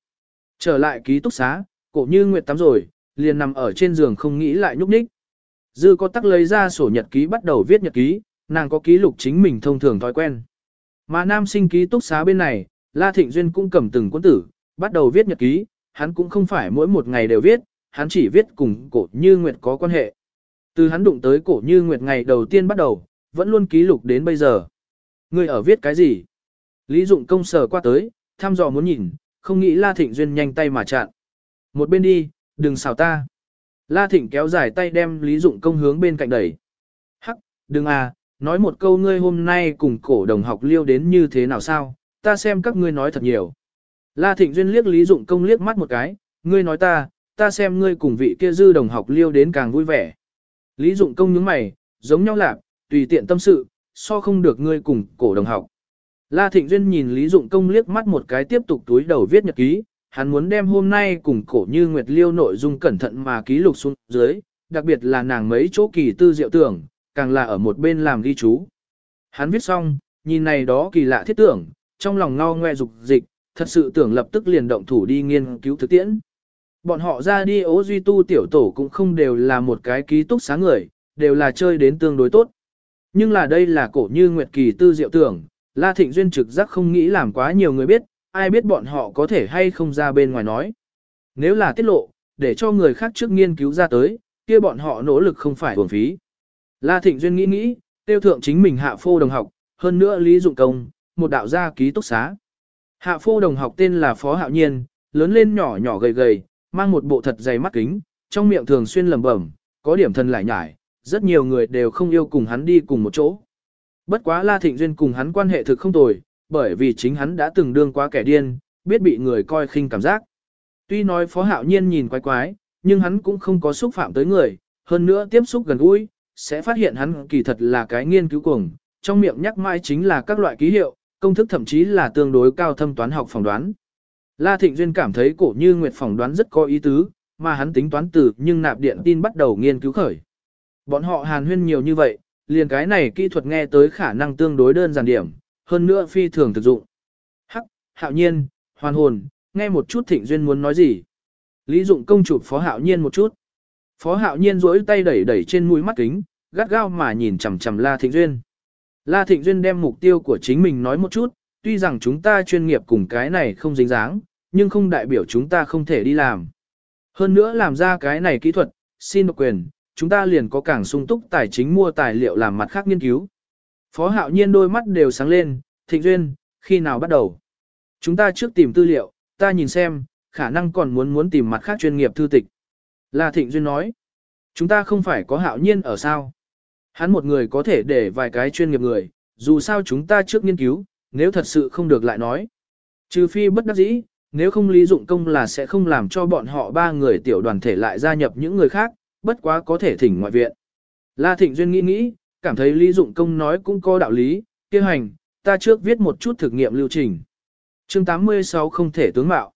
Trở lại ký túc xá, cổ như Nguyệt tắm rồi, liền nằm ở trên giường không nghĩ lại nhúc nhích. Dư có tắc lấy ra sổ nhật ký bắt đầu viết nhật ký, nàng có ký lục chính mình thông thường thói quen. Mà nam sinh ký túc xá bên này, La Thịnh Duyên cũng cầm từng cuốn tử, bắt đầu viết nhật ký, hắn cũng không phải mỗi một ngày đều viết, hắn chỉ viết cùng cổ như Nguyệt có quan hệ. Từ hắn đụng tới cổ như Nguyệt ngày đầu tiên bắt đầu, vẫn luôn ký lục đến bây giờ. Ngươi ở viết cái gì? Lý Dụng công sở qua tới, thăm dò muốn nhìn, không nghĩ La Thịnh Duyên nhanh tay mà chặn. Một bên đi, đừng xào ta. La Thịnh kéo dài tay đem Lý Dụng công hướng bên cạnh đẩy. Hắc, đừng à, nói một câu ngươi hôm nay cùng cổ đồng học liêu đến như thế nào sao, ta xem các ngươi nói thật nhiều. La Thịnh Duyên liếc Lý Dụng công liếc mắt một cái, ngươi nói ta, ta xem ngươi cùng vị kia dư đồng học liêu đến càng vui vẻ. Lý Dụng công những mày, giống nhau lạc, tùy tiện tâm sự, so không được ngươi cùng cổ đồng học. La Thịnh Duyên nhìn Lý Dụng công liếc mắt một cái tiếp tục túi đầu viết nhật ký, hắn muốn đem hôm nay cùng cổ như Nguyệt Liêu nội dung cẩn thận mà ký lục xuống dưới, đặc biệt là nàng mấy chỗ kỳ tư diệu tưởng, càng là ở một bên làm ghi chú. Hắn viết xong, nhìn này đó kỳ lạ thiết tưởng, trong lòng ngao ngoe dục dịch, thật sự tưởng lập tức liền động thủ đi nghiên cứu thực tiễn. Bọn họ ra đi ố duy tu tiểu tổ cũng không đều là một cái ký túc sáng người, đều là chơi đến tương đối tốt. Nhưng là đây là cổ như Nguyệt Kỳ tư diệu tưởng, La Thịnh Duyên trực giác không nghĩ làm quá nhiều người biết, ai biết bọn họ có thể hay không ra bên ngoài nói. Nếu là tiết lộ, để cho người khác trước nghiên cứu ra tới, kia bọn họ nỗ lực không phải uổng phí. La Thịnh Duyên nghĩ nghĩ, tiêu thượng chính mình hạ phô đồng học, hơn nữa Lý Dụng Công, một đạo gia ký túc xá. Hạ phô đồng học tên là Phó Hạo Nhiên, lớn lên nhỏ nhỏ gầy gầy, mang một bộ thật dày mắt kính, trong miệng thường xuyên lẩm bẩm, có điểm thần lại nhải, rất nhiều người đều không yêu cùng hắn đi cùng một chỗ. Bất quá La Thịnh Duyên cùng hắn quan hệ thực không tồi, bởi vì chính hắn đã từng đương quá kẻ điên, biết bị người coi khinh cảm giác. Tuy nói Phó Hạo Nhiên nhìn quái quái, nhưng hắn cũng không có xúc phạm tới người, hơn nữa tiếp xúc gần gũi, sẽ phát hiện hắn kỳ thật là cái nghiên cứu cuồng, trong miệng nhắc mãi chính là các loại ký hiệu, công thức thậm chí là tương đối cao thâm toán học phỏng đoán. La Thịnh Duyên cảm thấy cổ như Nguyệt phỏng đoán rất có ý tứ, mà hắn tính toán từ nhưng nạp điện tin bắt đầu nghiên cứu khởi. Bọn họ hàn huyên nhiều như vậy, liền cái này kỹ thuật nghe tới khả năng tương đối đơn giản điểm, hơn nữa phi thường thực dụng. Hắc, hạo nhiên, hoàn hồn, nghe một chút Thịnh Duyên muốn nói gì. Lý dụng công chụp phó hạo nhiên một chút. Phó hạo nhiên rỗi tay đẩy đẩy trên mũi mắt kính, gắt gao mà nhìn chằm chằm La Thịnh Duyên. La Thịnh Duyên đem mục tiêu của chính mình nói một chút, tuy rằng chúng ta chuyên nghiệp cùng cái này không dính dáng, nhưng không đại biểu chúng ta không thể đi làm. Hơn nữa làm ra cái này kỹ thuật, xin độc quyền, chúng ta liền có càng sung túc tài chính mua tài liệu làm mặt khác nghiên cứu. Phó hạo nhiên đôi mắt đều sáng lên, Thịnh Duyên, khi nào bắt đầu? Chúng ta trước tìm tư liệu, ta nhìn xem, khả năng còn muốn muốn tìm mặt khác chuyên nghiệp thư tịch. Là Thịnh Duyên nói, chúng ta không phải có hạo nhiên ở sao. Hắn một người có thể để vài cái chuyên nghiệp người, dù sao chúng ta trước nghiên cứu, nếu thật sự không được lại nói. Trừ phi bất đắc dĩ, nếu không lý dụng công là sẽ không làm cho bọn họ ba người tiểu đoàn thể lại gia nhập những người khác, bất quá có thể thỉnh ngoại viện. La Thịnh Duyên nghĩ nghĩ, cảm thấy lý dụng công nói cũng có đạo lý, kia hành, ta trước viết một chút thực nghiệm lưu trình. chương 86 không thể tướng mạo.